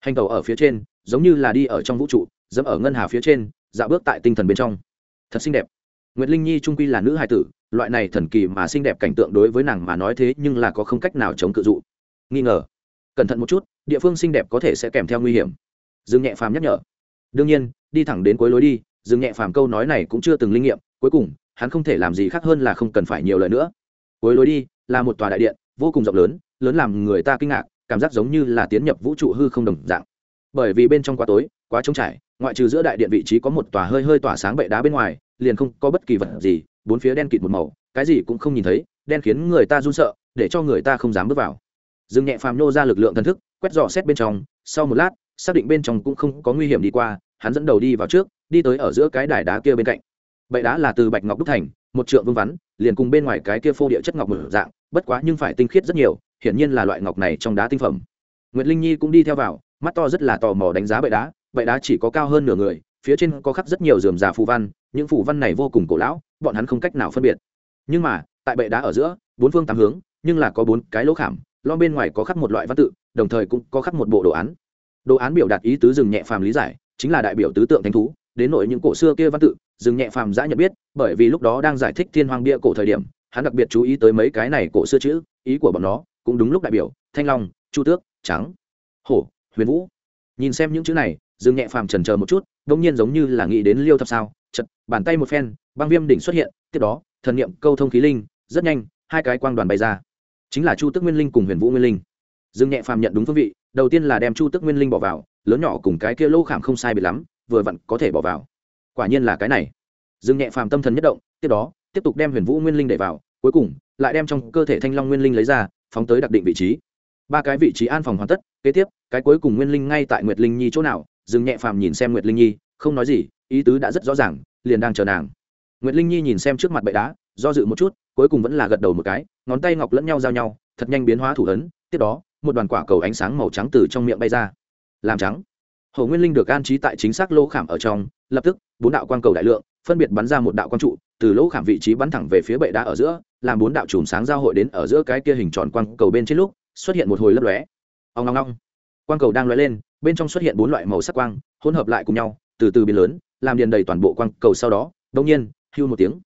Hành tàu ở phía trên, giống như là đi ở trong vũ trụ, dẫm ở ngân hà phía trên, dạo bước tại tinh thần bên trong. Thật xinh đẹp nguyệt linh nhi trung quy là nữ hài tử, loại này thần kỳ mà xinh đẹp cảnh tượng đối với nàng mà nói thế nhưng là có không cách nào chống cự dụ. Nghi ngờ. Cẩn thận một chút, địa phương xinh đẹp có thể sẽ kèm theo nguy hiểm. Dương nhẹ phàm nhắc nhở. Đương nhiên, đi thẳng đến cuối lối đi, dương nhẹ phàm câu nói này cũng chưa từng linh nghiệm, cuối cùng, hắn không thể làm gì khác hơn là không cần phải nhiều lời nữa. Cuối lối đi, là một tòa đại điện, vô cùng rộng lớn lớn làm người ta kinh ngạc, cảm giác giống như là tiến nhập vũ trụ hư không đồng dạng. Bởi vì bên trong quá tối, quá trống trải ngoại trừ giữa đại điện vị trí có một tòa hơi hơi tỏa sáng bệ đá bên ngoài, liền không có bất kỳ vật gì, bốn phía đen kịt một màu, cái gì cũng không nhìn thấy, đen khiến người ta run sợ, để cho người ta không dám bước vào. Dương nhẹ phàm nô ra lực lượng thần thức, quét dò xét bên trong, sau một lát, xác định bên trong cũng không có nguy hiểm đi qua, hắn dẫn đầu đi vào trước, đi tới ở giữa cái đài đá kia bên cạnh. Bệ đá là từ bạch ngọc đúc thành, một trượng vương vắn, liền cùng bên ngoài cái kia phô địa chất ngọc mở dạng, bất quá nhưng phải tinh khiết rất nhiều, hiển nhiên là loại ngọc này trong đá tinh phẩm. Nguyệt linh nhi cũng đi theo vào, mắt to rất là tò mò đánh giá bệ đá bệ đá chỉ có cao hơn nửa người, phía trên có khắc rất nhiều rườm rà phù văn, những phù văn này vô cùng cổ lão, bọn hắn không cách nào phân biệt. Nhưng mà, tại bệ đá ở giữa, bốn phương tám hướng, nhưng là có bốn cái lỗ khảm lo bên ngoài có khắc một loại văn tự, đồng thời cũng có khắc một bộ đồ án. Đồ án biểu đạt ý tứ dừng nhẹ phàm lý giải, chính là đại biểu tứ tượng thánh thú, đến nội những cổ xưa kia văn tự, dừng nhẹ phàm giã nhận biết, bởi vì lúc đó đang giải thích thiên hoàng bia cổ thời điểm, hắn đặc biệt chú ý tới mấy cái này cổ xưa chữ, ý của bọn nó, cũng đúng lúc đại biểu, thanh long, chu tước, trắng, hổ, huyền vũ. Nhìn xem những chữ này dương nhẹ phàm trần chờ một chút bỗng nhiên giống như là nghĩ đến liêu thập sao, chật, bàn tay một phen, băng viêm đỉnh xuất hiện, tiếp đó, thần niệm, câu thông khí linh, rất nhanh, hai cái quang đoàn bay ra. Chính là chu tức nguyên linh cùng huyền vũ nguyên linh. Dương nhẹ phàm nhận đúng phương vị, đầu tiên là đem chu tức nguyên linh bỏ vào, lớn nhỏ cùng cái kia lô khảm không sai biệt lắm, vừa vặn có thể bỏ vào. Quả nhiên là cái này. Dương nhẹ phàm tâm thần nhất động, tiếp đó, tiếp tục đem huyền vũ nguyên linh để vào, cuối cùng, lại đem trong cơ thể thanh long nguyên linh lấy ra, phóng tới đặc định vị trí. Ba cái vị trí an phòng hoàn tất, kế tiếp, cái cuối cùng nguyên linh ngay tại nguyệt linh nhi chỗ nào dừng nhẹ phàm nhìn xem nguyệt linh nhi, không nói gì, ý tứ đã rất rõ ràng, liền đang chờ nàng. Nguyệt linh nhi nhìn xem trước mặt bệ đá, do dự một chút, cuối cùng vẫn là gật đầu một cái, ngón tay ngọc lẫn nhau giao nhau, thật nhanh biến hóa thủ ấn, tiếp đó, một đoàn quả cầu ánh sáng màu trắng từ trong miệng bay ra. Làm trắng. Hồ nguyên linh được an trí tại chính xác lỗ khảm ở trong, lập tức, bốn đạo quang cầu đại lượng, phân biệt bắn ra một đạo quang trụ, từ lỗ khảm vị trí bắn thẳng về phía bệ đá ở giữa, làm bốn đạo chùm sáng giao hội đến ở giữa cái kia hình tròn quang cầu bên trên lúc, xuất hiện một hồi lấp lóe. Ông ngong ngong quang cầu đang lóe lên, bên trong xuất hiện bốn loại màu sắc quang, hỗn hợp lại cùng nhau, từ từ biến lớn, làm điền đầy toàn bộ quang cầu sau đó đông nhiên, hưu một tiếng.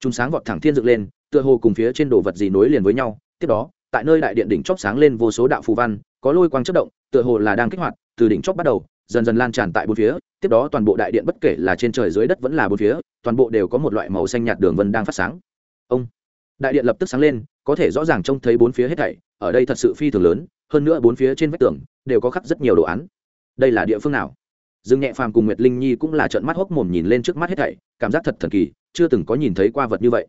Chúng sáng vọt thẳng thiên dựng lên, tựa hồ cùng phía trên đồ vật gì nối liền với nhau. Tiếp đó, tại nơi đại điện đỉnh chóp sáng lên vô số đạo phù văn, có lôi quang chất động, tựa hồ là đang kích hoạt, từ đỉnh chóp bắt đầu, dần dần lan tràn tại bốn phía. Tiếp đó toàn bộ đại điện bất kể là trên trời dưới đất vẫn là bốn phía, toàn bộ đều có một loại màu xanh nhạt đường vân đang phát sáng. Ông, đại điện lập tức sáng lên, có thể rõ ràng trông thấy bốn phía hết thảy, ở đây thật sự phi thường lớn, hơn nữa bốn phía trên vách tường đều có khắc rất nhiều đồ án. Đây là địa phương nào? Dương nhẹ phàm cùng nguyệt linh nhi cũng là trợn mắt hốc mồm nhìn lên trước mắt hết thảy, cảm giác thật thần kỳ, chưa từng có nhìn thấy qua vật như vậy.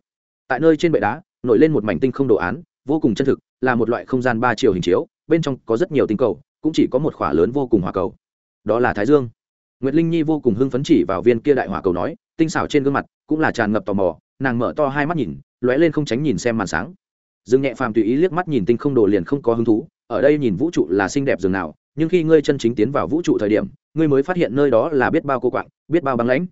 Tại nơi trên bệ đá, nổi lên một mảnh tinh không đồ án, vô cùng chân thực, là một loại không gian ba chiều hình chiếu, bên trong có rất nhiều tinh cầu, cũng chỉ có một khỏa lớn vô cùng hỏa cầu. Đó là thái dương. Nguyệt linh nhi vô cùng hưng phấn chỉ vào viên kia đại hỏa cầu nói, tinh xảo trên gương mặt cũng là tràn ngập tò mò, nàng mở to hai mắt nhìn, lóe lên không tránh nhìn xem màn sáng. Dương nhẹ phàm tùy ý liếc mắt nhìn tinh không đồ liền không có hứng thú ở đây nhìn vũ trụ là xinh đẹp dường nào, nhưng khi ngươi chân chính tiến vào vũ trụ thời điểm, ngươi mới phát hiện nơi đó là biết bao cô quạng, biết bao băng lãnh.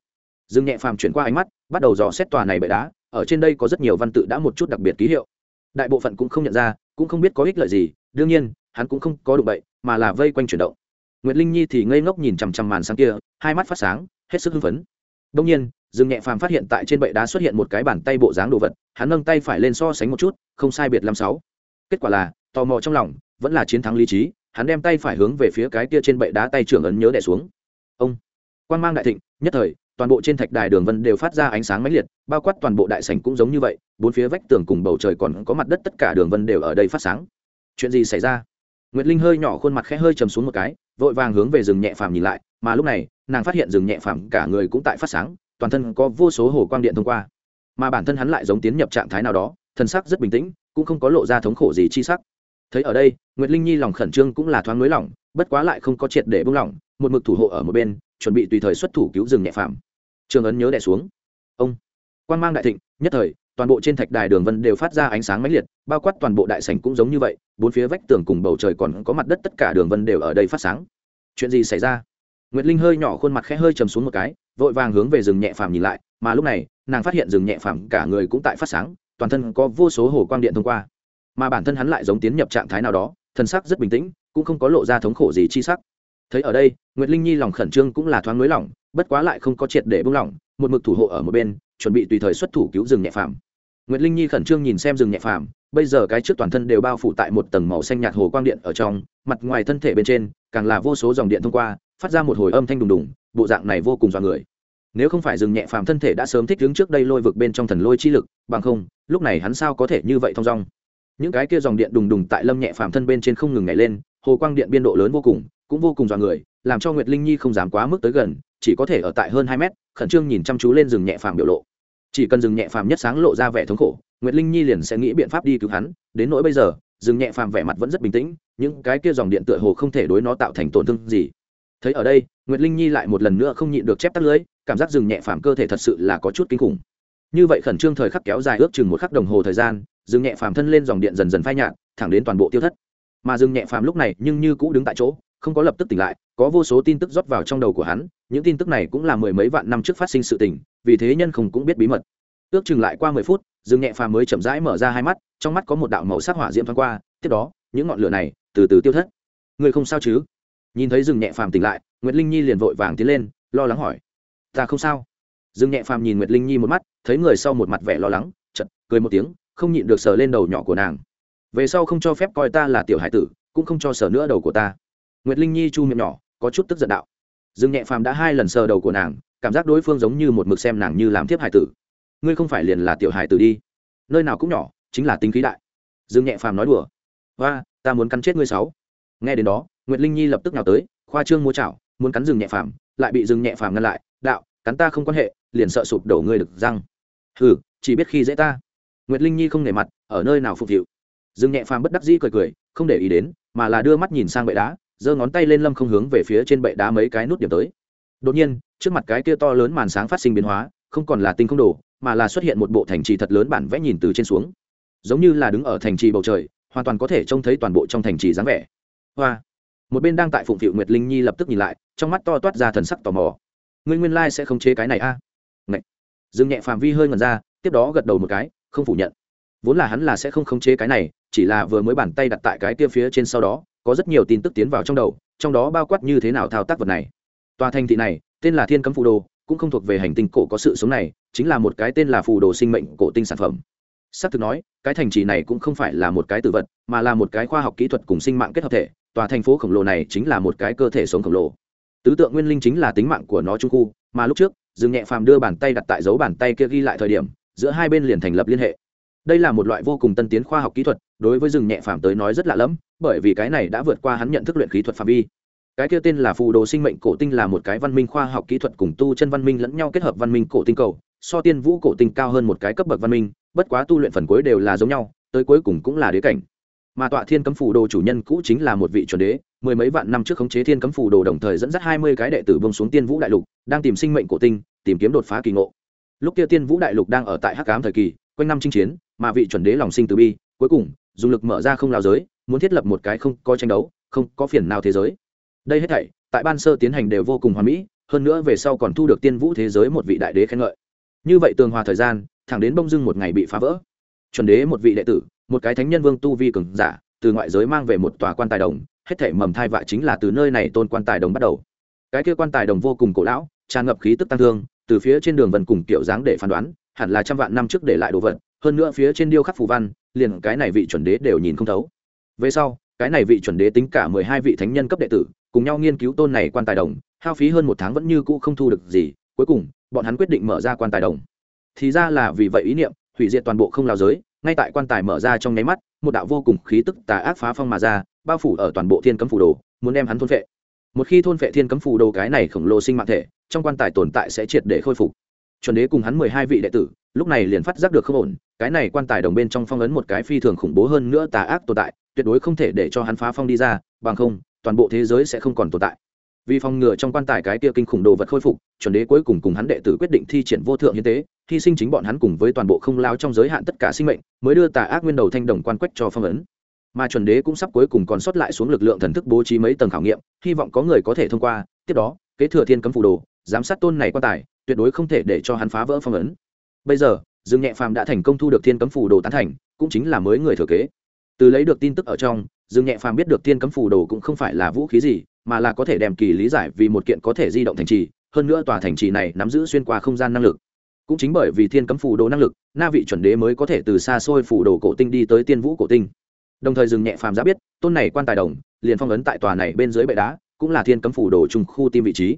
Dương nhẹ phàm chuyển qua ánh mắt, bắt đầu dò xét tòa này bệ đá, ở trên đây có rất nhiều văn tự đã một chút đặc biệt ký hiệu. Đại bộ phận cũng không nhận ra, cũng không biết có ích lợi gì, đương nhiên, hắn cũng không có đụng bậy, mà là vây quanh chuyển động. Nguyệt linh nhi thì ngây ngốc nhìn chằm chằm màn sáng kia, hai mắt phát sáng, hết sức hưng phấn. Đông nhiên, dương nhẹ phàm phát hiện tại trên bệ đá xuất hiện một cái bàn tay bộ dáng đồ vật, hắn nâng tay phải lên so sánh một chút, không sai biệt năm sáu. Kết quả là, tò mò trong lòng vẫn là chiến thắng lý trí, hắn đem tay phải hướng về phía cái kia trên bệ đá tay trưởng ấn nhớ đẻ xuống. Ông quan mang đại thịnh, nhất thời, toàn bộ trên thạch đài đường vân đều phát ra ánh sáng mãnh liệt, bao quát toàn bộ đại sảnh cũng giống như vậy, bốn phía vách tường cùng bầu trời còn có mặt đất tất cả đường vân đều ở đây phát sáng. Chuyện gì xảy ra? Nguyệt linh hơi nhỏ khuôn mặt khẽ hơi chầm xuống một cái, vội vàng hướng về rừng nhẹ phàm nhìn lại, mà lúc này, nàng phát hiện rừng nhẹ phàm cả người cũng tại phát sáng, toàn thân có vô số hồ quang điện thông qua. Mà bản thân hắn lại giống tiến nhập trạng thái nào đó, thân sắc rất bình tĩnh, cũng không có lộ ra thống khổ gì chi sắc thấy ở đây, nguyệt linh nhi lòng khẩn trương cũng là thoáng nới lỏng, bất quá lại không có triệt để buông lỏng, một mực thủ hộ ở một bên, chuẩn bị tùy thời xuất thủ cứu rừng nhẹ phạm. trường ấn nhớ đẻ xuống. Ông, quan mang đại thịnh, nhất thời, toàn bộ trên thạch đài đường vân đều phát ra ánh sáng mãnh liệt, bao quát toàn bộ đại sảnh cũng giống như vậy, bốn phía vách tường cùng bầu trời còn có mặt đất tất cả đường vân đều ở đây phát sáng. Chuyện gì xảy ra? Nguyệt linh hơi nhỏ khuôn mặt khẽ hơi chầm xuống một cái, vội vàng hướng về rừng nhẹ phàm nhìn lại, mà lúc này, nàng phát hiện rừng nhẹ phàm cả người cũng tại phát sáng, toàn thân có vô số hồ quang điện thông qua mà bản thân hắn lại giống tiến nhập trạng thái nào đó, thân sắc rất bình tĩnh, cũng không có lộ ra thống khổ gì chi sắc. Thấy ở đây, nguyệt linh nhi lòng khẩn trương cũng là thoáng nới lỏng, bất quá lại không có triệt để buông lỏng, một mực thủ hộ ở một bên, chuẩn bị tùy thời xuất thủ cứu rừng nhẹ phàm. Nguyệt linh nhi khẩn trương nhìn xem rừng nhẹ phàm, bây giờ cái trước toàn thân đều bao phủ tại một tầng màu xanh nhạt hồ quang điện ở trong, mặt ngoài thân thể bên trên, càng là vô số dòng điện thông qua, phát ra một hồi âm thanh đùng đùng, bộ dạng này vô cùng dọa người. Nếu không phải rừng nhẹ phàm thân thể đã sớm thích đứng trước đây lôi vực bên trong thần lôi chi lực, bằng không, lúc này hắn sao có thể như vậy thong dong? Những cái kia dòng điện đùng đùng tại lâm nhẹ phàm thân bên trên không ngừng nhảy lên, hồ quang điện biên độ lớn vô cùng, cũng vô cùng dọa người, làm cho nguyệt linh nhi không dám quá mức tới gần, chỉ có thể ở tại hơn hai mét, khẩn trương nhìn chăm chú lên rừng nhẹ phàm biểu lộ. Chỉ cần rừng nhẹ phàm nhất sáng lộ ra vẻ thống khổ, nguyệt linh nhi liền sẽ nghĩ biện pháp đi cứu hắn, đến nỗi bây giờ, rừng nhẹ phàm vẻ mặt vẫn rất bình tĩnh, những cái kia dòng điện tựa hồ không thể đối nó tạo thành tổn thương gì. Thấy ở đây, nguyệt linh nhi lại một lần nữa không nhịn được chép tắt lưới, cảm giác rừng nhẹ phàm cơ thể thật sự là có chút kinh khủng. Như vậy khẩn trương thời khắc kéo dài ước chừng một khắc đồng hồ thời gian rừng nhẹ phàm thân lên dòng điện dần dần phai nhạt, thẳng đến toàn bộ tiêu thất. Mà rừng nhẹ phàm lúc này nhưng như cũ đứng tại chỗ, không có lập tức tỉnh lại, có vô số tin tức rót vào trong đầu của hắn, những tin tức này cũng là mười mấy vạn năm trước phát sinh sự tình, vì thế nhân không cũng biết bí mật. Ước chừng lại qua mười phút dương nhẹ phàm mới chậm rãi mở ra hai mắt, trong mắt có một đạo màu sắc hỏa diễm thoáng qua, tiếp đó, những ngọn lửa này từ từ tiêu thất. Người không sao chứ? Nhìn thấy dương nhẹ phàm tỉnh lại, nguyệt linh nhi liền vội vàng tiến lên, lo lắng hỏi. Ta không sao. Dương nhẹ phàm nhìn nguyệt linh nhi một mắt, thấy người sau một mặt vẻ lo lắng chật cười một tiếng không nhịn được sờ lên đầu nhỏ của nàng. Về sau không cho phép coi ta là tiểu hải tử, cũng không cho sờ nữa đầu của ta. Nguyệt linh nhi chu miệng nhỏ, có chút tức giận đạo. Dương nhẹ phàm đã hai lần sờ đầu của nàng, cảm giác đối phương giống như một mực xem nàng như làm thiếp hải tử. Ngươi không phải liền là tiểu hải tử đi. Nơi nào cũng nhỏ, chính là tính khí đại. Dương nhẹ phàm nói đùa. Và ta muốn cắn chết ngươi sáu. Nghe đến đó, nguyệt linh nhi lập tức nào tới, khoa trương mua chảo, muốn cắn Dương nhẹ phàm, lại bị Dương nhẹ phàm ngăn lại, đạo, cắn ta không quan hệ, liền sợ sụp đổ ngươi được răng. Hừ, chỉ biết khi dễ ta nguyệt linh nhi không nể mặt, ở nơi nào phục vụ. Dương nhẹ phàm bất đắc dĩ cười cười, không để ý đến, mà là đưa mắt nhìn sang bệ đá, giơ ngón tay lên lâm không hướng về phía trên bệ đá mấy cái nút điểm tới. Đột nhiên, trước mặt cái kia to lớn màn sáng phát sinh biến hóa, không còn là tinh không đồ, mà là xuất hiện một bộ thành trì thật lớn bản vẽ nhìn từ trên xuống. Giống như là đứng ở thành trì bầu trời, hoàn toàn có thể trông thấy toàn bộ trong thành trì dáng vẻ. Hoa! Một bên đang tại phụng phịu nguyệt linh nhi lập tức nhìn lại, trong mắt to toát ra thần sắc tò mò. Ngươi nguyên lai sẽ không chế cái này a. À? Ngậy. dương nhẹ phạm vi hơi ngần ra, tiếp đó gật đầu một cái không phủ nhận. Vốn là hắn là sẽ không khống chế cái này, chỉ là vừa mới bàn tay đặt tại cái kia phía trên sau đó, có rất nhiều tin tức tiến vào trong đầu, trong đó bao quát như thế nào thao tác vật này. Tòa thành thị này, tên là thiên cấm phù đồ, cũng không thuộc về hành tinh cổ có sự sống này, chính là một cái tên là phù đồ sinh mệnh cổ tinh sản phẩm. S á c thực nói, cái thành trì này cũng không phải là một cái tử vật, mà là một cái khoa học kỹ thuật cùng sinh mạng kết hợp thể, tòa thành phố khổng lồ này chính là một cái cơ thể sống khổng lồ. Tứ tượng nguyên linh chính là tính mạng của nó trung khu, mà lúc trước, dương nhẹ phàm đưa bàn tay đặt tại dấu bàn tay kia ghi lại thời điểm giữa hai bên liền thành lập liên hệ. Đây là một loại vô cùng tân tiến khoa học kỹ thuật, đối với rừng nhẹ phàm tới nói rất lạ lẫm, bởi vì cái này đã vượt qua hắn nhận thức luyện khí thuật phạm vi. Cái kia tên là phù đồ sinh mệnh cổ tinh là một cái văn minh khoa học kỹ thuật cùng tu chân văn minh lẫn nhau kết hợp văn minh cổ tinh cầu, so tiên vũ cổ tinh cao hơn một cái cấp bậc văn minh, bất quá tu luyện phần cuối đều là giống nhau, tới cuối cùng cũng là đế cảnh. Mà tọa thiên cấm phù đồ chủ nhân cũ chính là một vị chuẩn đế, mười mấy vạn năm trước khống chế thiên cấm phù đồ đồng thời dẫn dắt hai mươi cái đệ tử bông xuống tiên vũ đại lục, đang tìm sinh mệnh cổ tinh, tìm kiếm đột phá kỳ ngộ lúc kia tiên vũ đại lục đang ở tại hắc cám thời kỳ, quanh năm chinh chiến, mà vị chuẩn đế lòng sinh từ bi, cuối cùng, dùng lực mở ra không lao giới, muốn thiết lập một cái không có tranh đấu, không có phiền nào thế giới. Đây hết thảy, tại ban sơ tiến hành đều vô cùng hoàn mỹ, hơn nữa về sau còn thu được tiên vũ thế giới một vị đại đế khen ngợi. Như vậy tường hòa thời gian, thẳng đến bông dưng một ngày bị phá vỡ. Chuẩn đế một vị đệ tử, một cái thánh nhân vương tu vi cường giả, từ ngoại giới mang về một tòa quan tài đồng, hết thảy mầm thai vạ chính là từ nơi này tôn quan tài đồng bắt đầu. Cái kia quan tài đồng vô cùng cổ lão, tràn ngập khí tức tăng thương từ phía trên đường vần cùng kiểu dáng để phán đoán, hẳn là trăm vạn năm trước để lại đồ vật, hơn nữa phía trên điêu khắc phù văn, liền cái này vị chuẩn đế đều nhìn không thấu. Về sau, cái này vị chuẩn đế tính cả mười hai vị thánh nhân cấp đệ tử, cùng nhau nghiên cứu tôn này quan tài đồng, hao phí hơn một tháng vẫn như cũ không thu được gì, cuối cùng, bọn hắn quyết định mở ra quan tài đồng. Thì ra là vì vậy ý niệm, hủy diệt toàn bộ không lao giới, ngay tại quan tài mở ra trong nháy mắt, một đạo vô cùng khí tức tà ác phá phong mà ra, bao phủ ở toàn bộ thiên cấm phủ đồ, muốn đem hắn thôn phệ một khi thôn vệ thiên cấm phù đồ cái này khổng lồ sinh mạng thể, trong quan tài tồn tại sẽ triệt để khôi phục. Chuẩn đế cùng hắn mười hai vị đệ tử, lúc này liền phát giác được không ổn, cái này quan tài đồng bên trong phong ấn một cái phi thường khủng bố hơn nữa tà ác tồn tại, tuyệt đối không thể để cho hắn phá phong đi ra, bằng không, toàn bộ thế giới sẽ không còn tồn tại. Vì phòng ngừa trong quan tài cái kia kinh khủng đồ vật khôi phục, chuẩn đế cuối cùng cùng hắn đệ tử quyết định thi triển vô thượng hiến tế, hy sinh chính bọn hắn cùng với toàn bộ không lao trong giới hạn tất cả sinh mệnh, mới đưa tà ác nguyên đầu thanh đồng quan quách cho phong ấn mà chuẩn đế cũng sắp cuối cùng còn sót lại xuống lực lượng thần thức bố trí mấy tầng khảo nghiệm, hy vọng có người có thể thông qua. Tiếp đó, kế thừa thiên cấm phù đồ, giám sát tôn này quan tài, tuyệt đối không thể để cho hắn phá vỡ phong ấn. Bây giờ, dương nhẹ phàm đã thành công thu được thiên cấm phù đồ tán thành, cũng chính là mới người thừa kế. Từ lấy được tin tức ở trong, dương nhẹ phàm biết được thiên cấm phù đồ cũng không phải là vũ khí gì, mà là có thể đem kỳ lý giải vì một kiện có thể di động thành trì, hơn nữa tòa thành trì này nắm giữ xuyên qua không gian năng lực. Cũng chính bởi vì thiên cấm phù đồ năng lực, na vị chuẩn đế mới có thể từ xa xôi phù đồ cổ tinh đi tới tiên vũ cổ tinh đồng thời dừng nhẹ phàm ra biết, tôn này quan tài đồng, liền phong ấn tại tòa này bên dưới bệ đá, cũng là thiên cấm phủ đồ trùng khu tim vị trí.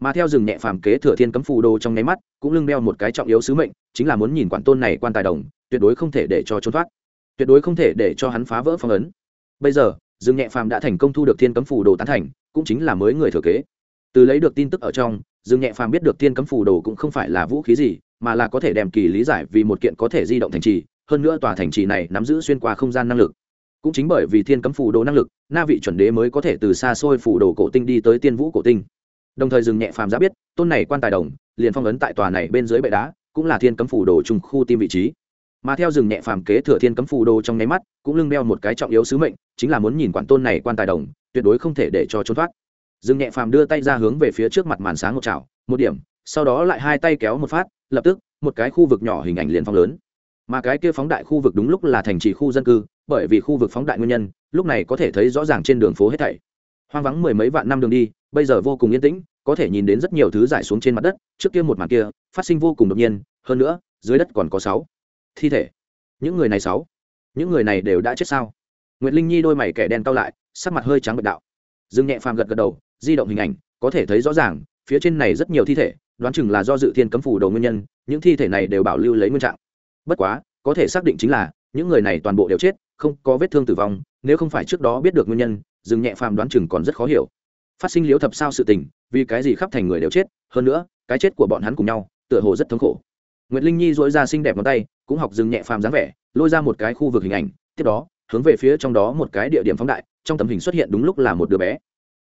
Mà theo dừng nhẹ phàm kế thừa thiên cấm phủ đồ trong nháy mắt, cũng lưng đeo một cái trọng yếu sứ mệnh, chính là muốn nhìn quản tôn này quan tài đồng, tuyệt đối không thể để cho trốn thoát. Tuyệt đối không thể để cho hắn phá vỡ phong ấn. Bây giờ, dừng nhẹ phàm đã thành công thu được thiên cấm phủ đồ tán thành, cũng chính là mới người thừa kế. Từ lấy được tin tức ở trong, dừng nhẹ phàm biết được thiên cấm phủ đồ cũng không phải là vũ khí gì, mà là có thể đem kỳ lý giải vì một kiện có thể di động thành trì, hơn nữa tòa thành trì này nắm giữ xuyên qua không gian năng lực cũng chính bởi vì thiên cấm phù đồ năng lực, na vị chuẩn đế mới có thể từ xa xôi phù đồ cổ tinh đi tới tiên vũ cổ tinh. Đồng thời dừng nhẹ phàm giá biết, tôn này quan tài đồng, liền phong ấn tại tòa này bên dưới bệ đá, cũng là thiên cấm phù đồ trung khu tim vị trí. Mà theo rừng nhẹ phàm kế thừa thiên cấm phù đồ trong nháy mắt, cũng lưng đeo một cái trọng yếu sứ mệnh, chính là muốn nhìn quản tôn này quan tài đồng, tuyệt đối không thể để cho trốn thoát. Rừng nhẹ phàm đưa tay ra hướng về phía trước mặt màn sáng một chảo, một điểm, sau đó lại hai tay kéo một phát, lập tức, một cái khu vực nhỏ hình ảnh liền phong lớn. Mà cái kia phóng đại khu vực đúng lúc là thành trì khu dân cư bởi vì khu vực phóng đại nguyên nhân, lúc này có thể thấy rõ ràng trên đường phố hết thảy. Hoang vắng mười mấy vạn năm đường đi, bây giờ vô cùng yên tĩnh, có thể nhìn đến rất nhiều thứ giải xuống trên mặt đất, trước kia một màn kia, phát sinh vô cùng đột nhiên, hơn nữa, dưới đất còn có sáu thi thể. Những người này sáu, những người này đều đã chết sao? Nguyệt linh nhi đôi mày kẻ đen cau lại, sắc mặt hơi trắng bệch đạo. Dương nhẹ phàm gật gật đầu, di động hình ảnh, có thể thấy rõ ràng, phía trên này rất nhiều thi thể, đoán chừng là do dự thiên cấm phủ đầu nguyên nhân, những thi thể này đều bảo lưu lấy nguyên trạng. Bất quá, có thể xác định chính là, những người này toàn bộ đều chết không có vết thương tử vong nếu không phải trước đó biết được nguyên nhân dương nhẹ phàm đoán chừng còn rất khó hiểu phát sinh liếu thập sao sự tình vì cái gì khắp thành người đều chết hơn nữa cái chết của bọn hắn cùng nhau tựa hồ rất thống khổ Nguyệt Linh Nhi dỗi ra xinh đẹp ngón tay, cũng học dừng nhẹ phàm dáng vẻ, lôi ra một cái khu vực hình ảnh, tiếp đó, hướng về phía trong đó một cái địa điểm phóng đại, trong tấm hình xuất hiện đúng lúc là một đứa bé.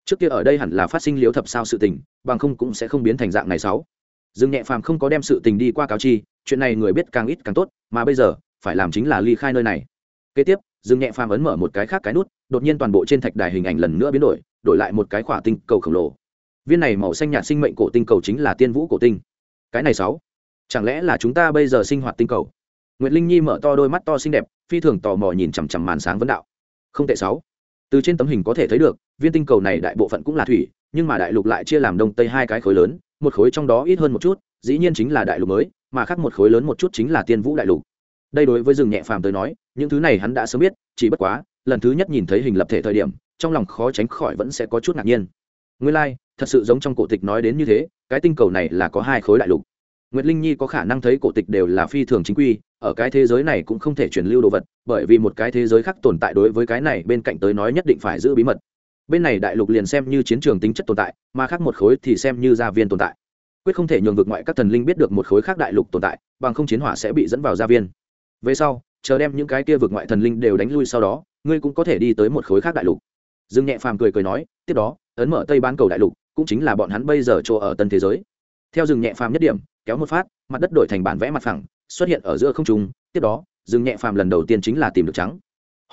Trước kia ở đây hẳn là phát sinh liếu thập sao sự tình, bằng không cũng sẽ không biến thành dạng này sáu. dương nhẹ phàm không có đem sự tình đi qua cáo chi chuyện này người biết càng ít càng tốt mà bây giờ phải làm chính là ly khai nơi này kế tiếp Dừng nhẹ phàm ấn mở một cái khác cái nút đột nhiên toàn bộ trên thạch đài hình ảnh lần nữa biến đổi đổi lại một cái khỏa tinh cầu khổng lồ viên này màu xanh nhạt sinh mệnh cổ tinh cầu chính là tiên vũ cổ tinh cái này sáu chẳng lẽ là chúng ta bây giờ sinh hoạt tinh cầu Nguyệt Linh Nhi mở to đôi mắt to xinh đẹp, phi thường tò mò nhìn chằm chằm màn sáng vấn đạo. Không tệ sáu. Từ trên tấm hình có thể thấy được, viên tinh cầu này đại bộ phận cũng là thủy, nhưng mà đại lục lại chia làm đông tây hai cái khối lớn, một khối trong đó ít hơn một chút, dĩ nhiên chính là đại lục mới, mà khác một khối lớn một chút chính là Tiên Vũ đại lục. Đây đối với rừng nhẹ phàm tới nói, những thứ này hắn đã sớm biết, chỉ bất quá, lần thứ nhất nhìn thấy hình lập thể thời điểm, trong lòng khó tránh khỏi vẫn sẽ có chút ngạc nhiên. Nguyên lai、like, thật sự giống trong cổ tịch nói đến như thế, cái tinh cầu này là có hai khối đại lục. Nguyệt Linh Nhi có khả năng thấy cổ tịch đều là phi thường chính quy, ở cái thế giới này cũng không thể truyền lưu đồ vật, bởi vì một cái thế giới khác tồn tại đối với cái này bên cạnh tới nói nhất định phải giữ bí mật. Bên này đại lục liền xem như chiến trường tính chất tồn tại, mà khác một khối thì xem như gia viên tồn tại. Quyết không thể nhường vực ngoại các thần linh biết được một khối khác đại lục tồn tại, bằng không chiến hỏa sẽ bị dẫn vào gia viên. Về sau, chờ đem những cái kia vực ngoại thần linh đều đánh lui sau đó, ngươi cũng có thể đi tới một khối khác đại lục. Dương nhẹ phàm cười cười nói, tiếp đó, ấn mở Tây bán cầu đại lục, cũng chính là bọn hắn bây giờ chỗ ở tân thế giới. Theo dừng nhẹ phàm nhất điểm, kéo một phát, mặt đất đổi thành bản vẽ mặt phẳng xuất hiện ở giữa không trung tiếp đó dừng nhẹ phàm lần đầu tiên chính là tìm được trắng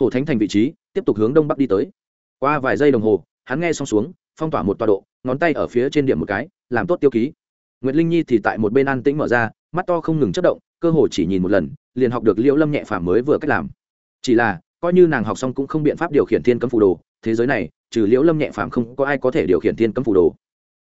hồ thánh thành vị trí tiếp tục hướng đông bắc đi tới qua vài giây đồng hồ hắn nghe xong xuống phong tỏa một tọa độ ngón tay ở phía trên điểm một cái làm tốt tiêu ký Nguyệt linh nhi thì tại một bên an tĩnh mở ra mắt to không ngừng chất động cơ hồ chỉ nhìn một lần liền học được liễu lâm nhẹ phàm mới vừa cách làm. Chỉ là, coi như nàng học xong cũng không biện pháp điều khiển thiên cấm phù đồ, thế giới này, trừ liễu lâm nhẹ phàm không có ai có thể điều khiển thiên cấm phù đồ.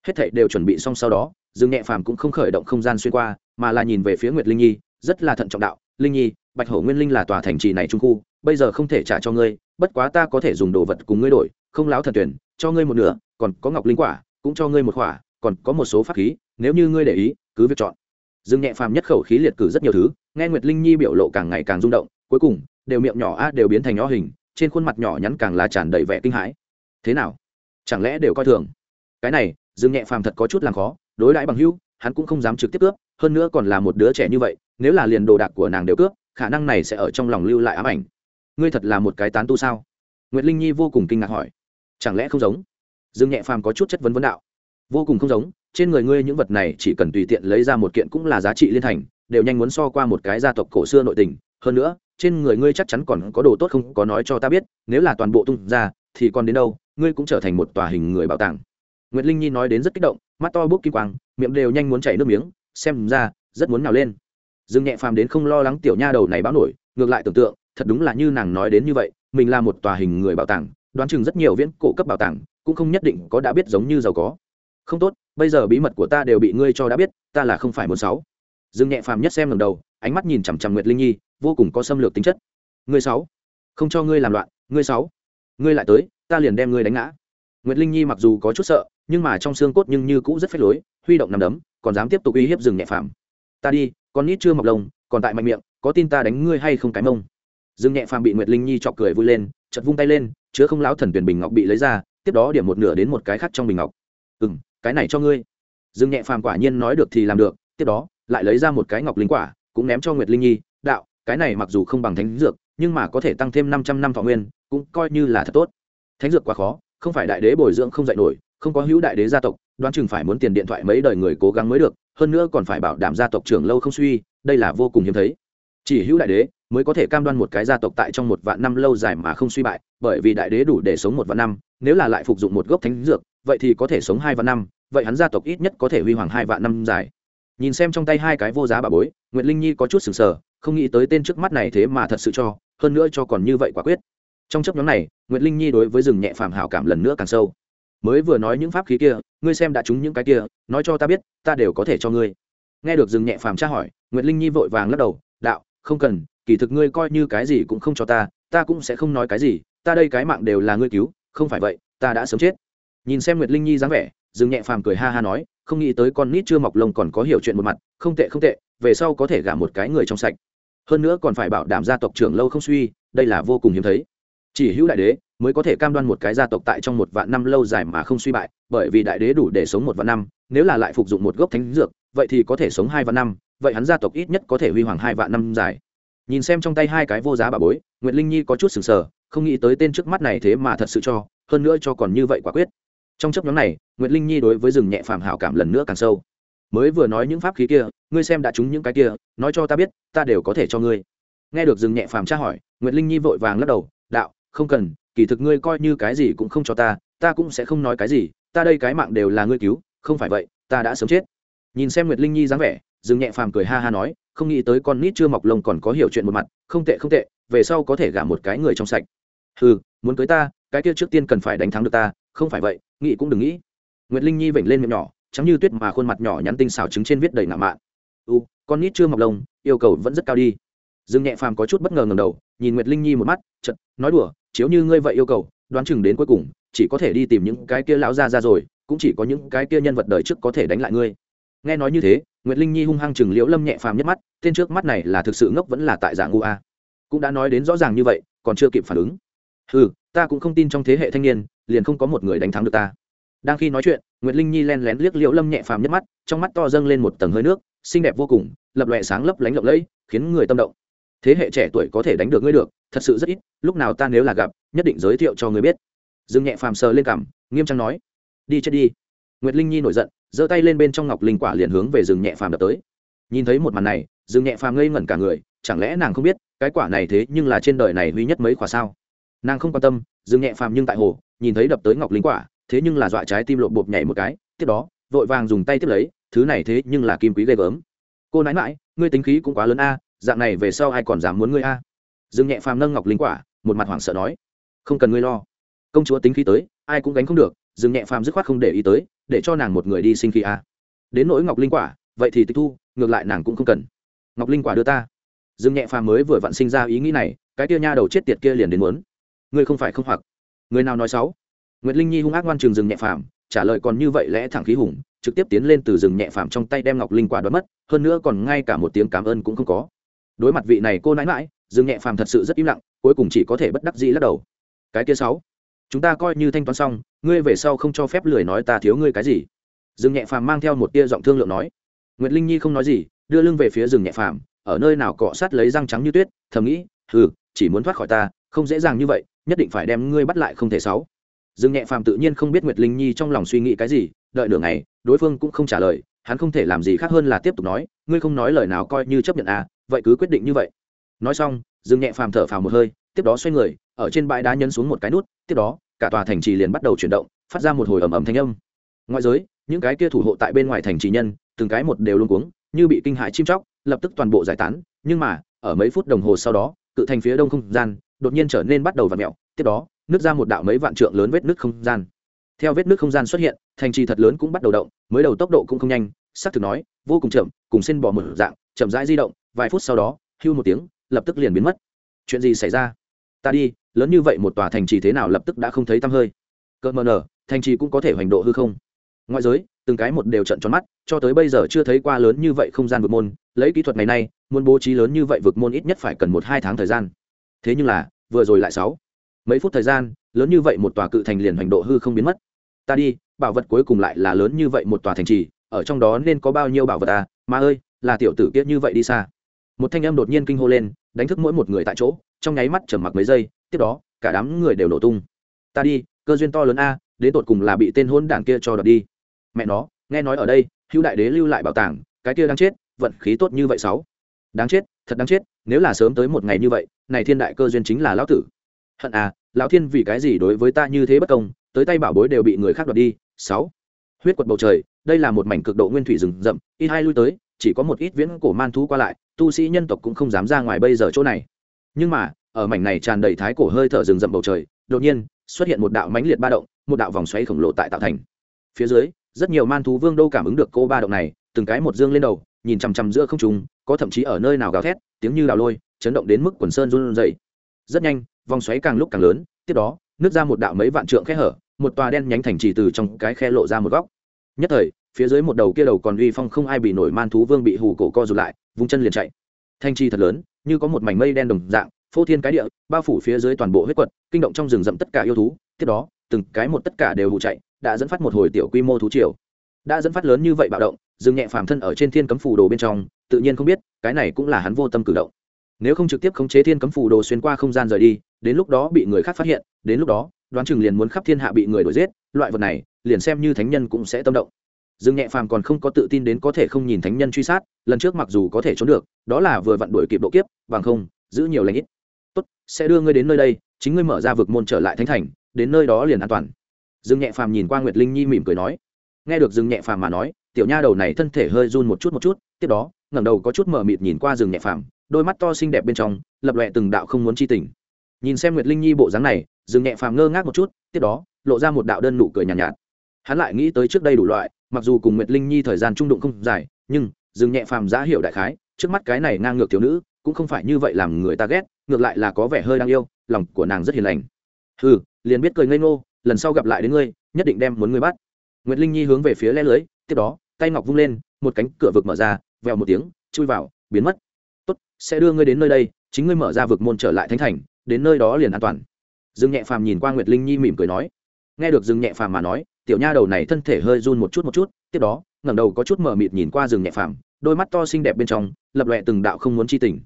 Hết thảy đều chuẩn bị xong sau đó, dương nhẹ phàm cũng không khởi động không gian xuyên qua, mà là nhìn về phía nguyệt linh nhi, rất là thận trọng đạo, linh nhi, bạch hổ nguyên linh là tòa thành trì này trung khu, bây giờ không thể trả cho ngươi, bất quá ta có thể dùng đồ vật cùng ngươi đổi, không láo thần tuyển, cho ngươi một nửa, còn có ngọc linh quả, cũng cho ngươi một quả còn có một số pháp khí, nếu như ngươi để ý, cứ việc chọn. Dương nhẹ phàm nhất khẩu khí liệt cử rất nhiều thứ nghe nguyệt linh nhi biểu lộ càng ngày càng rung động, cuối cùng, đều miệng nhỏ a đều biến thành nhỏ hình, trên khuôn mặt nhỏ nhắn càng là tràn đầy vẻ kinh hãi. Thế nào? Chẳng lẽ đều coi thường? Cái này, dương nhẹ phàm thật có chút làm khó, đối đãi bằng hữu, hắn cũng không dám trực tiếp cướp, hơn nữa còn là một đứa trẻ như vậy, nếu là liền đồ đạc của nàng đều cướp, khả năng này sẽ ở trong lòng lưu lại ám ảnh. Ngươi thật là một cái tán tu sao? Nguyệt linh nhi vô cùng kinh ngạc hỏi. Chẳng lẽ không giống? Dương nhẹ phàm có chút chất vấn vấn đạo. Vô cùng không giống, trên người ngươi những vật này chỉ cần tùy tiện lấy ra một kiện cũng là giá trị liên thành đều nhanh muốn so qua một cái gia tộc cổ xưa nội tình. Hơn nữa, trên người ngươi chắc chắn còn có đồ tốt không có nói cho ta biết, nếu là toàn bộ tung ra, thì còn đến đâu, ngươi cũng trở thành một tòa hình người bảo tàng. Nguyệt linh nhi nói đến rất kích động, mắt to bốc kim quang, miệng đều nhanh muốn chảy nước miếng, xem ra, rất muốn nào lên. Dương nhẹ phàm đến không lo lắng tiểu nha đầu này báo nổi, ngược lại tưởng tượng, thật đúng là như nàng nói đến như vậy, mình là một tòa hình người bảo tàng, đoán chừng rất nhiều viễn cổ cấp bảo tàng, cũng không nhất định có đã biết giống như giàu có. Không tốt, bây giờ bí mật của ta đều bị ngươi cho đã biết, ta là không phải muốn sáu dương nhẹ phàm nhất xem lần đầu, ánh mắt nhìn chằm chằm nguyệt linh nhi, vô cùng có xâm lược tính chất. Ngươi sáu, không cho ngươi làm loạn, ngươi sáu, ngươi lại tới, ta liền đem ngươi đánh ngã. Nguyệt linh nhi mặc dù có chút sợ, nhưng mà trong xương cốt nhưng như cũ rất phách lối, huy động nằm đấm, còn dám tiếp tục uy hiếp rừng nhẹ phàm. Ta đi, con nít chưa mọc lông, còn tại mạnh miệng, có tin ta đánh ngươi hay không cái mông? Rừng nhẹ phàm bị nguyệt linh nhi chọc cười vui lên chật vung tay lên, chứa không láo thần tuyển bình ngọc bị lấy ra, tiếp đó điểm một nửa đến một cái khác trong bình ngọc. Ừ cái này cho ngươi. Rừng nhẹ phàm quả nhiên nói được thì làm được, tiếp đó lại lấy ra một cái ngọc linh quả, cũng ném cho nguyệt linh nhi, đạo, cái này mặc dù không bằng thánh dược, nhưng mà có thể tăng thêm năm trăm năm thọ nguyên, cũng coi như là thật tốt. Thánh dược quá khó, không phải đại đế bồi dưỡng không dạy nổi, không có hữu đại đế gia tộc, đoán chừng phải muốn tiền điện thoại mấy đời người cố gắng mới được, hơn nữa còn phải bảo đảm gia tộc trưởng lâu không suy, đây là vô cùng hiếm thấy. Chỉ hữu đại đế mới có thể cam đoan một cái gia tộc tại trong một vạn năm lâu dài mà không suy bại, bởi vì đại đế đủ để sống một vạn năm, nếu là lại phục dụng một gốc thánh dược, vậy thì có thể sống hai vạn năm, vậy hắn gia tộc ít nhất có thể huy hoàng hai vạn năm dài nhìn xem trong tay hai cái vô giá bà bối nguyễn linh nhi có chút sừng sờ, không nghĩ tới tên trước mắt này thế mà thật sự cho, hơn nữa cho còn như vậy quả quyết. Trong chấp nhóm này nguyễn linh nhi đối với rừng nhẹ phàm hảo cảm lần nữa càng sâu. Mới vừa nói những pháp khí kia, ngươi xem đã trúng những cái kia, nói cho ta biết, ta đều có thể cho ngươi. Nghe được rừng nhẹ phàm tra hỏi nguyễn linh nhi vội vàng lắc đầu, đạo, không cần, kỳ thực ngươi coi như cái gì cũng không cho ta ta cũng sẽ không nói cái gì, ta đây cái mạng đều là ngươi cứu, không phải vậy, ta đã sớm chết. Nhìn xem nguyệt linh nhi dáng vẻ Dừng nhẹ phàm cười ha ha nói, không nghĩ tới con nít chưa mọc lông còn có hiểu chuyện một mặt, không tệ không tệ, về sau có thể gả một cái người trong sạch. Hơn nữa còn phải bảo đảm gia tộc trưởng lâu không suy, đây là vô cùng hiếm thấy. Chỉ hữu đại đế mới có thể cam đoan một cái gia tộc tại trong một vạn năm lâu dài mà không suy bại, bởi vì đại đế đủ để sống một vạn năm, nếu là lại phục dụng một gốc thánh dược, vậy thì có thể sống hai vạn năm, vậy hắn gia tộc ít nhất có thể huy hoàng hai vạn năm dài. Nhìn xem trong tay hai cái vô giá bà bối nguyễn linh nhi có chút sừng sờ, không nghĩ tới tên trước mắt này thế mà thật sự cho, hơn nữa cho còn như vậy quả quyết. Trong chấp nhóm này Nguyệt linh nhi đối với rừng nhẹ phàm hảo cảm lần nữa càng sâu. Mới vừa nói những pháp khí kia, ngươi xem đã chúng những cái kia, nói cho ta biết, ta đều có thể cho ngươi. Nghe được dừng nhẹ phàm tra hỏi, nguyệt linh nhi vội vàng lắc đầu, đạo, không cần, kỳ thực ngươi coi như cái gì cũng không cho ta ta cũng sẽ không nói cái gì, ta đây cái mạng đều là ngươi cứu, không phải vậy, ta đã sớm chết. Nhìn xem nguyệt linh nhi dáng vẻ dừng nhẹ phàm cười ha ha nói, không nghĩ tới con nít chưa mọc lông còn có hiểu chuyện một mặt, không tệ không tệ, về sau có thể gả một cái người trong sạch. Ừ muốn cưới ta, cái kia trước tiên cần phải đánh thắng được ta, không phải vậy, nghĩ cũng đừng nghĩ nguyệt linh nhi vểnh lên miệng nhỏ, trắng như tuyết mà khuôn mặt nhỏ nhắn tinh xào trứng trên viết đầy ngạo mạn. U, con nít chưa mọc lông, yêu cầu vẫn rất cao đi. Dương nhẹ phàm có chút bất ngờ ngầm đầu, nhìn nguyệt linh nhi một mắt chật nói đùa, chiếu như ngươi vậy yêu cầu, đoán chừng đến cuối cùng, chỉ có thể đi tìm những cái kia lão ra ra rồi, cũng chỉ có những cái kia nhân vật đời trước có thể đánh lại ngươi. Nghe nói như thế, nguyệt linh nhi hung hăng chừng liễu lâm nhẹ phàm nhất mắt, tên trước mắt này là thực sự ngốc vẫn là tại dạng ngu a. Cũng đã nói đến rõ ràng như vậy, còn chưa kịp phản ứng. Ừ ta cũng không tin trong thế hệ thanh niên, liền không có một người đánh thắng được ta đang khi nói chuyện, nguyệt linh nhi len lén liếc liễu lâm nhẹ phàm nhất mắt, trong mắt to dâng lên một tầng hơi nước, xinh đẹp vô cùng, lập lòe sáng lấp lánh lộng lẫy, khiến người tâm động. Thế hệ trẻ tuổi có thể đánh được ngươi được, thật sự rất ít, lúc nào ta nếu là gặp, nhất định giới thiệu cho người biết. Dương nhẹ phàm sờ lên cảm nghiêm trang nói, đi chết đi. Nguyệt linh nhi nổi giận, giơ tay lên bên trong ngọc linh quả liền hướng về rừng nhẹ phàm đập tới. Nhìn thấy một màn này rừng nhẹ phàm ngây ngẩn cả người, chẳng lẽ nàng không biết, cái quả này thế nhưng là trên đời này duy nhất mấy quả sao? Nàng không quan tâm rừng nhẹ phàm nhưng tại hồ, nhìn thấy đập tới ngọc linh quả thế nhưng là dọa trái tim lộp bộp nhảy một cái, tiếp đó, vội vàng dùng tay tiếp lấy, thứ này thế nhưng là kim quý ghê gớm. Cô nãi mãi ngươi tính khí cũng quá lớn a, dạng này về sau ai còn dám muốn ngươi a? Dương nhẹ phàm nâng ngọc linh quả, một mặt hoảng sợ nói. Không cần ngươi lo. Công chúa tính khí tới, ai cũng gánh không được, dương nhẹ phàm dứt khoát không để ý tới, để cho nàng một người đi sinh khí a. Đến nỗi ngọc linh quả, vậy thì tịch thu, ngược lại nàng cũng không cần. Ngọc linh quả đưa ta. Dương nhẹ phàm mới vừa vặn sinh ra ý nghĩ này, cái kia nha đầu chết tiệt kia liền đến muốn. Ngươi không phải không hoặc. Người nào nói xấu? Nguyệt linh nhi hung ác ngoan trường rừng nhẹ phàm trả lời còn như vậy lẽ thẳng khí hùng trực tiếp tiến lên từ rừng nhẹ phàm trong tay đem ngọc linh quả đoạt mất hơn nữa còn ngay cả một tiếng cảm ơn cũng không có. Đối mặt vị này cô nãi nãi, rừng nhẹ phàm thật sự rất im lặng cuối cùng chỉ có thể bất đắc dĩ lắc đầu. Cái kia sáu chúng ta coi như thanh toán xong ngươi về sau không cho phép lười nói ta thiếu ngươi cái gì. Rừng nhẹ phàm mang theo một tia giọng thương lượng nói. Nguyệt linh nhi không nói gì đưa lưng về phía rừng nhẹ phàm ở nơi nào cọ sát lấy răng trắng như tuyết thầm nghĩ ừ chỉ muốn thoát khỏi ta không dễ dàng như vậy nhất định phải đem ngươi bắt lại không thể sáu dương nhẹ phàm tự nhiên không biết nguyệt linh nhi trong lòng suy nghĩ cái gì, đợi nửa ngày, đối phương cũng không trả lời, hắn không thể làm gì khác hơn là tiếp tục nói, ngươi không nói lời nào coi như chấp nhận à vậy cứ quyết định như vậy. Nói xong dương nhẹ phàm thở phào một hơi, tiếp đó xoay người, ở trên bãi đá nhấn xuống một cái nút, tiếp đó, cả tòa thành trì liền bắt đầu chuyển động, phát ra một hồi ầm ầm thanh âm. Ngoại giới, những cái kia thủ hộ tại bên ngoài thành trì nhân, từng cái một đều luôn cuống, như bị kinh hãi chim chóc, lập tức toàn bộ giải tán, nhưng mà, ở mấy phút đồng hồ sau đó, cự thành phía đông không gian, đột nhiên trở nên bắt đầu v ặ mẹo tiếp đó nứt ra một đạo mấy vạn trượng lớn vết nứt không gian. Theo vết nứt không gian xuất hiện, thành trì thật lớn cũng bắt đầu động, mới đầu tốc độ cũng không nhanh, xác thực nói, vô cùng chậm, cùng xin bỏ một dạng, chậm rãi di động, vài phút sau đó, hưu một tiếng, lập tức liền biến mất. Chuyện gì xảy ra? Ta đi, lớn như vậy một tòa thành trì thế nào lập tức đã không thấy tăm hơi. Cơn mờ nở, thành trì cũng có thể hoành độ hư không. Ngoại giới, từng cái một đều trận tròn mắt, cho tới bây giờ chưa thấy qua lớn như vậy không gian vực môn, lấy kỹ thuật ngày nay, muốn bố trí lớn như vậy vực môn ít nhất phải cần một hai tháng thời gian. Thế nhưng là, vừa rồi lại sáu mấy phút thời gian, lớn như vậy một tòa cự thành liền hoành độ hư không biến mất. Ta đi, bảo vật cuối cùng lại là lớn như vậy một tòa thành trì, ở trong đó nên có bao nhiêu bảo vật à? Mà ơi, là tiểu tử kiết như vậy đi xa. Một thanh âm đột nhiên kinh hô lên, đánh thức mỗi một người tại chỗ, trong nháy mắt trầm mặc mấy giây, tiếp đó, cả đám người đều nổ tung. Ta đi, cơ duyên to lớn a, đến tột cùng là bị tên hôn đảng kia cho đợt đi. Mẹ nó, nghe nói ở đây, hữu đại đế lưu lại bảo tàng, cái kia đang chết, vận khí tốt như vậy sáu. Đáng chết, thật đáng chết, nếu là sớm tới một ngày như vậy, này thiên đại cơ duyên chính là lão tử hận à lão thiên vì cái gì đối với ta như thế bất công, tới tay bảo bối đều bị người khác đoạt đi. Sáu, huyết quật bầu trời, đây là một mảnh cực độ nguyên thủy rừng rậm, ít hai lui tới, chỉ có một ít viễn cổ man thú qua lại, tu sĩ nhân tộc cũng không dám ra ngoài bây giờ chỗ này. Nhưng mà, ở mảnh này tràn đầy thái cổ hơi thở rừng rậm bầu trời, đột nhiên, xuất hiện một đạo mãnh liệt ba động, một đạo vòng xoáy khổng lồ tại tạo thành. Phía dưới, rất nhiều man thú vương đô cảm ứng được cô ba động này, từng cái một dương lên đầu, nhìn chằm chằm giữa không trung, có thậm chí ở nơi nào gào thét, tiếng như đào lôi, chấn động đến mức quần sơn run rẩy. Rất nhanh vòng xoáy càng lúc càng lớn, tiếp đó nước ra một đạo mấy vạn trượng khe hở, một tòa đen nhánh thành trì từ trong cái khe lộ ra một góc. Nhất thời, phía dưới một đầu kia đầu còn uy phong không ai bị nổi man thú vương bị hù cổ co rụt lại, vung chân liền chạy. Thanh trì thật lớn, như có một mảnh mây đen đồng dạng, phô thiên cái địa, bao phủ phía dưới toàn bộ huyết quật, kinh động trong rừng rậm tất cả yêu thú. Tiếp đó, từng cái một tất cả đều hụ chạy, đã dẫn phát một hồi tiểu quy mô thú triều. Đã dẫn phát lớn như vậy bạo động dừng nhẹ phàm thân ở trên thiên cấm phù đồ bên trong, tự nhiên không biết, cái này cũng là hắn vô tâm cử động. Nếu không trực tiếp khống chế thiên cấm phù đồ xuyên qua không gian rời đi đến lúc đó bị người khác phát hiện, đến lúc đó, đoán chừng liền muốn khắp thiên hạ bị người đuổi giết, loại vật này, liền xem như thánh nhân cũng sẽ tâm động. Dương nhẹ phàm còn không có tự tin đến có thể không nhìn thánh nhân truy sát, lần trước mặc dù có thể trốn được, đó là vừa vặn đuổi kịp độ kiếp, bằng không, giữ nhiều lãnh ít. Tốt, sẽ đưa ngươi đến nơi đây, chính ngươi mở ra vực môn trở lại thánh thành, đến nơi đó liền an toàn. Dương nhẹ phàm nhìn qua nguyệt linh nhi mỉm cười nói. Nghe được dương nhẹ phàm mà nói, tiểu nha đầu này thân thể hơi run một chút một chút, tiếp đó, ngẩng đầu có chút mờ mịt nhìn qua rừng nhẹ phàm, đôi mắt to xinh đẹp bên trong, lập lòe từng đạo không muốn chi tình nhìn xem nguyệt linh nhi bộ dáng này dừng nhẹ phàm ngơ ngác một chút tiếp đó lộ ra một đạo đơn nụ cười nhàn nhạt, nhạt. Hắn lại nghĩ tới trước đây đủ loại mặc dù cùng nguyệt linh nhi thời gian trung đụng không dài nhưng dừng nhẹ phàm giá hiểu đại khái trước mắt cái này ngang ngược thiếu nữ cũng không phải như vậy làm người ta ghét ngược lại là có vẻ hơi đáng yêu lòng của nàng rất hiền lành. Ừ liền biết cười ngây ngô lần sau gặp lại đến ngươi nhất định đem muốn ngươi bắt. Nguyệt linh nhi hướng về phía le lưới tiếp đó tay ngọc vung lên một cánh cửa vực mở ra vèo một tiếng chui vào biến mất. Tốt sẽ đưa ngươi đến nơi đây chính ngươi mở ra vực môn trở lại thánh thành đến nơi đó liền an toàn. Dương nhẹ phàm nhìn qua nguyệt linh nhi mỉm cười nói nghe được dương nhẹ phàm mà nói tiểu nha đầu này thân thể hơi run một chút một chút tiếp đó ngẩng đầu có chút mờ mịt nhìn qua Dương nhẹ phàm đôi mắt to xinh đẹp bên trong lập lòe từng đạo không muốn chi tình.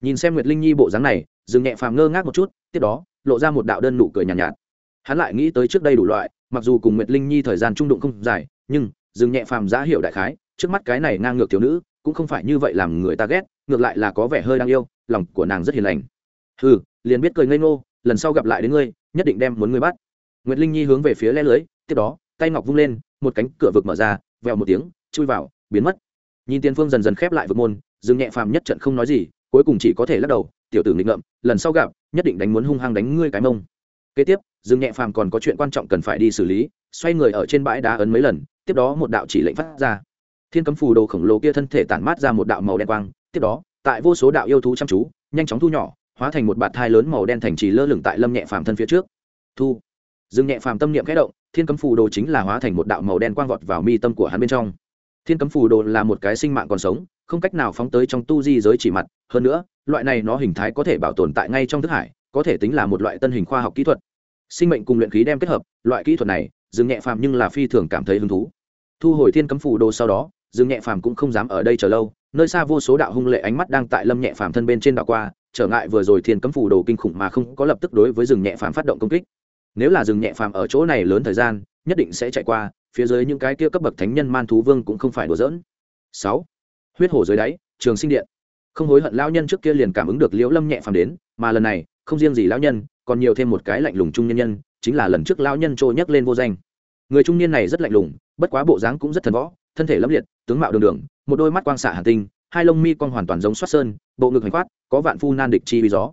Nhìn xem nguyệt linh nhi bộ dáng này Dương nhẹ phàm ngơ ngác một chút tiếp đó lộ ra một đạo đơn nụ cười nhàn nhạt, nhạt. Hắn lại nghĩ tới trước đây đủ loại mặc dù cùng nguyệt linh nhi thời gian trung đụng không dài nhưng Dương nhẹ phàm giá hiểu đại khái trước mắt cái này ngang ngược thiếu nữ cũng không phải như vậy làm người ta ghét ngược lại là có vẻ hơi đáng yêu lòng của nàng rất hiền lành. Ừ liền biết cười ngây ngô, lần sau gặp lại đến ngươi, nhất định đem muốn ngươi bắt. Nguyệt linh nhi hướng về phía le lưới, tiếp đó, tay ngọc vung lên, một cánh cửa vực mở ra, vèo một tiếng, chui vào, biến mất. Nhìn tiền phương dần dần khép lại vực môn, dương nhẹ phàm nhất trận không nói gì, cuối cùng chỉ có thể lắc đầu, tiểu tử nghịch ngợm, lần sau gặp, nhất định đánh muốn hung hăng đánh ngươi cái mông. Kế tiếp, dương nhẹ phàm còn có chuyện quan trọng cần phải đi xử lý, xoay người ở trên bãi đá ấn mấy lần, tiếp đó một đạo chỉ lệnh phát ra. Thiên cấm phù đồ khổng lồ kia thân thể tản mát ra một đạo màu đen quang, tiếp đó, tại vô số đạo yêu thú chăm chú, nhanh chóng thu nhỏ hóa thành một bạt thai lớn màu đen thành trì lơ lửng tại lâm nhẹ phàm thân phía trước. Thu. Dương nhẹ phàm tâm niệm khẽ động, thiên cấm phù đồ chính là hóa thành một đạo màu đen quang vọt vào mi tâm của hắn bên trong. Thiên cấm phù đồ là một cái sinh mạng còn sống, không cách nào phóng tới trong tu di giới chỉ mặt. Hơn nữa, loại này nó hình thái có thể bảo tồn tại ngay trong thức hải, có thể tính là một loại tân hình khoa học kỹ thuật. Sinh mệnh cùng luyện khí đem kết hợp, loại kỹ thuật này, dương nhẹ phàm nhưng là phi thường cảm thấy hứng thú. Thu hồi thiên cấm phù đồ sau đó, dương nhẹ phàm cũng không dám ở đây chờ lâu, nơi xa vô số đạo hung lệ ánh mắt đang tại lâm nhẹ phàm thân bên trên đạo qua trở ngại vừa rồi thiên cấm phù đồ kinh khủng mà không có lập tức đối với rừng nhẹ phàm phát động công kích. Nếu là rừng nhẹ phàm ở chỗ này lớn thời gian, nhất định sẽ chạy qua, phía dưới những cái kia cấp bậc thánh nhân man thú vương cũng không phải đùa giỡn. Sáu, huyết hổ dưới đáy, trường sinh điện. Không hối hận lão nhân trước kia liền cảm ứng được liễu lâm nhẹ phàm đến, mà lần này, không riêng gì lão nhân, còn nhiều thêm một cái lạnh lùng trung nhân nhân, chính là lần trước lão nhân trôi nhắc lên vô danh. Người trung niên này rất lạnh lùng, bất quá bộ dáng cũng rất thần võ, thân thể lâm liệt, tướng mạo đường đường, một đôi mắt quang xạ hàn tinh hai lông mi con hoàn toàn giống xoát sơn, bộ ngực hành khoát, có vạn phu nan địch chi vì gió.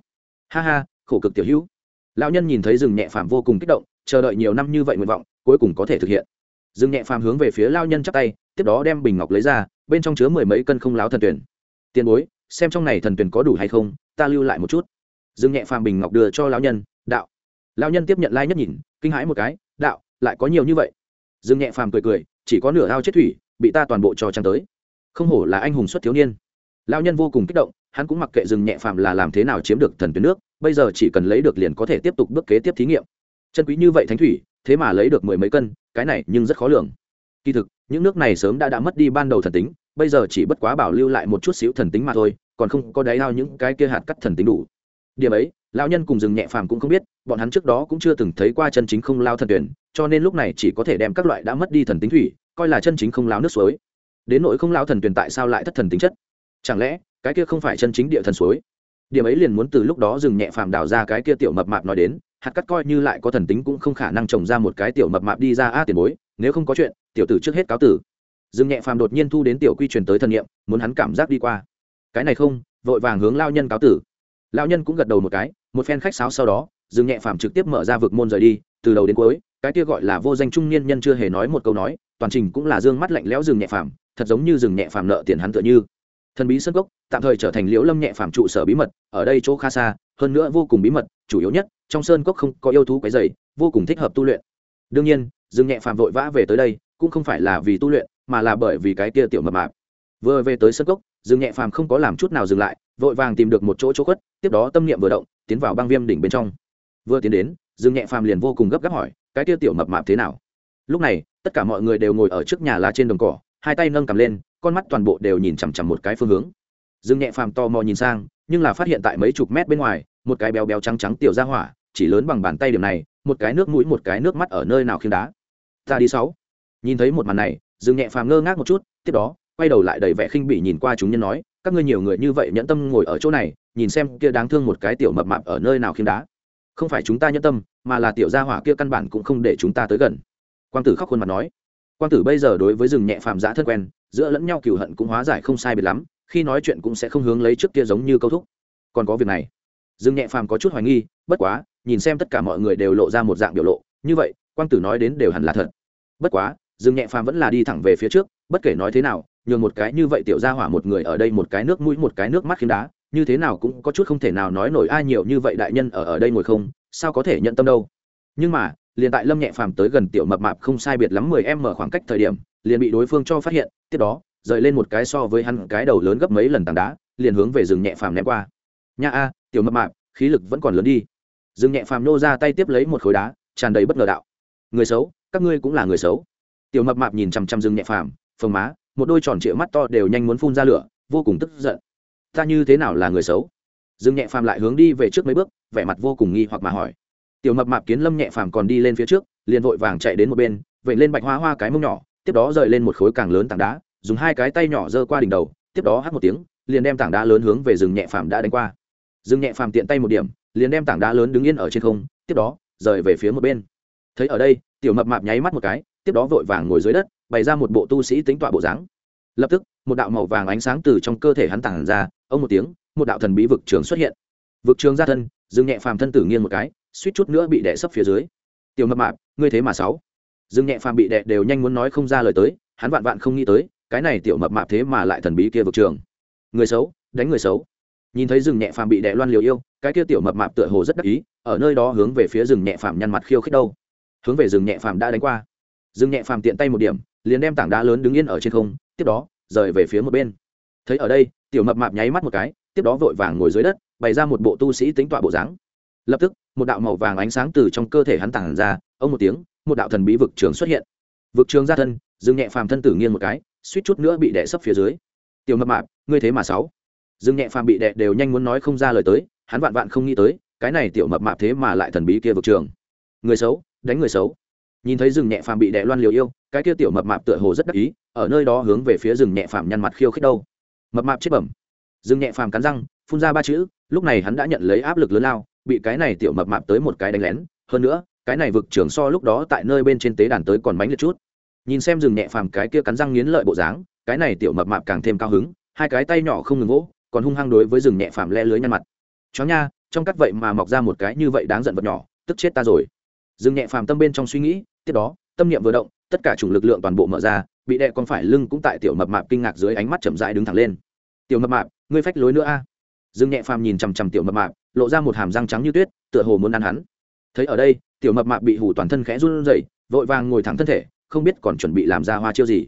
Ha ha, khổ cực tiểu hữu. Lão nhân nhìn thấy rừng nhẹ phàm vô cùng kích động, chờ đợi nhiều năm như vậy nguyện vọng, cuối cùng có thể thực hiện. Rừng nhẹ phàm hướng về phía lão nhân chắp tay, tiếp đó đem bình ngọc lấy ra, bên trong chứa mười mấy cân không láo thần tuyển. Tiền bối, xem trong này thần tuyển có đủ hay không, ta lưu lại một chút. Rừng nhẹ phàm bình ngọc đưa cho lão nhân, đạo. Lão nhân tiếp nhận lai nhất nhìn, kinh hãi một cái, đạo, lại có nhiều như vậy. Dương nhẹ phàm cười cười, chỉ có nửa ao chết thủy, bị ta toàn bộ cho trăng tới không hổ là anh hùng xuất thiếu niên. Lao nhân vô cùng kích động, hắn cũng mặc kệ rừng nhẹ phàm là làm thế nào chiếm được thần tuyến nước, bây giờ chỉ cần lấy được liền có thể tiếp tục bước kế tiếp thí nghiệm. Chân quý như vậy thánh thủy, thế mà lấy được mười mấy cân, cái này nhưng rất khó lường. Kỳ thực, những nước này sớm đã đã mất đi ban đầu thần tính, bây giờ chỉ bất quá bảo lưu lại một chút xíu thần tính mà thôi, còn không có đáy ao những cái kia hạt cắt thần tính đủ. Điểm ấy, lão nhân cùng rừng nhẹ phàm cũng không biết, bọn hắn trước đó cũng chưa từng thấy qua chân chính không lao thần tuyển, cho nên lúc này chỉ có thể đem các loại đã mất đi thần tính thủy, coi là chân chính không lao nước suối đến nỗi không lao thần tuyển tại sao lại thất thần tính chất? Chẳng lẽ, cái kia không phải chân chính địa thần suối? Điểm ấy liền muốn từ lúc đó dừng nhẹ phàm đào ra cái kia tiểu mập mạp nói đến, hạt cắt coi như lại có thần tính cũng không khả năng trồng ra một cái tiểu mập mạp đi ra a tiền bối, nếu không có chuyện, tiểu tử trước hết cáo tử. Dừng nhẹ phàm đột nhiên thu đến tiểu quy truyền tới thần nghiệm muốn hắn cảm giác đi qua. Cái này không, vội vàng hướng lao nhân cáo tử. Lao nhân cũng gật đầu một cái, một phen khách sáo sau đó, dừng nhẹ phàm trực tiếp mở ra vực môn rời đi, từ đầu đến cuối, cái kia gọi là vô danh trung niên nhân chưa hề nói một câu nói, toàn trình cũng là dương mắt lạnh lẽo dừng nhẹ phàm thật giống như rừng nhẹ phàm nợ tiền hắn tựa như. Thần bí sân cốc, tạm thời trở thành liễu lâm nhẹ phàm trụ sở bí mật, ở đây chỗ kha xa, hơn nữa vô cùng bí mật, chủ yếu nhất, trong sơn cốc không có yêu thú cái dày vô cùng thích hợp tu luyện. Đương nhiên, rừng nhẹ phàm vội vã về tới đây, cũng không phải là vì tu luyện, mà là bởi vì cái kia tiểu mập mạp. Vừa về tới sân cốc, rừng nhẹ phàm không có làm chút nào dừng lại, vội vàng tìm được một chỗ chỗ khuất, tiếp đó tâm niệm vừa động, tiến vào băng viêm đỉnh bên trong. Vừa tiến đến, rừng nhẹ phàm liền vô cùng gấp gáp hỏi, cái kia tiểu mập mạp thế nào? Lúc này, tất cả mọi người đều ngồi ở trước nhà lá trên đồng cỏ hai tay nâng cầm lên, con mắt toàn bộ đều nhìn chằm chằm một cái phương hướng. Dương nhẹ phàm to mò nhìn sang, nhưng là phát hiện tại mấy chục mét bên ngoài, một cái béo béo trắng trắng tiểu ra hỏa, chỉ lớn bằng bàn tay điểm này, một cái nước mũi một cái nước mắt ở nơi nào khiêng đá. Ta đi sáu. Nhìn thấy một màn này dừng nhẹ phàm ngơ ngác một chút, tiếp đó, quay đầu lại đầy vẻ khinh bỉ nhìn qua chúng nhân nói, các ngươi nhiều người như vậy nhẫn tâm ngồi ở chỗ này, nhìn xem kia đáng thương một cái tiểu mập mạp ở nơi nào khiêng đá. Không phải chúng ta nhẫn tâm, mà là tiểu gia hỏa kia căn bản cũng không để chúng ta tới gần. Quang tử khóc khuôn mặt nói. Quan tử bây giờ đối với rừng nhẹ phàm giã thân quen, giữa lẫn nhau cừu hận cũng hóa giải không sai biệt lắm, khi nói chuyện cũng sẽ không hướng lấy trước kia giống như câu thúc. Còn có việc này. Rừng nhẹ phàm có chút hoài nghi, bất quá, nhìn xem tất cả mọi người đều lộ ra một dạng biểu lộ, như vậy Quan tử nói đến đều hẳn là thật. Bất quá, rừng nhẹ phàm vẫn là đi thẳng về phía trước, bất kể nói thế nào, nhường một cái như vậy tiểu gia hỏa một người ở đây một cái nước mũi một cái nước mắt khiến đá, như thế nào cũng có chút không thể nào nói nổi ai nhiều như vậy đại nhân ở ở đây ngồi không, sao có thể nhận tâm đâu. Nhưng mà liền tại lâm nhẹ phàm tới gần tiểu mập mạp không sai biệt lắm mười em mở khoảng cách thời điểm, liền bị đối phương cho phát hiện, tiếp đó, rời lên một cái so với hắn cái đầu lớn gấp mấy lần tảng đá, liền hướng về rừng nhẹ phàm ném qua. Nha a, tiểu mập mạp, khí lực vẫn còn lớn đi. Rừng nhẹ phàm nô ra tay tiếp lấy một khối đá, tràn đầy bất ngờ đạo. Người xấu, các ngươi cũng là người xấu. Tiểu mập mạp nhìn chằm chằm rừng nhẹ phàm, phồng má, một đôi tròn trịa mắt to đều nhanh muốn phun ra lửa, vô cùng tức giận. Ta như thế nào là người xấu? Rừng nhẹ phàm lại hướng đi về trước mấy bước, vẻ mặt vô cùng nghi hoặc mà hỏi tiểu mập mạp kiến lâm nhẹ phàm còn đi lên phía trước, liền vội vàng chạy đến một bên vậy lên bạch hoa hoa cái mông nhỏ, tiếp đó rời lên một khối càng lớn tảng đá, dùng hai cái tay nhỏ giơ qua đỉnh đầu, tiếp đó hắt một tiếng, liền đem tảng đá lớn hướng về rừng nhẹ phàm đã đánh qua. Rừng nhẹ phàm tiện tay một điểm, liền đem tảng đá lớn đứng yên ở trên không, tiếp đó rời về phía một bên. Thấy ở đây, tiểu mập mạp nháy mắt một cái, tiếp đó vội vàng ngồi dưới đất, bày ra một bộ tu sĩ tính tọa bộ dáng. Lập tức, một đạo màu vàng ánh sáng từ trong cơ thể hắn tản ra, ông một tiếng, một đạo thần bí vực trường xuất hiện. Vực trường ra thân dừng nhẹ phàm thân tử nghiêng một cái suýt chút nữa bị đè sấp phía dưới. Tiểu mập mạp, ngươi thế mà sáu. Dương nhẹ phàm bị đè đều nhanh muốn nói không ra lời tới, hắn vạn vạn không nghĩ tới, cái này tiểu mập mạp thế mà lại thần bí kia vực trường. Người xấu, đánh người xấu. Nhìn thấy rừng nhẹ phàm bị đè loan liều yêu, cái kia tiểu mập mạp tựa hồ rất đắc ý, ở nơi đó hướng về phía rừng nhẹ phàm nhăn mặt khiêu khích đâu. Hướng về rừng nhẹ phàm đã đánh qua. Rừng nhẹ phàm tiện tay một điểm, liền đem tảng đá lớn đứng yên ở trên không, tiếp đó, rời về phía một bên. Thấy ở đây, tiểu mập mạp nháy mắt một cái, tiếp đó vội vàng ngồi dưới đất, bày ra một bộ tu sĩ tính tọa bộ dáng lập tức, một đạo màu vàng ánh sáng từ trong cơ thể hắn tản ra, ông một tiếng, một đạo thần bí vực trường xuất hiện. Vực trường ra thân dương nhẹ phàm thân tử nghiêng một cái, suýt chút nữa bị đè sấp phía dưới. Tiểu mập mạp, ngươi thế mà sáu. Dương nhẹ phàm bị đè đều nhanh muốn nói không ra lời tới, hắn vạn vạn không nghĩ tới, cái này tiểu mập mạp thế mà lại thần bí kia vực trường. Người xấu, đánh người xấu. Nhìn thấy rừng nhẹ phàm bị đè loan liều yêu, cái kia tiểu mập mạp tựa hồ rất đắc ý, ở nơi đó hướng về phía rừng nhẹ phàm nhăn mặt khiêu khích đâu. Mập mạp chết bẩm. Rừng nhẹ phàm cắn răng, phun ra ba chữ, lúc này hắn đã nhận lấy áp lực lớn lao bị cái này tiểu mập mạp tới một cái đánh lén. Hơn nữa, cái này vực trưởng so lúc đó tại nơi bên trên tế đàn tới còn mánh liệt chút. Nhìn xem rừng nhẹ phàm cái kia cắn răng nghiến lợi bộ dáng, cái này tiểu mập mạp càng thêm cao hứng, hai cái tay nhỏ không ngừng vỗ, còn hung hăng đối với rừng nhẹ phàm le lưới nhăn mặt. Chó nha, trong cắt vậy mà mọc ra một cái như vậy đáng giận vật nhỏ, tức chết ta rồi. Rừng nhẹ phàm tâm bên trong suy nghĩ, tiếp đó, tâm niệm vừa động, tất cả chủng lực lượng toàn bộ mở ra, bị đệ còn phải lưng cũng tại tiểu mập mạp kinh ngạc dưới ánh mắt chậm rãi đứng thẳng lên. Tiểu mập mạp, ngươi phách lối nữa a dương nhẹ phàm nhìn chằm chằm tiểu mập mạp, lộ ra một hàm răng trắng như tuyết, tựa hồ muốn ăn hắn. Thấy ở đây, tiểu mập mạp bị hủ toàn thân khẽ run rẩy, vội vàng ngồi thẳng thân thể, không biết còn chuẩn bị làm ra hoa chiêu gì.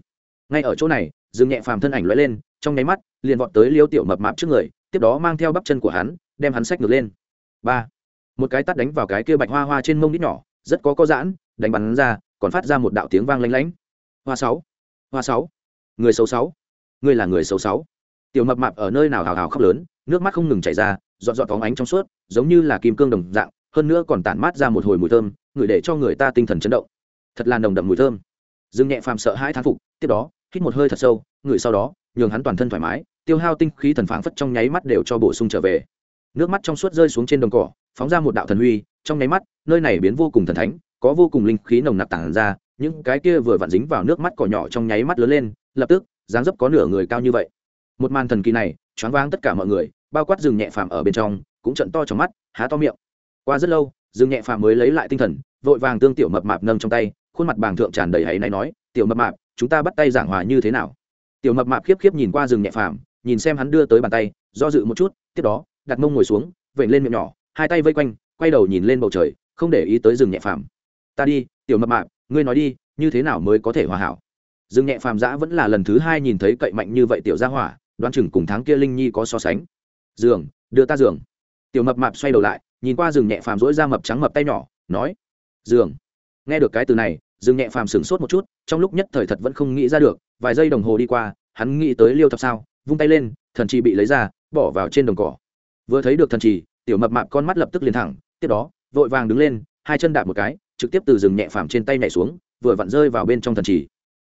Ngay ở chỗ này, dương nhẹ phàm thân ảnh lóe lên, trong nháy mắt, liền vọt tới liêu tiểu mập mạp trước người, tiếp đó mang theo bắp chân của hắn, đem hắn xách ngược lên. Ba. Một cái tát đánh vào cái kia bạch hoa hoa trên mông đít nhỏ, rất có có giãn, đánh bắn ra, còn phát ra một đạo tiếng vang lanh lánh. Hoa sáu. Hoa sáu. Người xấu sáu. Ngươi là người xấu sáu tiểu mập mạp ở nơi nào hào hào khóc lớn, nước mắt không ngừng chảy ra dọn dọn phóng ánh trong suốt, giống như là kim cương đồng dạng, hơn nữa còn tản mát ra một hồi mùi thơm, ngửi để cho người ta tinh thần chấn động. Thật là nồng đậm mùi thơm. Dương nhẹ phàm sợ hai thán phục, tiếp đó, hít một hơi thật sâu, ngửi sau đó, nhường hắn toàn thân thoải mái, tiêu hao tinh khí thần phảng phất trong nháy mắt đều cho bổ sung trở về. Nước mắt trong suốt rơi xuống trên đồng cỏ, phóng ra một đạo thần huy, trong nháy mắt, nơi này biến vô cùng thần thánh, có vô cùng linh khí nồng nặc tản ra, những cái kia vừa vặn dính vào nước mắt cỏ nhỏ trong nháy mắt lớn lên, lập tức, dáng dấp có nửa người cao như vậy một màn thần kỳ này, choáng váng tất cả mọi người, bao quát rừng nhẹ phàm ở bên trong, cũng trận to trong mắt, há to miệng. Qua rất lâu, rừng nhẹ phàm mới lấy lại tinh thần, vội vàng tương tiểu mập mạp nâng trong tay, khuôn mặt bàng thượng tràn đầy hãy náy nói, tiểu mập mạp, chúng ta bắt tay giảng hòa như thế nào? Tiểu mập mạp khiếp khiếp nhìn qua rừng nhẹ phàm, nhìn xem hắn đưa tới bàn tay, do dự một chút, tiếp đó, đặt mông ngồi xuống vẩy lên miệng nhỏ, hai tay vây quanh, quay đầu nhìn lên bầu trời, không để ý tới rừng nhẹ phàm. Ta đi, tiểu mập mạp, ngươi nói đi, như thế nào mới có thể hòa hảo? Rừng nhẹ phàm giã vẫn là lần thứ hai nhìn thấy cậy mạnh như vậy tiểu gia hỏa đoán chừng cùng tháng kia linh nhi có so sánh. Giường, đưa ta giường. Tiểu mập mạp xoay đầu lại, nhìn qua rừng nhẹ phàm rỗi ra mập trắng mập tay nhỏ, nói, giường. Nghe được cái từ này rừng nhẹ phàm sửng sốt một chút, trong lúc nhất thời thật vẫn không nghĩ ra được, vài giây đồng hồ đi qua, hắn nghĩ tới liêu thập sao, vung tay lên, thần trì bị lấy ra, bỏ vào trên đồng cỏ. Vừa thấy được thần trì, tiểu mập mạp con mắt lập tức liền thẳng, tiếp đó, vội vàng đứng lên, hai chân đạp một cái, trực tiếp từ rừng nhẹ phàm trên tay nhảy xuống, vừa vặn rơi vào bên trong thần trì.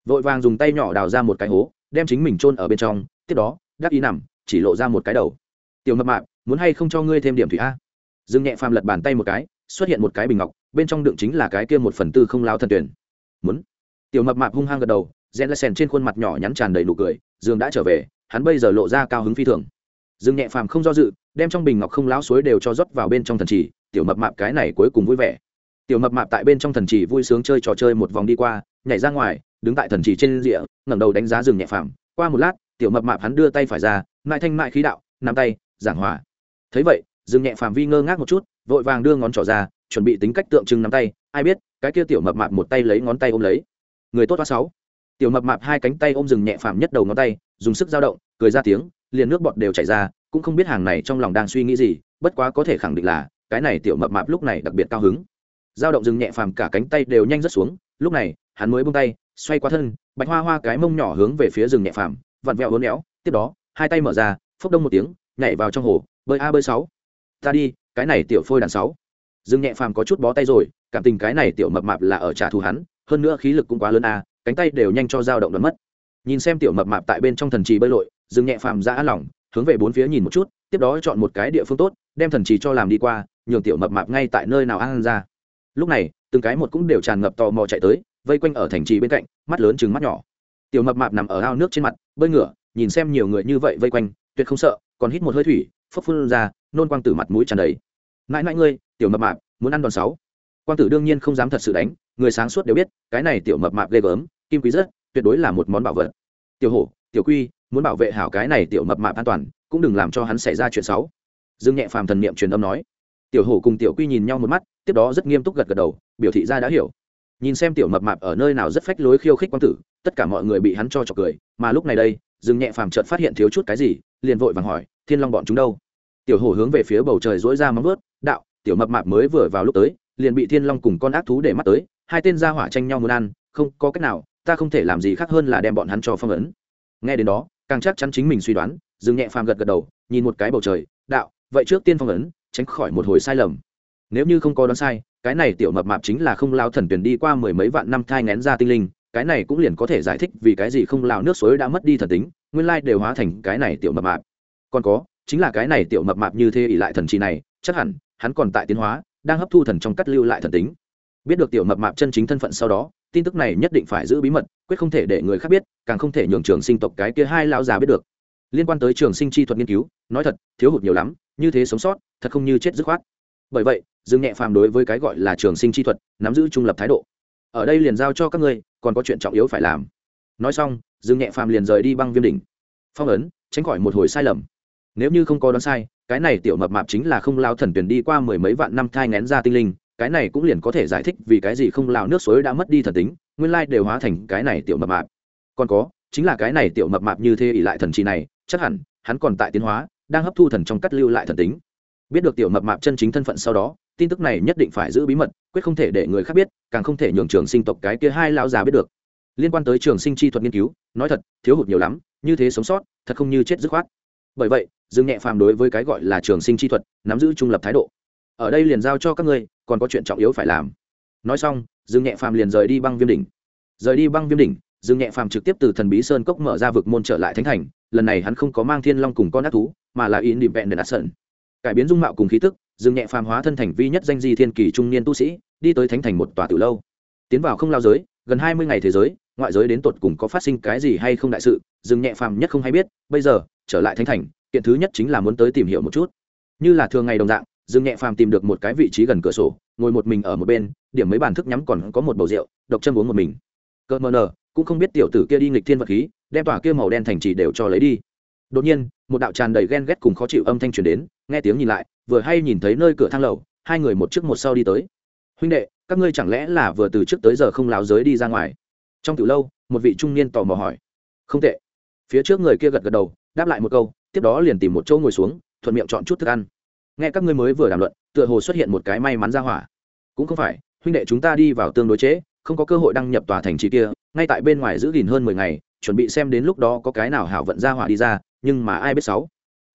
Vội vàng dùng tay nhỏ đào ra một cái hố, đem chính mình chôn ở bên trong tiếp đó, đắc ý nằm, chỉ lộ ra một cái đầu. Tiểu mập mạp, muốn hay không cho ngươi thêm điểm thủy a? Dương nhẹ phàm lật bàn tay một cái, xuất hiện một cái bình ngọc, bên trong đựng chính là cái kia một phần tư không lao thần tuyển. Muốn. Tiểu mập mạp hung hăng gật đầu rèn sèn trên khuôn mặt nhỏ nhắn tràn đầy nụ cười, dương đã trở về, hắn bây giờ lộ ra cao hứng phi thường. Dương nhẹ phàm không do dự, đem trong bình ngọc không lão suối đều cho rót vào bên trong thần trì tiểu mập mạp cái này cuối cùng vui vẻ. Tiểu mập mạp tại bên trong thần trì vui sướng chơi trò chơi một vòng đi qua, nhảy ra ngoài, đứng tại thần trì trên rìa, ngẩng đầu đánh giá rừng nhẹ phàm, qua một lát tiểu mập mạp hắn đưa tay phải ra mại thanh mại khí đạo, nắm tay, giảng hòa. Thấy vậy, Dương nhẹ phàm vi ngơ ngác một chút, vội vàng đưa ngón trỏ ra, chuẩn bị tính cách tượng trưng nắm tay. Ai biết, cái kia tiểu mập mạp một tay lấy ngón tay ôm lấy. Người tốt hoa sáu tiểu mập mạp hai cánh tay ôm rừng nhẹ phàm nhất đầu ngón tay, dùng sức dao động, cười ra tiếng, liền nước bọt đều chảy ra, cũng không biết hàng này trong lòng đang suy nghĩ gì, bất quá có thể khẳng định là, cái này tiểu mập mạp lúc này đặc biệt cao hứng. Dao động rừng nhẹ phàm cả cánh tay đều nhanh rất xuống, lúc này, hắn mới bung tay, xoay qua thân, bạch hoa hoa cái mông nhỏ hướng về phía rừng nhẹ phàm vặn vẹo hôn éo, tiếp đó, hai tay mở ra, phốc đông một tiếng, nhảy vào trong hồ, bơi a bơi sáu. Ta đi, cái này tiểu phôi đàn sáu. Dương nhẹ phàm có chút bó tay rồi, cảm tình cái này tiểu mập mạp là ở trả thù hắn, hơn nữa khí lực cũng quá lớn a, cánh tay đều nhanh cho dao động đoán mất. Nhìn xem tiểu mập mạp tại bên trong thần trì bơi lội, dương nhẹ phàm ra an lòng, hướng về bốn phía nhìn một chút, tiếp đó chọn một cái địa phương tốt, đem thần trì cho làm đi qua, nhường tiểu mập mạp ngay tại nơi nào ăn ra. Lúc này, từng cái một cũng đều tràn ngập tò mò chạy tới, vây quanh ở thành trì bên cạnh, mắt lớn chừng mắt nhỏ. Tiểu mập mạp nằm ở ao nước trên mặt bơi ngửa nhìn xem nhiều người như vậy vây quanh, tuyệt không sợ, còn hít một hơi thủy phấp phun ra, nôn quang tử mặt mũi tràn đầy. Mãi mãi ngươi, tiểu mập mạp, muốn ăn đòn sáu. Quang tử đương nhiên không dám thật sự đánh, người sáng suốt đều biết, cái này tiểu mập mạp ghê gớm, kim quý rất, tuyệt đối là một món bảo vật. Tiểu hổ, tiểu quy, muốn bảo vệ hảo cái này tiểu mập mạp an toàn, cũng đừng làm cho hắn xảy ra chuyện xấu. Dương nhẹ phàm thần niệm truyền âm nói. Tiểu hổ cùng tiểu quy nhìn nhau một mắt, tiếp đó rất nghiêm túc gật gật đầu, biểu thị ra đã hiểu nhìn xem tiểu mập mạp ở nơi nào rất phách lối khiêu khích quang tử, tất cả mọi người bị hắn cho trọc cười, mà lúc này đây dừng nhẹ phàm chợt phát hiện thiếu chút cái gì, liền vội vàng hỏi, thiên long bọn chúng đâu? Tiểu hổ hướng về phía bầu trời dỗi ra móng vớt đạo, tiểu mập mạp mới vừa vào lúc tới, liền bị thiên long cùng con ác thú để mắt tới, hai tên gia hỏa tranh nhau muốn ăn, không có cách nào, ta không thể làm gì khác hơn là đem bọn hắn cho phong ấn. Nghe đến đó, càng chắc chắn chính mình suy đoán dừng nhẹ phàm gật gật đầu, nhìn một cái bầu trời, đạo, vậy trước tiên phong ấn, tránh khỏi một hồi sai lầm. Nếu như không có đoán sai cái này tiểu mập mạp chính là không lao thần tuyển đi qua mười mấy vạn năm thai ngén ra tinh linh, cái này cũng liền có thể giải thích vì cái gì không lao nước suối đã mất đi thần tính, nguyên lai đều hóa thành cái này tiểu mập mạp. Còn có, chính là cái này tiểu mập mạp như thế ỷ lại thần trì này, chắc hẳn, hắn còn tại tiến hóa, đang hấp thu thần trong cắt lưu lại thần tính. Biết được tiểu mập mạp chân chính thân phận sau đó, tin tức này nhất định phải giữ bí mật, quyết không thể để người khác biết, càng không thể nhường trường sinh tộc cái kia hai lão già biết được. Liên quan tới trường sinh chi thuật nghiên cứu, nói thật, thiếu hụt nhiều lắm, như thế sống sót, thật không như chết dứt khoát. Bởi vậy dương nhẹ phàm đối với cái gọi là trường sinh chi thuật, nắm giữ trung lập thái độ. Ở đây liền giao cho các ngươi, còn có chuyện trọng yếu phải làm. Nói xong dương nhẹ phàm liền rời đi băng viêm đỉnh. Phong ấn, tránh khỏi một hồi sai lầm. Nếu như không có đoán sai, cái này tiểu mập mạp chính là không lao thần tuyển đi qua mười mấy vạn năm thai ngén ra tinh linh, cái này cũng liền có thể giải thích vì cái gì không lao nước suối đã mất đi thần tính, nguyên lai đều hóa thành cái này tiểu mập mạp. Còn có, chính là cái này tiểu mập mạp như thế ỷ lại thần trì này, chắc hẳn, hắn còn tại tiến hóa, đang hấp thu thần trong cắt lưu lại thần tính. Biết được tiểu mập mạp chân chính thân phận sau đó tin tức này nhất định phải giữ bí mật, quyết không thể để người khác biết, càng không thể nhường trường sinh tộc cái kia hai lão già biết được. Liên quan tới trường sinh chi thuật nghiên cứu, nói thật, thiếu hụt nhiều lắm, như thế sống sót, thật không như chết dứt khoát. Bởi vậy, dương nhẹ phàm đối với cái gọi là trường sinh chi thuật, nắm giữ trung lập thái độ. Ở đây liền giao cho các ngươi, còn có chuyện trọng yếu phải làm. Nói xong, dương nhẹ phàm liền rời đi băng viêm đỉnh. Rời đi băng viêm đỉnh, dương nhẹ phàm trực tiếp từ thần bí sơn cốc mở ra vực môn trở lại thánh thành, lần này hắn không có mang thiên long cùng con ác thú, mà là in điểm vẹn để đặt sơn cải biến dung mạo cùng khí tức dương nhẹ phàm hóa thân thành vi nhất danh di thiên kỳ trung niên tu sĩ, đi tới thánh thành một tòa tử lâu. Tiến vào không lao giới, gần hai mươi ngày thế giới, ngoại giới đến tột cùng có phát sinh cái gì hay không đại sự dương nhẹ phàm nhất không hay biết, bây giờ, trở lại thánh thành, kiện thứ nhất chính là muốn tới tìm hiểu một chút. Như là thường ngày đồng dạng dương nhẹ phàm tìm được một cái vị trí gần cửa sổ, ngồi một mình ở một bên, điểm mấy bàn thức nhắm còn có một bầu rượu, độc chân uống một mình. Cơ mờ nờ cũng không biết tiểu tử kia đi nghịch thiên vật khí, đem tòa kia màu đen thành trì đều cho lấy đi đột nhiên một đạo tràn đầy ghen ghét cùng khó chịu âm thanh truyền đến nghe tiếng nhìn lại vừa hay nhìn thấy nơi cửa thang lầu hai người một trước một sau đi tới. Huynh đệ các ngươi chẳng lẽ là vừa từ trước tới giờ không láo giới đi ra ngoài? Trong từ lâu một vị trung niên tò mò hỏi. Không tệ. Phía trước người kia gật gật đầu đáp lại một câu tiếp đó liền tìm một chỗ ngồi xuống thuận miệng chọn chút thức ăn. Nghe các ngươi mới vừa đàm luận tựa hồ xuất hiện một cái may mắn ra hỏa. Cũng không phải huynh đệ chúng ta đi vào tương đối chế, không có cơ hội đăng nhập tòa thành trì kia ngay tại bên ngoài giữ gìn hơn mười ngày chuẩn bị xem đến lúc đó có cái nào hảo vận ra hỏa đi ra nhưng mà ai biết sáu?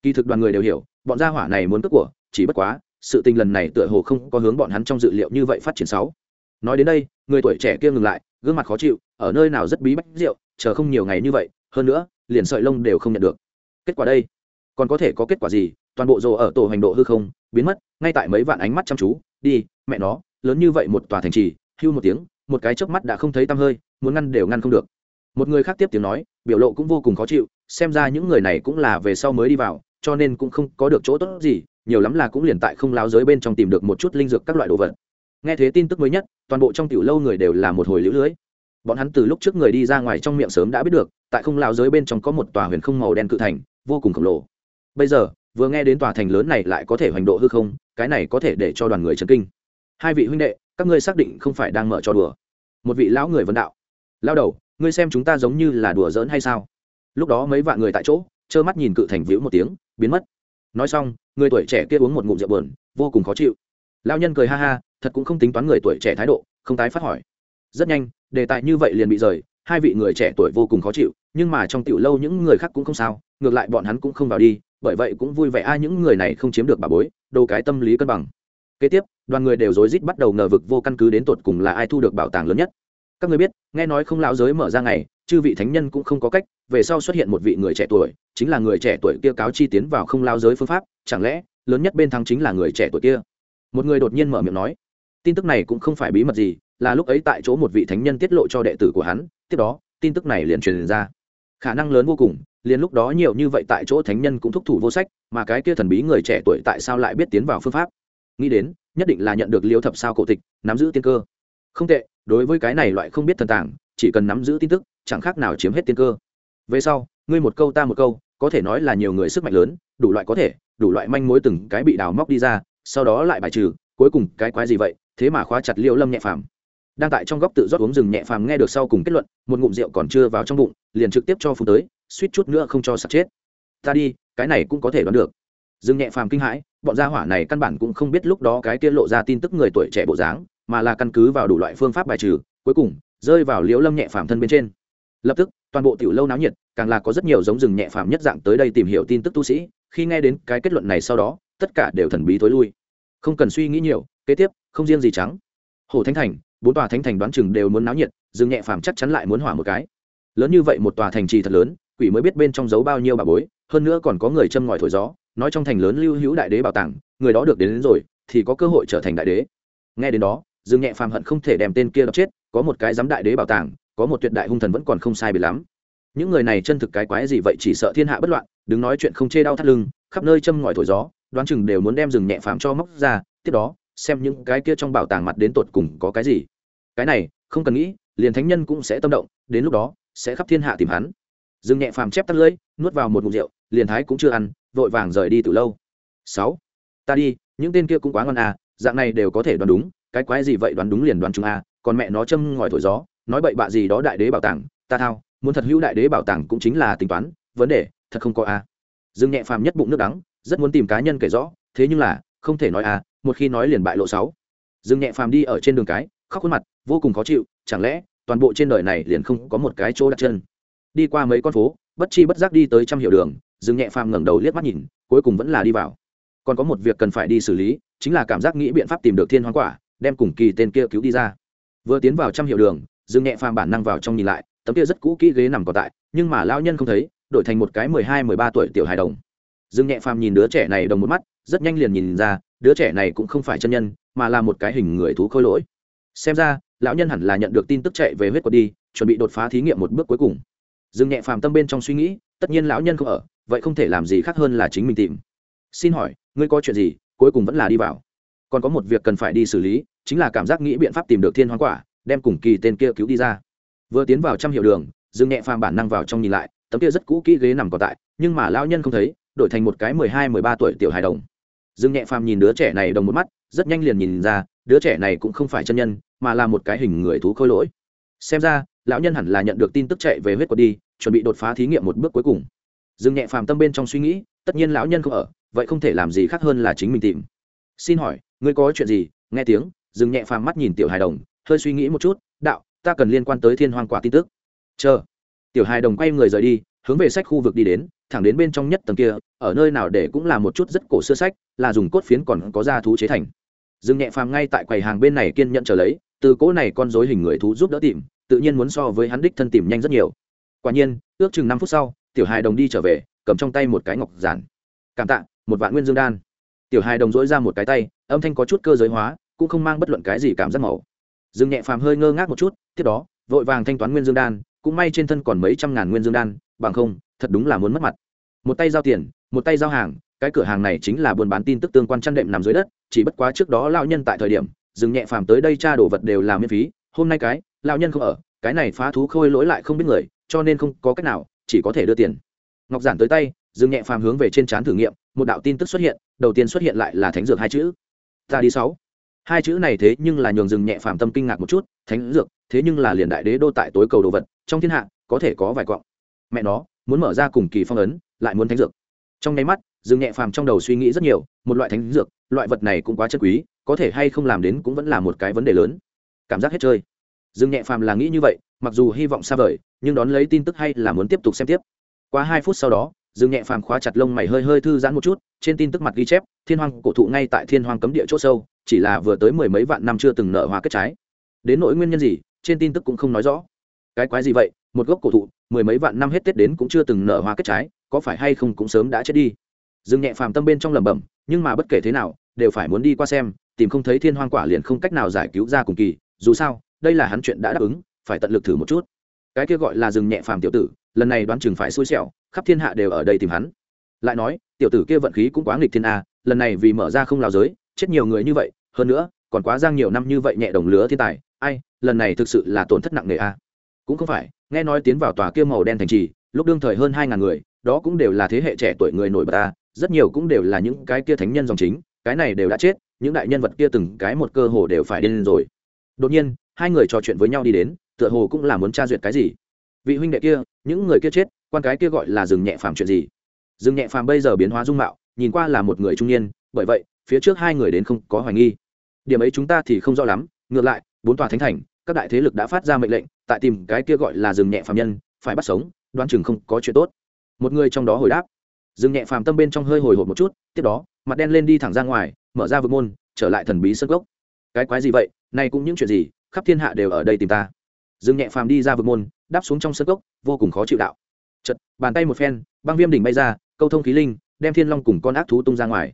Kỳ thực đoàn người đều hiểu, bọn gia hỏa này muốn cướp của, chỉ bất quá, sự tình lần này tựa hồ không có hướng bọn hắn trong dự liệu như vậy phát triển sáu. Nói đến đây, người tuổi trẻ kia ngừng lại, gương mặt khó chịu, ở nơi nào rất bí bách rượu, chờ không nhiều ngày như vậy, hơn nữa, liền sợi lông đều không nhận được. Kết quả đây? Còn có thể có kết quả gì? Toàn bộ rồ ở tổ hành độ hư không, biến mất, ngay tại mấy vạn ánh mắt chăm chú, đi, mẹ nó, lớn như vậy một tòa thành trì, hưu một tiếng, một cái chớp mắt đã không thấy tăm hơi, muốn ngăn đều ngăn không được. Một người khác tiếp tiếng nói biểu lộ cũng vô cùng khó chịu, xem ra những người này cũng là về sau mới đi vào, cho nên cũng không có được chỗ tốt gì, nhiều lắm là cũng liền tại không láo giới bên trong tìm được một chút linh dược các loại đồ vật. Nghe thế tin tức mới nhất, toàn bộ trong tiểu lâu người đều là một hồi lũ lưới. Bọn hắn từ lúc trước người đi ra ngoài trong miệng sớm đã biết được, tại không láo giới bên trong có một tòa huyền không màu đen cự thành, vô cùng khổng lồ. Bây giờ, vừa nghe đến tòa thành lớn này lại có thể hoành độ hư không, cái này có thể để cho đoàn người chấn kinh. Hai vị huynh đệ, các ngươi xác định không phải đang mở cho đùa. Một vị lão người vấn đạo. Lao đầu ngươi xem chúng ta giống như là đùa giỡn hay sao? Lúc đó mấy vạn người tại chỗ, trơ mắt nhìn cự thành vĩu một tiếng, biến mất. Nói xong, người tuổi trẻ kia uống một ngụm rượu bờn vô cùng khó chịu. Lao nhân cười ha ha, thật cũng không tính toán người tuổi trẻ thái độ, không tái phát hỏi. Rất nhanh, đề tài như vậy liền bị rời, hai vị người trẻ tuổi vô cùng khó chịu, nhưng mà trong tiểu lâu những người khác cũng không sao, ngược lại bọn hắn cũng không vào đi, bởi vậy cũng vui vẻ ai những người này không chiếm được bà bối, đồ cái tâm lý cân bằng. Kế tiếp, đoàn người đều rối rít bắt đầu ngờ vực vô căn cứ đến tột cùng là ai thu được bảo tàng lớn nhất các người biết, nghe nói không lão giới mở ra ngày, chư vị thánh nhân cũng không có cách, về sau xuất hiện một vị người trẻ tuổi, chính là người trẻ tuổi kia cáo chi tiến vào không lao giới phương pháp, chẳng lẽ, lớn nhất bên thắng chính là người trẻ tuổi kia? Một người đột nhiên mở miệng nói. Tin tức này cũng không phải bí mật gì, là lúc ấy tại chỗ một vị thánh nhân tiết lộ cho đệ tử của hắn, tiếp đó, tin tức này liền truyền ra. Khả năng lớn vô cùng, liền lúc đó nhiều như vậy tại chỗ thánh nhân cũng thúc thủ vô sách, mà cái kia thần bí người trẻ tuổi tại sao lại biết tiến vào phương pháp? Nghĩ đến, nhất định là nhận được liêu thập sao cổ tịch, nắm giữ tiên cơ không tệ, đối với cái này loại không biết thần tàng, chỉ cần nắm giữ tin tức, chẳng khác nào chiếm hết tiên cơ. Về sau, ngươi một câu ta một câu, có thể nói là nhiều người sức mạnh lớn, đủ loại có thể, đủ loại manh mối từng cái bị đào móc đi ra, sau đó lại bài trừ, cuối cùng cái quái gì vậy, thế mà khóa chặt liêu lâm nhẹ phàm. Đang tại trong góc tự rót uống rừng nhẹ phàm nghe được sau cùng kết luận, một ngụm rượu còn chưa vào trong bụng, liền trực tiếp cho phù tới, suýt chút nữa không cho sạch chết. Ta đi, cái này cũng có thể đoán được. Rừng nhẹ phàm kinh hãi, bọn gia hỏa này căn bản cũng không biết lúc đó cái kia lộ ra tin tức người tuổi trẻ bộ dáng mà là căn cứ vào đủ loại phương pháp bài trừ cuối cùng rơi vào liễu lâm nhẹ phàm thân bên trên. Lập tức toàn bộ tiểu lâu náo nhiệt càng là có rất nhiều giống rừng nhẹ phàm nhất dạng tới đây tìm hiểu tin tức tu sĩ khi nghe đến cái kết luận này sau đó tất cả đều thần bí tối lui. Không cần suy nghĩ nhiều kế tiếp không riêng gì trắng. Hồ thánh thành bốn tòa thánh thành đoán chừng đều muốn náo nhiệt rừng nhẹ phàm chắc chắn lại muốn hỏa một cái. Lớn như vậy một tòa thành trì thật lớn quỷ mới biết bên trong giấu bao nhiêu bà bối hơn nữa còn có người châm ngòi thổi gió nói trong thành lớn lưu hữu đại đế bảo tàng người đó được đến, đến rồi thì có cơ hội trở thành đại đế. Nghe đến đó dương nhẹ phàm hận không thể đem tên kia đập chết, có một cái giám đại đế bảo tàng, có một tuyệt đại hung thần vẫn còn không sai bị lắm. Những người này chân thực cái quái gì vậy chỉ sợ thiên hạ bất loạn, đứng nói chuyện không chê đau thắt lưng, khắp nơi châm ngòi thổi gió, đoán chừng đều muốn đem rừng nhẹ phàm cho móc ra, tiếp đó, xem những cái kia trong bảo tàng mặt đến tột cùng có cái gì. Cái này, không cần nghĩ, liền thánh nhân cũng sẽ tâm động, đến lúc đó, sẽ khắp thiên hạ tìm hắn. Rừng nhẹ phàm chép tắt lưỡi, nuốt vào một ngụm rượu, liền thái cũng chưa ăn, vội vàng rời đi từ lâu. Sáu, ta đi, những tên kia cũng quá ngon à dạng này đều có thể đoán đúng cái quái gì vậy đoán đúng liền đoán chúng à còn mẹ nó châm ngòi thổi gió, nói bậy bạ gì đó đại đế bảo tàng, ta thao, muốn thật hữu đại đế bảo tàng cũng chính là tính toán, vấn đề, thật không có à dương nhẹ phàm nhất bụng nước đắng, rất muốn tìm cá nhân kể rõ, thế nhưng là, không thể nói à một khi nói liền bại lộ sáu. Dương nhẹ phàm đi ở trên đường cái, khóc khuôn mặt, vô cùng khó chịu, chẳng lẽ, toàn bộ trên đời này liền không có một cái chỗ đặt chân. Đi qua mấy con phố, bất chi bất giác đi tới trăm hiệu đường, dương nhẹ phàm ngẩng đầu liếc mắt nhìn, cuối cùng vẫn là đi vào. Còn có một việc cần phải đi xử lý, chính là cảm giác nghĩ biện pháp tìm được thiên hoang quả đem cùng kỳ tên kia cứu đi ra. Vừa tiến vào trăm hiệu đường, dương nhẹ phàm bản năng vào trong nhìn lại, tấm kia rất cũ kỹ ghế nằm còn tại, nhưng mà lao nhân không thấy, đổi thành một cái mười hai, mười ba tuổi tiểu hài đồng. Dương nhẹ phàm nhìn đứa trẻ này đồng một mắt, rất nhanh liền nhìn ra, đứa trẻ này cũng không phải chân nhân, mà là một cái hình người thú khôi lỗi. Xem ra, lão nhân hẳn là nhận được tin tức chạy về huyết quật đi, chuẩn bị đột phá thí nghiệm một bước cuối cùng. Dương nhẹ phàm tâm bên trong suy nghĩ, tất nhiên lão nhân không ở, vậy không thể làm gì khác hơn là chính mình tìm. Xin hỏi, ngươi có chuyện gì, cuối cùng vẫn là đi vào. Còn có một việc cần phải đi xử lý chính là cảm giác nghĩ biện pháp tìm được thiên hoang quả, đem cùng kỳ tên kia cứu đi ra. Vừa tiến vào trăm hiệu đường, dương nhẹ phàm bản năng vào trong nhìn lại, tấm kia rất cũ kỹ ghế nằm còn tại, nhưng mà lão nhân không thấy, đổi thành một cái mười hai, mười ba tuổi tiểu hài đồng. Dương nhẹ phàm nhìn đứa trẻ này đồng một mắt, rất nhanh liền nhìn ra, đứa trẻ này cũng không phải chân nhân, mà là một cái hình người thú khôi lỗi. Xem ra, lão nhân hẳn là nhận được tin tức chạy về huyết quật đi, chuẩn bị đột phá thí nghiệm một bước cuối cùng. Dương nhẹ phàm tâm bên trong suy nghĩ, tất nhiên lão nhân không ở, vậy không thể làm gì khác hơn là chính mình tìm. Xin hỏi, ngươi có chuyện gì? Nghe tiếng dương nhẹ phàm mắt nhìn tiểu hài đồng, hơi suy nghĩ một chút, đạo, ta cần liên quan tới thiên hoang quả tin tức. Chờ. Tiểu hài đồng quay người rời đi, hướng về sách khu vực đi đến, thẳng đến bên trong nhất tầng kia, ở nơi nào để cũng là một chút rất cổ xưa sách, là dùng cốt phiến còn có da thú chế thành. Dương nhẹ phàm ngay tại quầy hàng bên này kiên nhận chờ lấy, từ cỗ này con dối hình người thú giúp đỡ tìm, tự nhiên muốn so với hắn đích thân tìm nhanh rất nhiều. Quả nhiên, ước chừng năm phút sau, tiểu hài đồng đi trở về, cầm trong tay một cái ngọc giản. Cảm tạ, một vạn nguyên dương đan. Tiểu hài đồng dỗi ra một cái tay, âm thanh có chút cơ giới hóa cũng không mang bất luận cái gì cảm giác màu. Dương nhẹ phàm hơi ngơ ngác một chút, tiếp đó, vội vàng thanh toán nguyên dương đan, cũng may trên thân còn mấy trăm ngàn nguyên dương đan, bằng không, thật đúng là muốn mất mặt. Một tay giao tiền, một tay giao hàng, cái cửa hàng này chính là buôn bán tin tức tương quan chăn đệm nằm dưới đất, chỉ bất quá trước đó lao nhân tại thời điểm dừng nhẹ phàm tới đây tra đồ vật đều là miễn phí, hôm nay cái lao nhân không ở, cái này phá thú khôi lỗi lại không biết người, cho nên không có cách nào, chỉ có thể đưa tiền. Ngọc giản tới tay dừng nhẹ phàm hướng về trên trán thử nghiệm, một đạo tin tức xuất hiện, đầu tiên xuất hiện lại là thánh dược hai chữ. Ta đi sáu hai chữ này thế nhưng là nhường rừng nhẹ phàm tâm kinh ngạc một chút, thánh dược, thế nhưng là liền đại đế đô tại tối cầu đồ vật, trong thiên hạ, có thể có vài quọng mẹ nó, muốn mở ra cùng kỳ phong ấn, lại muốn thánh dược. Trong nháy mắt, rừng nhẹ phàm trong đầu suy nghĩ rất nhiều, một loại thánh dược, loại vật này cũng quá chất quý, có thể hay không làm đến cũng vẫn là một cái vấn đề lớn. Cảm giác hết chơi. Rừng nhẹ phàm là nghĩ như vậy, mặc dù hy vọng xa vời, nhưng đón lấy tin tức hay là muốn tiếp tục xem tiếp. Qua hai phút sau đó Dương nhẹ phàm khóa chặt lông mày hơi hơi thư giãn một chút, trên tin tức mặt ghi chép, thiên hoàng cổ thụ ngay tại thiên hoàng cấm địa c h ỗ sâu, chỉ là vừa tới mười mấy vạn năm chưa từng nở hoa kết trái. Đến nỗi nguyên nhân gì, trên tin tức cũng không nói rõ. Cái quái gì vậy, một gốc cổ thụ, mười mấy vạn năm hết tết đến cũng chưa từng nở hoa kết trái, có phải hay không cũng sớm đã chết đi? Dương nhẹ phàm tâm bên trong lẩm bẩm, nhưng mà bất kể thế nào, đều phải muốn đi qua xem, tìm không thấy thiên hoang quả liền không cách nào giải cứu ra cùng kỳ, dù sao, đây là hắn chuyện đã đáp ứng, phải tận lực thử một chút. Cái kia gọi là rừng nhẹ phàm tiểu tử, lần này đoán chừng phải xui xẻo khắp thiên hạ đều ở đây tìm hắn. Lại nói, tiểu tử kia vận khí cũng quá nghịch thiên a, lần này vì mở ra không lao giới, chết nhiều người như vậy, hơn nữa, còn quá giang nhiều năm như vậy nhẹ đồng lứa thiên tài, ai, lần này thực sự là tổn thất nặng nề a. Cũng không phải, nghe nói tiến vào tòa kia màu đen thành trì, lúc đương thời hơn hai ngàn người, đó cũng đều là thế hệ trẻ tuổi người nổi bật ta rất nhiều cũng đều là những cái kia thánh nhân dòng chính, cái này đều đã chết, những đại nhân vật kia từng cái một cơ hồ đều phải điên rồi. Đột nhiên, hai người trò chuyện với nhau đi đến, tựa hồ cũng là muốn tra duyệt cái gì vị huynh đệ kia, những người kia chết, quan cái kia gọi là dừng nhẹ phàm chuyện gì? Dừng nhẹ phàm bây giờ biến hóa dung mạo, nhìn qua là một người trung niên, bởi vậy, phía trước hai người đến không có hoài nghi. Điểm ấy chúng ta thì không rõ lắm, ngược lại, bốn tòa thánh thành, các đại thế lực đã phát ra mệnh lệnh, tại tìm cái kia gọi là dừng nhẹ phàm nhân, phải bắt sống, đoán chừng không có chuyện tốt. Một người trong đó hồi đáp. Dừng nhẹ phàm tâm bên trong hơi hồi hộp một chút, tiếp đó, mặt đen lên đi thẳng ra ngoài, mở ra vực môn, trở lại thần bí sân gốc cái quái gì vậy? Này cũng những chuyện gì? Khắp thiên hạ đều ở đây tìm ta dừng nhẹ phàm đi ra vực môn, đáp xuống trong sân gốc vô cùng khó chịu đạo. Chật bàn tay một phen, băng viêm đỉnh bay ra, câu thông khí linh, đem thiên long cùng con ác thú tung ra ngoài.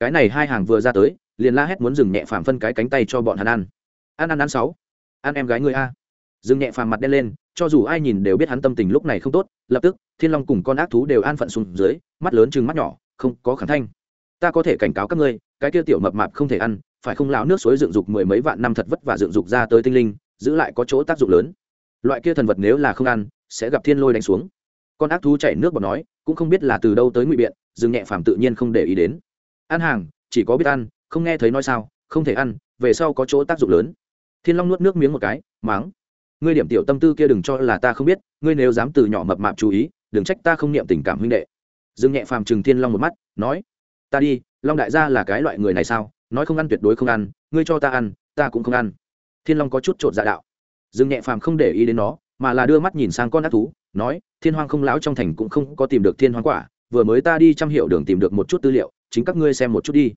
Cái này hai hàng vừa ra tới, liền la hét muốn dừng nhẹ phàm phân cái cánh tay cho bọn hắn ăn. Ăn ăn ăn sáu. Ăn em gái người a. Dừng nhẹ phàm mặt đen lên, cho dù ai nhìn đều biết hắn tâm tình lúc này không tốt, lập tức, thiên long cùng con ác thú đều an phận xuống dưới, mắt lớn chừng mắt nhỏ, không có khả thanh. Ta có thể cảnh cáo các ngươi, cái kia tiểu mập mạp không thể ăn, phải không lão nước suối dựng dục mười mấy vạn năm thật vất vả dựng dục ra tới tinh linh giữ lại có chỗ tác dụng lớn. Loại kia thần vật nếu là không ăn, sẽ gặp thiên lôi đánh xuống. Con ác thú chảy nước bọt nói, cũng không biết là từ đâu tới ngụy biện dừng nhẹ phàm tự nhiên không để ý đến. Ăn hàng, chỉ có biết ăn, không nghe thấy nói sao, không thể ăn, về sau có chỗ tác dụng lớn. Thiên long nuốt nước miếng một cái máng ngươi điểm tiểu tâm tư kia đừng cho là ta không biết, ngươi nếu dám từ nhỏ mập mạp chú ý, đừng trách ta không niệm tình cảm huynh đệ. Dương nhẹ phàm trừng thiên long một mắt, nói. Ta đi, long đại gia là cái loại người này sao, nói không ăn tuyệt đối không ăn, ngươi cho ta ăn, ta cũng không ăn thiên long có chút trộn dạ đạo. Dương nhẹ phàm không để ý đến nó, mà là đưa mắt nhìn sang con ác thú, nói, thiên hoang không lão trong thành cũng không có tìm được thiên hoang quả, vừa mới ta đi trăm hiệu đường tìm được một chút tư liệu, chính các ngươi xem một chút đi.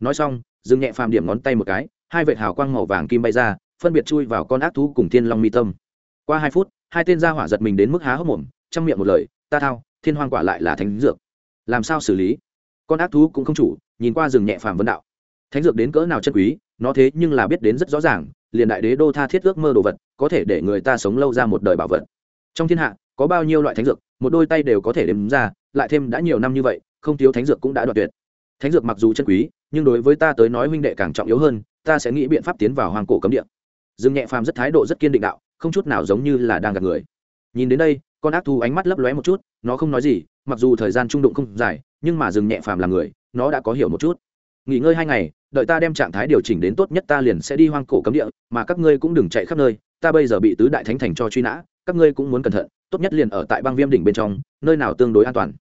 Nói xong, dương nhẹ phàm điểm ngón tay một cái, hai vệt hào quang màu vàng kim bay ra, phân biệt chui vào con ác thú cùng thiên long mi tâm. Qua hai phút, hai tên gia hỏa giật mình đến mức há hốc mồm chăm miệng một lời, ta thao, thiên hoang quả lại là thánh dược. Làm sao xử lý? Con ác thú cũng không chủ, nhìn qua rừng nhẹ phàm vấn đạo. Thánh dược đến cỡ nào chân quý, nó thế nhưng là biết đến rất rõ ràng liền đại đế đô tha thiết ước mơ đồ vật, có thể để người ta sống lâu ra một đời bảo vật. Trong thiên hạ, có bao nhiêu loại thánh dược, một đôi tay đều có thể đếm ra, lại thêm đã nhiều năm như vậy, không thiếu thánh dược cũng đã đoạt tuyệt. Thánh dược mặc dù chân quý, nhưng đối với ta tới nói huynh đệ càng trọng yếu hơn, ta sẽ nghĩ biện pháp tiến vào hoàng cổ cấm địa. Dương nhẹ phàm rất thái độ rất kiên định đạo, không chút nào giống như là đang gạt người. Nhìn đến đây, con ác thú ánh mắt lấp lóe một chút, nó không nói gì, mặc dù thời gian trung đụng không dài, nhưng mà dừng nhẹ phàm là người, nó đã có hiểu một chút nghỉ ngơi hai ngày, đợi ta đem trạng thái điều chỉnh đến tốt nhất ta liền sẽ đi hoang cổ cấm địa, mà các ngươi cũng đừng chạy khắp nơi, ta bây giờ bị tứ đại thánh thành cho truy nã, các ngươi cũng muốn cẩn thận, tốt nhất liền ở tại băng viêm đỉnh bên trong, nơi nào tương đối an toàn.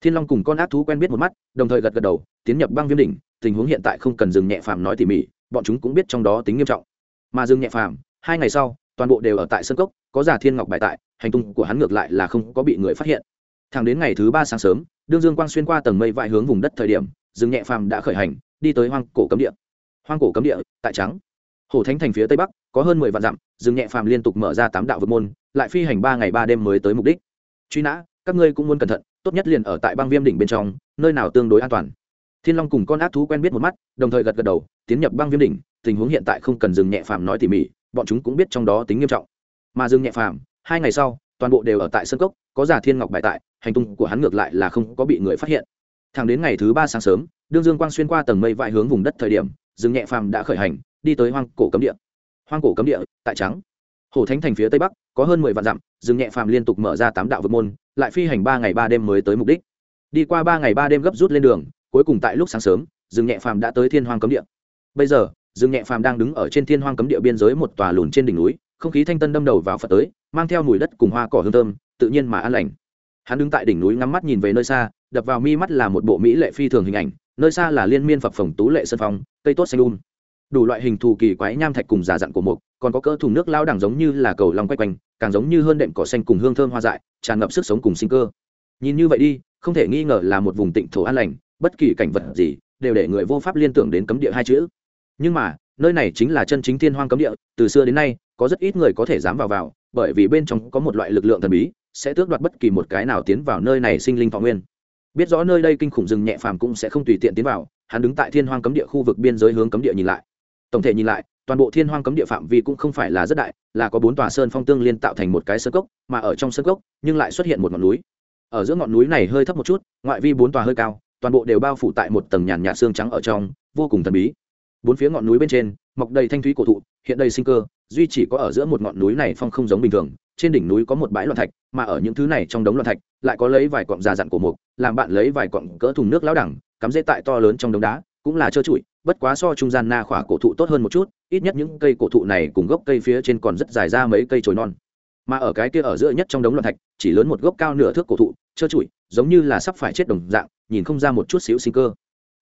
Thiên long cùng con ác thú quen biết một mắt, đồng thời gật gật đầu, tiến nhập băng viêm đỉnh, tình huống hiện tại không cần dừng nhẹ phàm nói tỉ mỉ, bọn chúng cũng biết trong đó tính nghiêm trọng. Mà dừng nhẹ phàm, hai ngày sau, toàn bộ đều ở tại sân cốc, có giả thiên ngọc bài tại, hành tung của hắn ngược lại là không có bị người phát hiện. Thẳng đến ngày thứ ba sáng sớm, đương dương quang xuyên qua tầng mây vại hướng vùng đất thời điểm, dừng nhẹ phàm đã khởi hành đi tới hoang cổ cấm địa. Hoang cổ cấm địa, tại trắng. Hồ thánh thành phía tây bắc, có hơn mười vạn dặm, rừng nhẹ phàm liên tục mở ra tám đạo vượt môn, lại phi hành ba ngày ba đêm mới tới mục đích. Truy nã, các ngươi cũng muốn cẩn thận, tốt nhất liền ở tại băng viêm đỉnh bên trong, nơi nào tương đối an toàn. Thiên long cùng con ác thú quen biết một mắt, đồng thời gật gật đầu, tiến nhập băng viêm đỉnh, tình huống hiện tại không cần dừng nhẹ phàm nói tỉ mỉ, bọn chúng cũng biết trong đó tính nghiêm trọng. Mà dừng nhẹ phàm, hai ngày sau, toàn bộ đều ở tại sân cốc, có giả thiên ngọc bài tại, hành tung của hắn ngược lại là không có bị người phát hiện thẳng đến ngày thứ ba sáng sớm, đương dương quang xuyên qua tầng mây vãi hướng vùng đất thời điểm, rừng nhẹ phàm đã khởi hành, đi tới hoang cổ cấm địa. Hoang cổ cấm địa, tại trắng. Hồ thánh thành phía tây bắc, có hơn mười vạn dặm, rừng nhẹ phàm liên tục mở ra tám đạo vực môn, lại phi hành ba ngày ba đêm mới tới mục đích. Đi qua ba ngày ba đêm gấp rút lên đường, cuối cùng tại lúc sáng sớm, rừng nhẹ phàm đã tới thiên hoang cấm địa. Bây giờ, rừng nhẹ phàm đang đứng ở trên thiên hoang cấm địa biên giới một tòa lùn trên đỉnh núi, không khí thanh tân đâm đầu vào phật tới, mang theo mùi đất cùng hoa cỏ hương thơm, tự nhiên mà an lành. Hắn đứng tại đỉnh núi ngắm mắt nhìn về nơi xa đập vào mi mắt là một bộ mỹ lệ phi thường hình ảnh, nơi xa là liên miên phập phồng tú lệ sân phong, cây tốt xanh un đủ loại hình thù kỳ quái nham thạch cùng giả dặn của mục còn có cỡ thùng nước lao đẳng giống như là cầu long quay quanh, càng giống như hơn đệm cỏ xanh cùng hương thơm hoa dại, tràn ngập sức sống cùng sinh cơ. Nhìn như vậy đi, không thể nghi ngờ là một vùng tịnh thổ an lành, bất kỳ cảnh vật gì đều để người vô pháp liên tưởng đến cấm địa hai chữ. Nhưng mà, nơi này chính là chân chính thiên hoang cấm địa, từ xưa đến nay, có rất ít người có thể dám vào vào, bởi vì bên trong có một loại lực lượng thần bí, sẽ tước đoạt bất kỳ một cái nào tiến vào nơi này sinh linh thọ nguyên biết rõ nơi đây kinh khủng rừng nhẹ phàm cũng sẽ không tùy tiện tiến vào, hắn đứng tại thiên hoang cấm địa khu vực biên giới hướng cấm địa nhìn lại. Tổng thể nhìn lại, toàn bộ thiên hoang cấm địa phạm vi cũng không phải là rất đại, là có bốn tòa sơn phong tương liên tạo thành một cái sơn cốc, mà ở trong sơn cốc, nhưng lại xuất hiện một ngọn núi. Ở giữa ngọn núi này hơi thấp một chút, ngoại vi bốn tòa hơi cao, toàn bộ đều bao phủ tại một tầng nhàn nhạt xương trắng ở trong, vô cùng thần bí. Bốn phía ngọn núi bên trên, mọc đầy thanh thúy cổ thụ, hiện đầy sinh cơ, duy chỉ có ở giữa một ngọn núi này phong không giống bình thường trên đỉnh núi có một bãi loạn thạch, mà ở những thứ này trong đống loạn thạch, lại có lấy vài cọng già dặn của mục, làm bạn lấy vài cọng cỡ thùng nước lão đẳng, cắm dễ tại to lớn trong đống đá, cũng là trơ trụi, bất quá so trung gian na khỏa cổ thụ tốt hơn một chút, ít nhất những cây cổ thụ này cùng gốc cây phía trên còn rất dài ra mấy cây chồi non. Mà ở cái kia ở giữa nhất trong đống loạn thạch, chỉ lớn một gốc cao nửa thước cổ thụ, trơ trụi, giống như là sắp phải chết đồng dạng, nhìn không ra một chút xíu sinh cơ.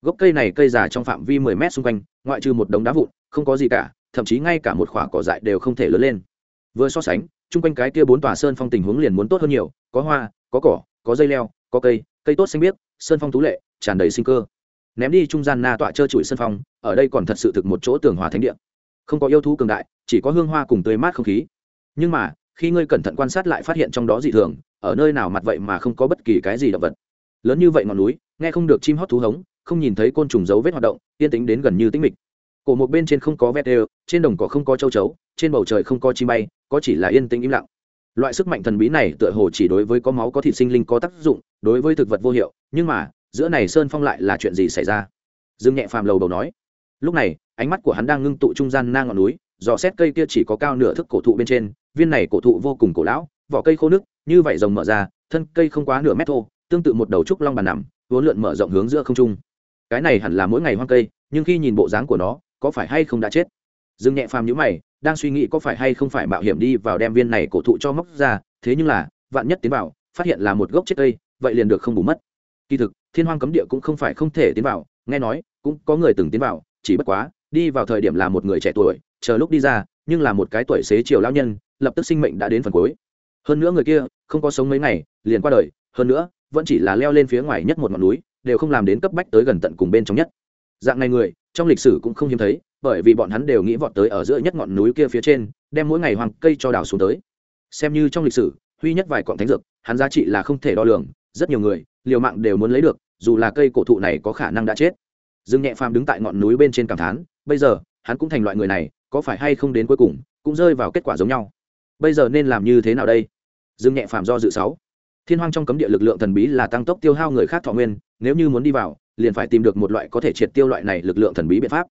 Gốc cây này cây già trong phạm vi mười mét xung quanh, ngoại trừ một đống đá vụn, không có gì cả, thậm chí ngay cả một khỏa cỏ dại đều không thể lớn lên. Vừa so sánh chung quanh cái kia bốn tòa sơn phong tình huống liền muốn tốt hơn nhiều, có hoa, có cỏ, có dây leo, có cây cây tốt xanh biếc, sơn phong tú lệ, tràn đầy sinh cơ. Ném đi trung gian na tọa trơ trụi sơn phong, ở đây còn thật sự thực một chỗ tường hòa thánh địa. Không có yêu thú cường đại, chỉ có hương hoa cùng tươi mát không khí. Nhưng mà, khi ngươi cẩn thận quan sát lại phát hiện trong đó dị thường, ở nơi nào mặt vậy mà không có bất kỳ cái gì động vật. Lớn như vậy ngọn núi, nghe không được chim hót thú hống, không nhìn thấy côn trùng dấu vết hoạt động, yên tĩnh đến gần như tĩnh mịch cổ một bên trên không có vét đều, trên đồng cỏ không có châu chấu, trên bầu trời không có chim bay, có chỉ là yên tĩnh im lặng. Loại sức mạnh thần bí này tựa hồ chỉ đối với có máu có thịt sinh linh có tác dụng, đối với thực vật vô hiệu, nhưng mà, giữa này sơn phong lại là chuyện gì xảy ra? Dương nhẹ phàm lầu đầu nói. Lúc này, ánh mắt của hắn đang ngưng tụ trung gian nang ngọn núi, dò xét cây kia chỉ có cao nửa thước cổ thụ bên trên, viên này cổ thụ vô cùng cổ lão, vỏ cây khô nước như vậy rồng mở ra, thân cây không quá nửa mét thô, tương tự một đầu trúc long bàn nằm, vốn lượn mở rộng hướng giữa không trung. Cái này hẳn là mỗi ngày hoang cây, nhưng khi nhìn bộ dáng của nó có phải hay không đã chết? Dương nhẹ phàm nhữ mày, đang suy nghĩ có phải hay không phải mạo hiểm đi vào đem viên này cổ thụ cho móc ra, thế nhưng là, vạn nhất tiến vào, phát hiện là một gốc chết cây, vậy liền được không bù mất. Kỳ thực, thiên hoang cấm địa cũng không phải không thể tiến vào, nghe nói, cũng có người từng tiến vào, chỉ bất quá, đi vào thời điểm là một người trẻ tuổi, chờ lúc đi ra, nhưng là một cái tuổi xế chiều lao nhân, lập tức sinh mệnh đã đến phần cuối. Hơn nữa người kia, không có sống mấy ngày, liền qua đời, hơn nữa, vẫn chỉ là leo lên phía ngoài nhất một ngọn núi, đều không làm đến cấp bách tới gần tận cùng bên trong nhất. Dạng này người trong lịch sử cũng không hiếm thấy, bởi vì bọn hắn đều nghĩ vọt tới ở giữa nhất ngọn núi kia phía trên, đem mỗi ngày hoàng cây cho đào xuống tới. Xem như trong lịch sử, huy nhất vài cọng thánh dược, hắn giá trị là không thể đo lường, rất nhiều người, liều mạng đều muốn lấy được, dù là cây cổ thụ này có khả năng đã chết. Dương nhẹ phàm đứng tại ngọn núi bên trên cảm thán, bây giờ, hắn cũng thành loại người này, có phải hay không đến cuối cùng, cũng rơi vào kết quả giống nhau. Bây giờ nên làm như thế nào đây? Dương nhẹ phàm do dự sáu. Thiên hoang trong cấm địa lực lượng thần bí là tăng tốc tiêu hao người khác thọ nguyên, nếu như muốn đi vào liền phải tìm được một loại có thể triệt tiêu loại này lực lượng thần bí biện pháp.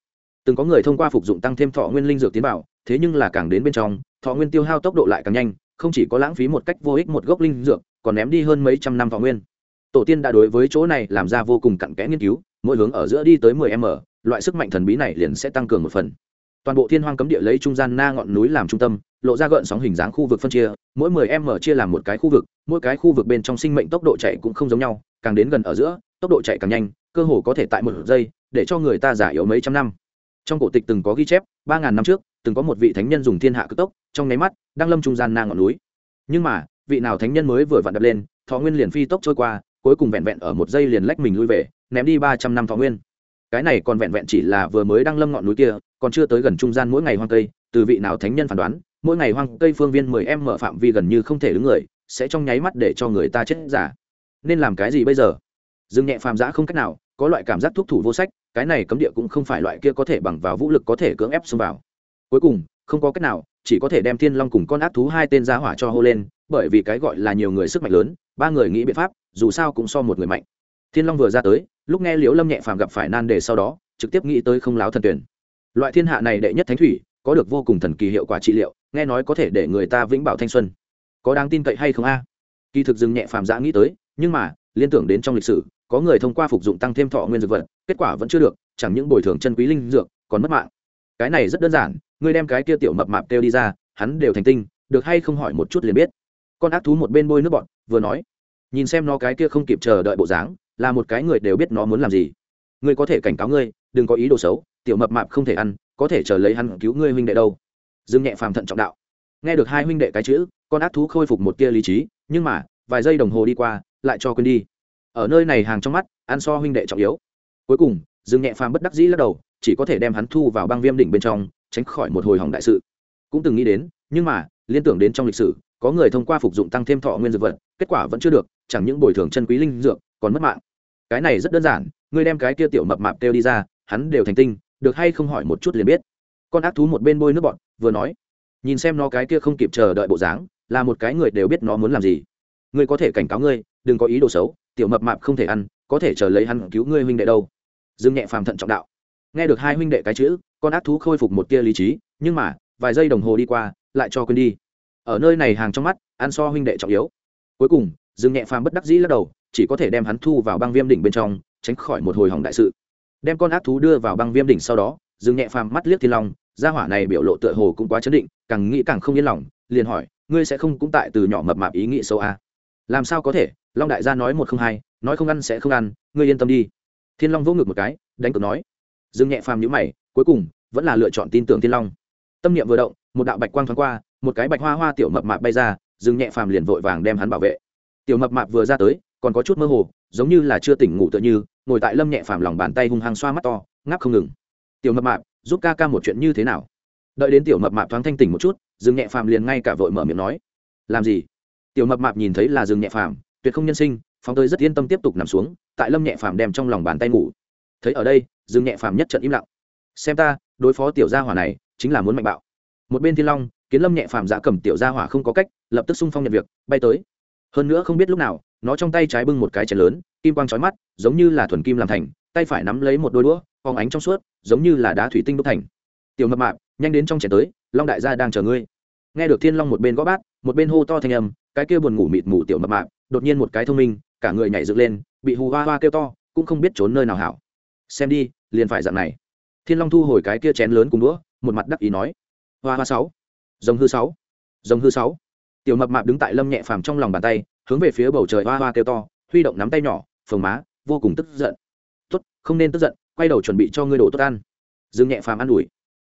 Từng có người thông qua phục dụng tăng thêm thọ nguyên linh dược tiến vào, thế nhưng là càng đến bên trong, thọ nguyên tiêu hao tốc độ lại càng nhanh, không chỉ có lãng phí một cách vô ích một gốc linh dược, còn ném đi hơn mấy trăm năm thọ nguyên. Tổ tiên đã đối với chỗ này làm ra vô cùng cặn kẽ nghiên cứu, mỗi hướng ở giữa đi tới 10 m, loại sức mạnh thần bí này liền sẽ tăng cường một phần. Toàn bộ thiên hoang cấm địa lấy trung gian na ngọn núi làm trung tâm, lộ ra gợn sóng hình dáng khu vực phân chia, mỗi 10 m chia làm một cái khu vực, mỗi cái khu vực bên trong sinh mệnh tốc độ chạy cũng không giống nhau, càng đến gần ở giữa, tốc độ chạy càng nhanh cơ hồ có thể tại một giây, để cho người ta giả yếu mấy trăm năm. Trong cổ tịch từng có ghi chép, ba ngàn năm trước, từng có một vị thánh nhân dùng thiên hạ cực tốc, trong nháy mắt, đang lâm trung gian nang ngọn núi. Nhưng mà, vị nào thánh nhân mới vừa vặn đập lên, thọ nguyên liền phi tốc trôi qua, cuối cùng vẹn vẹn ở một giây liền lách mình lui về, ném đi ba trăm năm thọ nguyên. Cái này còn vẹn vẹn chỉ là vừa mới đăng lâm ngọn núi kia, còn chưa tới gần trung gian mỗi ngày hoang cây, từ vị nào thánh nhân phán đoán, mỗi ngày hoang cây phương viên mười em mở phạm vi gần như không thể đứng người, sẽ trong nháy mắt để cho người ta chết giả. Nên làm cái gì bây giờ? Dương nhẹ phàm giã không cách nào, có loại cảm giác thúc thủ vô sách, cái này cấm địa cũng không phải loại kia có thể bằng vào vũ lực có thể cưỡng ép xông vào. Cuối cùng, không có cách nào, chỉ có thể đem thiên long cùng con ác thú hai tên giá hỏa cho hô lên, bởi vì cái gọi là nhiều người sức mạnh lớn, ba người nghĩ biện pháp, dù sao cũng so một người mạnh. Thiên long vừa ra tới, lúc nghe liễu lâm nhẹ phàm gặp phải nan đề sau đó, trực tiếp nghĩ tới không láo thần tuyển. Loại thiên hạ này đệ nhất thánh thủy, có được vô cùng thần kỳ hiệu quả trị liệu, nghe nói có thể để người ta vĩnh bảo thanh xuân. Có đáng tin cậy hay không a? Kỳ thực dừng nhẹ phàm giã nghĩ tới, nhưng mà, liên tưởng đến trong lịch sử có người thông qua phục dụng tăng thêm thọ nguyên dược vật, kết quả vẫn chưa được, chẳng những bồi thường chân quý linh dược, còn mất mạng. Cái này rất đơn giản, ngươi đem cái kia tiểu mập mạp kêu đi ra, hắn đều thành tinh, được hay không hỏi một chút liền biết. Con ác thú một bên bôi nước bọn vừa nói, nhìn xem nó cái kia không kịp chờ đợi bộ dáng, là một cái người đều biết nó muốn làm gì. Ngươi có thể cảnh cáo ngươi, đừng có ý đồ xấu, tiểu mập mạp không thể ăn, có thể chờ lấy hắn cứu ngươi huynh đệ đâu. Dương nhẹ phàm thận trọng đạo. Nghe được hai huynh đệ cái chữ, con ác thú khôi phục một tia lý trí, nhưng mà, vài giây đồng hồ đi qua, lại cho quên đi ở nơi này hàng trong mắt, ăn so huynh đệ trọng yếu. Cuối cùng, dương nhẹ phàm bất đắc dĩ lắc đầu, chỉ có thể đem hắn thu vào băng viêm đỉnh bên trong, tránh khỏi một hồi hỏng đại sự. Cũng từng nghĩ đến, nhưng mà, liên tưởng đến trong lịch sử, có người thông qua phục dụng tăng thêm thọ nguyên dược vật, kết quả vẫn chưa được, chẳng những bồi thường chân quý linh dược, còn mất mạng. Cái này rất đơn giản, ngươi đem cái kia tiểu mập mạp kêu đi ra, hắn đều thành tinh, được hay không hỏi một chút liền biết. Con ác thú một bên bôi nước bọn vừa nói, nhìn xem nó cái kia không kịp chờ đợi bộ dáng, là một cái người đều biết nó muốn làm gì. Ngươi có thể cảnh cáo ngươi, đừng có ý đồ xấu tiểu mập mạp không thể ăn, có thể chờ lấy hắn cứu ngươi huynh đệ đâu. Dương nhẹ phàm thận trọng đạo. Nghe được hai huynh đệ cái chữ, con ác thú khôi phục một tia lý trí, nhưng mà, vài giây đồng hồ đi qua, lại cho quên đi. Ở nơi này hàng trong mắt, ăn so huynh đệ trọng yếu. Cuối cùng, dương nhẹ phàm bất đắc dĩ lắc đầu, chỉ có thể đem hắn thu vào băng viêm đỉnh bên trong, tránh khỏi một hồi hỏng đại sự. Đem con ác thú đưa vào băng viêm đỉnh sau đó, dương nhẹ phàm mắt liếc thiên long, gia hỏa này biểu lộ tựa hồ cũng quá chấn định, càng nghĩ càng không yên lòng, liền hỏi, ngươi sẽ không cũng tại từ nhỏ mập mạp ý nghĩ sâu à? làm sao có thể? Long đại gia nói một không hai, nói không ăn sẽ không ăn, ngươi yên tâm đi. Thiên long vỗ ngực một cái, đánh cược nói. Dương nhẹ phàm nhữ mày, cuối cùng, vẫn là lựa chọn tin tưởng thiên long. Tâm niệm vừa động, một đạo bạch quang thoáng qua, một cái bạch hoa hoa tiểu mập mạp bay ra, dương nhẹ phàm liền vội vàng đem hắn bảo vệ. Tiểu mập mạp vừa ra tới, còn có chút mơ hồ, giống như là chưa tỉnh ngủ tựa như, ngồi tại lâm nhẹ phàm lòng bàn tay hung hăng xoa mắt to, ngáp không ngừng. Tiểu mập mạp, giúp ca ca một chuyện như thế nào? Đợi đến tiểu mập mạp thoáng thanh tỉnh một chút, dương nhẹ phàm liền ngay cả vội mở miệng nói. Làm gì? Tiểu mập mạp nhìn thấy là dương nhẹ phàm tuyệt không nhân sinh, phóng tới rất yên tâm tiếp tục nằm xuống, tại lâm nhẹ phàm đem trong lòng bàn tay ngủ. Thấy ở đây, dương nhẹ phàm nhất trận im lặng. Xem ta, đối phó tiểu gia hỏa này, chính là muốn mạnh bạo. Một bên thiên long, kiến lâm nhẹ phàm giả cầm tiểu gia hỏa không có cách, lập tức xung phong nhận việc, bay tới. Hơn nữa không biết lúc nào, nó trong tay trái bưng một cái chén lớn, kim quang trói mắt, giống như là thuần kim làm thành, tay phải nắm lấy một đôi đũa phóng ánh trong suốt, giống như là đá thủy tinh đúc thành. Tiểu mập mạp, nhanh đến trong chén tới, long đại gia đang chờ ngươi. Nghe được thiên long một bên gõ bát, một bên hô to thanh âm, cái kia buồn ngủ mịt mù tiểu mập mạp đột nhiên một cái thông minh, cả người nhảy dựng lên, bị hù hoa hoa kêu to, cũng không biết trốn nơi nào hảo. Xem đi, liền phải dạng này. Thiên long thu hồi cái kia chén lớn cùng đũa, một mặt đắc ý nói. Hoa hoa sáu, giống hư sáu, giống hư sáu. Tiểu mập mạp đứng tại lâm nhẹ phàm trong lòng bàn tay, hướng về phía bầu trời hoa hoa kêu to, huy động nắm tay nhỏ, phồng má, vô cùng tức giận. Tốt, không nên tức giận, quay đầu chuẩn bị cho ngươi đồ tốt ăn. Dương nhẹ phàm ăn ủi.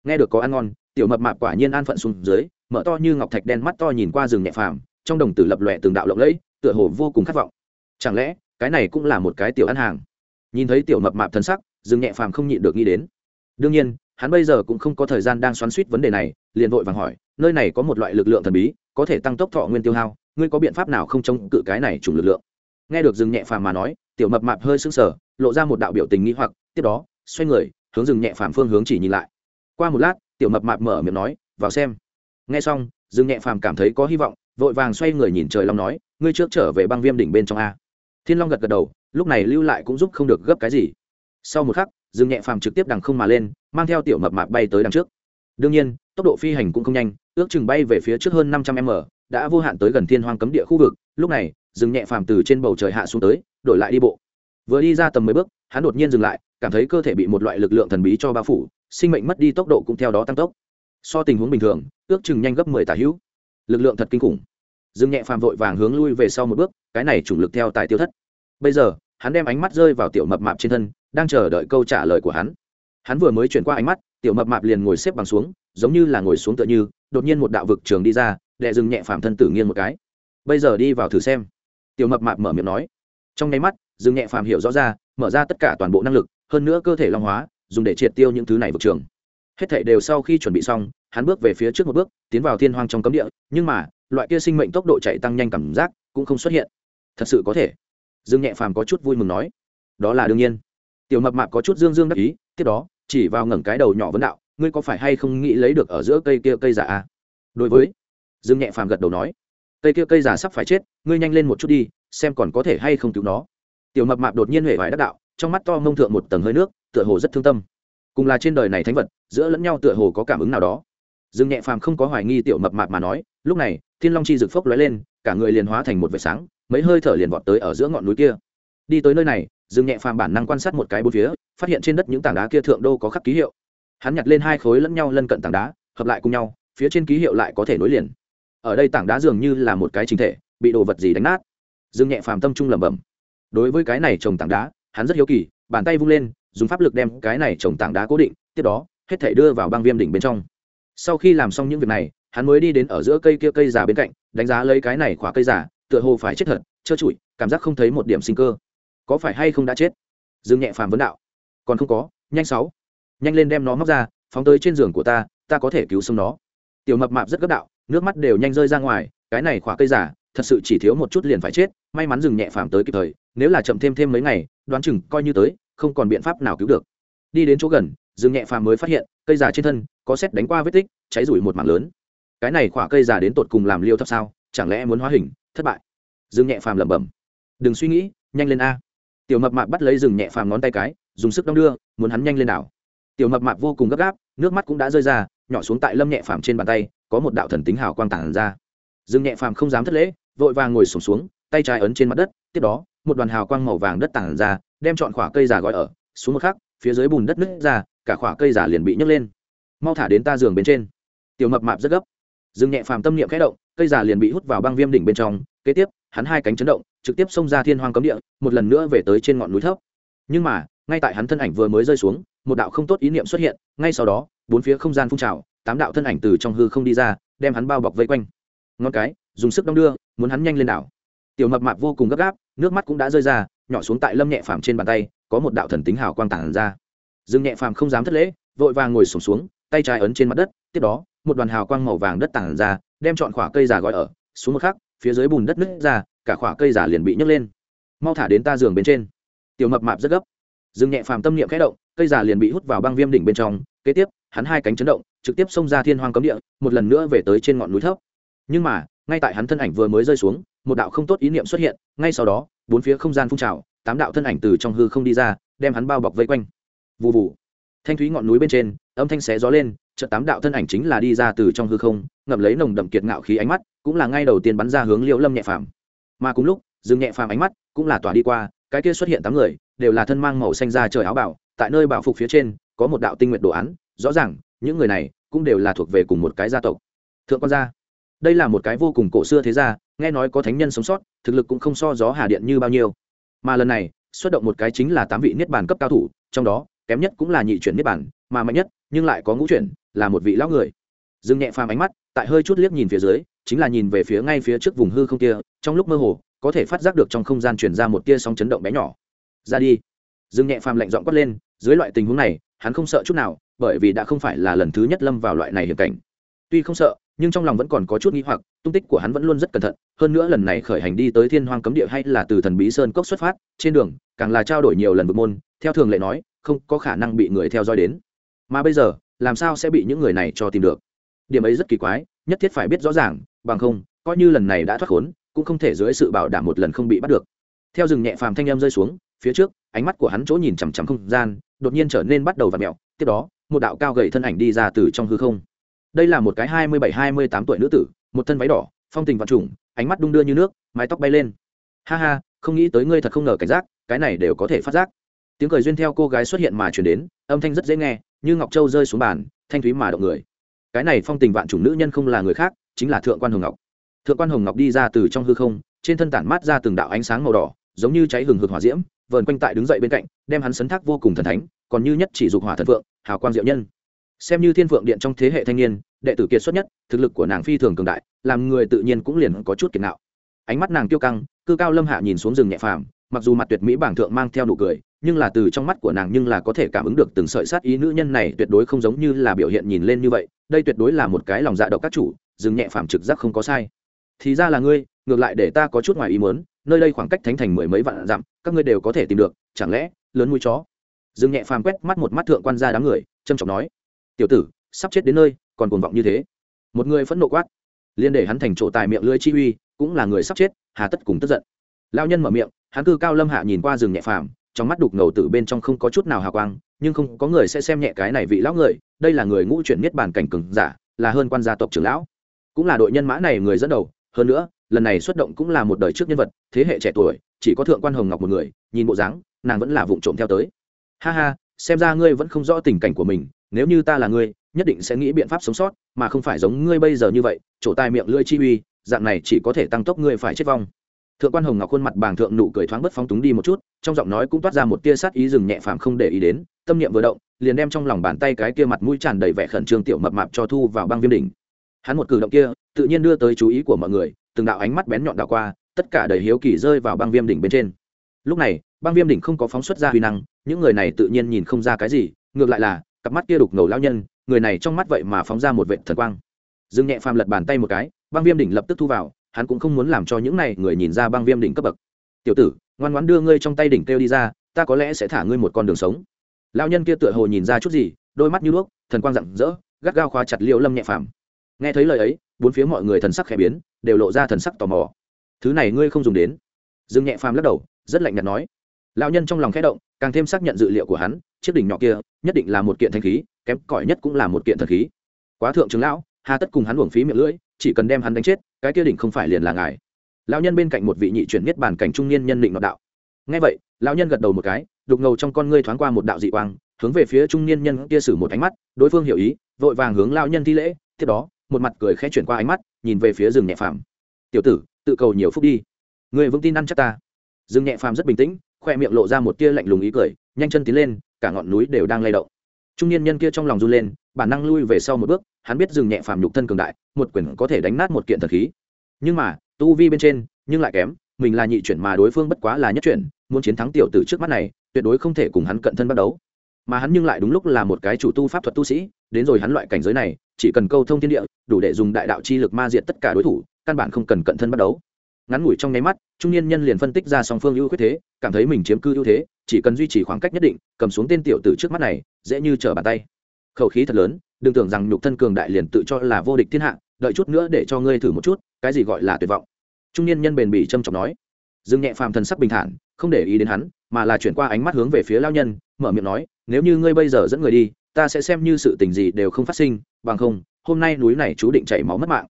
Nghe được có ăn ngon, tiểu mập mạp quả nhiên an phận xuống dưới, mở to như ngọc thạch đen mắt to nhìn qua rừng nhẹ phàm, trong đồng tử lập lòe từng đạo lộng lẫy tựa hồ vô cùng khát vọng. Chẳng lẽ, cái này cũng là một cái tiểu ăn hàng? Nhìn thấy tiểu mập mạp thân sắc, dương nhẹ phàm không nhịn được nghĩ đến. Đương nhiên, hắn bây giờ cũng không có thời gian đang xoắn suýt vấn đề này, liền vội vàng hỏi, nơi này có một loại lực lượng thần bí, có thể tăng tốc thọ nguyên tiêu hao, ngươi có biện pháp nào không chống cự cái này chủng lực lượng? Nghe được dương nhẹ phàm mà nói, tiểu mập mạp hơi sững sờ, lộ ra một đạo biểu tình nghĩ hoặc, tiếp đó, xoay người, hướng dương nhẹ phàm phương hướng chỉ nhìn lại. Qua một lát, tiểu mập mạp mở miệng nói, vào xem. Nghe xong, dương nhẹ phàm cảm thấy có hy vọng, vội vàng xoay người nhìn trời long nói ngươi trước trở về băng viêm đỉnh bên trong a. Thiên long gật gật đầu, lúc này lưu lại cũng giúp không được gấp cái gì. Sau một khắc, Dương nhẹ phàm trực tiếp đằng không mà lên, mang theo tiểu mập mạp bay tới đằng trước. Đương nhiên, tốc độ phi hành cũng không nhanh, ước chừng bay về phía trước hơn năm trăm m, đã vô hạn tới gần thiên hoang cấm địa khu vực. Lúc này, Dương nhẹ phàm từ trên bầu trời hạ xuống tới, đổi lại đi bộ. Vừa đi ra tầm mười bước, hắn đột nhiên dừng lại, cảm thấy cơ thể bị một loại lực lượng thần bí cho bao phủ, sinh mệnh mất đi tốc độ cũng theo đó tăng tốc. So tình huống bình thường, ước chừng nhanh gấp mười tả hữu. Lực lượng thật kinh khủng dương nhẹ phàm vội vàng hướng lui về sau một bước, cái này chủ lực theo tài tiêu thất. Bây giờ, hắn đem ánh mắt rơi vào tiểu mập mạp trên thân, đang chờ đợi câu trả lời của hắn. Hắn vừa mới chuyển qua ánh mắt, tiểu mập mạp liền ngồi xếp bằng xuống, giống như là ngồi xuống tựa như, đột nhiên một đạo vực trường đi ra, đệ dừng nhẹ phàm thân tử nghiêng một cái. Bây giờ đi vào thử xem. Tiểu mập mạp mở miệng nói. Trong nháy mắt dương nhẹ phàm hiểu rõ ra, mở ra tất cả toàn bộ năng lực, hơn nữa cơ thể long hóa, dùng để triệt tiêu những thứ này vực trường. Hết thảy đều sau khi chuẩn bị xong, hắn bước về phía trước một bước, tiến vào thiên hoang trong cấm địa, nhưng mà loại kia sinh mệnh tốc độ chạy tăng nhanh cảm giác cũng không xuất hiện. Thật sự có thể. Dương nhẹ phàm có chút vui mừng nói. Đó là đương nhiên. Tiểu mập mạp có chút dương dương đắc ý, tiếp đó, chỉ vào ngẩng cái đầu nhỏ vấn đạo, ngươi có phải hay không nghĩ lấy được ở giữa cây kia cây giả à? đối với, dương nhẹ phàm gật đầu nói, cây kia cây giả sắp phải chết, ngươi nhanh lên một chút đi, xem còn có thể hay không cứu nó. Tiểu mập mạp đột nhiên huệ vải đắc đạo, trong mắt to mông thượng một tầng hơi nước, tựa hồ rất thương tâm. Cùng là trên đời này thánh vật, giữa lẫn nhau tựa hồ có cảm ứng nào đó. Dương nhẹ phàm không có hoài nghi tiểu mập mạp mà nói, lúc này thiên long chi rực phốc lóe lên, cả người liền hóa thành một vệt sáng, mấy hơi thở liền vọt tới ở giữa ngọn núi kia. Đi tới nơi này, dương nhẹ phàm bản năng quan sát một cái bốn phía, phát hiện trên đất những tảng đá kia thượng đô có khắc ký hiệu. Hắn nhặt lên hai khối lẫn nhau lân cận tảng đá, hợp lại cùng nhau, phía trên ký hiệu lại có thể nối liền. Ở đây tảng đá dường như là một cái chính thể, bị đồ vật gì đánh nát. Dương nhẹ phàm tâm trung lẩm bẩm. Đối với cái này trồng tảng đá, hắn rất hiếu kỳ, bàn tay vung lên, dùng pháp lực đem cái này trồng tảng đá cố định, tiếp đó, hết thể đưa vào băng viêm đỉnh bên trong. Sau khi làm xong những việc này hắn mới đi đến ở giữa cây kia cây già bên cạnh, đánh giá lấy cái này khóa cây già, tựa hồ phải chết thật, trơ trụi, cảm giác không thấy một điểm sinh cơ. Có phải hay không đã chết? Dương nhẹ phàm vấn đạo. Còn không có, nhanh sáu. Nhanh lên đem nó móc ra, phóng tới trên giường của ta ta có thể cứu sống nó. Tiểu mập mạp rất gấp đạo, nước mắt đều nhanh rơi ra ngoài, cái này khỏa cây giả thật sự chỉ thiếu một chút liền phải chết, may mắn dừng nhẹ phàm tới kịp thời, nếu là chậm thêm thêm mấy ngày, đoán chừng coi như tới, không còn biện pháp nào cứu được. Đi đến chỗ gần dừng nhẹ phàm mới phát hiện, cây giả trên thân có xét đánh qua vết tích, cháy rủi một mảng lớn cái này khỏa cây giả đến tột cùng làm liêu thấp sao chẳng lẽ muốn hóa hình thất bại? Dương nhẹ phàm lẩm bẩm. Đừng suy nghĩ nhanh lên a. Tiểu mập mạp bắt lấy rừng nhẹ phàm ngón tay cái dùng sức đong đưa muốn hắn nhanh lên nào tiểu mập mạp vô cùng gấp gáp nước mắt cũng đã rơi ra nhỏ xuống tại lâm nhẹ phàm trên bàn tay có một đạo thần tính hào quang tản ra. Rừng nhẹ phàm không dám thất lễ vội vàng ngồi sổm xuống, xuống tay trái ấn trên mặt đất tiếp đó một đoàn hào quang màu vàng đất tản ra đem chọn khỏa cây già gọi ở xuống một khắc phía dưới bùn đất nứt ra cả khỏa cây già liền bị nhấc lên. Mau thả đến ta giường bên trên. Tiểu mập mạp rất gấp. Dừng nhẹ phàm tâm niệm khẽ động cây già liền bị hút vào băng viêm đỉnh bên trong kế tiếp hắn hai cánh chấn động trực tiếp xông ra thiên hoang cấm địa một lần nữa về tới trên ngọn núi thấp. Nhưng mà ngay tại hắn thân ảnh vừa mới rơi xuống một đạo không tốt ý niệm xuất hiện ngay sau đó bốn phía không gian phun trào tám đạo thân ảnh từ trong hư không đi ra đem hắn bao bọc vây quanh. Ngón cái dùng sức đong đưa muốn hắn nhanh lên đảo. Tiểu mập mạp vô cùng gấp gáp nước mắt cũng đã rơi ra nhỏ xuống tại lâm nhẹ phàm trên bàn tay có một đạo thần tính hào quang tản ra. Dương nhẹ phàm không dám thất lễ vội vàng ngồi sổm xuống, xuống tay trái ấn trên mặt đất tiếp đó một đoàn hào quang màu vàng đất tản ra, đem chọn khỏa cây già gọi ở, xuống một khắc, phía dưới bùn đất nứt ra, cả khỏa cây giả liền bị nhấc lên. Mau thả đến ta giường bên trên. Tiểu mập mạp rất gấp. Dừng nhẹ phàm tâm niệm khẽ động, cây giả liền bị hút vào băng viêm đỉnh bên trong, kế tiếp, hắn hai cánh chấn động, trực tiếp xông ra thiên hoang cấm địa, một lần nữa về tới trên ngọn núi thấp. Nhưng mà, ngay tại hắn thân ảnh vừa mới rơi xuống, một đạo không tốt ý niệm xuất hiện, ngay sau đó, bốn phía không gian phun trào, tám đạo thân ảnh từ trong hư không đi ra, đem hắn bao bọc vây quanh. Vụ vụ thanh thúy ngọn núi bên trên, âm thanh xé gió lên chợt tám đạo thân ảnh chính là đi ra từ trong hư không, ngậm lấy nồng đậm kiệt ngạo khí ánh mắt, cũng là ngay đầu tiên bắn ra hướng liễu lâm nhẹ phàm. Mà cùng lúc dừng nhẹ phàm ánh mắt cũng là tỏa đi qua, cái kia xuất hiện tám người, đều là thân mang màu xanh ra trời áo bảo, tại nơi bảo phục phía trên, có một đạo tinh nguyện đồ án, rõ ràng, những người này cũng đều là thuộc về cùng một cái gia tộc. Thượng quan gia, đây là một cái vô cùng cổ xưa thế gia, nghe nói có thánh nhân sống sót, thực lực cũng không so gió hà điện như bao nhiêu. Mà lần này, xuất động một cái chính là tám vị niết bàn cấp cao thủ, trong đó, kém nhất cũng là nhị chuyển niết bàn, mà mạnh nhất, nhưng lại có ngũ chuyển là một vị lão người. Dừng nhẹ phàm ánh mắt, tại hơi chút liếc nhìn phía dưới, chính là nhìn về phía ngay phía trước vùng hư không kia, trong lúc mơ hồ, có thể phát giác được trong không gian truyền ra một tia sóng chấn động bé nhỏ. Ra đi. Dương nhẹ phàm lạnh dọn quát lên, dưới loại tình huống này, hắn không sợ chút nào, bởi vì đã không phải là lần thứ nhất lâm vào loại này hiểm cảnh. Tuy không sợ, nhưng trong lòng vẫn còn có chút nghi hoặc, tung tích của hắn vẫn luôn rất cẩn thận, hơn nữa lần này khởi hành đi tới thiên hoang cấm địa hay là từ thần bí sơn cốc xuất phát, trên đường, càng là trao đổi nhiều lần vực môn, theo thường lệ nói, không có khả năng bị người theo dõi đến. Mà bây giờ làm sao sẽ bị những người này cho tìm được? Điểm ấy rất kỳ quái, nhất thiết phải biết rõ ràng, bằng không, coi như lần này đã thoát khốn, cũng không thể dưới sự bảo đảm một lần không bị bắt được. Theo rừng nhẹ phàm thanh em rơi xuống, phía trước, ánh mắt của hắn chỗ nhìn chằm chằm không gian, đột nhiên trở nên bắt đầu và mẹo tiếp đó, một đạo cao gầy thân ảnh đi ra từ trong hư không. Đây là một cái hai mươi bảy, hai mươi tám tuổi nữ tử, một thân váy đỏ, phong tình vạn trùng, ánh mắt đung đưa như nước, mái tóc bay lên. Ha ha, không nghĩ tới ngươi thật không ngờ cảnh giác, cái này đều có thể phát giác. Tiếng cười duyên theo cô gái xuất hiện mà chuyển đến, âm thanh rất dễ nghe như ngọc châu rơi xuống bàn, thanh thúy mà động người. Cái này phong tình vạn chủng nữ nhân không là người khác, chính là thượng quan hồng ngọc. Thượng quan hồng ngọc đi ra từ trong hư không, trên thân tản mát ra từng đạo ánh sáng màu đỏ, giống như cháy hừng hực hỏa diễm, vờn quanh tại đứng dậy bên cạnh, đem hắn sấn thác vô cùng thần thánh, còn như nhất chỉ dục hỏa thần phượng, hào quang diệu nhân. Xem như thiên phượng điện trong thế hệ thanh niên, đệ tử kiệt xuất nhất, thực lực của nàng phi thường cường đại, làm người tự nhiên cũng liền có chút kiệt nạo. Ánh mắt nàng tiêu căng, cư cao lâm hạ nhìn xuống rừng nhẹ phàm mặc dù mặt tuyệt mỹ bảng thượng mang theo nụ cười, nhưng là từ trong mắt của nàng nhưng là có thể cảm ứng được từng sợi sát ý nữ nhân này tuyệt đối không giống như là biểu hiện nhìn lên như vậy, đây tuyệt đối là một cái lòng dạ độc các chủ, dừng nhẹ phàm trực giác không có sai. Thì ra là ngươi, ngược lại để ta có chút ngoài ý muốn, nơi đây khoảng cách thánh thành mười mấy vạn dặm, các ngươi đều có thể tìm được, chẳng lẽ, lớn mũi chó? Dừng nhẹ phàm quét mắt một mắt thượng quan ra đám người trâm trọng nói. Tiểu tử, sắp chết đến nơi, còn cuồng vọng như thế. Một người phẫn nộ quát. Liên để hắn thành chỗ tài miệng lưỡi chi uy, cũng là người sắp chết, hà tất cùng tức giận. Lao nhân mở miệng hắn cư cao lâm hạ nhìn qua rừng nhẹ phàm, trong mắt đục ngầu từ bên trong không có chút nào hào quang, nhưng không có người sẽ xem nhẹ cái này vị lão người, đây là người ngũ chuyển niết bàn cảnh cường giả, là hơn quan gia tộc trưởng lão. Cũng là đội nhân mã này người dẫn đầu, hơn nữa, lần này xuất động cũng là một đời trước nhân vật, thế hệ trẻ tuổi, chỉ có thượng quan hồng ngọc một người, nhìn bộ dáng, nàng vẫn là vụng trộm theo tới. Ha ha, xem ra ngươi vẫn không rõ tình cảnh của mình, nếu như ta là ngươi, nhất định sẽ nghĩ biện pháp sống sót, mà không phải giống ngươi bây giờ như vậy chỗ tai miệng lưỡi chi uy, dạng này chỉ có thể tăng tốc ngươi phải chết vong thượng quan hồng ngọc khuôn mặt bàng thượng nụ cười thoáng bất phóng túng đi một chút, trong giọng nói cũng toát ra một tia sát ý dừng nhẹ phàm không để ý đến, tâm niệm vừa động, liền đem trong lòng bàn tay cái kia mặt mũi tràn đầy vẻ khẩn trương tiểu mập mạp cho thu vào băng viêm đỉnh. Hắn một cử động kia, tự nhiên đưa tới chú ý của mọi người, từng đạo ánh mắt bén nhọn đạo qua, tất cả đầy hiếu kỳ rơi vào băng viêm đỉnh bên trên. Lúc này, băng viêm đỉnh không có phóng xuất ra huy năng, những người này tự nhiên nhìn không ra cái gì, ngược lại là, cặp mắt kia đục ngầu lao nhân, người này trong mắt vậy mà phóng ra một vệ thần quang. Dương nhẹ phàm lật bàn tay một cái, băng viêm đỉnh lập tức thu vào hắn cũng không muốn làm cho những này người nhìn ra băng viêm đỉnh cấp bậc. Tiểu tử, ngoan ngoãn đưa ngươi trong tay đỉnh kêu đi ra, ta có lẽ sẽ thả ngươi một con đường sống. Lao nhân kia tựa hồ nhìn ra chút gì, đôi mắt như đuốc, thần quang rạng rỡ, gắt gao khóa chặt liễu lâm nhẹ phàm. Nghe thấy lời ấy, bốn phía mọi người thần sắc khẽ biến, đều lộ ra thần sắc tò mò. Thứ này ngươi không dùng đến. Dương nhẹ phàm lắc đầu, rất lạnh nhạt nói. Lão nhân trong lòng khẽ động, càng thêm xác nhận dự liệu của hắn, chiếc đỉnh nhỏ kia nhất định là một kiện thanh khí, kém cỏi nhất cũng là một kiện thần khí. Quá thượng trưởng lão hà tất cùng hắn uổng phí miệng lưỡi, chỉ cần đem hắn đánh chết, cái kia đỉnh không phải liền là ngài. Lão nhân bên cạnh một vị nhị chuyển miết bàn cảnh trung niên nhân định nọ đạo. Ngay vậy, lão nhân gật đầu một cái, đục ngầu trong con ngươi thoáng qua một đạo dị quang, hướng về phía trung niên nhân kia sử một ánh mắt, đối phương hiểu ý, vội vàng hướng lão nhân thi lễ, tiếp đó, một mặt cười khẽ chuyển qua ánh mắt, nhìn về phía rừng nhẹ phàm. Tiểu tử, tự cầu nhiều phúc đi. Người vững tin ăn chắc ta. Rừng nhẹ phàm rất bình tĩnh, khoe miệng lộ ra một tia lạnh lùng ý cười, nhanh chân tiến lên, cả ngọn núi đều đang lay động. Trung niên nhân kia trong lòng run lên, bản năng lui về sau một bước hắn biết dừng nhẹ phàm nhục thân cường đại, một quyền có thể đánh nát một kiện thần khí. Nhưng mà, tu vi bên trên, nhưng lại kém, mình là nhị chuyển mà đối phương bất quá là nhất chuyển, muốn chiến thắng tiểu tử trước mắt này, tuyệt đối không thể cùng hắn cận thân bắt đấu. Mà hắn nhưng lại đúng lúc là một cái chủ tu pháp thuật tu sĩ, đến rồi hắn loại cảnh giới này, chỉ cần câu thông thiên địa, đủ để dùng đại đạo chi lực ma diện tất cả đối thủ, căn bản không cần cận thân bắt đấu. Ngắn ngủi trong nháy mắt, trung niên nhân liền phân tích ra song phương ưu khuyết thế, cảm thấy mình chiếm cư ưu thế, chỉ cần duy trì khoảng cách nhất định, cầm xuống tên tiểu tử trước mắt này, dễ như trở bàn tay. Khẩu khí thật lớn đừng tưởng rằng nhục thân cường đại liền tự cho là vô địch thiên hạ, đợi chút nữa để cho ngươi thử một chút, cái gì gọi là tuyệt vọng. Trung niên nhân bền bỉ trâm trọng nói. Dương nhẹ phàm thần sắc bình thản, không để ý đến hắn, mà là chuyển qua ánh mắt hướng về phía lao nhân, mở miệng nói, nếu như ngươi bây giờ dẫn người đi, ta sẽ xem như sự tình gì đều không phát sinh, bằng không, hôm nay núi này chú định chảy máu mất mạng.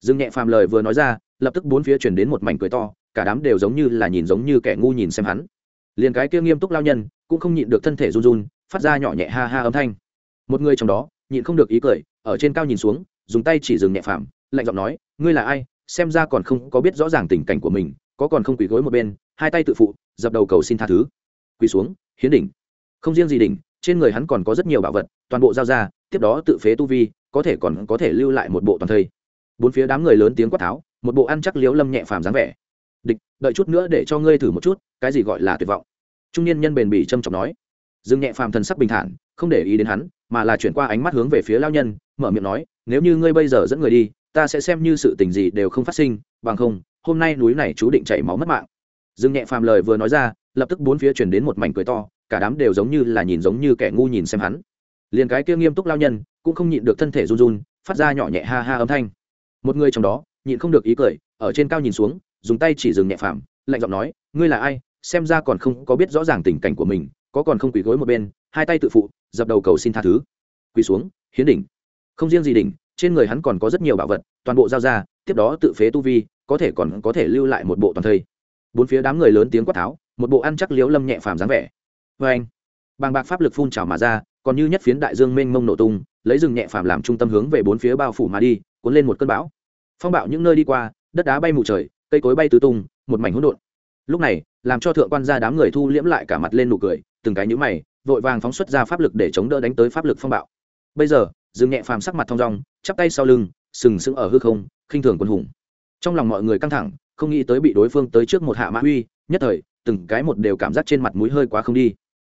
Dương nhẹ phàm lời vừa nói ra, lập tức bốn phía chuyển đến một mảnh cười to, cả đám đều giống như là nhìn giống như kẻ ngu nhìn xem hắn. Liền cái kia nghiêm túc lao nhân, cũng không nhịn được thân thể run run, phát ra nhỏ nhẹ ha ha âm thanh. Một người trong đó nhịn không được ý cười, ở trên cao nhìn xuống, dùng tay chỉ dừng nhẹ phàm, lạnh giọng nói, ngươi là ai? Xem ra còn không có biết rõ ràng tình cảnh của mình, có còn không quỳ gối một bên, hai tay tự phụ, dập đầu cầu xin tha thứ. Quỳ xuống, hiến đỉnh. Không riêng gì đỉnh, trên người hắn còn có rất nhiều bảo vật, toàn bộ giao ra, tiếp đó tự phế tu vi, có thể còn có thể lưu lại một bộ toàn thây. Bốn phía đám người lớn tiếng quát tháo, một bộ ăn chắc liếu lâm nhẹ phàm dáng vẻ. Địch, đợi chút nữa để cho ngươi thử một chút, cái gì gọi là tuyệt vọng? Trung niên nhân bền bỉ trâm trọng nói. Dương nhẹ phàm thần sắc bình thản, không để ý đến hắn mà là chuyển qua ánh mắt hướng về phía lao nhân, mở miệng nói, nếu như ngươi bây giờ dẫn người đi, ta sẽ xem như sự tình gì đều không phát sinh, bằng không, hôm nay núi này chú định chảy máu mất mạng. Dương nhẹ phàm lời vừa nói ra, lập tức bốn phía chuyển đến một mảnh cười to, cả đám đều giống như là nhìn giống như kẻ ngu nhìn xem hắn. Liền cái kia nghiêm túc lao nhân, cũng không nhịn được thân thể run run, phát ra nhỏ nhẹ ha ha âm thanh. Một người trong đó, nhịn không được ý cười, ở trên cao nhìn xuống, dùng tay chỉ dừng nhẹ phàm, lạnh giọng nói, ngươi là ai? Xem ra còn không có biết rõ ràng tình cảnh của mình, có còn không quỳ gối một bên hai tay tự phụ, dập đầu cầu xin tha thứ. Quỳ xuống, hiến đỉnh. Không riêng gì đỉnh, trên người hắn còn có rất nhiều bảo vật, toàn bộ giao ra, tiếp đó tự phế tu vi, có thể còn có thể lưu lại một bộ toàn thây. Bốn phía đám người lớn tiếng quát tháo, một bộ ăn chắc liếu lâm nhẹ phàm dáng vẻ. Vê anh. Bàng bạc pháp lực phun trào mà ra, còn như nhất phiến đại dương mênh mông nổ tung, lấy rừng nhẹ phàm làm trung tâm hướng về bốn phía bao phủ mà đi, cuốn lên một cơn bão. Phong bạo những nơi đi qua, đất đá bay mù trời, cây cối bay tứ tung, một mảnh hỗn độn. Lúc này, làm cho thượng quan gia đám người thu liễm lại cả mặt lên nụ cười, từng cái nhíu mày vội vàng phóng xuất ra pháp lực để chống đỡ đánh tới pháp lực phong bạo. Bây giờ, dương nhẹ phàm sắc mặt thong dong, chắp tay sau lưng, sừng sững ở hư không, khinh thường quân hùng. Trong lòng mọi người căng thẳng, không nghĩ tới bị đối phương tới trước một hạ mã uy, nhất thời, từng cái một đều cảm giác trên mặt mũi hơi quá không đi.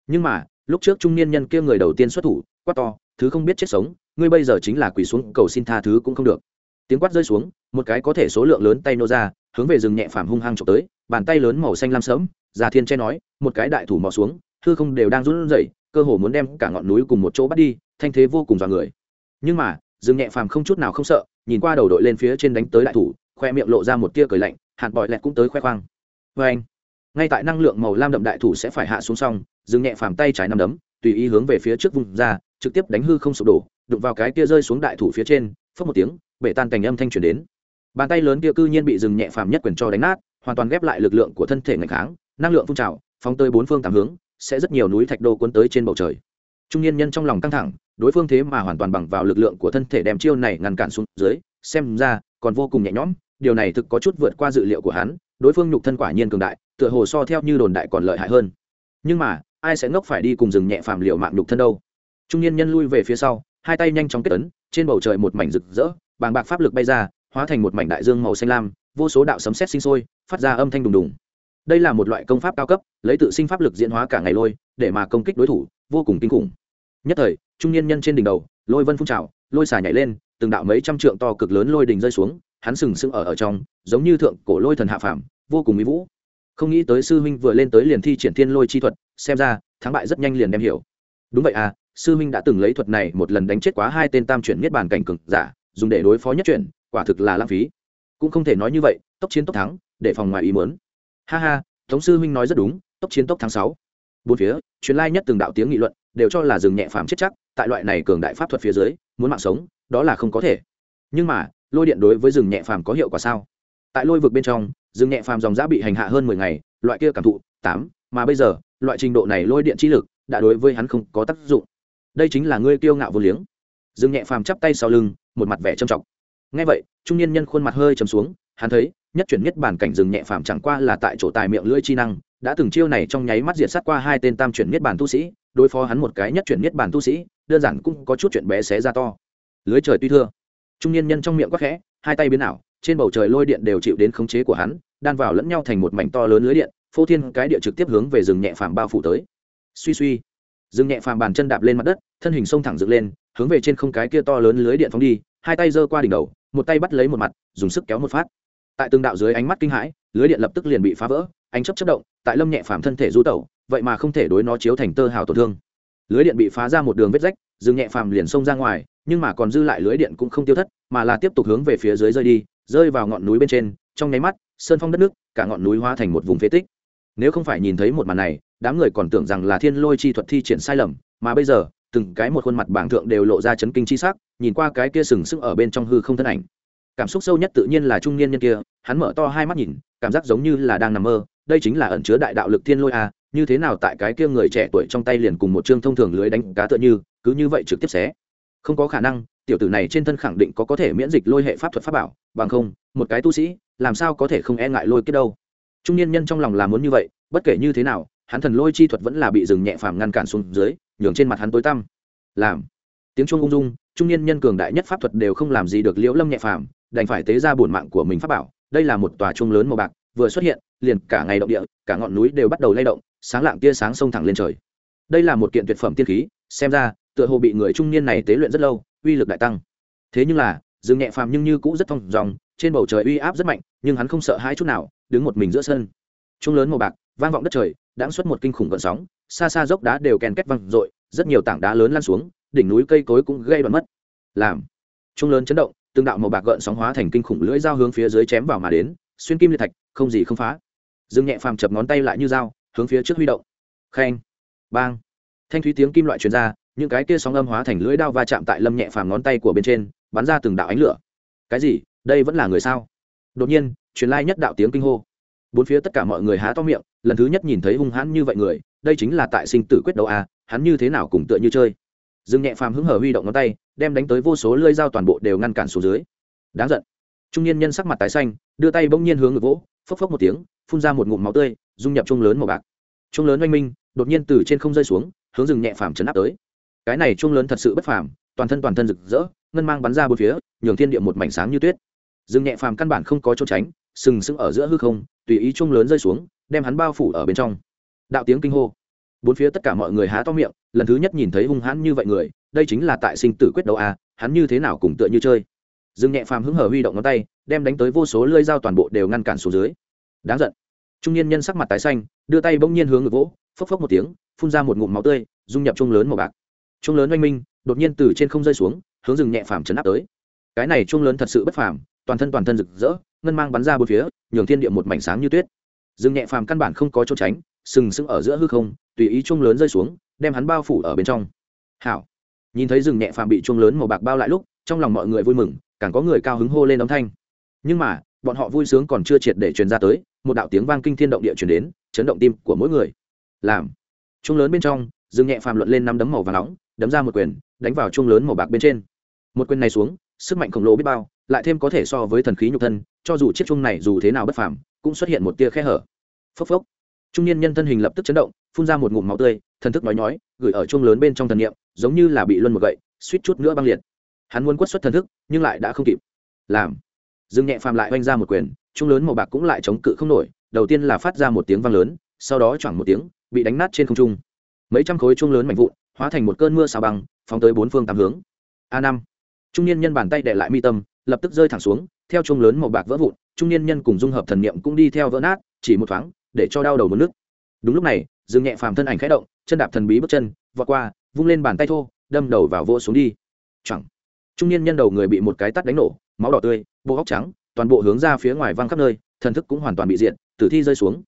Nhưng mà, lúc trước trung niên nhân kia người đầu tiên xuất thủ, quát to, thứ không biết chết sống, ngươi bây giờ chính là quỳ xuống, cầu xin tha thứ cũng không được. Tiếng quát rơi xuống, một cái có thể số lượng lớn tay nô ra, hướng về rừng nhẹ phàm hung hăng trộm tới, bàn tay lớn màu xanh lam sớm già thiên che nói, một cái đại thủ mò xuống hư không đều đang run rẩy, cơ hồ muốn đem cả ngọn núi cùng một chỗ bắt đi, thanh thế vô cùng dọa người. Nhưng mà, Dương nhẹ phàm không chút nào không sợ, nhìn qua đầu đội lên phía trên đánh tới đại thủ, khoe miệng lộ ra một tia cười lạnh, hạt bòi lẹt cũng tới khoe khoang. Vê anh, ngay tại năng lượng màu lam đậm đại thủ sẽ phải hạ xuống xong, Dương nhẹ phàm tay trái nằm đấm, tùy ý hướng về phía trước vùng ra, trực tiếp đánh hư không sụp đổ, đụng vào cái kia rơi xuống đại thủ phía trên phớt một tiếng, bể tan cành âm thanh truyền đến. Bàn tay lớn kia cư nhiên bị Dương nhẹ phàm nhất quyền cho đánh nát, hoàn toàn ghép lại lực lượng của thân thể ngày kháng, năng lượng phun trào, phóng tới bốn phương tám hướng sẽ rất nhiều núi thạch đô cuốn tới trên bầu trời. Trung niên nhân trong lòng căng thẳng, đối phương thế mà hoàn toàn bằng vào lực lượng của thân thể đem chiêu này ngăn cản xuống dưới, xem ra còn vô cùng nhẹ nhõm, điều này thực có chút vượt qua dự liệu của hắn, đối phương nhục thân quả nhiên cường đại, tựa hồ so theo như đồn đại còn lợi hại hơn. Nhưng mà, ai sẽ ngốc phải đi cùng rừng nhẹ phàm liệu mạng nhục thân đâu? Trung niên nhân lui về phía sau, hai tay nhanh chóng kết ấn, trên bầu trời một mảnh rực rỡ, bàng bạc pháp lực bay ra, hóa thành một mảnh đại dương màu xanh lam, vô số đạo sấm sét sinh sôi, phát ra âm thanh đùng đùng đây là một loại công pháp cao cấp, lấy tự sinh pháp lực diễn hóa cả ngày lôi, để mà công kích đối thủ, vô cùng kinh khủng. Nhất thời, trung niên nhân trên đỉnh đầu, lôi vân phun trào, lôi xà nhảy lên, từng đạo mấy trăm trượng to cực lớn lôi đỉnh rơi xuống, hắn sừng sững ở ở trong, giống như thượng cổ lôi thần hạ phàm, vô cùng mỹ vũ. Không nghĩ tới sư huynh vừa lên tới liền thi triển thiên lôi chi thuật, xem ra, thắng bại rất nhanh liền đem hiểu. Đúng vậy à sư huynh đã từng lấy thuật này một lần đánh chết quá hai tên tam chuyển niết bàn cảnh cực giả, dùng để đối phó nhất chuyển, quả thực là lãng phí. Cũng không thể nói như vậy, tốc chiến tốc thắng, để phòng ngoài ý muốn ha ha, tống sư huynh nói rất đúng, tốc chiến tốc thắng sáu. Bốn phía, truyền lai nhất từng đạo tiếng nghị luận, đều cho là rừng nhẹ phàm chết chắc, tại loại này cường đại pháp thuật phía dưới, muốn mạng sống, đó là không có thể. Nhưng mà, lôi điện đối với rừng nhẹ phàm có hiệu quả sao? Tại lôi vực bên trong, rừng nhẹ phàm dòng giã bị hành hạ hơn mười ngày, loại kia cảm thụ, tám, mà bây giờ, loại trình độ này lôi điện chi lực, đã đối với hắn không có tác dụng. Đây chính là ngươi kiêu ngạo vô liếng. Rừng nhẹ phàm chắp tay sau lưng, một mặt vẻ trầm trọng. Ngay vậy, trung niên nhân khuôn mặt hơi trầm xuống hắn thấy, nhất chuyển nhất bản cảnh rừng nhẹ phàm chẳng qua là tại chỗ tài miệng lưỡi chi năng, đã từng chiêu này trong nháy mắt diệt sát qua hai tên tam chuyển nhất bản tu sĩ, đối phó hắn một cái nhất chuyển nhất bản tu sĩ, đơn giản cũng có chút chuyện bé xé ra to. Lưới trời tuy thưa, trung niên nhân trong miệng quắc khẽ, hai tay biến ảo, trên bầu trời lôi điện đều chịu đến khống chế của hắn, đan vào lẫn nhau thành một mảnh to lớn lưới điện, phô thiên cái địa trực tiếp hướng về rừng nhẹ phàm bao phủ tới. Suy suy, rừng nhẹ phàm bàn chân đạp lên mặt đất, thân hình sông thẳng dựng lên, hướng về trên không cái kia to lớn lưới điện phóng đi, hai tay giơ qua đỉnh đầu, một tay bắt lấy một mặt, dùng sức kéo một phát tại từng đạo dưới ánh mắt kinh hãi, lưới điện lập tức liền bị phá vỡ, ánh chấp chất động, tại lâm nhẹ phàm thân thể du tẩu, vậy mà không thể đối nó chiếu thành tơ hào tổn thương. Lưới điện bị phá ra một đường vết rách dương nhẹ phàm liền xông ra ngoài, nhưng mà còn dư lại lưới điện cũng không tiêu thất, mà là tiếp tục hướng về phía dưới rơi đi, rơi vào ngọn núi bên trên, trong nháy mắt, sơn phong đất nước, cả ngọn núi hóa thành một vùng phế tích. Nếu không phải nhìn thấy một màn này, đám người còn tưởng rằng là thiên lôi chi thuật thi triển sai lầm, mà bây giờ, từng cái một khuôn mặt bảng thượng đều lộ ra chấn kinh chi sắc, nhìn qua cái kia sừng sững ở bên trong hư không thân ảnh cảm xúc sâu nhất tự nhiên là trung niên nhân kia, hắn mở to hai mắt nhìn, cảm giác giống như là đang nằm mơ, đây chính là ẩn chứa đại đạo lực thiên lôi a, như thế nào tại cái kia người trẻ tuổi trong tay liền cùng một chương thông thường lưới đánh cá tựa như, cứ như vậy trực tiếp xé. Không có khả năng, tiểu tử này trên thân khẳng định có có thể miễn dịch lôi hệ pháp thuật pháp bảo, bằng không, một cái tu sĩ, làm sao có thể không e ngại lôi kết đâu. Trung niên nhân trong lòng làm muốn như vậy, bất kể như thế nào, hắn thần lôi chi thuật vẫn là bị dừng nhẹ phàm ngăn cản xuống dưới, nhường trên mặt hắn tối tăm. Làm. Tiếng chuông ung dung, trung niên nhân cường đại nhất pháp thuật đều không làm gì được liễu lâm nhẹ phàm đành phải tế ra bổn mạng của mình pháp bảo. Đây là một tòa trung lớn màu bạc, vừa xuất hiện, liền cả ngày động địa, cả ngọn núi đều bắt đầu lay động, sáng lạng tia sáng sông thẳng lên trời. Đây là một kiện tuyệt phẩm tiên khí, xem ra, tựa hồ bị người trung niên này tế luyện rất lâu, uy lực đại tăng. Thế nhưng là, dương nhẹ phàm nhưng như cũ rất thong dòng, trên bầu trời uy áp rất mạnh, nhưng hắn không sợ hai chút nào, đứng một mình giữa sân. Trung lớn màu bạc, vang vọng đất trời, đã xuất một kinh khủng gợn sóng, xa xa dốc đá đều kèn kết văng r rất nhiều tảng đá lớn lan xuống, đỉnh núi cây cối cũng gây bật mất. Làm trung lớn chấn động từng đạo màu bạc gợn sóng hóa thành kinh khủng lưỡi dao hướng phía dưới chém vào mà đến, xuyên kim liệt thạch, không gì không phá. Dương nhẹ phàm chập ngón tay lại như dao, hướng phía trước huy động. Khen bang. Thanh thúy tiếng kim loại truyền ra, những cái kia sóng âm hóa thành lưỡi đao va chạm tại lâm nhẹ phàm ngón tay của bên trên, bắn ra từng đạo ánh lửa. Cái gì? Đây vẫn là người sao? Đột nhiên, truyền lai nhất đạo tiếng kinh hô. Bốn phía tất cả mọi người há to miệng, lần thứ nhất nhìn thấy hung hãn như vậy người, đây chính là tại sinh tử quyết đấu à hắn như thế nào cùng tựa như chơi? Dương nhẹ phàm hứng hở huy động ngón tay, đem đánh tới vô số lưỡi dao toàn bộ đều ngăn cản xuống dưới. Đáng giận. Trung niên nhân sắc mặt tái xanh, đưa tay bỗng nhiên hướng ngực vỗ, phốc phốc một tiếng, phun ra một ngụm máu tươi, dung nhập chung lớn màu bạc. Chung lớn oanh minh, đột nhiên từ trên không rơi xuống, hướng rừng nhẹ phàm chấn áp tới. Cái này chung lớn thật sự bất phàm, toàn thân toàn thân rực rỡ, ngân mang bắn ra bốn phía, nhường thiên địa một mảnh sáng như tuyết. Rừng nhẹ phàm căn bản không có chỗ tránh, sừng sững ở giữa hư không, tùy ý chung lớn rơi xuống, đem hắn bao phủ ở bên trong. Đạo tiếng kinh hô. Bốn phía tất cả mọi người há to miệng lần thứ nhất nhìn thấy hung hãn như vậy người, đây chính là tại sinh tử quyết đấu à hắn như thế nào cùng tựa như chơi. Dương nhẹ phàm hứng hở huy động ngón tay, đem đánh tới vô số lưỡi dao toàn bộ đều ngăn cản xuống dưới. Đáng giận. Trung niên nhân sắc mặt tái xanh, đưa tay bỗng nhiên hướng ngực vỗ, phốc phốc một tiếng, phun ra một ngụm máu tươi, dung nhập chung lớn màu bạc. Chung lớn oanh minh, đột nhiên từ trên không rơi xuống, hướng rừng nhẹ phàm chấn áp tới. Cái này chung lớn thật sự bất phàm, toàn thân toàn thân rực rỡ, ngân mang bắn ra bốn phía, nhường thiên địa một mảnh sáng như tuyết. Rừng nhẹ phàm căn bản không có chỗ tránh, sừng sững ở giữa hư không, tùy ý chung lớn rơi xuống đem hắn bao phủ ở bên trong. Hảo. Nhìn thấy rừng nhẹ phàm bị chuông lớn màu bạc bao lại lúc, trong lòng mọi người vui mừng, càng có người cao hứng hô lên âm thanh. Nhưng mà, bọn họ vui sướng còn chưa triệt để truyền ra tới, một đạo tiếng vang kinh thiên động địa truyền đến, chấn động tim của mỗi người. Làm. Chuông lớn bên trong, rừng nhẹ phàm luận lên năm đấm màu và nóng, đấm ra một quyền, đánh vào chuông lớn màu bạc bên trên. Một quyền này xuống, sức mạnh khổng lồ biết bao, lại thêm có thể so với thần khí nhục thân, cho dù chiếc chuông này dù thế nào bất phàm, cũng xuất hiện một tia khe hở. Phốc phốc. Trung niên nhân thân hình lập tức chấn động phun ra một ngụm máu tươi, thần thức nói nhói, gửi ở chung lớn bên trong thần niệm, giống như là bị luân một gậy, suýt chút nữa băng liệt. Hắn muốn quất xuất thần thức, nhưng lại đã không kịp. Làm. Dương nhẹ phàm lại oanh ra một quyền chung lớn màu bạc cũng lại chống cự không nổi, đầu tiên là phát ra một tiếng vang lớn, sau đó choảng một tiếng, bị đánh nát trên không trung. Mấy trăm khối chung lớn mạnh vụn, hóa thành một cơn mưa xào băng phóng tới bốn phương tám hướng. A năm. Trung niên nhân bàn tay đệ lại mi tâm, lập tức rơi thẳng xuống, theo chung lớn màu bạc vỡ vụn, trung niên nhân cùng dung hợp thần niệm cũng đi theo vỡ nát, chỉ một thoáng, để cho đau đầu một nước đúng lúc này, dương nhẹ phàm thân ảnh khẽ động, chân đạp thần bí bước chân, vọt qua, vung lên bàn tay thô, đâm đầu vào vô xuống đi. Chẳng trung niên nhân đầu người bị một cái tắt đánh nổ, máu đỏ tươi, bộ góc trắng, toàn bộ hướng ra phía ngoài văng khắp nơi, thần thức cũng hoàn toàn bị diện tử thi rơi xuống.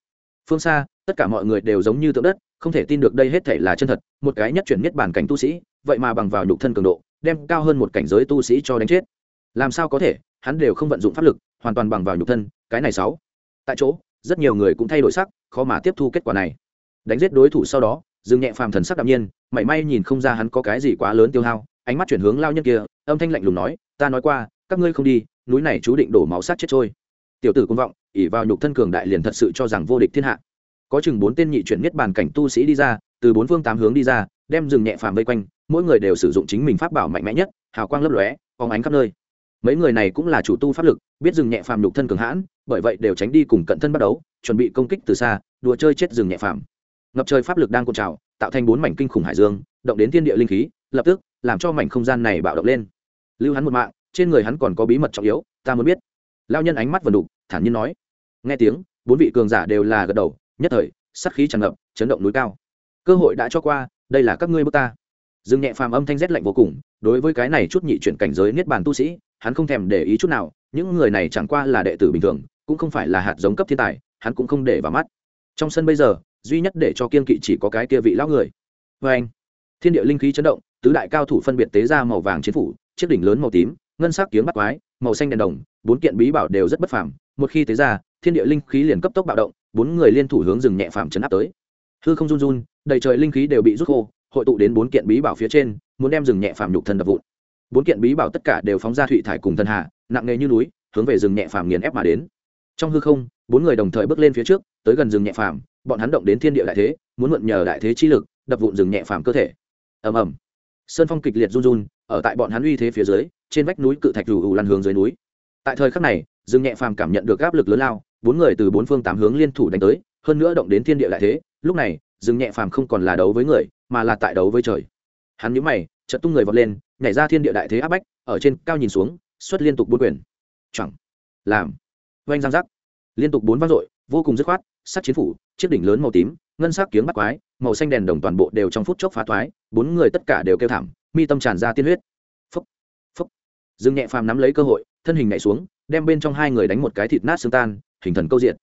Phương xa, tất cả mọi người đều giống như tượng đất, không thể tin được đây hết thể là chân thật, một cái nhất chuyển nhất bản cảnh tu sĩ, vậy mà bằng vào nhục thân cường độ, đem cao hơn một cảnh giới tu sĩ cho đánh chết. Làm sao có thể, hắn đều không vận dụng pháp lực, hoàn toàn bằng vào nhục thân, cái này sáu. Tại chỗ rất nhiều người cũng thay đổi sắc, khó mà tiếp thu kết quả này. Đánh giết đối thủ sau đó, dương nhẹ phàm thần sắc đạm nhiên, mảy may nhìn không ra hắn có cái gì quá lớn tiêu hao, ánh mắt chuyển hướng lao nhân kia, âm thanh lạnh lùng nói, ta nói qua, các ngươi không đi, núi này chú định đổ máu sát chết trôi. Tiểu tử công vọng ỉ vào nhục thân cường đại liền thật sự cho rằng vô địch thiên hạ. Có chừng bốn tên nhị chuyển miết bàn cảnh tu sĩ đi ra, từ bốn phương tám hướng đi ra, đem rừng nhẹ phàm vây quanh, mỗi người đều sử dụng chính mình pháp bảo mạnh mẽ nhất, hào quang lấp lóe, phóng ánh khắp nơi mấy người này cũng là chủ tu pháp lực, biết rừng nhẹ phàm nhục thân cường hãn, bởi vậy đều tránh đi cùng cận thân bắt đấu, chuẩn bị công kích từ xa, đùa chơi chết rừng nhẹ phàm. Ngập trời pháp lực đang cuộn trào, tạo thành bốn mảnh kinh khủng hải dương, động đến thiên địa linh khí, lập tức, làm cho mảnh không gian này bạo động lên. Lưu hắn một mạng, trên người hắn còn có bí mật trọng yếu, ta muốn biết. Lao nhân ánh mắt vần đục, thản nhiên nói. Nghe tiếng, bốn vị cường giả đều là gật đầu, nhất thời sắc khí tràn ngập, chấn động núi cao. Cơ hội đã cho qua, đây là các ngươi bước ta. Dừng nhẹ phàm âm thanh rét lạnh vô cùng, đối với cái này chút nhị chuyển cảnh giới niết bàn tu sĩ hắn không thèm để ý chút nào, những người này chẳng qua là đệ tử bình thường, cũng không phải là hạt giống cấp thiên tài, hắn cũng không để vào mắt. Trong sân bây giờ, duy nhất để cho kiên kỵ chỉ có cái kia vị lão người. Vê anh, thiên địa linh khí chấn động, tứ đại cao thủ phân biệt tế ra màu vàng chiến phủ, chiếc đỉnh lớn màu tím, ngân sắc kiếm bắt quái, màu xanh đèn đồng, bốn kiện bí bảo đều rất bất phàm. Một khi tế ra, thiên địa linh khí liền cấp tốc bạo động, bốn người liên thủ hướng rừng nhẹ phàm chấn áp tới. Hư không run run, đầy trời linh khí đều bị rút khô, hội tụ đến bốn kiện bí bảo phía trên, muốn đem rừng nhẹ phàm nhục thân đập vụn bốn kiện bí bảo tất cả đều phóng ra thụy thải cùng thân hạ nặng nề như núi, hướng về rừng nhẹ phàm nghiền ép mà đến. Trong hư không, bốn người đồng thời bước lên phía trước, tới gần rừng nhẹ phàm, bọn hắn động đến thiên địa đại thế, muốn mượn nhờ đại thế chi lực, đập vụn rừng nhẹ phàm cơ thể. Ầm ầm. Sơn phong kịch liệt run run, ở tại bọn hắn uy thế phía dưới, trên vách núi cự thạch rù rù lăn hướng dưới núi. Tại thời khắc này, rừng nhẹ phàm cảm nhận được áp lực lớn lao, bốn người từ bốn phương tám hướng liên thủ đánh tới, hơn nữa động đến thiên địa đại thế. Lúc này, rừng nhẹ phàm không còn là đấu với người, mà là tại đấu với trời. Hắn nhíu mày chợt tung người vọt lên, nhảy ra thiên địa đại thế áp bách, ở trên cao nhìn xuống, xuất liên tục bốn quyền. Chẳng. Làm. Oanh giang giác. Liên tục bốn vang dội, vô cùng dứt khoát, sắt chiến phủ, chiếc đỉnh lớn màu tím, ngân sắc kiếm bắt quái, màu xanh đèn đồng toàn bộ đều trong phút chốc phá thoái, bốn người tất cả đều kêu thảm, mi tâm tràn ra tiên huyết. Phúc. Phúc. Dương nhẹ phàm nắm lấy cơ hội, thân hình nhảy xuống, đem bên trong hai người đánh một cái thịt nát xương tan, hình thần câu diện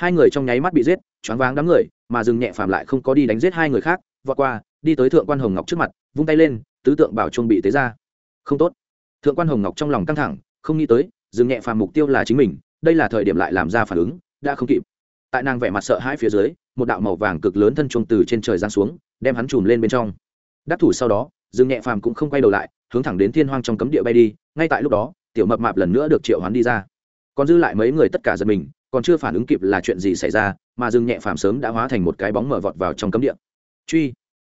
hai người trong nháy mắt bị giết, choáng váng đám người, mà dương nhẹ phàm lại không có đi đánh giết hai người khác, vọt qua, đi tới thượng quan hồng ngọc trước mặt, vung tay lên tứ tượng bảo chuông bị tế ra. Không tốt. Thượng quan hồng ngọc trong lòng căng thẳng, không nghĩ tới dương nhẹ phàm mục tiêu là chính mình, đây là thời điểm lại làm ra phản ứng, đã không kịp. Tại nàng vẻ mặt sợ hãi phía dưới, một đạo màu vàng cực lớn thân chuông từ trên trời giáng xuống, đem hắn chùm lên bên trong. Đắc thủ sau đó dương nhẹ phàm cũng không quay đầu lại, hướng thẳng đến thiên hoang trong cấm địa bay đi, ngay tại lúc đó, tiểu mập mạp lần nữa được triệu hoán đi ra. Còn dư lại mấy người tất cả giật mình, còn chưa phản ứng kịp là chuyện gì xảy ra, mà dương nhẹ phàm sớm đã hóa thành một cái bóng mở vọt vào trong cấm địa. Truy.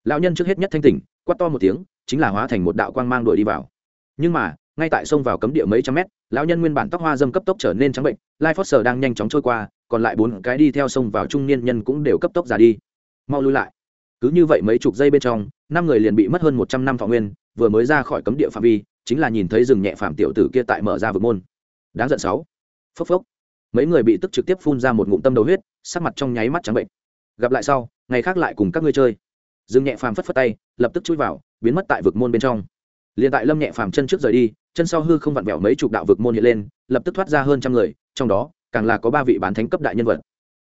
Lão nhân trước hết nhất thanh tỉnh, quát to một tiếng chính là hóa thành một đạo quang mang đuổi đi vào. Nhưng mà, ngay tại sông vào cấm địa mấy trăm mét, lão nhân nguyên bản tóc hoa dâm cấp tốc trở nên trắng bệnh, lai phót sờ đang nhanh chóng trôi qua, còn lại bốn cái đi theo sông vào trung niên nhân cũng đều cấp tốc ra đi. Mau lui lại. Cứ như vậy mấy chục giây bên trong, năm người liền bị mất hơn một trăm năm thọ nguyên, vừa mới ra khỏi cấm địa phạm vi, chính là nhìn thấy rừng nhẹ phạm tiểu tử kia tại mở ra vực môn. Đáng giận sáu. Phốc phốc. Mấy người bị tức trực tiếp phun ra một ngụm tâm đầu huyết, sắc mặt trong nháy mắt trắng bệnh. Gặp lại sau, ngày khác lại cùng các ngươi chơi. Dương nhẹ phàm phất phất tay, lập tức chui vào, biến mất tại vực môn bên trong. Liền tại lâm nhẹ phàm chân trước rời đi, chân sau hư không vặn vẹo mấy chục đạo vực môn hiện lên, lập tức thoát ra hơn trăm người, trong đó, càng là có ba vị bán thánh cấp đại nhân vật.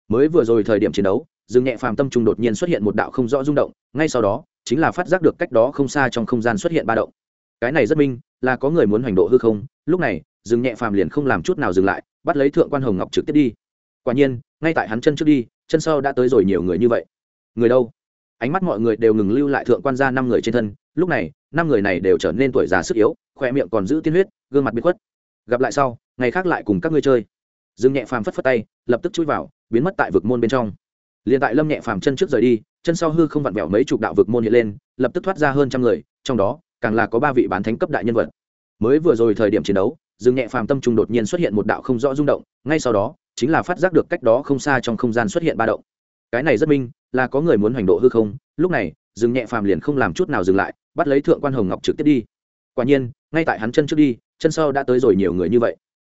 Mới vừa rồi thời điểm chiến đấu, Dương nhẹ phàm tâm trung đột nhiên xuất hiện một đạo không rõ rung động, ngay sau đó, chính là phát giác được cách đó không xa trong không gian xuất hiện ba động. Cái này rất minh, là có người muốn hoành độ hư không, lúc này, Dương nhẹ phàm liền không làm chút nào dừng lại, bắt lấy thượng quan hồng ngọc trực tiếp đi. Quả nhiên, ngay tại hắn chân trước đi, chân sau đã tới rồi nhiều người như vậy. Người đâu? Ánh mắt mọi người đều ngừng lưu lại thượng quan gia năm người trên thân. Lúc này, năm người này đều trở nên tuổi già sức yếu, khỏe miệng còn giữ tiên huyết, gương mặt bị khuất. Gặp lại sau, ngày khác lại cùng các ngươi chơi. Dương nhẹ phàm phất phất tay, lập tức chui vào, biến mất tại vực môn bên trong. Liền tại lâm nhẹ phàm chân trước rời đi, chân sau hư không vặn vẹo mấy chục đạo vực môn hiện lên, lập tức thoát ra hơn trăm người, trong đó, càng là có ba vị bán thánh cấp đại nhân vật. Mới vừa rồi thời điểm chiến đấu, dương nhẹ phàm tâm trung đột nhiên xuất hiện một đạo không rõ rung động, ngay sau đó, chính là phát giác được cách đó không xa trong không gian xuất hiện ba động cái này rất minh, là có người muốn hoành độ hư không, lúc này, dừng nhẹ phàm liền không làm chút nào dừng lại, bắt lấy thượng quan hồng ngọc trực tiếp đi. Quả nhiên, ngay tại hắn chân trước đi, chân sau đã tới rồi nhiều người như vậy.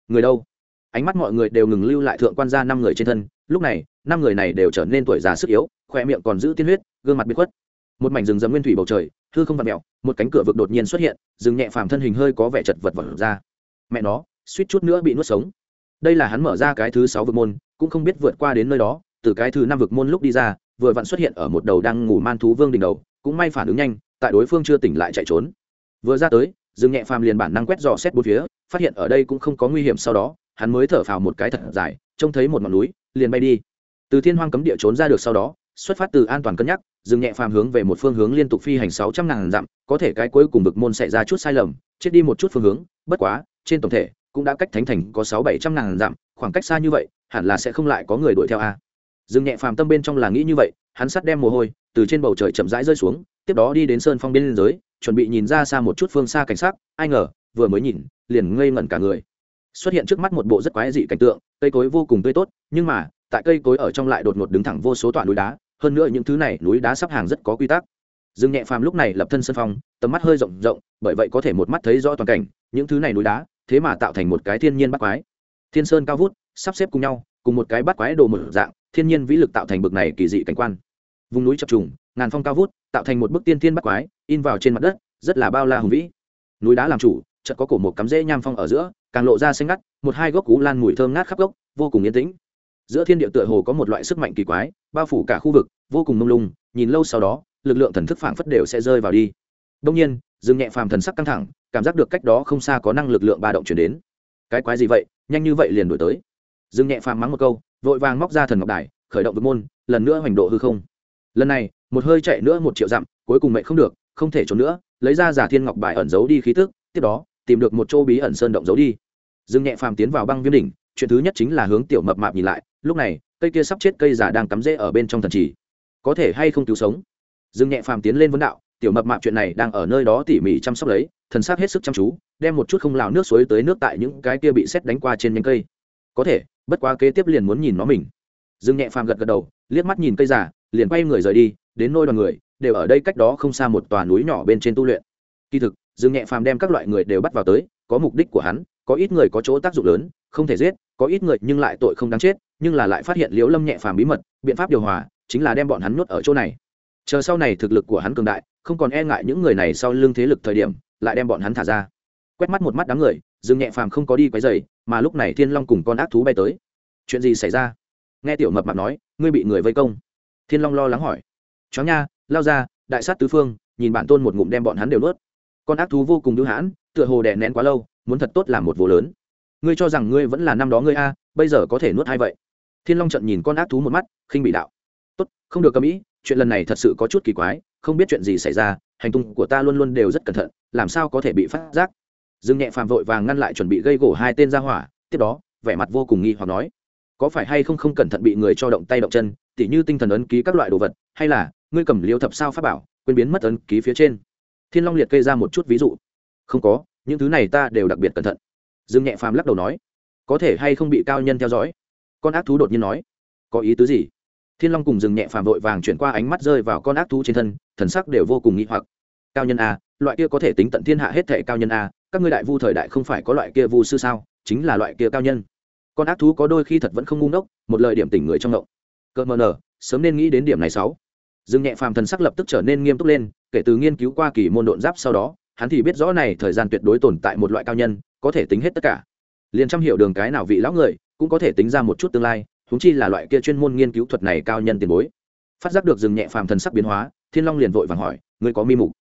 Người đâu? Ánh mắt mọi người đều ngừng lưu lại thượng quan ra năm người trên thân, lúc này, năm người này đều trở nên tuổi già sức yếu, khỏe miệng còn giữ tiên huyết, gương mặt bị khuất. Một mảnh rừng rậm nguyên thủy bầu trời, hư không vặt mẹo một cánh cửa vực đột nhiên xuất hiện rừng nhẹ phàm thân hình hơi có vẻ chật vật vật ra. Mẹ nó, suýt chút nữa bị nuốt sống. Đây là hắn mở ra cái thứ sáu vực môn, cũng không biết vượt qua đến nơi đó từ cái thứ năm vực môn lúc đi ra, vừa vặn xuất hiện ở một đầu đang ngủ man thú vương đỉnh đầu, cũng may phản ứng nhanh, tại đối phương chưa tỉnh lại chạy trốn. Vừa ra tới, dương nhẹ phàm liền bản năng quét dò xét bốn phía, phát hiện ở đây cũng không có nguy hiểm sau đó, hắn mới thở phào một cái thật dài, trông thấy một ngọn núi, liền bay đi. Từ thiên hoang cấm địa trốn ra được sau đó, xuất phát từ an toàn cân nhắc, dương nhẹ phàm hướng về một phương hướng liên tục phi hành sáu trăm ngàn dặm, có thể cái cuối cùng vực môn xảy ra chút sai lầm, chết đi một chút phương hướng, bất quá, trên tổng thể, cũng đã cách thánh thành có sáu bảy trăm ngàn dặm, khoảng cách xa như vậy, hẳn là sẽ không lại có người đuổi theo a dương nhẹ phàm tâm bên trong là nghĩ như vậy, hắn sắt đem mồ hôi, từ trên bầu trời chậm rãi rơi xuống, tiếp đó đi đến sơn phong bên dưới, chuẩn bị nhìn ra xa một chút phương xa cảnh sắc, ai ngờ, vừa mới nhìn, liền ngây ngẩn cả người. Xuất hiện trước mắt một bộ rất quái dị cảnh tượng, cây cối vô cùng tươi tốt, nhưng mà, tại cây cối ở trong lại đột ngột đứng thẳng vô số tọa núi đá, hơn nữa những thứ này núi đá sắp hàng rất có quy tắc. Dương nhẹ phàm lúc này lập thân sân phong, tầm mắt hơi rộng rộng, bởi vậy có thể một mắt thấy rõ toàn cảnh, những thứ này núi đá, thế mà tạo thành một cái thiên nhiên bắt quái. Thiên sơn cao vút, sắp xếp cùng nhau, cùng một cái bắt quái đồ một dạng thiên nhiên vĩ lực tạo thành bực này kỳ dị cảnh quan. Vùng núi chập trùng, ngàn phong cao vút, tạo thành một bức tiên thiên bắt quái, in vào trên mặt đất, rất là bao la hùng vĩ. Núi đá làm chủ, chợt có cổ một cắm rễ nham phong ở giữa, càng lộ ra xanh ngắt, một hai gốc cú lan mùi thơm ngát khắp gốc, vô cùng yên tĩnh. Giữa thiên địa tựa hồ có một loại sức mạnh kỳ quái, bao phủ cả khu vực, vô cùng mông lung, nhìn lâu sau đó, lực lượng thần thức phảng phất đều sẽ rơi vào đi. Đông nhiên, dương nhẹ phàm thần sắc căng thẳng, cảm giác được cách đó không xa có năng lực lượng ba động chuyển đến. Cái quái gì vậy? Nhanh như vậy liền đổi tới. Dương nhẹ phàm mắng một câu vội vàng móc ra thần ngọc đài, khởi động vực môn, lần nữa hoành độ hư không. Lần này, một hơi chạy nữa một triệu dặm, cuối cùng mệnh không được, không thể trốn nữa, lấy ra giả thiên ngọc bài ẩn giấu đi khí tức, tiếp đó, tìm được một chỗ bí ẩn sơn động giấu đi. Dương nhẹ phàm tiến vào băng viêm đỉnh, chuyện thứ nhất chính là hướng tiểu mập mạp nhìn lại, lúc này, cây kia sắp chết cây giả đang cắm rễ ở bên trong thần trì. Có thể hay không cứu sống? Dương nhẹ phàm tiến lên vấn đạo, tiểu mập mạp chuyện này đang ở nơi đó tỉ mỉ chăm sóc lấy, thần sắc hết sức chăm chú, đem một chút không lào nước suối tới nước tại những cái kia bị xét đánh qua trên nhánh cây. Có thể bất quá kế tiếp liền muốn nhìn nó mình. Dương nhẹ phàm gật gật đầu, liếc mắt nhìn cây giả liền quay người rời đi, đến nôi đoàn người, đều ở đây cách đó không xa một tòa núi nhỏ bên trên tu luyện. Kỳ thực, dương nhẹ phàm đem các loại người đều bắt vào tới, có mục đích của hắn, có ít người có chỗ tác dụng lớn, không thể giết, có ít người nhưng lại tội không đáng chết, nhưng là lại phát hiện liễu lâm nhẹ phàm bí mật, biện pháp điều hòa, chính là đem bọn hắn nuốt ở chỗ này. Chờ sau này thực lực của hắn cường đại, không còn e ngại những người này sau lưng thế lực thời điểm, lại đem bọn hắn thả ra quét mắt một mắt đám người, dương nhẹ phàm không có đi quấy dày mà lúc này thiên long cùng con ác thú bay tới. Chuyện gì xảy ra? Nghe tiểu mập mạp nói, ngươi bị người vây công. Thiên long lo lắng hỏi. Chó nha, lao ra, đại sát tứ phương, nhìn bản tôn một ngụm đem bọn hắn đều nuốt. Con ác thú vô cùng đưu hãn, tựa hồ đè nén quá lâu, muốn thật tốt làm một vô lớn. Ngươi cho rằng ngươi vẫn là năm đó ngươi a, bây giờ có thể nuốt hai vậy? Thiên long trận nhìn con ác thú một mắt, khinh bị đạo. Tốt, không được cầm ý, chuyện lần này thật sự có chút kỳ quái, không biết chuyện gì xảy ra, hành tung của ta luôn luôn đều rất cẩn thận, làm sao có thể bị phát giác? Dương nhẹ phàm vội vàng ngăn lại chuẩn bị gây gỗ hai tên ra hỏa, tiếp đó, vẻ mặt vô cùng nghi hoặc nói, có phải hay không không cẩn thận bị người cho động tay động chân, tỉ như tinh thần ấn ký các loại đồ vật, hay là, ngươi cầm liêu thập sao pháp bảo, quên biến mất ấn ký phía trên? Thiên long liệt kê ra một chút ví dụ. Không có, những thứ này ta đều đặc biệt cẩn thận. Dương nhẹ phàm lắc đầu nói, có thể hay không bị cao nhân theo dõi? Con ác thú đột nhiên nói, có ý tứ gì? Thiên long cùng dừng nhẹ phàm vội vàng chuyển qua ánh mắt rơi vào con ác thú trên thân, thần sắc đều vô cùng nghĩ hoặc. Cao nhân a, loại kia có thể tính tận thiên hạ hết thệ cao nhân a các ngươi đại vu thời đại không phải có loại kia vu sư sao, chính là loại kia cao nhân. Con ác thú có đôi khi thật vẫn không ngu ngốc, một lời điểm tỉnh người trong ngộng. Cợt mờ nở sớm nên nghĩ đến điểm này sáu. Dương nhẹ phàm thần sắc lập tức trở nên nghiêm túc lên, kể từ nghiên cứu qua kỳ môn độn giáp sau đó, hắn thì biết rõ này thời gian tuyệt đối tồn tại một loại cao nhân, có thể tính hết tất cả. Liền trăm hiểu đường cái nào vị lão người, cũng có thể tính ra một chút tương lai húng chi là loại kia chuyên môn nghiên cứu thuật này cao nhân tiền bối. Phát giác được rừng nhẹ phàm thần sắc biến hóa, thiên long liền vội vàng hỏi, ngươi có mi mục?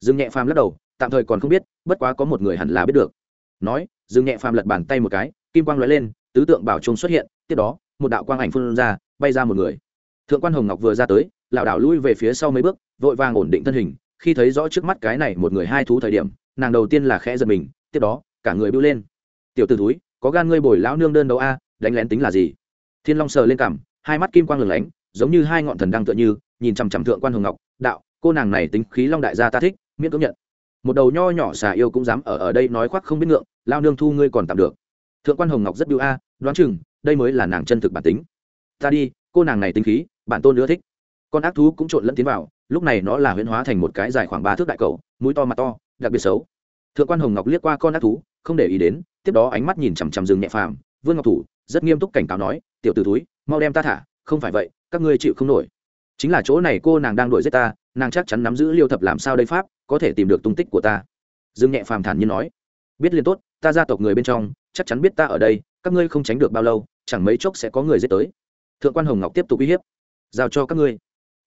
Rừng nhẹ phàm lắc đầu tạm thời còn không biết, bất quá có một người hẳn là biết được. Nói dương nhẹ phàm lật bàn tay một cái, kim quang lóe lên, tứ tượng bảo trung xuất hiện, tiếp đó, một đạo quang ảnh phun ra, bay ra một người. Thượng quan hồng ngọc vừa ra tới, lảo đảo lui về phía sau mấy bước, vội vàng ổn định thân hình, khi thấy rõ trước mắt cái này một người hai thú thời điểm, nàng đầu tiên là khẽ giật mình, tiếp đó, cả người bưu lên. Tiểu t ử túi có gan ngươi bồi lão nương đơn đấu a, đánh lén tính là gì? Thiên long sờ lên cằm, hai mắt kim quang lửng lánh, giống như hai ngọn thần đăng tựa như, nhìn chằm chằm thượng quan hồng ngọc, đạo, cô nàng này tính khí long đại gia ta thích, miễn cưỡng nhận một đầu nho nhỏ xà yêu cũng dám ở ở đây nói khoác không biết ngượng, lao nương thu ngươi còn tạm được. Thượng quan hồng ngọc rất biêu a, đoán chừng, đây mới là nàng chân thực bản tính. Ta đi, cô nàng này tính khí, bản tôn nữa thích. Con ác thú cũng trộn lẫn tiến vào, lúc này nó là huyễn hóa thành một cái dài khoảng ba thước đại cầu, mũi to mặt to, đặc biệt xấu. Thượng quan hồng ngọc liếc qua con ác thú, không để ý đến, tiếp đó ánh mắt nhìn chằm chằm rừng nhẹ phàm, vương ngọc thủ, rất nghiêm túc cảnh cáo nói, tiểu t ử túi mau đem ta thả, không phải vậy, các ngươi chịu không nổi. Chính là chỗ này cô nàng đang đuổi giết ta nàng chắc chắn nắm giữ liêu thập làm sao đây pháp, có thể tìm được tung tích của ta. Dương nhẹ phàm thản nhiên nói. Biết liền tốt, ta gia tộc người bên trong, chắc chắn biết ta ở đây, các ngươi không tránh được bao lâu, chẳng mấy chốc sẽ có người giết tới. Thượng quan hồng ngọc tiếp tục uy hiếp. Giao cho các ngươi.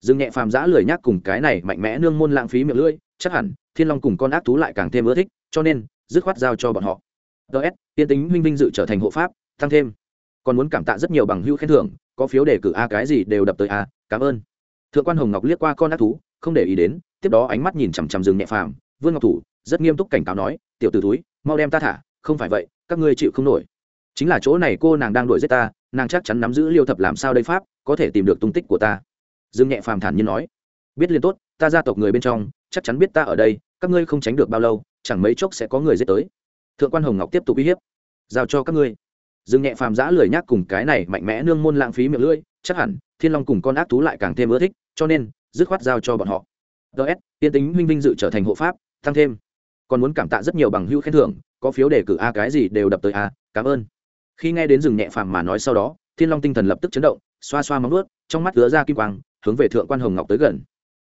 Dương nhẹ phàm giã lười nhác cùng cái này mạnh mẽ nương môn lãng phí miệng lưỡi, chắc hẳn thiên long cùng con ác thú lại càng thêm ưa thích, cho nên, dứt khoát giao cho bọn họ. Ts tiên tính huynh vinh dự trở thành hộ pháp, tăng thêm. Còn muốn cảm tạ rất nhiều bằng hữu khen thưởng, có phiếu đề cử a cái gì đều đập tới a, cảm ơn. Thượng quan hồng ngọc liếc qua con ác thú không để ý đến, tiếp đó ánh mắt nhìn chằm chằm rừng nhẹ phàm, vương ngọc thủ, rất nghiêm túc cảnh cáo nói, tiểu t ử túi mau đem ta thả, không phải vậy, các ngươi chịu không nổi. Chính là chỗ này cô nàng đang đuổi giết ta, nàng chắc chắn nắm giữ liêu thập làm sao đây pháp, có thể tìm được tung tích của ta. Dương nhẹ phàm thản nhiên nói, biết liền tốt, ta gia tộc người bên trong, chắc chắn biết ta ở đây, các ngươi không tránh được bao lâu, chẳng mấy chốc sẽ có người giết tới. Thượng quan hồng ngọc tiếp tục uy hiếp, giao cho các ngươi. Dương nhẹ phàm giã lười nhác cùng cái này mạnh mẽ nương môn lãng phí miệng lưỡi, chắc hẳn, thiên long cùng con ác thú lại càng thêm ưa thích, cho nên dứt khoát giao cho bọn họ. Ts tiên tính huynh vinh dự trở thành hộ pháp, tăng thêm. Còn muốn cảm tạ rất nhiều bằng hữu khen thưởng, có phiếu đề cử a, cái gì đều đập tới a, cảm ơn. Khi nghe đến rừng nhẹ phàm mà nói sau đó, thiên long tinh thần lập tức chấn động, xoa xoa móng ướt trong mắt lứa ra kim quang, hướng về thượng quan hồng ngọc tới gần.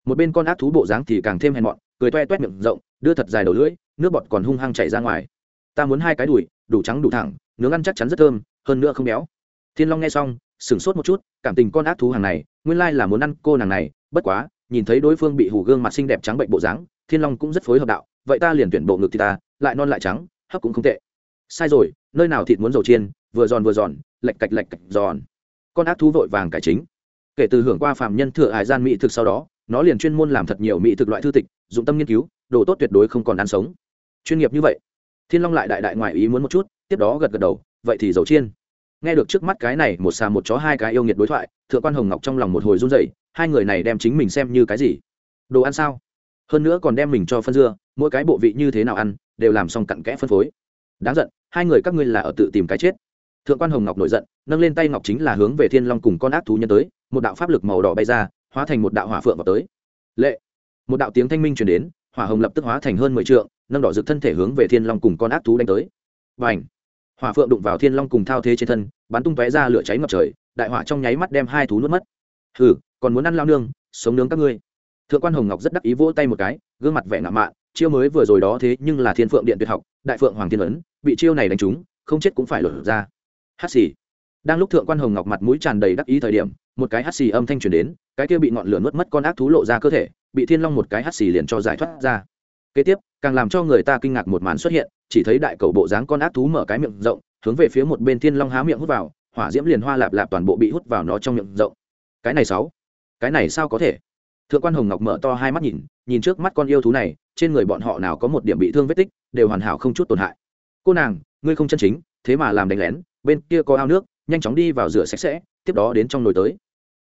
Một bên con ác thú bộ dáng thì càng thêm hèn mọn, cười toe toét miệng rộng, đưa thật dài đầu lưỡi, nước bọt còn hung hăng chảy ra ngoài. Ta muốn hai cái đùi, đủ trắng đủ thẳng, nướng ăn chắc chắn rất thơm, hơn nữa không béo thiên long nghe xong, sửng sốt một chút, cảm tình con ác thú hàng này, nguyên lai là muốn ăn cô nàng này, bất quá, nhìn thấy đối phương bị hủ gương mặt xinh đẹp trắng bệnh bộ dáng, thiên long cũng rất phối hợp đạo, vậy ta liền tuyển bộ ngực thì ta, lại non lại trắng, hấp cũng không tệ. Sai rồi, nơi nào thịt muốn dầu chiên, vừa giòn vừa giòn lạch cạch lạch cạch giòn. Con ác thú vội vàng cải chính. Kể từ hưởng qua phạm nhân thừa hải gian mỹ thực sau đó, nó liền chuyên môn làm thật nhiều mỹ thực loại thư tịch, dụng tâm nghiên cứu, đồ tốt tuyệt đối không còn ăn sống. Chuyên nghiệp như vậy. Thiên long lại đại đại ngoại ý muốn một chút, tiếp đó gật gật đầu, vậy thì dầu chiên nghe được trước mắt cái này, một xà một chó hai cái yêu nghiệt đối thoại, thượng quan hồng ngọc trong lòng một hồi run rẩy, hai người này đem chính mình xem như cái gì? Đồ ăn sao? Hơn nữa còn đem mình cho phân dưa, mỗi cái bộ vị như thế nào ăn, đều làm xong cặn kẽ phân phối. Đáng giận, hai người các ngươi là ở tự tìm cái chết. Thượng quan hồng ngọc nổi giận, nâng lên tay ngọc chính là hướng về thiên long cùng con ác thú nhân tới, một đạo pháp lực màu đỏ bay ra, hóa thành một đạo hỏa phượng vào tới. Lệ! Một đạo tiếng thanh minh truyền đến, hỏa hồng lập tức hóa thành hơn mười trượng, nâng đỏ rực thân thể hướng về thiên long cùng con ác thú đánh tới. Và ảnh hỏa phượng đụng vào thiên long cùng thao thế trên thân, bắn tung tóe ra lửa cháy ngập trời, đại hỏa trong nháy mắt đem hai thú nuốt mất. Hừ, còn muốn ăn lao nương, sống nướng các ngươi. Thượng quan hồng ngọc rất đắc ý vỗ tay một cái, gương mặt vẻ ngạo mạn, chiêu mới vừa rồi đó thế nhưng là thiên phượng điện tuyệt học, đại phượng hoàng thiên ấn, bị chiêu này đánh trúng, không chết cũng phải lột ra. Hắt xì. Đang lúc thượng quan hồng ngọc mặt mũi tràn đầy đắc ý thời điểm, một cái hắt xì âm thanh truyền đến, cái kia bị ngọn lửa nuốt mất con ác thú lộ ra cơ thể, bị thiên long một cái hắt xì liền cho giải thoát ra. Kế tiếp, càng làm cho người ta kinh ngạc một màn xuất hiện chỉ thấy đại cầu bộ dáng con ác thú mở cái miệng rộng, hướng về phía một bên thiên long há miệng hút vào, hỏa diễm liền hoa lạp lạp toàn bộ bị hút vào nó trong miệng rộng. Cái này sáu, cái này sao có thể? Thượng quan hồng ngọc mở to hai mắt nhìn nhìn trước mắt con yêu thú này, trên người bọn họ nào có một điểm bị thương vết tích, đều hoàn hảo không chút tổn hại. Cô nàng, ngươi không chân chính, thế mà làm đánh lén, bên kia có ao nước, nhanh chóng đi vào rửa sạch sẽ, tiếp đó đến trong nồi tới.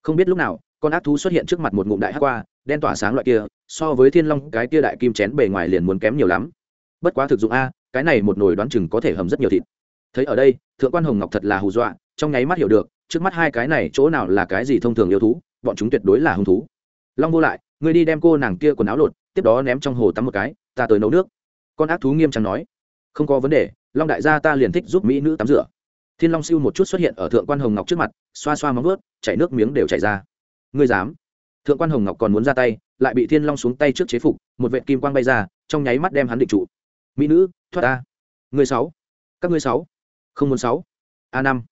Không biết lúc nào, con ác thú xuất hiện trước mặt một ngụm đại hát qua, đen tỏa sáng loại kia, so với thiên long cái kia đại kim chén bề ngoài liền muốn kém nhiều lắm. Bất quá thực dụng a cái này một nồi đoán chừng có thể hầm rất nhiều thịt. Thấy ở đây, thượng quan hồng ngọc thật là hù dọa, trong nháy mắt hiểu được, trước mắt hai cái này chỗ nào là cái gì thông thường yêu thú, bọn chúng tuyệt đối là hung thú. Long vô lại, ngươi đi đem cô nàng kia quần áo lột, tiếp đó ném trong hồ tắm một cái, ta tới nấu nước. Con ác thú nghiêm trang nói. Không có vấn đề, long đại gia ta liền thích giúp mỹ nữ tắm rửa. Thiên long siêu một chút xuất hiện ở thượng quan hồng ngọc trước mặt, xoa xoa móng vớt chảy nước miếng đều chảy ra. Ngươi dám? Thượng quan hồng ngọc còn muốn ra tay, lại bị thiên long xuống tay trước chế phục, một vệ kim quang bay ra, trong nháy mắt đem hắn định trụ mỹ nữ, thoát ta. Người sáu. Các ngươi sáu. Không muốn sáu. A năm.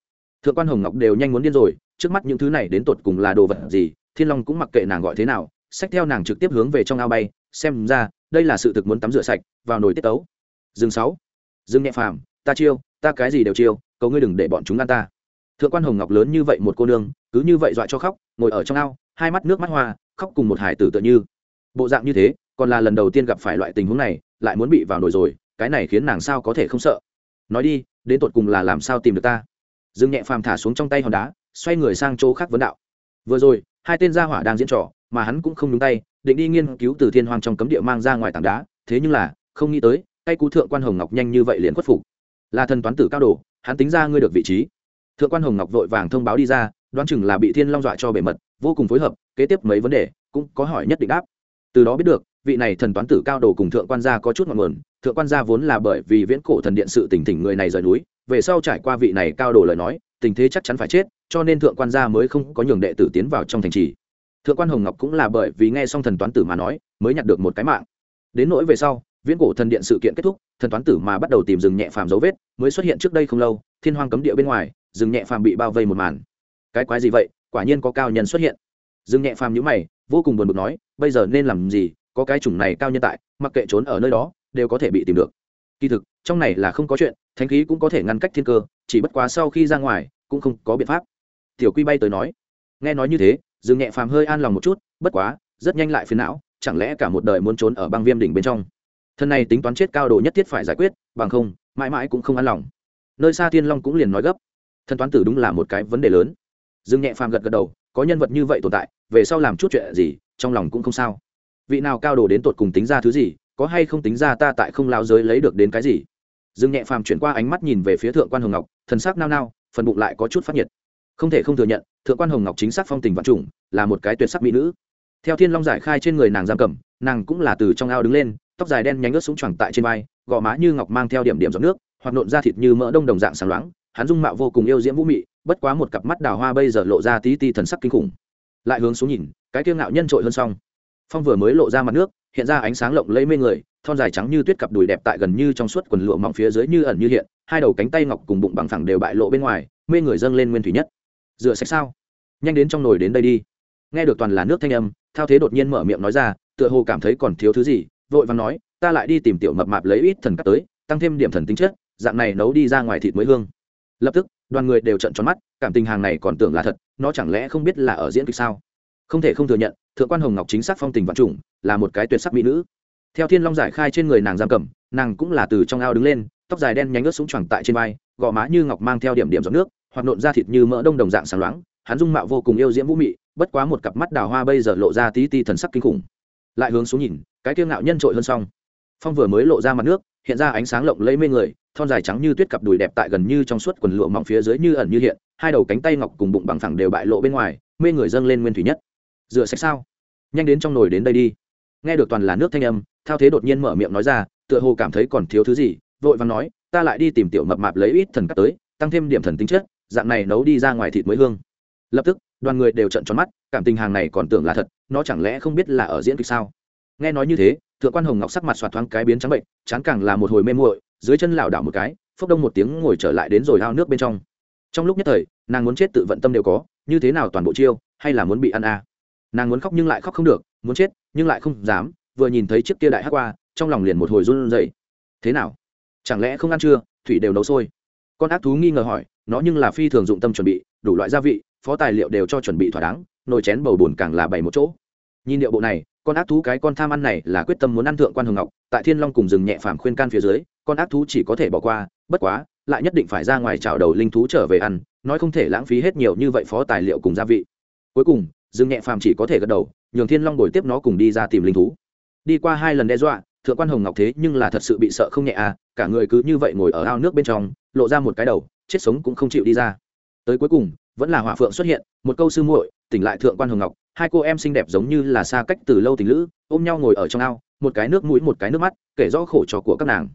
Thượng quan hồng ngọc đều nhanh muốn điên rồi, trước mắt những thứ này đến tột cùng là đồ vật gì, thiên long cũng mặc kệ nàng gọi thế nào, xách theo nàng trực tiếp hướng về trong ao bay, xem ra, đây là sự thực muốn tắm rửa sạch, vào nồi tiết tấu. Dừng sáu. Dừng nhẹ phàm, ta chiêu, ta cái gì đều chiêu, cầu ngươi đừng để bọn chúng ăn ta. Thượng quan hồng ngọc lớn như vậy một cô nương, cứ như vậy dọa cho khóc, ngồi ở trong ao, hai mắt nước mắt hoa, khóc cùng một hải tử tựa như. Bộ dạng như thế, còn là lần đầu tiên gặp phải loại tình huống này lại muốn bị vào nồi rồi, cái này khiến nàng sao có thể không sợ? Nói đi, đến tột cùng là làm sao tìm được ta? Dương nhẹ phàm thả xuống trong tay hòn đá, xoay người sang chỗ khác vấn đạo. Vừa rồi, hai tên gia hỏa đang diễn trò, mà hắn cũng không đúng tay, định đi nghiên cứu từ thiên hoàng trong cấm địa mang ra ngoài tảng đá, thế nhưng là, không nghĩ tới tay cú thượng quan hồng ngọc nhanh như vậy liền khuất phục. Là thần toán tử cao đồ, hắn tính ra ngươi được vị trí. Thượng quan hồng ngọc vội vàng thông báo đi ra, đoán chừng là bị thiên long dọa cho bề mật, vô cùng phối hợp, kế tiếp mấy vấn đề, cũng có hỏi nhất định đáp. Từ đó biết được vị này thần toán tử cao đồ cùng thượng quan gia có chút ngọn nguồn. Thượng quan gia vốn là bởi vì viễn cổ thần điện sự tỉnh tỉnh người này rời núi, về sau trải qua vị này cao đồ lời nói, tình thế chắc chắn phải chết, cho nên thượng quan gia mới không có nhường đệ tử tiến vào trong thành trì. Thượng quan hồng ngọc cũng là bởi vì nghe xong thần toán tử mà nói, mới nhặt được một cái mạng. Đến nỗi về sau, viễn cổ thần điện sự kiện kết thúc, thần toán tử mà bắt đầu tìm rừng nhẹ phàm dấu vết, mới xuất hiện trước đây không lâu, thiên hoang cấm địa bên ngoài, rừng nhẹ phàm bị bao vây một màn. Cái quái gì vậy? Quả nhiên có cao nhân xuất hiện. Rừng nhẹ phàm nhữ mày, vô cùng buồn bực nói, bây giờ nên làm gì? Có cái chủng này cao nhân tại, mặc kệ trốn ở nơi đó, đều có thể bị tìm được. Kỳ thực, trong này là không có chuyện, thánh khí cũng có thể ngăn cách thiên cơ, chỉ bất quá sau khi ra ngoài, cũng không có biện pháp. Tiểu quy bay tới nói, nghe nói như thế, dương nhẹ phàm hơi an lòng một chút, bất quá, rất nhanh lại phiền não, chẳng lẽ cả một đời muốn trốn ở băng viêm đỉnh bên trong? Thân này tính toán chết cao độ nhất thiết phải giải quyết, bằng không, mãi mãi cũng không an lòng. Nơi xa thiên long cũng liền nói gấp. Thân toán tử đúng là một cái vấn đề lớn. Dương nhẹ phàm gật gật đầu, có nhân vật như vậy tồn tại, về sau làm chút chuyện gì, trong lòng cũng không sao vị nào cao đồ đến tột cùng tính ra thứ gì, có hay không tính ra ta tại không lao giới lấy được đến cái gì. Dương nhẹ phàm chuyển qua ánh mắt nhìn về phía thượng quan hồng ngọc, thần sắc nao nao, phần bụng lại có chút phát nhiệt. Không thể không thừa nhận, thượng quan hồng ngọc chính xác phong tình vạn trùng, là một cái tuyệt sắc mỹ nữ. Theo thiên long giải khai trên người nàng giam cầm, nàng cũng là từ trong ao đứng lên, tóc dài đen nhánh ướt súng choàng tại trên vai, gò má như ngọc mang theo điểm điểm giọt nước, hoặc nộn ra thịt như mỡ đông đồng dạng sáng loáng, hắn dung mạo vô cùng yêu diễm vũ mị, bất quá một cặp mắt đào hoa bây giờ lộ ra tí ti thần sắc kinh khủng. Lại hướng xuống nhìn, cái kiêu ngạo nhân trội hơn xong phong vừa mới lộ ra mặt nước, hiện ra ánh sáng lộng lẫy mê người, thon dài trắng như tuyết cặp đùi đẹp tại gần như trong suốt quần lụa mỏng phía dưới như ẩn như hiện, hai đầu cánh tay ngọc cùng bụng bằng phẳng đều bại lộ bên ngoài, mê người dâng lên nguyên thủy nhất. Rửa sạch sao? Nhanh đến trong nồi đến đây đi. Nghe được toàn là nước thanh âm, thao thế đột nhiên mở miệng nói ra, tựa hồ cảm thấy còn thiếu thứ gì, vội vàng nói, ta lại đi tìm tiểu mập mạp lấy ít thần cắt tới, tăng thêm điểm thần tính chất, dạng này nấu đi ra ngoài thịt mới hương. Lập tức, đoàn người đều trận tròn mắt, cảm tình hàng này còn tưởng là thật, nó chẳng lẽ không biết là ở diễn kịch sao? Không thể không thừa nhận thượng quan hồng ngọc chính xác phong tình vạn trùng, là một cái tuyệt sắc mỹ nữ. Theo thiên long giải khai trên người nàng giam cầm, nàng cũng là từ trong ao đứng lên, tóc dài đen nhánh ướt súng choàng tại trên vai, gò má như ngọc mang theo điểm điểm giọt nước hoặc nộn ra thịt như mỡ đông đồng dạng sáng loáng, hắn dung mạo vô cùng yêu diễm vũ mị, bất quá một cặp mắt đào hoa bây giờ lộ ra tí ti thần sắc kinh khủng. Lại hướng xuống nhìn, cái kiêu ngạo nhân trội hơn xong. Phong vừa mới lộ ra mặt nước, hiện ra ánh sáng lộng lẫy mê người, thon dài trắng như tuyết cặp đùi đẹp tại gần như trong suốt quần lụa mỏng phía dưới như ẩn như hiện, hai đầu cánh tay ngọc cùng bụng bằng phẳng đều bại lộ bên ngoài, mê người dâng lên nguyên thủy nhất rửa sạch sao? Nhanh đến trong nồi đến đây đi. Nghe được toàn là nước thanh âm, thao thế đột nhiên mở miệng nói ra, tựa hồ cảm thấy còn thiếu thứ gì, vội vàng nói, ta lại đi tìm tiểu mập mạp lấy ít thần cắt tới, tăng thêm điểm thần tính chất, dạng này nấu đi ra ngoài thịt mới hương. Lập tức, đoàn người đều trận tròn mắt, cảm tình hàng này còn tưởng là thật, nó chẳng lẽ không biết là ở diễn kịch sao? Nghe nói như thế, thượng quan hồng ngọc sắc mặt xoạt thoáng cái biến trắng bệnh, chán càng là một hồi mê muội, dưới chân lảo đảo một cái, phốc đông một tiếng ngồi trở lại đến rồi ao nước bên trong. Trong lúc nhất thời, nàng muốn chết tự vận tâm đều có, như thế nào toàn bộ chiêu, hay là muốn bị ăn à nàng muốn khóc nhưng lại khóc không được, muốn chết nhưng lại không dám, vừa nhìn thấy chiếc kia đại hát qua, trong lòng liền một hồi run rẩy. Thế nào? Chẳng lẽ không ăn chưa thủy đều nấu sôi? Con ác thú nghi ngờ hỏi, nó nhưng là phi thường dụng tâm chuẩn bị, đủ loại gia vị, phó tài liệu đều cho chuẩn bị thỏa đáng, nồi chén bầu bùn càng là bày một chỗ. Nhìn điệu bộ này, con ác thú cái con tham ăn này là quyết tâm muốn ăn thượng quan hồng ngọc, tại thiên long cùng rừng nhẹ phàm khuyên can phía dưới, con ác thú chỉ có thể bỏ qua, bất quá, lại nhất định phải ra ngoài chào đầu linh thú trở về ăn, nói không thể lãng phí hết nhiều như vậy phó tài liệu cùng gia vị. Cuối cùng dương nhẹ phàm chỉ có thể gật đầu, nhường thiên long đổi tiếp nó cùng đi ra tìm linh thú. Đi qua hai lần đe dọa, thượng quan hồng ngọc thế nhưng là thật sự bị sợ không nhẹ à cả người cứ như vậy ngồi ở ao nước bên trong, lộ ra một cái đầu, chết sống cũng không chịu đi ra. Tới cuối cùng, vẫn là hỏa phượng xuất hiện, một câu sư muội, tỉnh lại thượng quan hồng ngọc, hai cô em xinh đẹp giống như là xa cách từ lâu tình lữ, ôm nhau ngồi ở trong ao, một cái nước mũi một cái nước mắt, kể rõ khổ trò của các nàng.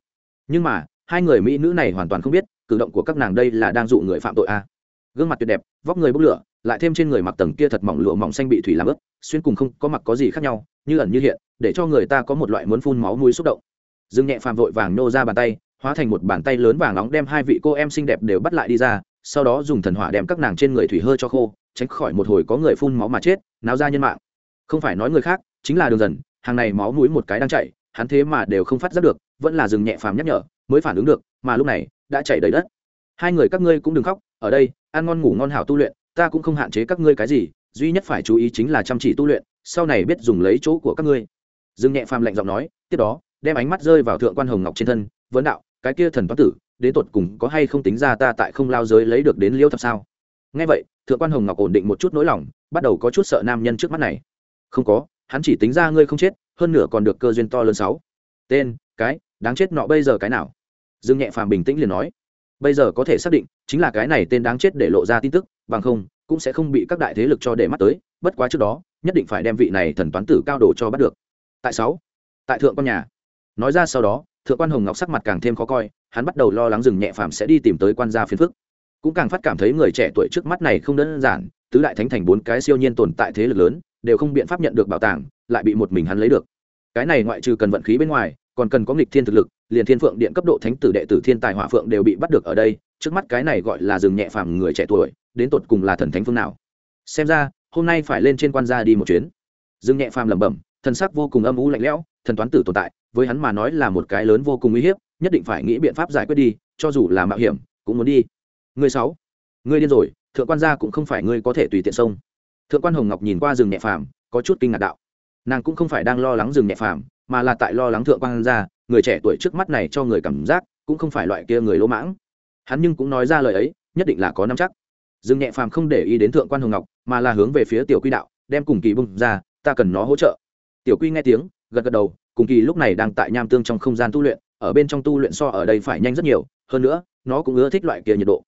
Nhưng mà, hai người mỹ nữ này hoàn toàn không biết, cử động của các nàng đây là đang dụ người phạm tội à. gương mặt tuyệt đẹp, vóc người bốc lửa lại thêm trên người mặc tầng kia thật mỏng lụa mỏng xanh bị thủy làm ướt, xuyên cùng không có mặc có gì khác nhau, như ẩn như hiện, để cho người ta có một loại muốn phun máu mũi xúc động. Dương nhẹ phàm vội vàng nô ra bàn tay, hóa thành một bàn tay lớn vàng nóng đem hai vị cô em xinh đẹp đều bắt lại đi ra, sau đó dùng thần hỏa đem các nàng trên người thủy hơi cho khô, tránh khỏi một hồi có người phun máu mà chết, náo ra nhân mạng. Không phải nói người khác, chính là đường dần, hàng này máu mũi một cái đang chạy hắn thế mà đều không phát giác được, vẫn là dừng nhẹ phàm nhắc nhở, mới phản ứng được, mà lúc này, đã chạy đầy đất. Hai người các ngươi cũng đừng khóc, ở đây, ăn ngon ngủ ngon hảo tu luyện ta cũng không hạn chế các ngươi cái gì, duy nhất phải chú ý chính là chăm chỉ tu luyện, sau này biết dùng lấy chỗ của các ngươi. Dương nhẹ phàm lạnh giọng nói, tiếp đó, đem ánh mắt rơi vào thượng quan hồng ngọc trên thân, vấn đạo, cái kia thần toán tử, đến tột cùng có hay không tính ra ta tại không lao giới lấy được đến liêu thập sao? Nghe vậy, thượng quan hồng ngọc ổn định một chút nỗi lòng, bắt đầu có chút sợ nam nhân trước mắt này. Không có, hắn chỉ tính ra ngươi không chết, hơn nửa còn được cơ duyên to lớn sáu. Tên, cái, đáng chết nọ bây giờ cái nào? Dương nhẹ phàm bình tĩnh liền nói. Bây giờ có thể xác định, chính là cái này tên đáng chết để lộ ra tin tức bằng không, cũng sẽ không bị các đại thế lực cho để mắt tới, bất quá trước đó, nhất định phải đem vị này thần toán tử cao đồ cho bắt được. Tại sáu, tại thượng quan nhà. Nói ra sau đó, thượng quan hồng ngọc sắc mặt càng thêm khó coi, hắn bắt đầu lo lắng rừng nhẹ phàm sẽ đi tìm tới quan gia phiền phức. Cũng càng phát cảm thấy người trẻ tuổi trước mắt này không đơn giản, tứ đại thánh thành bốn cái siêu nhiên tồn tại thế lực lớn, đều không biện pháp nhận được bảo tàng, lại bị một mình hắn lấy được. Cái này ngoại trừ cần vận khí bên ngoài, còn cần có nghịch thiên thực lực, liền thiên phượng điện cấp độ thánh tử đệ tử thiên tài hỏa phượng đều bị bắt được ở đây trước mắt cái này gọi là rừng nhẹ phàm người trẻ tuổi, đến tột cùng là thần thánh phương nào? Xem ra, hôm nay phải lên trên quan gia đi một chuyến. Rừng nhẹ phàm lẩm bẩm, thần sắc vô cùng âm u lạnh lẽo, thần toán tử tồn tại, với hắn mà nói là một cái lớn vô cùng uy hiếp, nhất định phải nghĩ biện pháp giải quyết đi, cho dù là mạo hiểm, cũng muốn đi. Người sáu, người điên rồi, thượng quan gia cũng không phải ngươi có thể tùy tiện xông. Thượng quan hồng ngọc nhìn qua rừng nhẹ phàm, có chút kinh ngạc đạo. Nàng cũng không phải đang lo lắng rừng nhẹ phàm, mà là tại lo lắng thượng quan gia, người trẻ tuổi trước mắt này cho người cảm giác, cũng không phải loại kia người lỗ mãng hắn nhưng cũng nói ra lời ấy, nhất định là có năm chắc. Dương nhẹ phàm không để ý đến thượng quan hồng ngọc, mà là hướng về phía tiểu quy đạo, đem cùng kỳ bung ra, ta cần nó hỗ trợ. Tiểu quy nghe tiếng, gật gật đầu, cùng kỳ lúc này đang tại nham tương trong không gian tu luyện, ở bên trong tu luyện so ở đây phải nhanh rất nhiều, hơn nữa, nó cũng ưa thích loại kia nhiệt độ.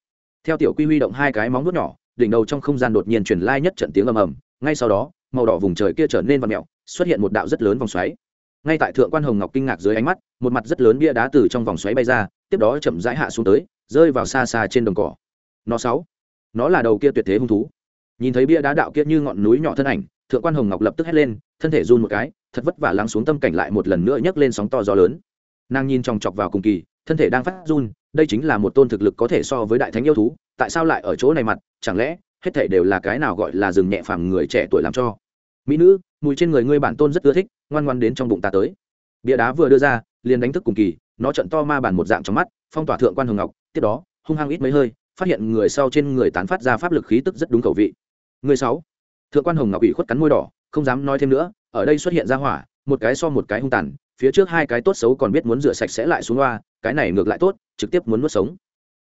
Theo tiểu quy huy động hai cái móng vuốt nhỏ, đỉnh đầu trong không gian đột nhiên truyền lai nhất trận tiếng ầm ầm, ngay sau đó, màu đỏ vùng trời kia trở nên vằn mẹo xuất hiện một đạo rất lớn vòng xoáy. Ngay tại thượng quan hồng ngọc kinh ngạc dưới ánh mắt, một mặt rất lớn bia đá từ trong vòng xoáy bay ra, tiếp đó chậm rãi hạ xuống tới rơi vào xa xa trên đồng cỏ. Nó sáu. Nó là đầu kia tuyệt thế hung thú. Nhìn thấy bia đá đạo kia như ngọn núi nhỏ thân ảnh, thượng quan hồng ngọc lập tức hét lên, thân thể run một cái, thật vất vả lắng xuống tâm cảnh lại một lần nữa nhấc lên sóng to gió lớn. Nàng nhìn chòng chọc vào cùng kỳ, thân thể đang phát run, đây chính là một tôn thực lực có thể so với đại thánh yêu thú, tại sao lại ở chỗ này mặt, chẳng lẽ, hết thể đều là cái nào gọi là rừng nhẹ phàm người trẻ tuổi làm cho? Mỹ nữ, mùi trên người ngươi bản tôn rất ưa thích, ngoan ngoan đến trong bụng ta tới. Bia đá vừa đưa ra, liền đánh thức cùng kỳ, nó trận to ma bản một dạng trong mắt, phong tỏa thượng quan hồng ngọc tiếp đó, hung hăng ít mấy hơi, phát hiện người sau trên người tán phát ra pháp lực khí tức rất đúng khẩu vị. Người sáu, thượng quan hồng ngọc bị khuất cắn môi đỏ, không dám nói thêm nữa, ở đây xuất hiện ra hỏa, một cái so một cái hung tàn, phía trước hai cái tốt xấu còn biết muốn rửa sạch sẽ lại xuống loa, cái này ngược lại tốt, trực tiếp muốn nuốt sống.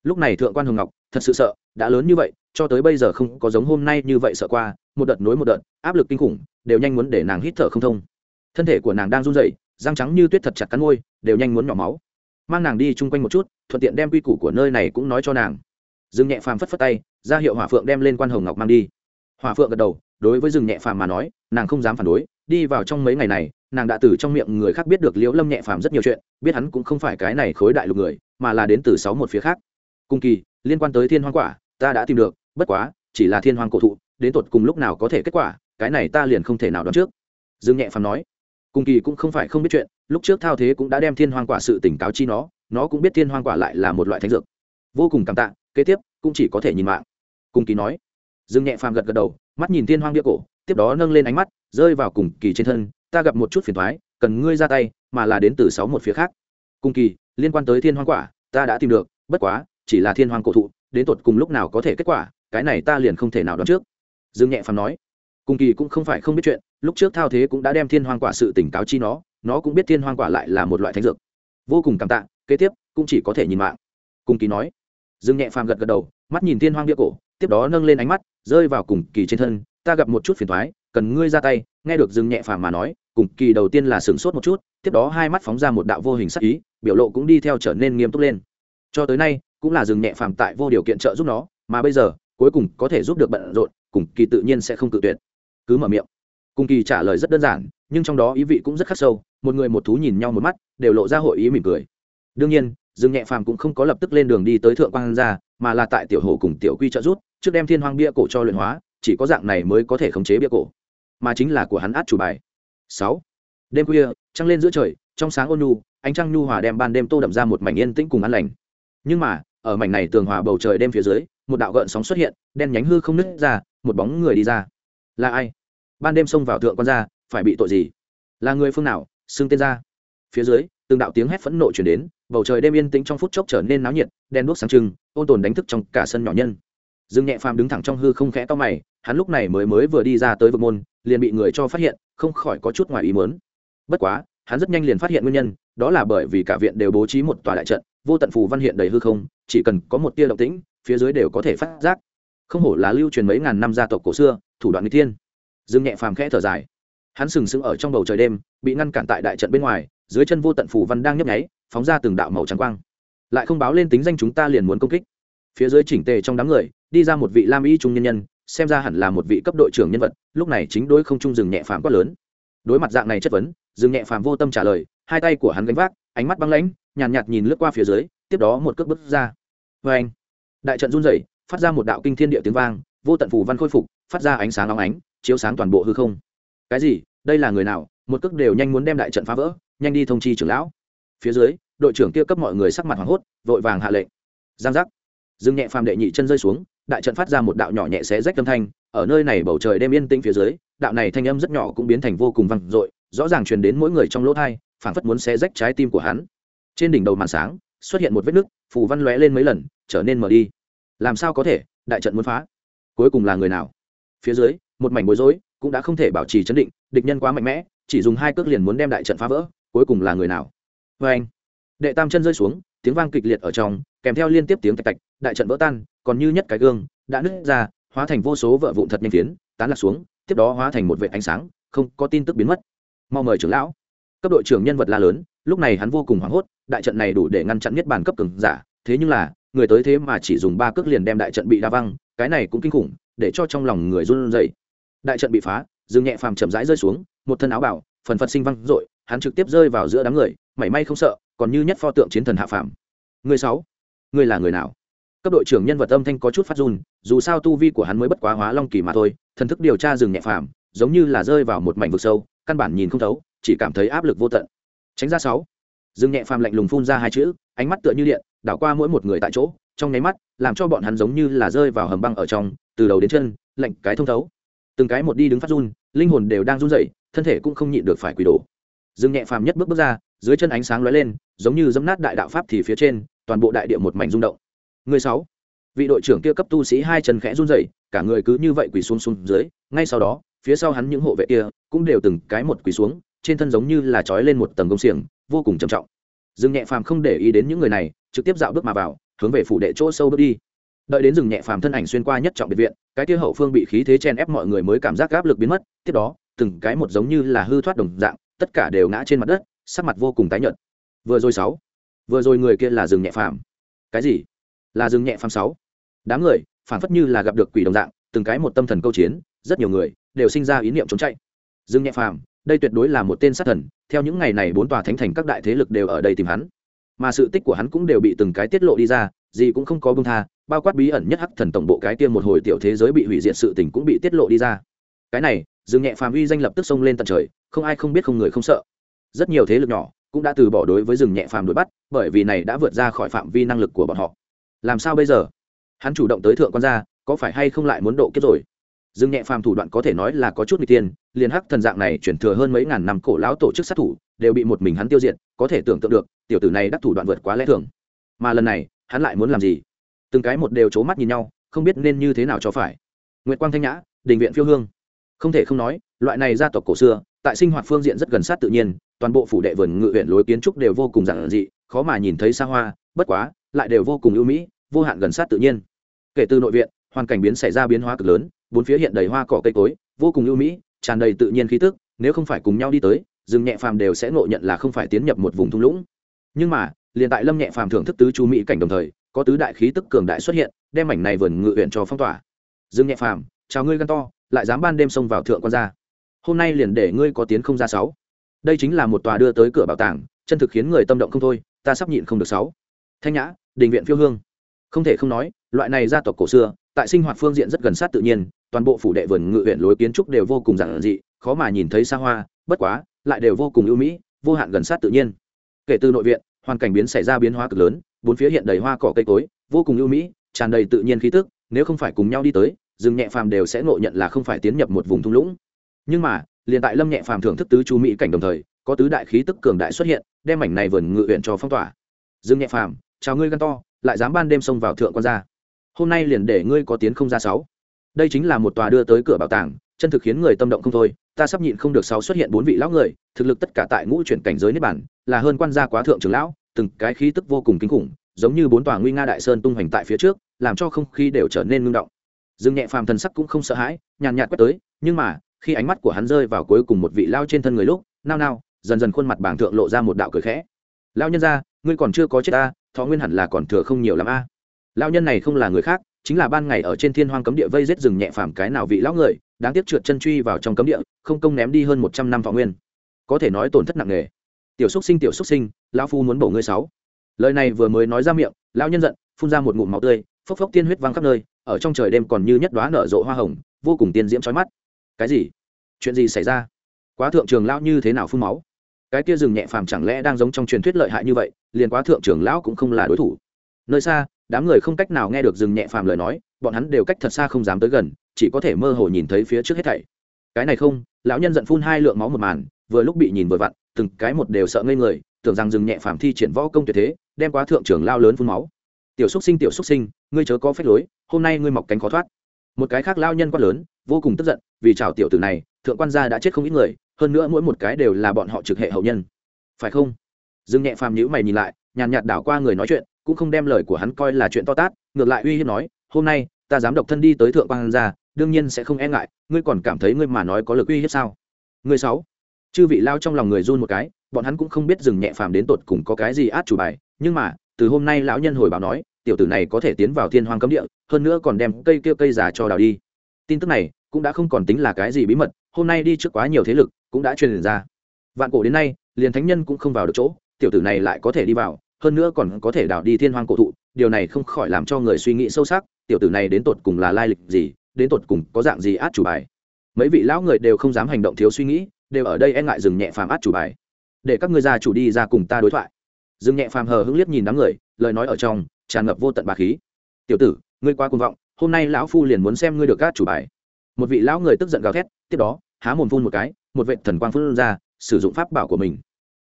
Lúc này thượng quan hồng ngọc, thật sự sợ, đã lớn như vậy, cho tới bây giờ không có giống hôm nay như vậy sợ qua, một đợt nối một đợt, áp lực kinh khủng, đều nhanh muốn để nàng hít thở không thông. Thân thể của nàng đang run rẩy, răng trắng như tuyết thật chặt cắn môi, đều nhanh muốn nhỏ máu. Mang nàng đi chung quanh một chút thuận tiện đem quy củ của nơi này cũng nói cho nàng. Dương nhẹ phàm phất phất tay, ra hiệu hỏa phượng đem lên quan hồng ngọc mang đi. Hỏa phượng gật đầu, đối với Dương nhẹ phàm mà nói, nàng không dám phản đối, đi vào trong mấy ngày này, nàng đã từ trong miệng người khác biết được liễu lâm nhẹ phàm rất nhiều chuyện, biết hắn cũng không phải cái này khối đại lục người, mà là đến từ sáu một phía khác. Cung kỳ, liên quan tới thiên hoang quả, ta đã tìm được, bất quá, chỉ là thiên hoang cổ thụ, đến tột cùng lúc nào có thể kết quả, cái này ta liền không thể nào đoán trước. Dương nhẹ phàm nói cung kỳ cũng không phải không biết chuyện, lúc trước thao thế cũng đã đem thiên hoang quả sự tỉnh cáo chi nó nó cũng biết thiên hoang quả lại là một loại thánh dược. Vô cùng cảm tạ, kế tiếp, cũng chỉ có thể nhìn mạng. Cung kỳ nói. Dương nhẹ phàm gật gật đầu, mắt nhìn thiên hoang bia cổ, tiếp đó nâng lên ánh mắt, rơi vào cùng kỳ trên thân, ta gặp một chút phiền thoái cần ngươi ra tay, mà là đến từ sáu một phía khác. Cùng kỳ, liên quan tới thiên hoang quả, ta đã tìm được, bất quá, chỉ là thiên hoang cổ thụ, đến tột cùng lúc nào có thể kết quả, cái này ta liền không thể nào đoán trước. Dương nhẹ phàm nói. Cùng kỳ cũng không phải không biết chuyện, lúc trước thao thế cũng đã đem thiên hoang quả sự tỉnh cáo chi nó nó cũng biết thiên hoang quả lại là một loại thánh dược. Vô cùng cảm tạ kế tiếp, cũng chỉ có thể nhìn mạng. Cùng kỳ nói. Dương nhẹ phàm gật gật đầu, mắt nhìn thiên hoang bia cổ, tiếp đó nâng lên ánh mắt, rơi vào cùng kỳ trên thân. Ta gặp một chút phiền thoái cần ngươi ra tay. Nghe được dương nhẹ phàm mà nói, cùng kỳ đầu tiên là sửng sốt một chút, tiếp đó hai mắt phóng ra một đạo vô hình sắc ý, biểu lộ cũng đi theo trở nên nghiêm túc lên. Cho tới nay, cũng là dừng nhẹ phàm tại vô điều kiện trợ giúp nó, mà bây giờ, cuối cùng có thể giúp được bận rộn, cùng kỳ tự nhiên sẽ không tự tuyệt. Cứ mở miệng. Cùng kỳ trả lời rất đơn giản, nhưng trong đó ý vị cũng rất khắc sâu, một người một thú nhìn nhau một mắt, đều lộ ra hội ý mỉm cười đương nhiên, dương nhẹ phàm cũng không có lập tức lên đường đi tới thượng quan gia, mà là tại tiểu hồ cùng tiểu quy trợ rút trước đem thiên hoang bia cổ cho luyện hóa, chỉ có dạng này mới có thể khống chế bia cổ. Mà chính là của hắn át chủ bài. Sáu. Đêm khuya, trăng lên giữa trời, trong sáng ôn nhu, ánh trăng nhu hòa đem ban đêm tô đậm ra một mảnh yên tĩnh cùng an lành. Nhưng mà, ở mảnh này tường hòa bầu trời đêm phía dưới, một đạo gợn sóng xuất hiện, đen nhánh hư không nứt ra, một bóng người đi ra. Là ai? Ban đêm xông vào thượng quan gia, phải bị tội gì? Là người phương nào? Xưng tên ra phía dưới từng đạo tiếng hét phẫn nộ chuyển đến, bầu trời đêm yên tĩnh trong phút chốc trở nên náo nhiệt đen đuốc sáng trưng, ôn tồn đánh thức trong cả sân nhỏ nhân. Dương nhẹ phàm đứng thẳng trong hư không khẽ to mày, hắn lúc này mới mới vừa đi ra tới vực môn, liền bị người cho phát hiện, không khỏi có chút ngoài ý muốn. Bất quá, hắn rất nhanh liền phát hiện nguyên nhân, đó là bởi vì cả viện đều bố trí một tòa đại trận, vô tận phù văn hiện đầy hư không, chỉ cần có một tia động tĩnh, phía dưới đều có thể phát giác. Không hổ là lưu truyền mấy ngàn năm gia tộc cổ xưa, thủ đoạn n thiên. Dương nhẹ phàm khẽ thở dài. Hắn sừng sững ở trong bầu trời đêm, bị ngăn cản tại đại trận bên ngoài dưới chân vô tận phủ văn đang nhấp nháy phóng ra từng đạo màu trắng quang. Lại không báo lên tính danh chúng ta liền muốn công kích. Phía dưới chỉnh tề trong đám người đi ra một vị lam y trung nhân nhân xem ra hẳn là một vị cấp đội trưởng nhân vật lúc này chính đối không trung dừng nhẹ phàm quát lớn. Đối mặt dạng này chất vấn dừng nhẹ phàm vô tâm trả lời hai tay của hắn gánh vác ánh mắt băng lãnh nhàn nhạt, nhạt nhìn lướt qua phía dưới tiếp đó một cước bước ra. Vê anh đại trận run rẩy phát ra một đạo kinh thiên địa tiếng vang vô tận phù văn khôi phục phát ra ánh sáng óng ánh chiếu sáng toàn bộ hư không. Cái gì? Đây là người nào? Một cước đều nhanh muốn đem đại trận phá vỡ nhanh đi thông chi trưởng lão. Phía dưới, đội trưởng kia cấp mọi người sắc mặt hoảng hốt, vội vàng hạ lệnh. Giang giác. Dương nhẹ phàm đệ nhị chân rơi xuống, đại trận phát ra một đạo nhỏ nhẹ xé rách âm thanh, ở nơi này bầu trời đêm yên tĩnh phía dưới, đạo này thanh âm rất nhỏ cũng biến thành vô cùng vang dội, rõ ràng truyền đến mỗi người trong lỗ thai, phảng phất muốn xé rách trái tim của hắn. Trên đỉnh đầu màn sáng, xuất hiện một vết nứt, phù văn lóe lên mấy lần, trở nên mở đi. Làm sao có thể, đại trận muốn phá? Cuối cùng là người nào? Phía dưới, một mảnh bối rối cũng đã không thể bảo trì chấn định, địch nhân quá mạnh mẽ, chỉ dùng hai cước liền muốn đem đại trận phá vỡ cuối cùng là người nào? Vê anh. Đệ tam chân rơi xuống, tiếng vang kịch liệt ở trong, kèm theo liên tiếp tiếng tạch tạch, đại trận vỡ tan, còn như nhất cái gương, đã nứt ra, hóa thành vô số vợ vụn thật nhanh phiến, tán lạc xuống, tiếp đó hóa thành một vệ ánh sáng, không có tin tức biến mất. Mau mời trưởng lão. Cấp đội trưởng nhân vật la lớn, lúc này hắn vô cùng hoảng hốt, đại trận này đủ để ngăn chặn nhất bản cấp cường giả, thế nhưng là, người tới thế mà chỉ dùng ba cước liền đem đại trận bị đa văng, cái này cũng kinh khủng, để cho trong lòng người run rẩy. Đại trận bị phá, dương nhẹ phàm chậm rãi rơi xuống, một thân áo bảo phần phật sinh văng dội hắn trực tiếp rơi vào giữa đám người, mảy may không sợ, còn như nhất pho tượng chiến thần hạ phàm. Người sáu, người là người nào? Cấp đội trưởng nhân vật âm thanh có chút phát run, dù sao tu vi của hắn mới bất quá hóa long kỳ mà thôi, thần thức điều tra rừng nhẹ phàm, giống như là rơi vào một mảnh vực sâu, căn bản nhìn không thấu, chỉ cảm thấy áp lực vô tận. Tránh ra sáu, rừng nhẹ phàm lạnh lùng phun ra hai chữ, ánh mắt tựa như điện, đảo qua mỗi một người tại chỗ, trong nháy mắt, làm cho bọn hắn giống như là rơi vào hầm băng ở trong, từ đầu đến chân, lạnh cái thông thấu. Từng cái một đi đứng phát run, linh hồn đều đang run rẩy, thân thể cũng không nhịn được phải quỳ đổ dương nhẹ phàm nhất bước bước ra, dưới chân ánh sáng lóe lên, giống như dấm nát đại đạo pháp thì phía trên, toàn bộ đại địa một mảnh rung động. Người sáu, vị đội trưởng kia cấp tu sĩ hai chân khẽ run rẩy, cả người cứ như vậy quỳ xuống xuống dưới, ngay sau đó, phía sau hắn những hộ vệ kia cũng đều từng cái một quỳ xuống, trên thân giống như là trói lên một tầng công xiềng, vô cùng trầm trọng. Dương nhẹ phàm không để ý đến những người này, trực tiếp dạo bước mà vào, hướng về phủ đệ chỗ sâu bước đi. Đợi đến rừng nhẹ phàm thân ảnh xuyên qua nhất trọng biệt viện, cái kia hậu phương bị khí thế chen ép mọi người mới cảm giác áp lực biến mất, tiếp đó, từng cái một giống như là hư thoát đồng dạng tất cả đều ngã trên mặt đất, sắc mặt vô cùng tái nhợt. Vừa rồi sáu, vừa rồi người kia là rừng nhẹ phàm. Cái gì? Là rừng nhẹ phàm sáu. Đám người phản phất như là gặp được quỷ đồng dạng, từng cái một tâm thần câu chiến, rất nhiều người đều sinh ra ý niệm trốn chạy. Rừng nhẹ phàm, đây tuyệt đối là một tên sát thần, theo những ngày này bốn tòa thánh thành các đại thế lực đều ở đây tìm hắn. Mà sự tích của hắn cũng đều bị từng cái tiết lộ đi ra, gì cũng không có bông tha, bao quát bí ẩn nhất hắc thần tổng bộ cái kia một hồi tiểu thế giới bị hủy diệt sự tình cũng bị tiết lộ đi ra cái này, dương nhẹ phàm uy danh lập tức xông lên tận trời, không ai không biết không người không sợ. Rất nhiều thế lực nhỏ cũng đã từ bỏ đối với rừng nhẹ phàm đuổi bắt, bởi vì này đã vượt ra khỏi phạm vi năng lực của bọn họ. Làm sao bây giờ? Hắn chủ động tới thượng quan gia, có phải hay không lại muốn độ kiếp rồi? Dương nhẹ phàm thủ đoạn có thể nói là có chút n g tiên liền hắc thần dạng này chuyển thừa hơn mấy ngàn năm cổ lão tổ chức sát thủ, đều bị một mình hắn tiêu diệt, có thể tưởng tượng được, tiểu tử này đắc thủ đoạn vượt quá lẽ thường. Mà lần này, hắn lại muốn làm gì? Từng cái một đều c h ố mắt nhìn nhau, không biết nên như thế nào cho phải. Nguyệt quang thanh nhã, đình viện phiêu hương không thể không nói, loại này gia tộc cổ xưa, tại sinh hoạt phương diện rất gần sát tự nhiên, toàn bộ phủ đệ vườn ngự huyện lối kiến trúc đều vô cùng giản dị, khó mà nhìn thấy xa hoa, bất quá, lại đều vô cùng ưu mỹ, vô hạn gần sát tự nhiên. Kể từ nội viện, hoàn cảnh biến xảy ra biến hóa cực lớn, bốn phía hiện đầy hoa cỏ cây cối, vô cùng ưu mỹ, tràn đầy tự nhiên khí tức, nếu không phải cùng nhau đi tới, rừng nhẹ phàm đều sẽ ngộ nhận là không phải tiến nhập một vùng thung lũng. Nhưng mà, liền tại lâm nhẹ phàm thưởng thức tứ chú mỹ cảnh đồng thời, có tứ đại khí tức cường đại xuất hiện, đem mảnh này vườn ngự huyện cho phong tỏa. Dương nhẹ phàm, chào ngươi gan to lại dám ban đêm xông vào thượng quan gia. Hôm nay liền để ngươi có tiến không ra sáu. Đây chính là một tòa đưa tới cửa bảo tàng, chân thực khiến người tâm động không thôi, ta sắp nhịn không được sáu. Thanh nhã, đình viện phiêu hương. Không thể không nói, loại này gia tộc cổ xưa, tại sinh hoạt phương diện rất gần sát tự nhiên, toàn bộ phủ đệ vườn ngự huyện lối kiến trúc đều vô cùng giản dị, khó mà nhìn thấy xa hoa, bất quá, lại đều vô cùng ưu mỹ, vô hạn gần sát tự nhiên. Kể từ nội viện, hoàn cảnh biến xảy ra biến hóa cực lớn, bốn phía hiện đầy hoa cỏ cây cối, vô cùng ưu mỹ, tràn đầy tự nhiên khí tức, nếu không phải cùng nhau đi tới rừng nhẹ phàm đều sẽ ngộ nhận là không phải tiến nhập một vùng thung lũng. Nhưng mà, liền tại lâm nhẹ phàm thưởng thức tứ chú mỹ cảnh đồng thời, có tứ đại khí tức cường đại xuất hiện, đem mảnh này vườn ngự huyện cho phong tỏa. Dương nhẹ phàm, chào ngươi gan to, lại dám ban đêm xông vào thượng quan gia. Hôm nay liền để ngươi có tiến không ra sáu. Đây chính là một tòa đưa tới cửa bảo tàng, chân thực khiến người tâm động không thôi, ta sắp nhịn không được sáu xuất hiện bốn vị lão người, thực lực tất cả tại ngũ chuyển cảnh giới niết bản là hơn quan gia quá thượng trưởng lão, từng cái khí tức vô cùng kinh khủng, giống như bốn tòa nguy nga đại sơn tung hoành tại phía trước, làm cho không khí đều trở nên ngưng động dương nhẹ phàm thần sắc cũng không sợ hãi, nhàn nhạt quét tới, nhưng mà, khi ánh mắt của hắn rơi vào cuối cùng một vị lao trên thân người lúc, nao nao, dần dần khuôn mặt bảng thượng lộ ra một đạo cười khẽ. Lao nhân ra ngươi còn chưa có chết ta, thọ nguyên hẳn là còn thừa không nhiều l ắ m a. Lao nhân này không là người khác, chính là ban ngày ở trên thiên hoang cấm địa vây rết rừng nhẹ phàm cái nào vị lão người, đáng tiếc trượt chân truy vào trong cấm địa, không công ném đi hơn một trăm năm thọ nguyên. Có thể nói tổn thất nặng nề. Tiểu xúc sinh, tiểu xúc sinh, lão phu muốn bổ ngươi sáu. Lời này vừa mới nói ra miệng, lão nhân giận, phun ra một ngụm máu tươi, phốc phốc tiên huyết văng khắp nơi ở trong trời đêm còn như nhất đoá nở rộ hoa hồng, vô cùng tiên diễm trói mắt. Cái gì? Chuyện gì xảy ra? Quá thượng trường lão như thế nào phun máu? Cái kia rừng nhẹ phàm chẳng lẽ đang giống trong truyền thuyết lợi hại như vậy, liền quá thượng trưởng lão cũng không là đối thủ. Nơi xa, đám người không cách nào nghe được rừng nhẹ phàm lời nói, bọn hắn đều cách thật xa không dám tới gần, chỉ có thể mơ hồ nhìn thấy phía trước hết thảy. Cái này không, lão nhân giận phun hai lượng máu một màn, vừa lúc bị nhìn vừa vặn, từng cái một đều sợ ngây người, tưởng rằng rừng nhẹ phàm thi triển võ công tuyệt thế, đem quá thượng trưởng lao lớn phun máu. Tiểu xúc sinh, tiểu xúc sinh, ngươi chớ có phép lối hôm nay ngươi mọc cánh khó thoát. Một cái khác lao nhân quát lớn, vô cùng tức giận, vì chào tiểu tử này, thượng quan gia đã chết không ít người, hơn nữa mỗi một cái đều là bọn họ trực hệ hậu nhân. Phải không? Dương nhẹ phàm nhữ mày nhìn lại, nhàn nhạt đảo qua người nói chuyện, cũng không đem lời của hắn coi là chuyện to tát, ngược lại uy hiếp nói, hôm nay, ta dám độc thân đi tới thượng quan gia, đương nhiên sẽ không e ngại, ngươi còn cảm thấy ngươi mà nói có lực uy hiếp sao? Ngươi sáu. Chư vị lao trong lòng người run một cái, bọn hắn cũng không biết dừng nhẹ phàm đến tột cùng có cái gì át chủ bài, nhưng mà, từ hôm nay lão nhân hồi báo nói tiểu tử này có thể tiến vào thiên hoang cấm địa, hơn nữa còn đem cây kia cây già cho đào đi. Tin tức này cũng đã không còn tính là cái gì bí mật, hôm nay đi trước quá nhiều thế lực cũng đã truyền ra. Vạn cổ đến nay, liền thánh nhân cũng không vào được chỗ, tiểu tử này lại có thể đi vào, hơn nữa còn có thể đào đi thiên hoang cổ thụ, điều này không khỏi làm cho người suy nghĩ sâu sắc, tiểu tử này đến tột cùng là lai lịch gì, đến tột cùng có dạng gì át chủ bài. Mấy vị lão người đều không dám hành động thiếu suy nghĩ, đều ở đây e ngại dừng nhẹ phàm át chủ bài. Để các ngươi gia chủ đi ra cùng ta đối thoại. Dừng nhẹ phàm hờ hững liếc nhìn đám người, lời nói ở trong tràn ngập vô tận bà khí. Tiểu tử, ngươi quá cuồng vọng, hôm nay lão phu liền muốn xem ngươi được các chủ bài. Một vị lão người tức giận gào thét, tiếp đó, há mồm phun một cái, một vệ thần quang phun ra, sử dụng pháp bảo của mình.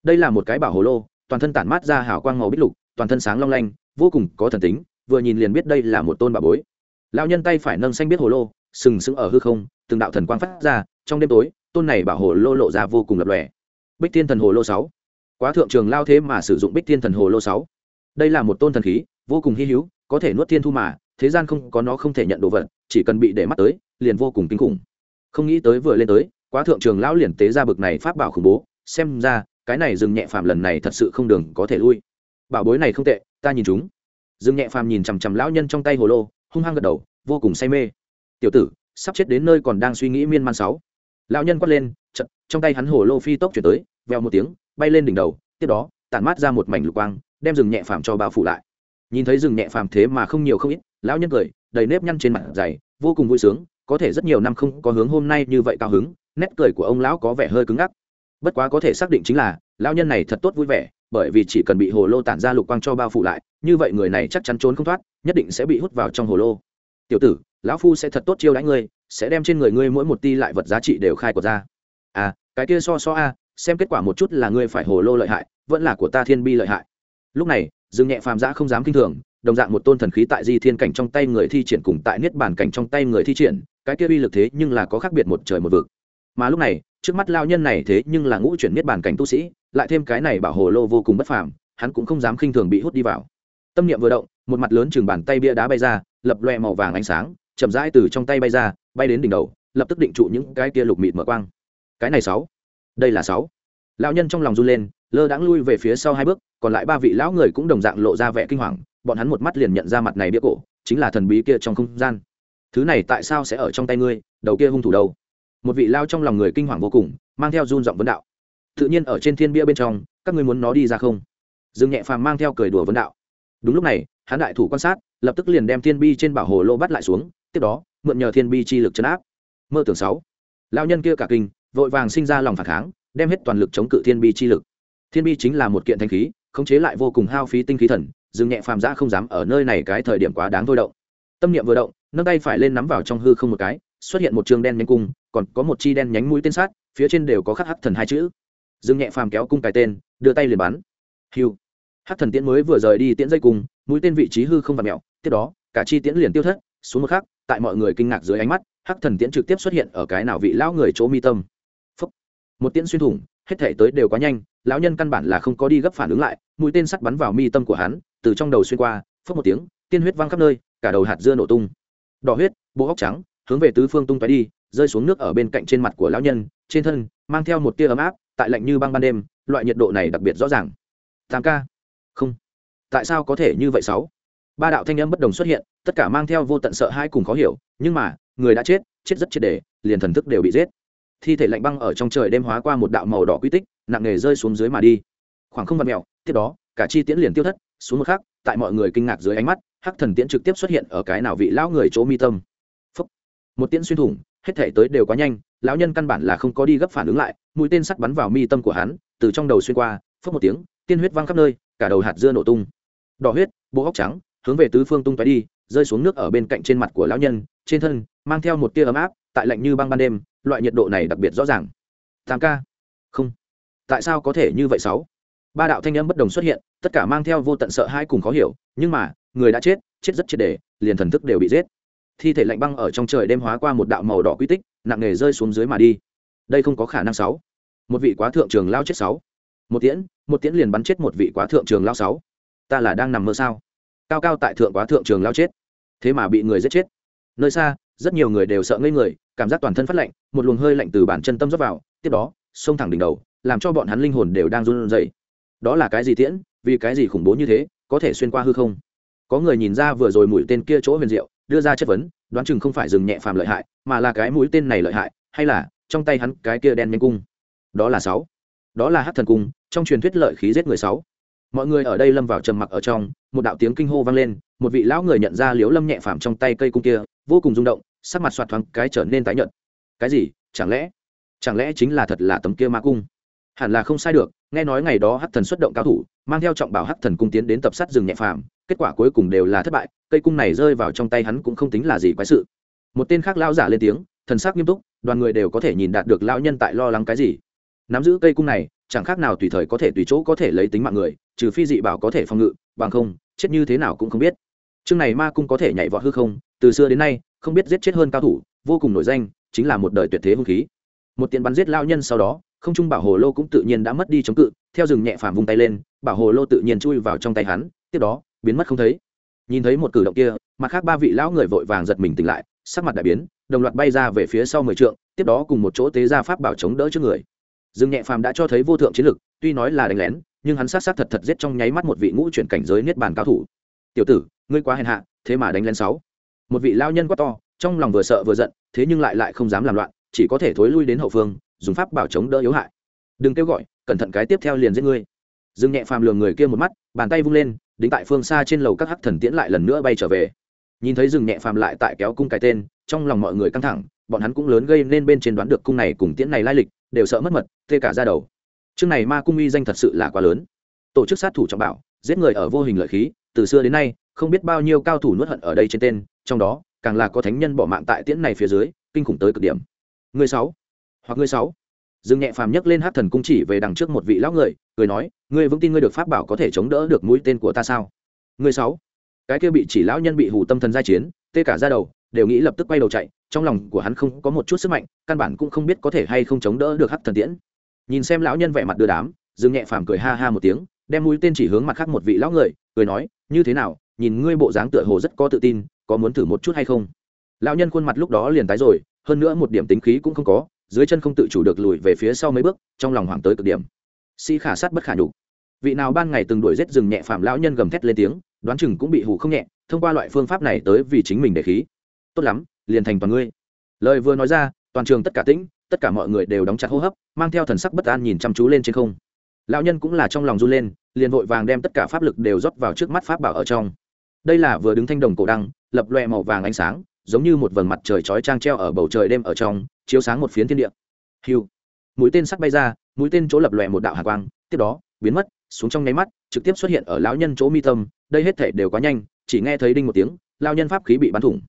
Đây là một cái bảo hồ lô, toàn thân tản mát ra hào quang màu bích lục, toàn thân sáng long lanh, vô cùng có thần tính, vừa nhìn liền biết đây là một tôn bảo bối. Lão nhân tay phải nâng xanh biết hồ lô, sừng sững ở hư không, từng đạo thần quang phát ra, trong đêm tối, tôn này bảo hồ lô lộ ra vô cùng lập lòe. Bích thiên thần hồ lô sáu. Quá thượng trường lao thế mà sử dụng bích thiên thần hồ lô sáu. Đây là một tôn thần khí vô cùng hy hữu, có thể nuốt thiên thu mà, thế gian không có nó không thể nhận đồ vật, chỉ cần bị để mắt tới, liền vô cùng kinh khủng. Không nghĩ tới vừa lên tới, quá thượng trường lão liền tế ra bực này pháp bảo khủng bố, xem ra, cái này dừng nhẹ phàm lần này thật sự không đường có thể lui. Bảo bối này không tệ, ta nhìn chúng. Dừng nhẹ phàm nhìn chằm chằm lão nhân trong tay hồ lô, hung hăng gật đầu, vô cùng say mê. Tiểu tử, sắp chết đến nơi còn đang suy nghĩ miên man sáu. Lão nhân quát lên chật trong tay hắn hồ lô phi tốc chuyển tới veo một tiếng, bay lên đỉnh đầu, tiếp đó, tản mát ra một mảnh lục quang, đem rừng nhẹ phàm cho bao phủ lại nhìn thấy rừng nhẹ phàm thế mà không nhiều không ít, lão nhân cười, đầy nếp nhăn trên mặt dày, vô cùng vui sướng, có thể rất nhiều năm không có hướng hôm nay như vậy cao hứng, nét cười của ông lão có vẻ hơi cứng ngắc. Bất quá có thể xác định chính là, lão nhân này thật tốt vui vẻ, bởi vì chỉ cần bị hồ lô tản ra lục quang cho bao phủ lại, như vậy người này chắc chắn trốn không thoát, nhất định sẽ bị hút vào trong hồ lô. Tiểu tử, lão phu sẽ thật tốt chiêu đãi ngươi, sẽ đem trên người ngươi mỗi một ti lại vật giá trị đều khai của ra. À cái kia so so a, xem kết quả một chút là ngươi phải hồ lô lợi hại, vẫn là của ta thiên bi lợi hại. Lúc này dương nhẹ phàm giã không dám kinh thường, đồng dạng một tôn thần khí tại di thiên cảnh trong tay người thi triển cùng tại niết bàn cảnh trong tay người thi triển, cái kia uy lực thế nhưng là có khác biệt một trời một vực. Mà lúc này, trước mắt lao nhân này thế nhưng là ngũ chuyển niết bàn cảnh tu sĩ, lại thêm cái này bảo hồ lô vô cùng bất phàm, hắn cũng không dám khinh thường bị hút đi vào. Tâm niệm vừa động, một mặt lớn chừng bàn tay bia đá bay ra, lập loe màu vàng ánh sáng, chậm rãi từ trong tay bay ra, bay đến đỉnh đầu, lập tức định trụ những cái kia lục mịt mở quang. Cái này sáu. Đây là sáu lão nhân trong lòng run lên, lơ đãng lui về phía sau hai bước, còn lại ba vị lão người cũng đồng dạng lộ ra vẻ kinh hoàng, bọn hắn một mắt liền nhận ra mặt này bia cổ, chính là thần bí kia trong không gian. Thứ này tại sao sẽ ở trong tay ngươi, đầu kia hung thủ đâu? Một vị lao trong lòng người kinh hoàng vô cùng, mang theo run giọng vấn đạo. Tự nhiên ở trên thiên bia bên trong, các ngươi muốn nó đi ra không? Dương nhẹ phàm mang theo cười đùa vấn đạo. Đúng lúc này, hắn đại thủ quan sát, lập tức liền đem thiên bi trên bảo hồ lô bắt lại xuống, tiếp đó, mượn nhờ thiên bi chi lực chấn áp. Mơ tưởng sáu. Lao nhân kia cả kinh, vội vàng sinh ra lòng phản kháng đem hết toàn lực chống cự thiên bi chi lực. Thiên bi chính là một kiện thanh khí, khống chế lại vô cùng hao phí tinh khí thần dương nhẹ phàm ra không dám ở nơi này cái thời điểm quá đáng thôi động. Tâm niệm vừa động, nâng tay phải lên nắm vào trong hư không một cái, xuất hiện một trường đen nhánh cung, còn có một chi đen nhánh mũi tên sát, phía trên đều có khắc hắc thần hai chữ. Dương nhẹ phàm kéo cung cái tên, đưa tay liền bắn. Hiu. Hắc thần tiễn mới vừa rời đi tiễn dây cung, mũi tên vị trí hư không và mẹo tiếp đó, cả chi tiễn liền tiêu thất, xuống một khắc, tại mọi người kinh ngạc dưới ánh mắt, hắc thần tiễn trực tiếp xuất hiện ở cái nào vị lão người chỗ mi tâm một tiễn xuyên thủng, hết thể tới đều quá nhanh, lão nhân căn bản là không có đi gấp phản ứng lại, mũi tên sắt bắn vào mi tâm của hắn, từ trong đầu xuyên qua phớt một tiếng, tiên huyết văng khắp nơi, cả đầu hạt dưa nổ tung. Đỏ huyết, bộ góc trắng, hướng về tứ phương tung tói đi, rơi xuống nước ở bên cạnh trên mặt của lão nhân, trên thân mang theo một tia ấm áp, tại lạnh như băng ban đêm, loại nhiệt độ này đặc biệt rõ ràng. Tám ca. Không. Tại sao có thể như vậy sáu? Ba đạo thanh âm bất đồng xuất hiện, tất cả mang theo vô tận sợ hãi cùng khó hiểu, nhưng mà, người đã chết chết rất triệt để, liền thần thức đều bị giết thi thể lạnh băng ở trong trời đêm hóa qua một đạo màu đỏ quy tích, nặng nề rơi xuống dưới mà đi. Khoảng không vật mèo tiếp đó, cả chi tiễn liền tiêu thất, xuống một khắc, tại mọi người kinh ngạc dưới ánh mắt, hắc thần tiễn trực tiếp xuất hiện ở cái nào vị lão người chỗ mi tâm. Phúc. một tiễn xuyên thủng, hết thể tới đều quá nhanh, lão nhân căn bản là không có đi gấp phản ứng lại, mũi tên sắt bắn vào mi tâm của hắn, từ trong đầu xuyên qua phớt một tiếng, tiên huyết văng khắp nơi, cả đầu hạt dưa nổ tung. Đỏ huyết, bộ góc trắng, hướng về tứ phương tung tóe đi, rơi xuống nước ở bên cạnh trên mặt của lão nhân, trên thân, mang theo một tia ấm áp, tại lạnh như băng ban đêm loại nhiệt độ này đặc biệt rõ ràng. Tám ca. Không. Tại sao có thể như vậy sáu? Ba đạo thanh âm bất đồng xuất hiện, tất cả mang theo vô tận sợ hãi cùng khó hiểu, nhưng mà, người đã chết chết rất triệt đề liền thần thức đều bị giết. Thi thể lạnh băng ở trong trời đêm hóa qua một đạo màu đỏ quy tích, nặng nề rơi xuống dưới mà đi. Đây không có khả năng sáu. Một vị quá thượng trường lao chết sáu. Một tiễn một tiễn liền bắn chết một vị quá thượng trường lao sáu. Ta là đang nằm mơ sao? Cao cao tại thượng quá thượng trường lao chết. Thế mà bị người giết chết. Nơi xa rất nhiều người đều sợ ngây người, cảm giác toàn thân phát lạnh, một luồng hơi lạnh từ bản chân tâm rót vào, tiếp đó, xông thẳng đỉnh đầu, làm cho bọn hắn linh hồn đều đang run rẩy. Đó là cái gì tiễn? Vì cái gì khủng bố như thế? Có thể xuyên qua hư không? Có người nhìn ra vừa rồi mũi tên kia chỗ huyền diệu, đưa ra chất vấn, đoán chừng không phải dừng nhẹ phàm lợi hại, mà là cái mũi tên này lợi hại, hay là trong tay hắn cái kia đen nhanh cung? Đó là sáu. Đó là hát thần cung, trong truyền thuyết lợi khí giết người sáu. Mọi người ở đây lâm vào trầm mặc ở trong, một đạo tiếng kinh hô vang lên, một vị lão người nhận ra liếu lâm nhẹ phàm trong tay cây cung kia, vô cùng rung động sắc mặt soạt thoáng cái trở nên tái nhợt. Cái gì? Chẳng lẽ? Chẳng lẽ chính là thật là tấm kia ma cung? Hẳn là không sai được, nghe nói ngày đó hắc thần xuất động cao thủ, mang theo trọng bảo hắc thần cung tiến đến tập sát rừng nhẹ phàm, kết quả cuối cùng đều là thất bại, cây cung này rơi vào trong tay hắn cũng không tính là gì quái sự. Một tên khác lao giả lên tiếng, thần sắc nghiêm túc, đoàn người đều có thể nhìn đạt được lão nhân tại lo lắng cái gì. Nắm giữ cây cung này, chẳng khác nào tùy thời có thể tùy chỗ có thể lấy tính mạng người, trừ phi dị bảo có thể phòng ngự, bằng không, chết như thế nào cũng không biết. Chương này ma cung có thể nhảy vọt hư không từ xưa đến nay, không biết giết chết hơn cao thủ, vô cùng nổi danh, chính là một đời tuyệt thế hung khí. Một tiện bắn giết lao nhân sau đó, không trung bảo hồ lô cũng tự nhiên đã mất đi chống cự, theo rừng nhẹ phàm vung tay lên, bảo hồ lô tự nhiên chui vào trong tay hắn, tiếp đó, biến mất không thấy. Nhìn thấy một cử động kia, mặt khác ba vị lão người vội vàng giật mình tỉnh lại, sắc mặt đại biến, đồng loạt bay ra về phía sau mười trượng, tiếp đó cùng một chỗ tế ra pháp bảo chống đỡ trước người. Rừng nhẹ phàm đã cho thấy vô thượng chiến lực, tuy nói là đánh lén, nhưng hắn sát sát thật thật giết trong nháy mắt một vị ngũ chuyển cảnh giới niết bàn cao thủ. Tiểu tử, ngươi quá hèn hạ, thế mà đánh lén sáu một vị lao nhân quá to, trong lòng vừa sợ vừa giận, thế nhưng lại lại không dám làm loạn, chỉ có thể thối lui đến hậu phương, dùng pháp bảo chống đỡ yếu hại. Đừng kêu gọi, cẩn thận cái tiếp theo liền giết ngươi. Dương nhẹ phàm lường người kia một mắt, bàn tay vung lên, đính tại phương xa trên lầu các hắc thần tiễn lại lần nữa bay trở về. Nhìn thấy dừng nhẹ phàm lại tại kéo cung cái tên, trong lòng mọi người căng thẳng, bọn hắn cũng lớn gây nên bên trên đoán được cung này cùng tiễn này lai lịch, đều sợ mất mật tê cả ra đầu. Chương này ma cung uy danh thật sự là quá lớn. Tổ chức sát thủ trọng bảo, giết người ở vô hình lợi khí, từ xưa đến nay, không biết bao nhiêu cao thủ nuốt hận ở đây trên tên trong đó, càng là có thánh nhân bỏ mạng tại tiễn này phía dưới, kinh khủng tới cực điểm. Người sáu, hoặc người sáu. Dương nhẹ phàm nhấc lên hát thần cung chỉ về đằng trước một vị lão người, cười nói, ngươi vững tin ngươi được pháp bảo có thể chống đỡ được mũi tên của ta sao? Người sáu. Cái kia bị chỉ lão nhân bị hù tâm thần giai chiến, tê cả ra đầu, đều nghĩ lập tức quay đầu chạy, trong lòng của hắn không có một chút sức mạnh, căn bản cũng không biết có thể hay không chống đỡ được hát thần tiễn. Nhìn xem lão nhân vẻ mặt đưa đám, dương nhẹ phàm cười ha ha một tiếng, đem mũi tên chỉ hướng mặt khác một vị lão người, cười nói, như thế nào, nhìn ngươi bộ dáng tựa hồ rất có tự tin có muốn thử một chút hay không? Lão nhân khuôn mặt lúc đó liền tái rồi, hơn nữa một điểm tính khí cũng không có, dưới chân không tự chủ được lùi về phía sau mấy bước, trong lòng hoảng tới cực điểm. Si khả sát bất khả nhục. Vị nào ban ngày từng đuổi rết rừng nhẹ phạm lão nhân gầm thét lên tiếng, đoán chừng cũng bị hù không nhẹ, thông qua loại phương pháp này tới vì chính mình để khí. Tốt lắm, liền thành toàn ngươi. Lời vừa nói ra, toàn trường tất cả tĩnh, tất cả mọi người đều đóng chặt hô hấp, mang theo thần sắc bất an nhìn chăm chú lên trên không. Lão nhân cũng là trong lòng run lên, liền vội vàng đem tất cả pháp lực đều rót vào trước mắt pháp bảo ở trong đây là vừa đứng thanh đồng cổ đăng, lập loẹ màu vàng ánh sáng, giống như một vầng mặt trời chói trang treo ở bầu trời đêm ở trong, chiếu sáng một phiến thiên địa. Hiu mũi tên sắc bay ra, mũi tên chỗ lập loẹ một đạo hạ quang, tiếp đó, biến mất, xuống trong nháy mắt, trực tiếp xuất hiện ở lão nhân chỗ mi tâm, đây hết thể đều quá nhanh, chỉ nghe thấy đinh một tiếng lao nhân pháp khí bị bắn thủng.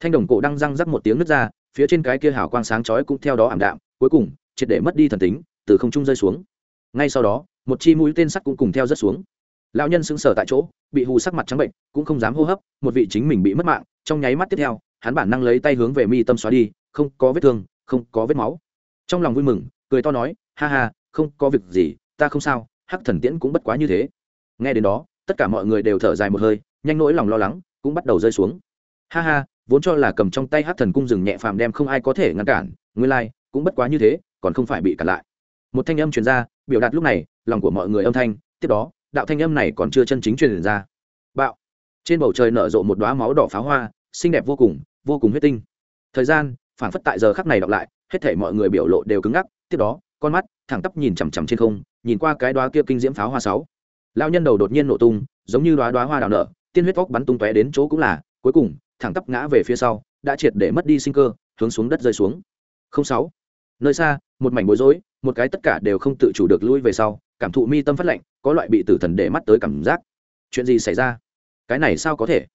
Thanh đồng cổ đăng răng rắc một tiếng nứt ra, phía trên cái kia hào quang sáng chói cũng theo đó ảm đạm, cuối cùng, triệt để mất đi thần tính, từ không trung rơi xuống. Ngay sau đó, một chi mũi tên sắt cũng cùng theo rớt xuống lão nhân sững sờ tại chỗ, bị hù sắc mặt trắng bệnh, cũng không dám hô hấp, một vị chính mình bị mất mạng, trong nháy mắt tiếp theo, hắn bản năng lấy tay hướng về mi tâm xóa đi, không có vết thương, không có vết máu. Trong lòng vui mừng, cười to nói, ha ha, không có việc gì, ta không sao, hắc thần tiễn cũng bất quá như thế. Nghe đến đó, tất cả mọi người đều thở dài một hơi, nhanh nỗi lòng lo lắng cũng bắt đầu rơi xuống. Ha ha, vốn cho là cầm trong tay hắc thần cung rừng nhẹ phàm đem không ai có thể ngăn cản, nguyên lai, cũng bất quá như thế, còn không phải bị cản lại. Một thanh âm truyền ra, biểu đạt lúc này, lòng của mọi người âm thanh, tiếp đó đạo thanh âm này còn chưa chân chính truyền ra. Bạo. Trên bầu trời nở rộ một đoá máu đỏ pháo hoa, xinh đẹp vô cùng vô cùng huyết tinh. Thời gian phản phất tại giờ khắc này đọc lại, hết thể mọi người biểu lộ đều cứng ngắc, tiếp đó, con mắt thẳng tắp nhìn chằm chằm trên không, nhìn qua cái đoá kia kinh diễm pháo hoa sáu. Lao nhân đầu đột nhiên nổ tung, giống như đoá đoá hoa đào nở, tiên huyết vóc bắn tung tóe đến chỗ cũng là, cuối cùng, thẳng tắp ngã về phía sau, đã triệt để mất đi sinh cơ, hướng xuống đất rơi xuống. Không sáu. Nơi xa, một mảnh bối rối một cái tất cả đều không tự chủ được lui về sau, cảm thụ mi tâm phát lạnh, có loại bị tử thần để mắt tới cảm giác. Chuyện gì xảy ra? Cái này sao có thể?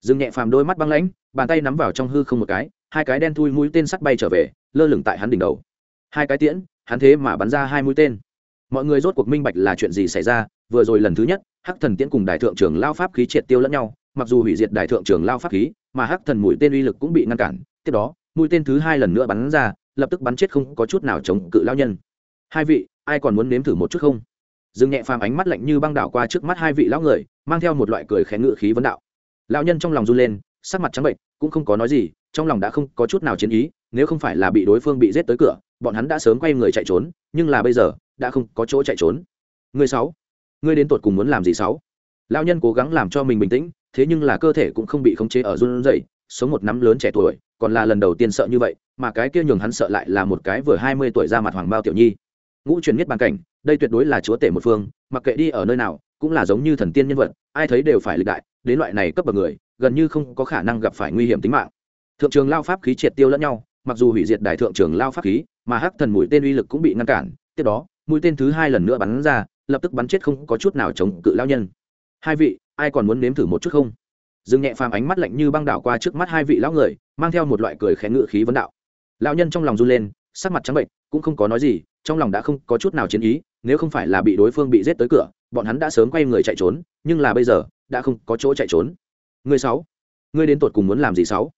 Dừng nhẹ phàm đôi mắt băng lãnh, bàn tay nắm vào trong hư không một cái, hai cái đen thui mũi tên sắt bay trở về, lơ lửng tại hắn đỉnh đầu. Hai cái tiễn, hắn thế mà bắn ra hai mũi tên. Mọi người rốt cuộc minh bạch là chuyện gì xảy ra, vừa rồi lần thứ nhất, hắc thần tiễn cùng đại thượng trưởng lao pháp khí triệt tiêu lẫn nhau, mặc dù hủy diệt đại thượng trưởng lao pháp khí, mà hắc thần mũi tên uy lực cũng bị ngăn cản. Tiếp đó, mũi tên thứ hai lần nữa bắn ra, lập tức bắn chết không có chút nào chống cự lao nhân hai vị, ai còn muốn nếm thử một chút không? Dương nhẹ phàm ánh mắt lạnh như băng đảo qua trước mắt hai vị lão người, mang theo một loại cười khẽ ngự khí vấn đạo. Lão nhân trong lòng run lên, sắc mặt trắng bệnh cũng không có nói gì, trong lòng đã không có chút nào chiến ý, nếu không phải là bị đối phương bị giết tới cửa, bọn hắn đã sớm quay người chạy trốn, nhưng là bây giờ, đã không có chỗ chạy trốn. Người sáu, ngươi đến tột cùng muốn làm gì sáu? Lão nhân cố gắng làm cho mình bình tĩnh, thế nhưng là cơ thể cũng không bị khống chế ở run rẩy, sống một năm lớn trẻ tuổi, còn là lần đầu tiên sợ như vậy, mà cái kia nhường hắn sợ lại là một cái vừa hai mươi tuổi ra mặt hoàng bao tiểu nhi ngũ truyền nhất bàn cảnh, đây tuyệt đối là chúa tể một phương, mặc kệ đi ở nơi nào, cũng là giống như thần tiên nhân vật, ai thấy đều phải lịch đại, đến loại này cấp bậc người, gần như không có khả năng gặp phải nguy hiểm tính mạng. Thượng trường lao pháp khí triệt tiêu lẫn nhau, mặc dù hủy diệt đại thượng trường lao pháp khí, mà hắc thần mũi tên uy lực cũng bị ngăn cản, tiếp đó, mũi tên thứ hai lần nữa bắn ra, lập tức bắn chết không có chút nào chống cự lao nhân. Hai vị, ai còn muốn nếm thử một chút không? Dương nhẹ phàm ánh mắt lạnh như băng đảo qua trước mắt hai vị lão người, mang theo một loại cười khẽ ngự khí vấn đạo. Lão nhân trong lòng run lên, sắc mặt trắng bệnh cũng không có nói gì trong lòng đã không có chút nào chiến ý, nếu không phải là bị đối phương bị giết tới cửa, bọn hắn đã sớm quay người chạy trốn, nhưng là bây giờ, đã không có chỗ chạy trốn. Người sáu, ngươi đến tột cùng muốn làm gì sáu?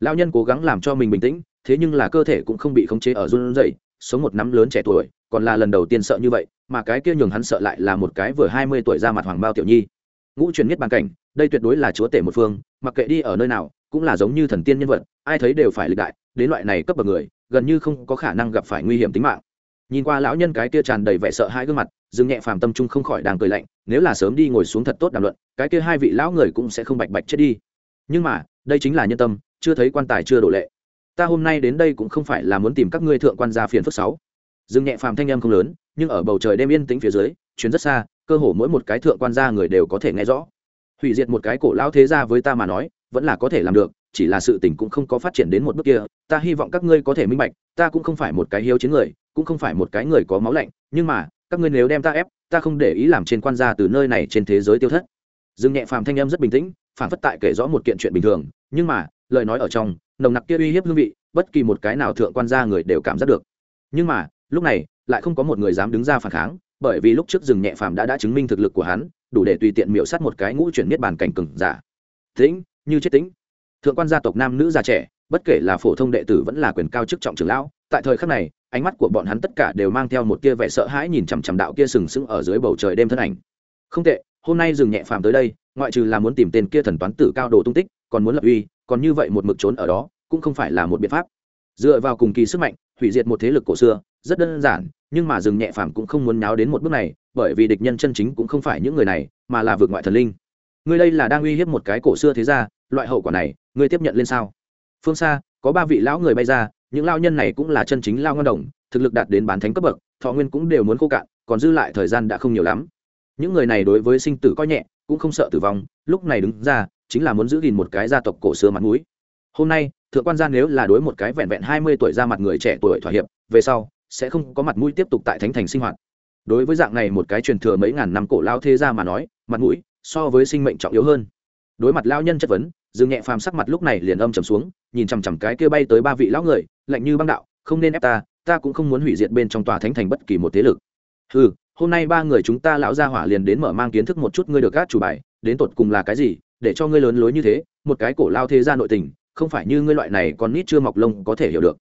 Lão nhân cố gắng làm cho mình bình tĩnh, thế nhưng là cơ thể cũng không bị khống chế ở run rẩy, sống một năm lớn trẻ tuổi, còn là lần đầu tiên sợ như vậy, mà cái kia nhường hắn sợ lại là một cái vừa hai mươi tuổi ra mặt hoàng bao tiểu nhi. Ngũ truyền nhất bàn cảnh, đây tuyệt đối là chúa tể một phương, mặc kệ đi ở nơi nào, cũng là giống như thần tiên nhân vật, ai thấy đều phải lịch đại, đến loại này cấp bậc người, gần như không có khả năng gặp phải nguy hiểm tính mạng nhìn qua lão nhân cái kia tràn đầy vẻ sợ hai gương mặt, dương nhẹ phàm tâm trung không khỏi đang cười lạnh, nếu là sớm đi ngồi xuống thật tốt đàm luận, cái kia hai vị lão người cũng sẽ không bạch bạch chết đi. Nhưng mà, đây chính là nhân tâm, chưa thấy quan tài chưa đổ lệ. Ta hôm nay đến đây cũng không phải là muốn tìm các ngươi thượng quan gia phiền phức sáu. Dương nhẹ phàm thanh em không lớn, nhưng ở bầu trời đêm yên tĩnh phía dưới, chuyến rất xa, cơ hồ mỗi một cái thượng quan gia người đều có thể nghe rõ. Hủy diệt một cái cổ lão thế gia với ta mà nói, vẫn là có thể làm được, chỉ là sự tình cũng không có phát triển đến một bước kia, ta hy vọng các ngươi có thể minh bạch, ta cũng không phải một cái hiếu chiến người cũng không phải một cái người có máu lạnh, nhưng mà, các ngươi nếu đem ta ép, ta không để ý làm trên quan gia từ nơi này trên thế giới tiêu thất. Dương nhẹ phàm thanh âm rất bình tĩnh, phản phất tại kể rõ một kiện chuyện bình thường, nhưng mà, lời nói ở trong, nồng nặc kia uy hiếp hương vị, bất kỳ một cái nào thượng quan gia người đều cảm giác được. Nhưng mà, lúc này, lại không có một người dám đứng ra phản kháng, bởi vì lúc trước rừng nhẹ phàm đã đã chứng minh thực lực của hắn, đủ để tùy tiện miễu sát một cái ngũ chuyển miết bàn cảnh cừng giả. Tĩnh, như chết tĩnh. Thượng quan gia tộc nam nữ già trẻ, bất kể là phổ thông đệ tử vẫn là quyền cao chức trọng trưởng lão tại thời khắc này, ánh mắt của bọn hắn tất cả đều mang theo một tia vẻ sợ hãi nhìn chằm chằm đạo kia sừng sững ở dưới bầu trời đêm thân ảnh. Không tệ, hôm nay dừng nhẹ phàm tới đây, ngoại trừ là muốn tìm tên kia thần toán tử cao đồ tung tích, còn muốn lập uy, còn như vậy một mực trốn ở đó, cũng không phải là một biện pháp. Dựa vào cùng kỳ sức mạnh, hủy diệt một thế lực cổ xưa, rất đơn giản, nhưng mà dừng nhẹ phàm cũng không muốn nháo đến một bước này, bởi vì địch nhân chân chính cũng không phải những người này, mà là vượt ngoại thần linh. Ngươi đây là đang uy hiếp một cái cổ xưa thế ra loại hậu quả này, ngươi tiếp nhận lên sao? Phương xa, có ba vị lão người bay ra những lao nhân này cũng là chân chính lao ngon đồng, thực lực đạt đến bán thánh cấp bậc, thọ nguyên cũng đều muốn khô cạn, còn dư lại thời gian đã không nhiều lắm. Những người này đối với sinh tử coi nhẹ, cũng không sợ tử vong, lúc này đứng ra, chính là muốn giữ gìn một cái gia tộc cổ xưa mặt mũi. Hôm nay, thượng quan gia nếu là đối một cái vẹn vẹn hai mươi tuổi ra mặt người trẻ tuổi thỏa hiệp, về sau, sẽ không có mặt mũi tiếp tục tại thánh thành sinh hoạt. Đối với dạng này một cái truyền thừa mấy ngàn năm cổ lao thế gia mà nói, mặt mũi so với sinh mệnh trọng yếu hơn. Đối mặt lao nhân chất vấn, dương nhẹ phàm sắc mặt lúc này liền âm trầm xuống, nhìn chằm chằm cái kia bay tới ba vị lão người lạnh như băng đạo, không nên ép ta ta cũng không muốn hủy diệt bên trong tòa thánh thành bất kỳ một thế lực. Ừ hôm nay ba người chúng ta lão gia hỏa liền đến mở mang kiến thức một chút ngươi được gác chủ bài, đến tột cùng là cái gì, để cho ngươi lớn lối như thế, một cái cổ lao thế gia nội tình, không phải như ngươi loại này còn nít chưa mọc lông có thể hiểu được.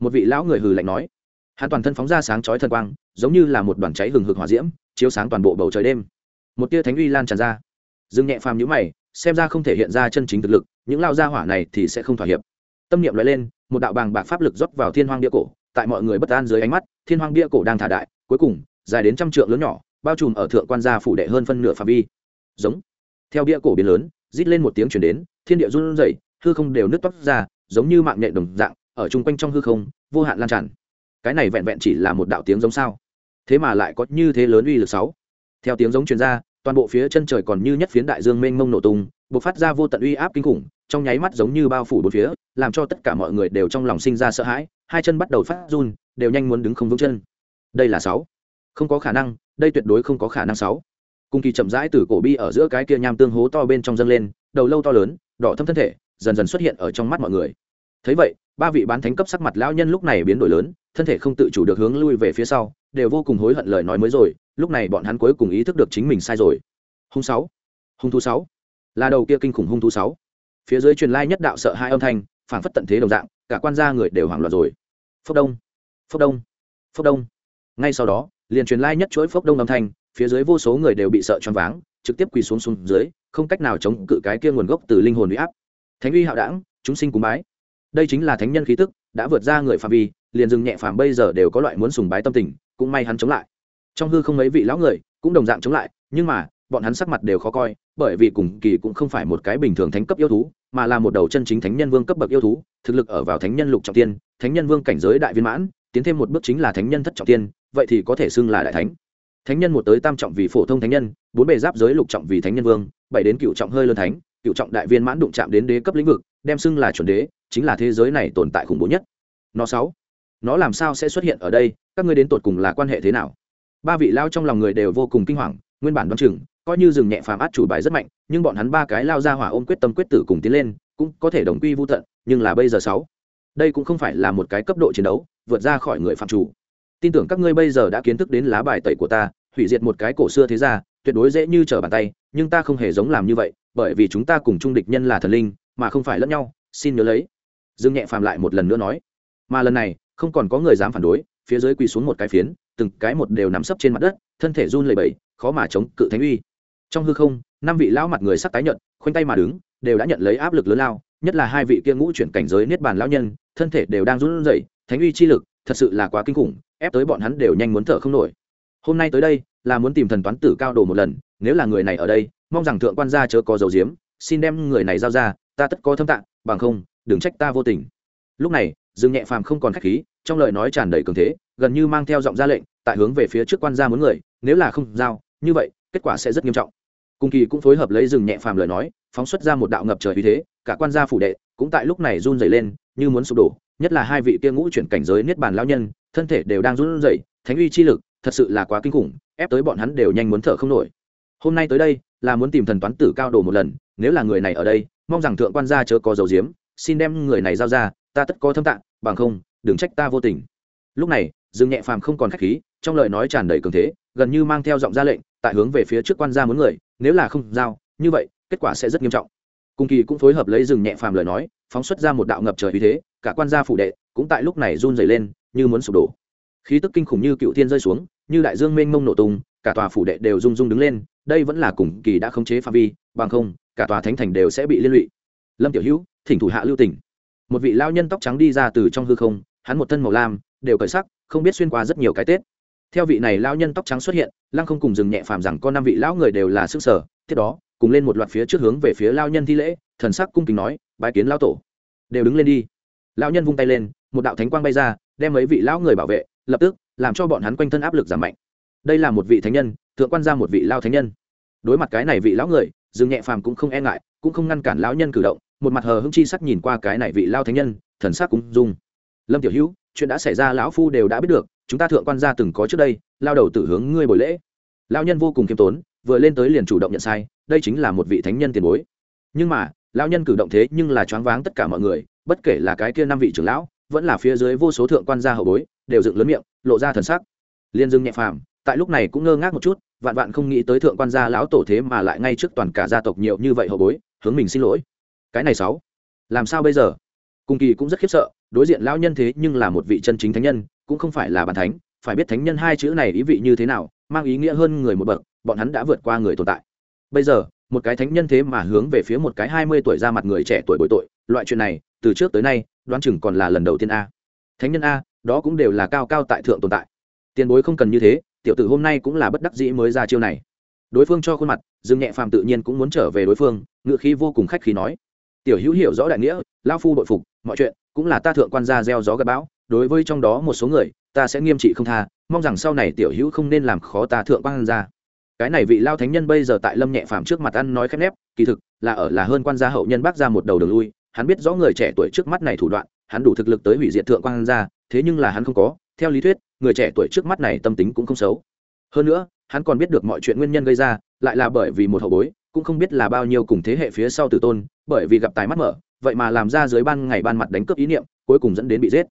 Một vị lão người hừ lạnh nói. Hắn toàn thân phóng ra sáng chói thần quang, giống như là một đoàn cháy hừng hực hỏa diễm, chiếu sáng toàn bộ bầu trời đêm. Một tia thánh uy lan tràn ra. Dương nhẹ phàm nhíu mày, xem ra không thể hiện ra chân chính thực lực, những lao gia hỏa này thì sẽ không thỏa hiệp. Tâm niệm nói lên một đạo bàng bạc pháp lực rót vào thiên hoang bia cổ, tại mọi người bất an dưới ánh mắt, thiên hoang bia cổ đang thả đại, cuối cùng, dài đến trăm trượng lớn nhỏ, bao trùm ở thượng quan gia phủ đệ hơn phân nửa phạm vi. Giống. Theo bia cổ biến lớn, rít lên một tiếng chuyển đến, thiên địa run rẩy, hư không đều nứt toát ra, giống như mạng nhện đồng dạng, ở chung quanh trong hư không, vô hạn lan tràn. Cái này vẹn vẹn chỉ là một đạo tiếng giống sao? Thế mà lại có như thế lớn uy lực sáu. Theo tiếng giống truyền ra, toàn bộ phía chân trời còn như nhất phiến đại dương mênh mông nổ tung bộc phát ra vô tận uy áp kinh khủng, trong nháy mắt giống như bao phủ bốn phía, làm cho tất cả mọi người đều trong lòng sinh ra sợ hãi, hai chân bắt đầu phát run, đều nhanh muốn đứng không vững chân. Đây là sáu. Không có khả năng, đây tuyệt đối không có khả năng sáu. Cung kỳ chậm rãi từ cổ bi ở giữa cái kia nham tương hố to bên trong dâng lên, đầu lâu to lớn, đỏ thâm thân thể, dần dần xuất hiện ở trong mắt mọi người. Thấy vậy, ba vị bán thánh cấp sắc mặt lão nhân lúc này biến đổi lớn, thân thể không tự chủ được hướng lui về phía sau, đều vô cùng hối hận lời nói mới rồi, lúc này bọn hắn cuối cùng ý thức được chính mình sai rồi. Hung sáu. Hung thú sáu là đầu kia kinh khủng hung thú sáu. Phía dưới truyền lai nhất đạo sợ hai âm thanh, phảng phất tận thế đồng dạng, cả quan gia người đều hoảng loạn rồi. Phốc đông phốc đông phốc đông. Ngay sau đó, liền truyền lai nhất chuỗi phốc đông âm thanh, phía dưới vô số người đều bị sợ choáng váng, trực tiếp quỳ xuống xuống dưới, không cách nào chống cự cái kia nguồn gốc từ linh hồn uy áp. Thánh uy hạo đảng, chúng sinh cúng bái. Đây chính là thánh nhân khí tức, đã vượt ra người phạm vi, liền dừng nhẹ phàm bây giờ đều có loại muốn sùng bái tâm tình, cũng may hắn chống lại. Trong hư không mấy vị lão người cũng đồng dạng chống lại, nhưng mà bọn hắn sắc mặt đều khó coi, bởi vì cùng kỳ cũng không phải một cái bình thường thánh cấp yêu thú, mà là một đầu chân chính thánh nhân vương cấp bậc yêu thú, thực lực ở vào thánh nhân lục trọng tiên, thánh nhân vương cảnh giới đại viên mãn, tiến thêm một bước chính là thánh nhân thất trọng tiên, vậy thì có thể xưng là đại thánh. Thánh nhân một tới tam trọng vì phổ thông thánh nhân, bốn bề giáp giới lục trọng vì thánh nhân vương, bảy đến cựu trọng hơi lớn thánh, cựu trọng đại viên mãn đụng chạm đến đế cấp lĩnh vực, đem xưng là chuẩn đế, chính là thế giới này tồn tại khủng bố nhất. Nó sáu, nó làm sao sẽ xuất hiện ở đây? Các ngươi đến tột cùng là quan hệ thế nào? Ba vị lao trong lòng người đều vô cùng kinh hoàng, nguyên bản đoán chừng coi như rừng nhẹ phàm át chủ bài rất mạnh, nhưng bọn hắn ba cái lao ra hỏa ôm quyết tâm quyết tử cùng tiến lên, cũng có thể đồng quy vô tận, nhưng là bây giờ sáu, đây cũng không phải là một cái cấp độ chiến đấu, vượt ra khỏi người phạm chủ. Tin tưởng các ngươi bây giờ đã kiến thức đến lá bài tẩy của ta, hủy diệt một cái cổ xưa thế ra tuyệt đối dễ như trở bàn tay, nhưng ta không hề giống làm như vậy, bởi vì chúng ta cùng chung địch nhân là thần linh, mà không phải lẫn nhau, xin nhớ lấy. Dương nhẹ phàm lại một lần nữa nói, mà lần này, không còn có người dám phản đối, phía dưới quỳ xuống một cái phiến, từng cái một đều nắm sấp trên mặt đất, thân thể run lẩy bẩy, khó mà chống cự thánh uy trong hư không, năm vị lão mặt người sắc tái nhận khoanh tay mà đứng, đều đã nhận lấy áp lực lớn lao, nhất là hai vị kia ngũ chuyển cảnh giới niết bàn lão nhân, thân thể đều đang run rẩy, thánh uy chi lực, thật sự là quá kinh khủng, ép tới bọn hắn đều nhanh muốn thở không nổi. Hôm nay tới đây, là muốn tìm thần toán tử cao đồ một lần, nếu là người này ở đây, mong rằng thượng quan gia chớ có dầu diếm, xin đem người này giao ra, ta tất có thâm tạng, bằng không, đừng trách ta vô tình. Lúc này, dương nhẹ phàm không còn khách khí, trong lời nói tràn đầy cường thế, gần như mang theo giọng ra lệnh, tại hướng về phía trước quan gia muốn người, nếu là không giao, như vậy, kết quả sẽ rất nghiêm trọng cung kỳ cũng phối hợp lấy rừng nhẹ phàm lời nói, phóng xuất ra một đạo ngập trời uy thế, cả quan gia phủ đệ cũng tại lúc này run rẩy lên, như muốn sụp đổ, nhất là hai vị kia ngũ chuyển cảnh giới niết bàn lão nhân, thân thể đều đang run rẩy, thánh uy chi lực thật sự là quá kinh khủng, ép tới bọn hắn đều nhanh muốn thở không nổi. Hôm nay tới đây, là muốn tìm thần toán tử cao đồ một lần, nếu là người này ở đây, mong rằng thượng quan gia chớ có dầu diếm xin đem người này giao ra, ta tất có thâm tạng, bằng không, đừng trách ta vô tình. Lúc này dương nhẹ phàm không còn khách khí, trong lời nói tràn đầy cường thế, gần như mang theo giọng ra lệnh tại hướng về phía trước quan gia muốn người, nếu là không giao, như vậy, kết quả sẽ rất nghiêm trọng. Cùng kỳ cũng phối hợp lấy rừng nhẹ phàm lời nói, phóng xuất ra một đạo ngập trời uy thế, cả quan gia phủ đệ cũng tại lúc này run dày lên, như muốn sụp đổ. Khí tức kinh khủng như cựu thiên rơi xuống, như đại dương mênh mông nổ tung, cả tòa phủ đệ đều rung rung đứng lên, đây vẫn là cùng kỳ đã khống chế phạm vi, bằng không, cả tòa thánh thành đều sẽ bị liên lụy. Lâm tiểu hữu, thỉnh thủ hạ lưu tỉnh một vị lao nhân tóc trắng đi ra từ trong hư không, hắn một thân màu lam, đều cởi sắc, không biết xuyên qua rất nhiều cái tết theo vị này lao nhân tóc trắng xuất hiện, lăng không cùng dừng nhẹ phàm rằng có năm vị lão người đều là sức sở, tiếp đó, cùng lên một loạt phía trước hướng về phía lao nhân thi lễ, thần sắc cung kính nói, bái kiến lao tổ. Đều đứng lên đi. Lão nhân vung tay lên, một đạo thánh quang bay ra, đem mấy vị lão người bảo vệ, lập tức, làm cho bọn hắn quanh thân áp lực giảm mạnh. Đây là một vị thánh nhân, thượng quan ra một vị lao thánh nhân. Đối mặt cái này vị lão người dương nhẹ phàm cũng không e ngại, cũng không ngăn cản lão nhân cử động, một mặt hờ hững chi sắc nhìn qua cái này vị lao thánh nhân, thần sắc cũng dung lâm tiểu hữu, chuyện đã xảy ra lão phu đều đã biết được chúng ta thượng quan gia từng có trước đây, lao đầu tử hướng ngươi bồi lễ. Lao nhân vô cùng kiêm tốn, vừa lên tới liền chủ động nhận sai, đây chính là một vị thánh nhân tiền bối. Nhưng mà lao nhân cử động thế nhưng là choáng váng tất cả mọi người, bất kể là cái kia năm vị trưởng lão, vẫn là phía dưới vô số thượng quan gia hậu bối, đều dựng lớn miệng, lộ ra thần sắc. Liên dương nhẹ phàm, tại lúc này cũng ngơ ngác một chút, vạn vạn không nghĩ tới thượng quan gia lão tổ thế mà lại ngay trước toàn cả gia tộc nhiều như vậy hậu bối, hướng mình xin lỗi. Cái này sáu, làm sao bây giờ? Cùng kỳ cũng rất khiếp sợ, đối diện lão nhân thế nhưng là một vị chân chính thánh nhân cũng không phải là bàn thánh, phải biết thánh nhân hai chữ này ý vị như thế nào, mang ý nghĩa hơn người một bậc, bọn hắn đã vượt qua người tồn tại. Bây giờ, một cái thánh nhân thế mà hướng về phía một cái hai mươi tuổi ra mặt người trẻ tuổi bội tội, loại chuyện này, từ trước tới nay, đoán chừng còn là lần đầu tiên a. Thánh nhân a, đó cũng đều là cao cao tại thượng tồn tại. Tiền bối không cần như thế, tiểu tử hôm nay cũng là bất đắc dĩ mới ra chiêu này. Đối phương cho khuôn mặt, dương nhẹ phàm tự nhiên cũng muốn trở về đối phương, ngựa khí vô cùng khách khí nói. Tiểu hữu hiểu rõ đại nghĩa lao phu bội phục, mọi chuyện, cũng là ta thượng quan gia gieo gió gặp bão đối với trong đó một số người, ta sẽ nghiêm trị không tha, mong rằng sau này tiểu hữu không nên làm khó ta thượng quan gia. Cái này vị lao thánh nhân bây giờ tại lâm nhẹ phàm trước mặt ăn nói khép nép, kỳ thực, là ở là hơn quan gia hậu nhân bác ra một đầu đường lui, hắn biết rõ người trẻ tuổi trước mắt này thủ đoạn, hắn đủ thực lực tới hủy diệt thượng quan gia, thế nhưng là hắn không có, theo lý thuyết, người trẻ tuổi trước mắt này tâm tính cũng không xấu. Hơn nữa, hắn còn biết được mọi chuyện nguyên nhân gây ra, lại là bởi vì một hậu bối, cũng không biết là bao nhiêu cùng thế hệ phía sau tử tôn, bởi vì gặp tài mắt mở, vậy mà làm ra dưới ban ngày ban mặt đánh cướp ý niệm, cuối cùng dẫn đến bị giết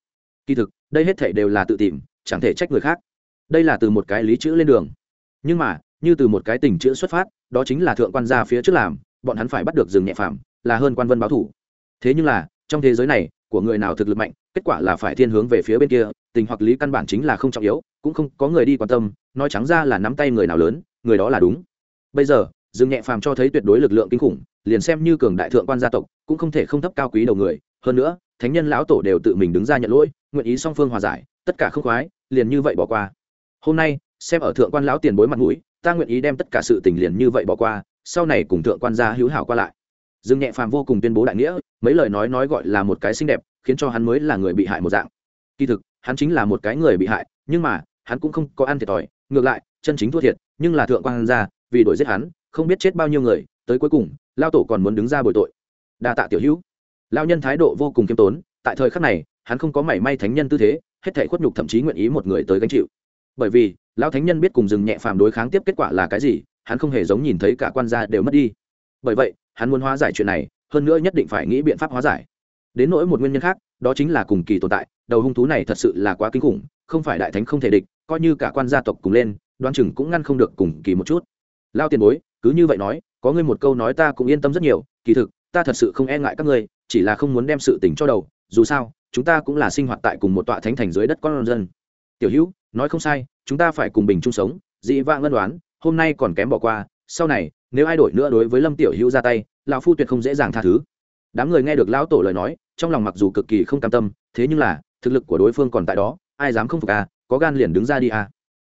kỳ thực, đây hết thể đều là tự tìm, chẳng thể trách người khác. Đây là từ một cái lý chữ lên đường. Nhưng mà, như từ một cái tình chữ xuất phát, đó chính là thượng quan gia phía trước làm, bọn hắn phải bắt được rừng nhẹ phạm là hơn quan vân báo thủ. Thế nhưng là, trong thế giới này, của người nào thực lực mạnh, kết quả là phải thiên hướng về phía bên kia, tình hoặc lý căn bản chính là không trọng yếu, cũng không có người đi quan tâm, nói trắng ra là nắm tay người nào lớn, người đó là đúng. Bây giờ dương nhẹ phàm cho thấy tuyệt đối lực lượng kinh khủng, liền xem như cường đại thượng quan gia tộc, cũng không thể không thấp cao quý đầu người. Hơn nữa thánh nhân lão tổ đều tự mình đứng ra nhận lỗi, nguyện ý song phương hòa giải, tất cả không khoái, liền như vậy bỏ qua. Hôm nay, xem ở thượng quan lão tiền bối mặt mũi, ta nguyện ý đem tất cả sự tình liền như vậy bỏ qua, sau này cùng thượng quan gia hữu hảo qua lại. Dương nhẹ phàm vô cùng tuyên bố đại nghĩa, mấy lời nói nói gọi là một cái xinh đẹp, khiến cho hắn mới là người bị hại một dạng. Kỳ thực, hắn chính là một cái người bị hại, nhưng mà, hắn cũng không có ăn thiệt thòi, ngược lại, chân chính thua thiệt, nhưng là thượng quan gia, vì đổi giết hắn, không biết chết bao nhiêu người, tới cuối cùng lao tổ còn muốn đứng ra bồi tội. Đa tạ tiểu hữu lao nhân thái độ vô cùng kiêm tốn, tại thời khắc này, hắn không có mảy may thánh nhân tư thế, hết thể khuất nhục thậm chí nguyện ý một người tới gánh chịu. Bởi vì lao thánh nhân biết cùng dừng nhẹ phàm đối kháng tiếp kết quả là cái gì, hắn không hề giống nhìn thấy cả quan gia đều mất đi. Bởi vậy, hắn muốn hóa giải chuyện này, hơn nữa nhất định phải nghĩ biện pháp hóa giải. Đến nỗi một nguyên nhân khác, đó chính là cùng kỳ tồn tại, đầu hung thú này thật sự là quá kinh khủng, không phải đại thánh không thể địch, coi như cả quan gia tộc cùng lên đoan chừng cũng ngăn không được cùng kỳ một chút. Lao tiền bối, cứ như vậy nói, có ngươi một câu nói ta cũng yên tâm rất nhiều, kỳ thực, ta thật sự không e ngại các ngươi chỉ là không muốn đem sự tình cho đầu, dù sao, chúng ta cũng là sinh hoạt tại cùng một tọa thánh thành dưới đất con dân. Tiểu hữu, nói không sai, chúng ta phải cùng bình chung sống, dị vãng ngân đoán, hôm nay còn kém bỏ qua, sau này, nếu ai đổi nữa đối với lâm tiểu hữu ra tay, lão phu tuyệt không dễ dàng tha thứ. Đám người nghe được lão tổ lời nói, trong lòng mặc dù cực kỳ không cam tâm, thế nhưng là, thực lực của đối phương còn tại đó, ai dám không phục à có gan liền đứng ra đi à.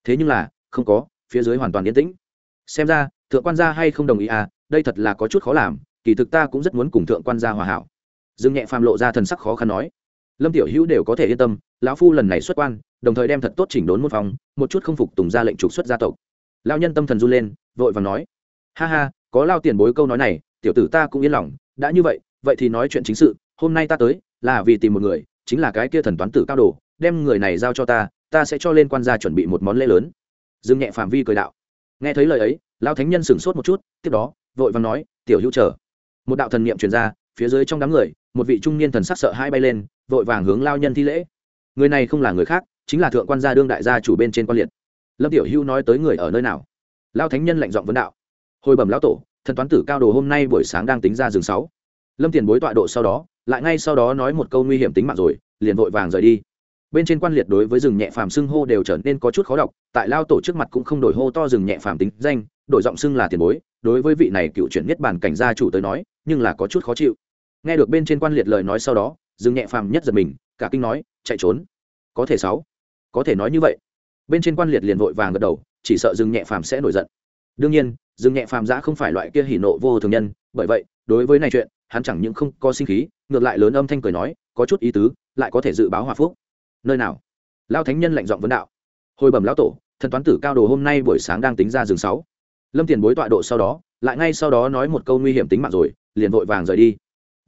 Thế nhưng là, không có, phía dưới hoàn toàn yên tĩnh. Xem ra, thượng quan gia hay không đồng ý à đây thật là có chút khó làm, kỳ thực ta cũng rất muốn cùng thượng quan gia hòa hảo dương nhẹ phàm lộ ra thần sắc khó khăn nói, lâm tiểu hữu đều có thể yên tâm, lão phu lần này xuất quan, đồng thời đem thật tốt chỉnh đốn một phòng, một chút không phục tùng ra lệnh trục xuất gia tộc. Lao nhân tâm thần run lên, vội và nói, ha ha, có lao tiền bối câu nói này, tiểu tử ta cũng yên lòng, đã như vậy vậy thì nói chuyện chính sự, hôm nay ta tới, là vì tìm một người, chính là cái kia thần toán tử cao đồ, đem người này giao cho ta ta sẽ cho lên quan gia chuẩn bị một món lễ lớn. Dương nhẹ phạm vi cười đạo. Nghe thấy lời ấy lao thánh nhân sửng sốt một chút, tiếp đó, vội vàng nói, tiểu hữu chờ. Một đạo thần niệm truyền ra phía dưới trong đám người, một vị trung niên thần sắc sợ hai bay lên, vội vàng hướng lao nhân thi lễ. Người này không là người khác, chính là thượng quan gia đương đại gia chủ bên trên quan liệt. Lâm tiểu hưu nói tới người ở nơi nào? Lao thánh nhân lạnh giọng vấn đạo. Hồi bẩm lão tổ, thần toán tử cao đồ hôm nay buổi sáng đang tính ra rừng sáu. Lâm tiền bối tọa độ sau đó, lại ngay sau đó nói một câu nguy hiểm tính mạng rồi, liền vội vàng rời đi. Bên trên quan liệt đối với rừng nhẹ phàm xưng hô đều trở nên có chút khó đọc, tại lao tổ trước mặt cũng không đổi hô to rừng nhẹ phàm tính danh, đổi giọng xưng là tiền bối. Đối với vị này cựu chuyển nhất bản cảnh gia chủ tới nói, nhưng là có chút khó chịu nghe được bên trên quan liệt lời nói sau đó, dương nhẹ phàm nhất giật mình, cả kinh nói, chạy trốn. Có thể sáu. Có thể nói như vậy. Bên trên quan liệt liền vội vàng gật đầu, chỉ sợ dương nhẹ phàm sẽ nổi giận. Đương nhiên, dương nhẹ phàm giã không phải loại kia hỉ nộ vô thường nhân, bởi vậy, đối với này chuyện, hắn chẳng những không có sinh khí, ngược lại lớn âm thanh cười nói, có chút ý tứ, lại có thể dự báo hòa phúc. Nơi nào? Lao thánh nhân lạnh giọng vấn đạo. Hồi bẩm lão tổ, thần toán tử cao đồ hôm nay buổi sáng đang tính ra rừng sáu. Lâm tiền bối tọa độ sau đó, lại ngay sau đó nói một câu nguy hiểm tính mạng rồi, liền vội vàng rời đi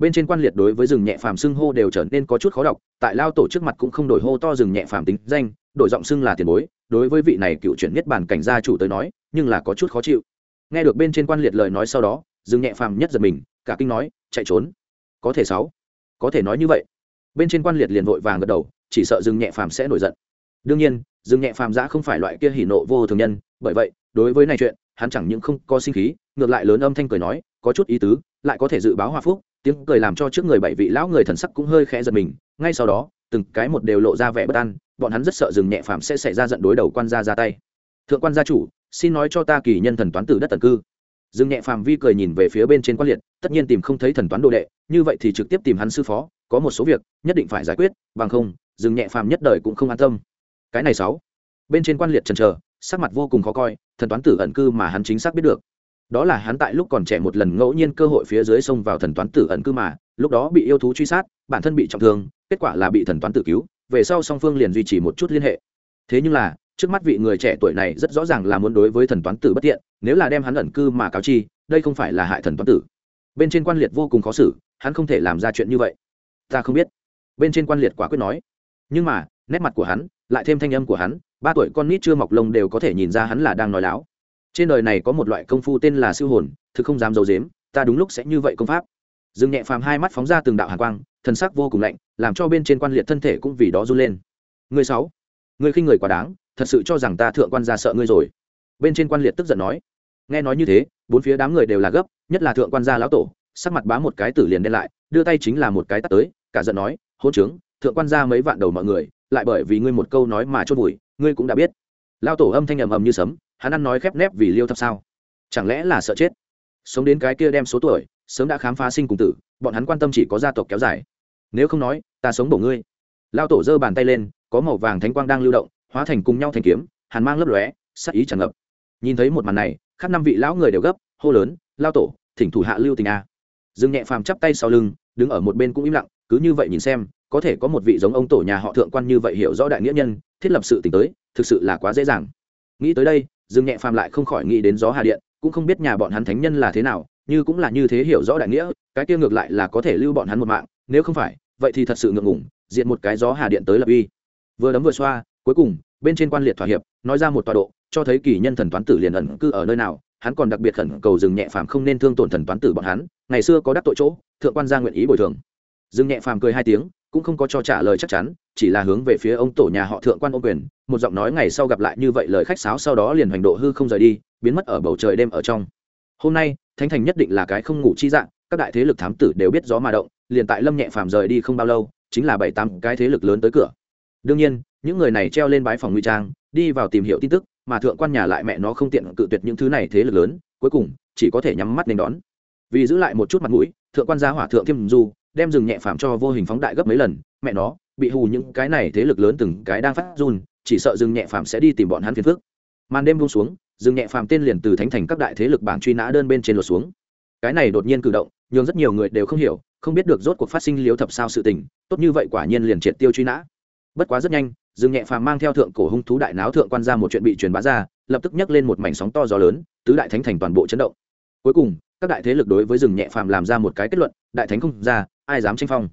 bên trên quan liệt đối với rừng nhẹ phàm xưng hô đều trở nên có chút khó đọc, tại lao tổ trước mặt cũng không đổi hô to rừng nhẹ phàm tính danh, đổi giọng xưng là tiền bối, đối với vị này cựu chuyển nhất bản cảnh gia chủ tới nói, nhưng là có chút khó chịu. Nghe được bên trên quan liệt lời nói sau đó, rừng nhẹ phàm nhất giật mình, cả kinh nói, chạy trốn. Có thể sáu. Có thể nói như vậy. Bên trên quan liệt liền vội vàng gật đầu, chỉ sợ rừng nhẹ phàm sẽ nổi giận. Đương nhiên, rừng nhẹ phàm giã không phải loại kia hỉ nộ vô thường nhân, bởi vậy, đối với này chuyện, hắn chẳng những không có sinh khí, ngược lại lớn âm thanh cười nói, có chút ý tứ, lại có thể dự báo hòa phúc tiếng cười làm cho trước người bảy vị lão người thần sắc cũng hơi khẽ giật mình, ngay sau đó, từng cái một đều lộ ra vẻ bất an, bọn hắn rất sợ rừng nhẹ phàm sẽ xảy ra giận đối đầu quan gia ra tay. Thượng quan gia chủ, xin nói cho ta kỳ nhân thần toán tử đất tần cư. Rừng nhẹ phàm vi cười nhìn về phía bên trên quan liệt, tất nhiên tìm không thấy thần toán đồ đệ, như vậy thì trực tiếp tìm hắn sư phó, có một số việc, nhất định phải giải quyết, bằng không, rừng nhẹ phàm nhất đời cũng không an tâm. Cái này sáu. Bên trên quan liệt trần trờ sắc mặt vô cùng khó coi, thần toán tử ẩn cư mà hắn chính xác biết được đó là hắn tại lúc còn trẻ một lần ngẫu nhiên cơ hội phía dưới sông vào thần toán tử ẩn cư mà, lúc đó bị yêu thú truy sát, bản thân bị trọng thương, kết quả là bị thần toán tử cứu, về sau song phương liền duy trì một chút liên hệ. Thế nhưng là, trước mắt vị người trẻ tuổi này rất rõ ràng là muốn đối với thần toán tử bất tiện, nếu là đem hắn ẩn cư mà cáo chi, đây không phải là hại thần toán tử. Bên trên quan liệt vô cùng khó xử, hắn không thể làm ra chuyện như vậy. Ta không biết. Bên trên quan liệt quả quyết nói. Nhưng mà, nét mặt của hắn, lại thêm thanh âm của hắn, ba tuổi con nít chưa mọc lông đều có thể nhìn ra hắn là đang nói láo trên đời này có một loại công phu tên là siêu hồn, thực không dám d i ấ u dếm ta đúng lúc sẽ như vậy công pháp. Dương nhẹ phàm hai mắt phóng ra từng đạo hàn quang, thần sắc vô cùng lạnh, làm cho bên trên quan liệt thân thể cũng vì đó run lên. Người sáu, người khinh người quá đáng, thật sự cho rằng ta thượng quan gia sợ ngươi rồi. Bên trên quan liệt tức giận nói. Nghe nói như thế, bốn phía đám người đều là gấp, nhất là thượng quan gia lão tổ, sắc mặt bá một cái tử liền đen lại, đưa tay chính là một cái tắt tới, cả giận nói hôn trướng, thượng quan gia mấy vạn đầu mọi người, lại bởi vì ngươi một câu nói mà chốt bụi ngươi cũng đã biết. Lão tổ âm thanh ầm ầm như sấm hắn ăn nói khép nép vì liêu thập sao? Chẳng lẽ là sợ chết? Sống đến cái kia đem số tuổi, sớm đã khám phá sinh cùng tử, bọn hắn quan tâm chỉ có gia tộc kéo dài. Nếu không nói, ta sống bổ ngươi. Lao tổ giơ bàn tay lên, có màu vàng thánh quang đang lưu động, hóa thành cùng nhau thành kiếm, hàn mang lấp lóe, sắc ý tràn ngập. Nhìn thấy một màn này, khắp năm vị lão người đều gấp, hô lớn, lao tổ, thỉnh thủ hạ lưu tình a. Dương nhẹ phàm chắp tay sau lưng, đứng ở một bên cũng im lặng, cứ như vậy nhìn xem, có thể có một vị giống ông tổ nhà họ thượng quan như vậy hiểu rõ đại nghĩa nhân, thiết lập sự t tới, thực sự là quá dễ dàng nghĩ tới đây, dương nhẹ phàm lại không khỏi nghĩ đến gió hà điện, cũng không biết nhà bọn hắn thánh nhân là thế nào, như cũng là như thế hiểu rõ đại nghĩa, cái kia ngược lại là có thể lưu bọn hắn một mạng, nếu không phải, vậy thì thật sự ngượng ngủng diện một cái gió hà điện tới lập uy. Vừa đấm vừa xoa, cuối cùng, bên trên quan liệt thỏa hiệp, nói ra một tọa độ, cho thấy kỳ nhân thần toán tử liền ẩn cư ở nơi nào, hắn còn đặc biệt khẩn cầu dừng nhẹ phàm không nên thương tổn thần toán tử bọn hắn, ngày xưa có đắc tội chỗ, thượng quan gia nguyện ý bồi thường. Dương nhẹ phàm cười hai tiếng, cũng không có cho trả lời chắc chắn, chỉ là hướng về phía ông tổ nhà họ thượng quan ô quyền, một giọng nói ngày sau gặp lại như vậy lời khách sáo sau đó liền hành độ hư không rời đi, biến mất ở bầu trời đêm ở trong. Hôm nay, thánh thành nhất định là cái không ngủ chi dạng, các đại thế lực thám tử đều biết gió mà động, liền tại lâm nhẹ phàm rời đi không bao lâu, chính là bảy tám cái thế lực lớn tới cửa. Đương nhiên, những người này treo lên bái phòng nguy trang, đi vào tìm hiểu tin tức, mà thượng quan nhà lại mẹ nó không tiện cự tuyệt những thứ này thế lực lớn, cuối cùng, chỉ có thể nhắm mắt nên đón. Vì giữ lại một chút mặt mũi, thượng quan gia hỏa thượng thiêm du đem rừng nhẹ phàm cho vô hình phóng đại gấp mấy lần, mẹ nó, bị hù những cái này thế lực lớn từng cái đang phát run, chỉ sợ rừng nhẹ phàm sẽ đi tìm bọn hắn phiền phức. Màn đêm buông xuống, rừng nhẹ phàm tên liền từ thánh thành các đại thế lực bảng truy nã đơn bên trên lột xuống. Cái này đột nhiên cử động nhưng rất nhiều người đều không hiểu, không biết được rốt cuộc phát sinh liếu thập sao sự tình, tốt như vậy quả nhiên liền triệt tiêu truy nã. Bất quá rất nhanh, rừng nhẹ phàm mang theo thượng cổ hung thú đại náo thượng quan ra một chuyện bị truyền bá ra, lập tức nhấc lên một mảnh sóng to gió lớn, tứ đại thánh thành toàn bộ chấn động. Cuối cùng các đại thế lực đối với rừng nhẹ phàm làm ra một cái kết luận, đại thánh không ra, ai dám tranh phong?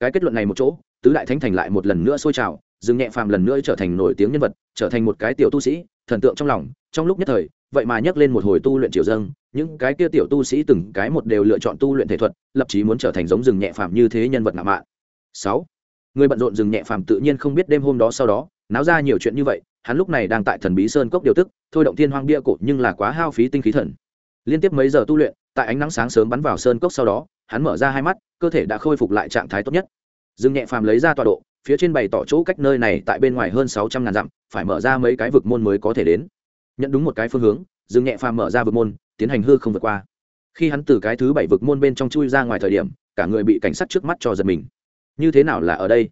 Cái kết luận này một chỗ, tứ đại thánh thành lại một lần nữa sôi trào, rừng nhẹ phàm lần nữa trở thành nổi tiếng nhân vật, trở thành một cái tiểu tu sĩ, thần tượng trong lòng, trong lúc nhất thời, vậy mà nhấc lên một hồi tu luyện triều dâng, những cái kia tiểu tu sĩ từng cái một đều lựa chọn tu luyện thể thuật, lập chí muốn trở thành giống rừng nhẹ phàm như thế nhân vật ngạo mạn. Sáu, người bận rộn rừng nhẹ phàm tự nhiên không biết đêm hôm đó sau đó, náo ra nhiều chuyện như vậy, hắn lúc này đang tại thần bí sơn cốc điều tức, thôi động thiên hoang bia cổ nhưng là quá hao phí tinh khí thần liên tiếp mấy giờ tu luyện, tại ánh nắng sáng sớm bắn vào sơn cốc sau đó, hắn mở ra hai mắt, cơ thể đã khôi phục lại trạng thái tốt nhất. Dương nhẹ phàm lấy ra tọa độ, phía trên bày tỏ chỗ cách nơi này tại bên ngoài hơn sáu trăm ngàn dặm, phải mở ra mấy cái vực môn mới có thể đến. Nhận đúng một cái phương hướng, Dương nhẹ phàm mở ra vực môn, tiến hành hư không vượt qua. Khi hắn từ cái thứ bảy vực môn bên trong chui ra ngoài thời điểm, cả người bị cảnh sát trước mắt cho giật mình. Như thế nào là ở đây?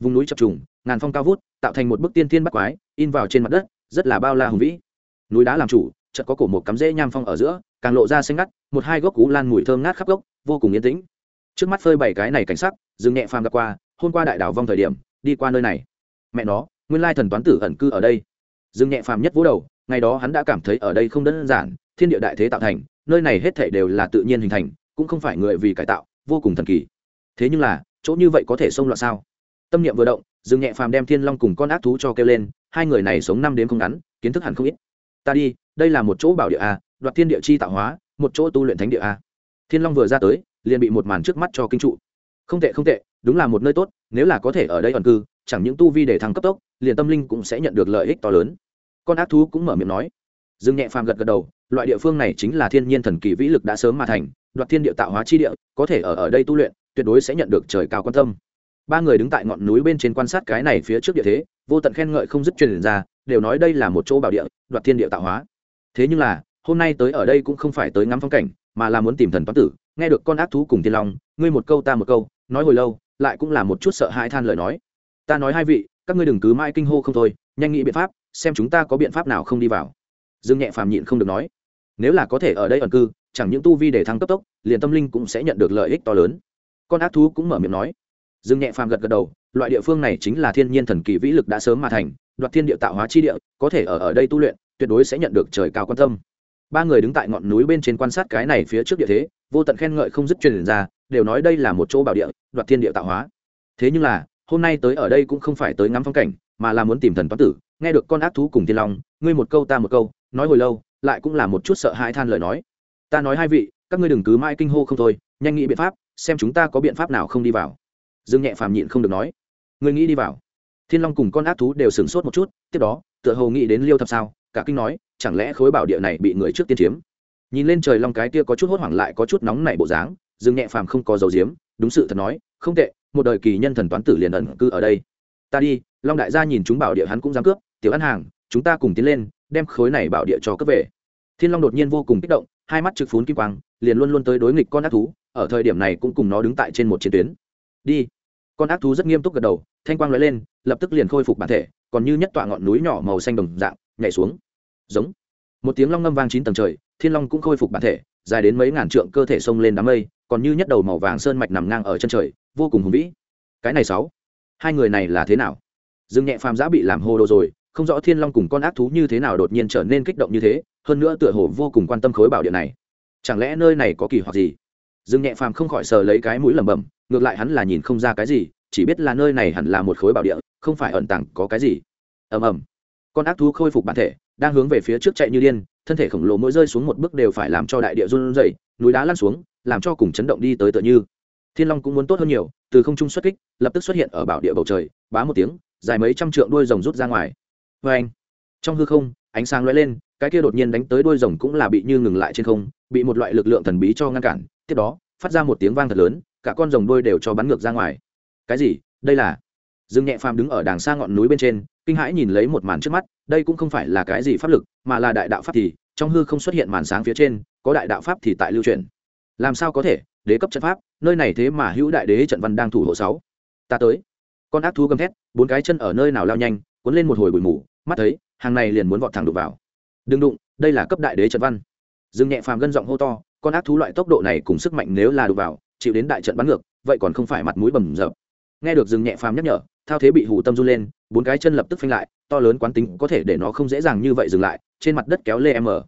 Vùng núi chập trùng, ngàn phong cao vút, tạo thành một bức tiên thiên bắt quái, in vào trên mặt đất, rất là bao la hùng vĩ. Núi đá làm chủ, chợt có cổ một cắm rễ nham phong ở giữa càng lộ ra xanh ngắt, một hai gốc cú lan mùi thơm ngát khắp gốc, vô cùng yên tĩnh. Trước mắt phơi bảy cái này cảnh sắc Dừng nhẹ phàm gặp qua, hôm qua đại đảo vong thời điểm, đi qua nơi này. Mẹ nó, nguyên lai thần toán tử ẩn cư ở đây. Dừng nhẹ phàm nhất vỗ đầu, ngày đó hắn đã cảm thấy ở đây không đơn giản, thiên địa đại thế tạo thành, nơi này hết thể đều là tự nhiên hình thành, cũng không phải người vì cải tạo, vô cùng thần kỳ. Thế nhưng là, chỗ như vậy có thể xông loạn sao? Tâm niệm vừa động Dừng nhẹ phàm đem thiên long cùng con ác thú cho kêu lên, hai người này sống năm đến không ngắn, kiến thức hẳn không ít. Ta đi, đây là một chỗ bảo địa a đoạt thiên địa chi tạo hóa, một chỗ tu luyện thánh địa a. Thiên long vừa ra tới, liền bị một màn trước mắt cho kinh trụ. Không tệ không tệ, đúng là một nơi tốt, nếu là có thể ở đây ẩn cư, chẳng những tu vi để thăng cấp tốc, liền tâm linh cũng sẽ nhận được lợi ích to lớn. Con ác thú cũng mở miệng nói. Dương nhẹ phàm gật gật đầu, loại địa phương này chính là thiên nhiên thần kỳ vĩ lực đã sớm mà thành, đoạt thiên địa tạo hóa chi địa, có thể ở ở đây tu luyện, tuyệt đối sẽ nhận được trời cao quan tâm. Ba người đứng tại ngọn núi bên trên quan sát cái này phía trước địa thế, vô tận khen ngợi không dứt truyền ra, đều nói đây là một chỗ bảo địa, đoạt thiên địa tạo hóa. Thế nhưng là hôm nay tới ở đây cũng không phải tới ngắm phong cảnh, mà là muốn tìm thần toán tử, nghe được con ác thú cùng tiên long, ngươi một câu ta một câu, nói hồi lâu, lại cũng là một chút sợ hãi than lời nói. Ta nói hai vị, các ngươi đừng cứ mãi kinh hô không thôi, nhanh nghĩ biện pháp, xem chúng ta có biện pháp nào không đi vào. Dương nhẹ phàm nhịn không được nói. Nếu là có thể ở đây ẩn cư, chẳng những tu vi để thăng cấp tốc, liền tâm linh cũng sẽ nhận được lợi ích to lớn. Con ác thú cũng mở miệng nói. Dương nhẹ phàm gật gật đầu, loại địa phương này chính là thiên nhiên thần kỳ vĩ lực đã sớm mà thành, đoạt thiên địa tạo hóa chi địa, có thể ở ở đây tu luyện, tuyệt đối sẽ nhận được trời cao quan tâm ba người đứng tại ngọn núi bên trên quan sát cái này phía trước địa thế, vô tận khen ngợi không dứt truyền ra, đều nói đây là một chỗ bảo địa, đoạt thiên địa tạo hóa. Thế nhưng là, hôm nay tới ở đây cũng không phải tới ngắm phong cảnh, mà là muốn tìm thần toán tử, nghe được con ác thú cùng thiên long, ngươi một câu ta một câu, nói hồi lâu, lại cũng là một chút sợ hãi than lời nói. Ta nói hai vị, các ngươi đừng cứ mãi kinh hô không thôi, nhanh nghĩ biện pháp, xem chúng ta có biện pháp nào không đi vào. Dương nhẹ phàm nhịn không được nói. Ngươi nghĩ đi vào. Thiên long cùng con ác thú đều sửng sốt một chút, tiếp đó, tựa hồ nghĩ đến liêu thập sao, cả kinh nói chẳng lẽ khối bảo địa này bị người trước tiên chiếm? Nhìn lên trời long cái kia có chút hốt hoảng lại có chút nóng nảy bộ dáng, dương nhẹ phàm không có dấu diếm đúng sự thật nói, không tệ, một đời kỳ nhân thần toán tử liền ẩn cư ở đây. Ta đi, long đại gia nhìn chúng bảo địa hắn cũng dám cướp, tiểu ăn hàng, chúng ta cùng tiến lên, đem khối này bảo địa cho cướp về. Thiên long đột nhiên vô cùng kích động, hai mắt trực phún kim quang, liền luôn luôn tới đối nghịch con ác thú, ở thời điểm này cũng cùng nó đứng tại trên một chiến tuyến. Đi. Con ác thú rất nghiêm túc gật đầu, thanh quang lóe lên, lập tức liền khôi phục bản thể, còn như nhất tọa ngọn núi nhỏ màu xanh đồng dạng, nhảy xuống giống. Một tiếng long ngâm vang chín tầng trời, thiên long cũng khôi phục bản thể, dài đến mấy ngàn trượng cơ thể xông lên đám mây, còn như nhất đầu màu vàng sơn mạch nằm ngang ở chân trời, vô cùng hùng vĩ. Cái này sáu. Hai người này là thế nào? Dương nhẹ phàm giã bị làm hô đồ rồi, không rõ thiên long cùng con ác thú như thế nào đột nhiên trở nên kích động như thế, hơn nữa tựa hồ vô cùng quan tâm khối bảo địa này. Chẳng lẽ nơi này có kỳ hoặc gì? Dương nhẹ phàm không khỏi sờ lấy cái mũi lẩm bẩm, ngược lại hắn là nhìn không ra cái gì, chỉ biết là nơi này hẳn là một khối bảo địa, không phải ẩn tàng có cái gì. Ầm ầm. Con ác thú khôi phục bản thể đang hướng về phía trước chạy như điên, thân thể khổng lồ mỗi rơi xuống một bước đều phải làm cho đại địa run rẩy, núi đá lăn xuống, làm cho cùng chấn động đi tới tựa như. Thiên long cũng muốn tốt hơn nhiều, từ không trung xuất kích, lập tức xuất hiện ở bảo địa bầu trời, bá một tiếng, dài mấy trăm trượng đuôi rồng rút ra ngoài. Vê anh, trong hư không, ánh sáng lóe lên, cái kia đột nhiên đánh tới đuôi rồng cũng là bị như ngừng lại trên không, bị một loại lực lượng thần bí cho ngăn cản, tiếp đó, phát ra một tiếng vang thật lớn, cả con rồng đuôi đều cho bắn ngược ra ngoài. Cái gì? Đây là dương nhẹ phàm đứng ở đàng xa ngọn núi bên trên kinh hãi nhìn lấy một màn trước mắt, đây cũng không phải là cái gì pháp lực, mà là đại đạo pháp thì, trong hư không xuất hiện màn sáng phía trên, có đại đạo pháp thì tại lưu truyền. Làm sao có thể? Đế cấp trận pháp, nơi này thế mà hữu đại đế trận văn đang thủ hộ sáu. Ta tới. Con ác thú gầm thét, bốn cái chân ở nơi nào lao nhanh, cuốn lên một hồi bụi mù, mắt thấy, hàng này liền muốn vọt thẳng đục vào. Đừng đụng, đây là cấp đại đế trận văn. Dương nhẹ phàm gân giọng hô to, con ác thú loại tốc độ này cùng sức mạnh nếu là đục vào, chịu đến đại trận bắn ngược, vậy còn không phải mặt mũi bầm dập. Nghe được dương nhẹ phàm nhắc nhở, thao thế bị hủ tâm run lên bốn cái chân lập tức phanh lại, to lớn quán tính có thể để nó không dễ dàng như vậy dừng lại, trên mặt đất kéo lê em ở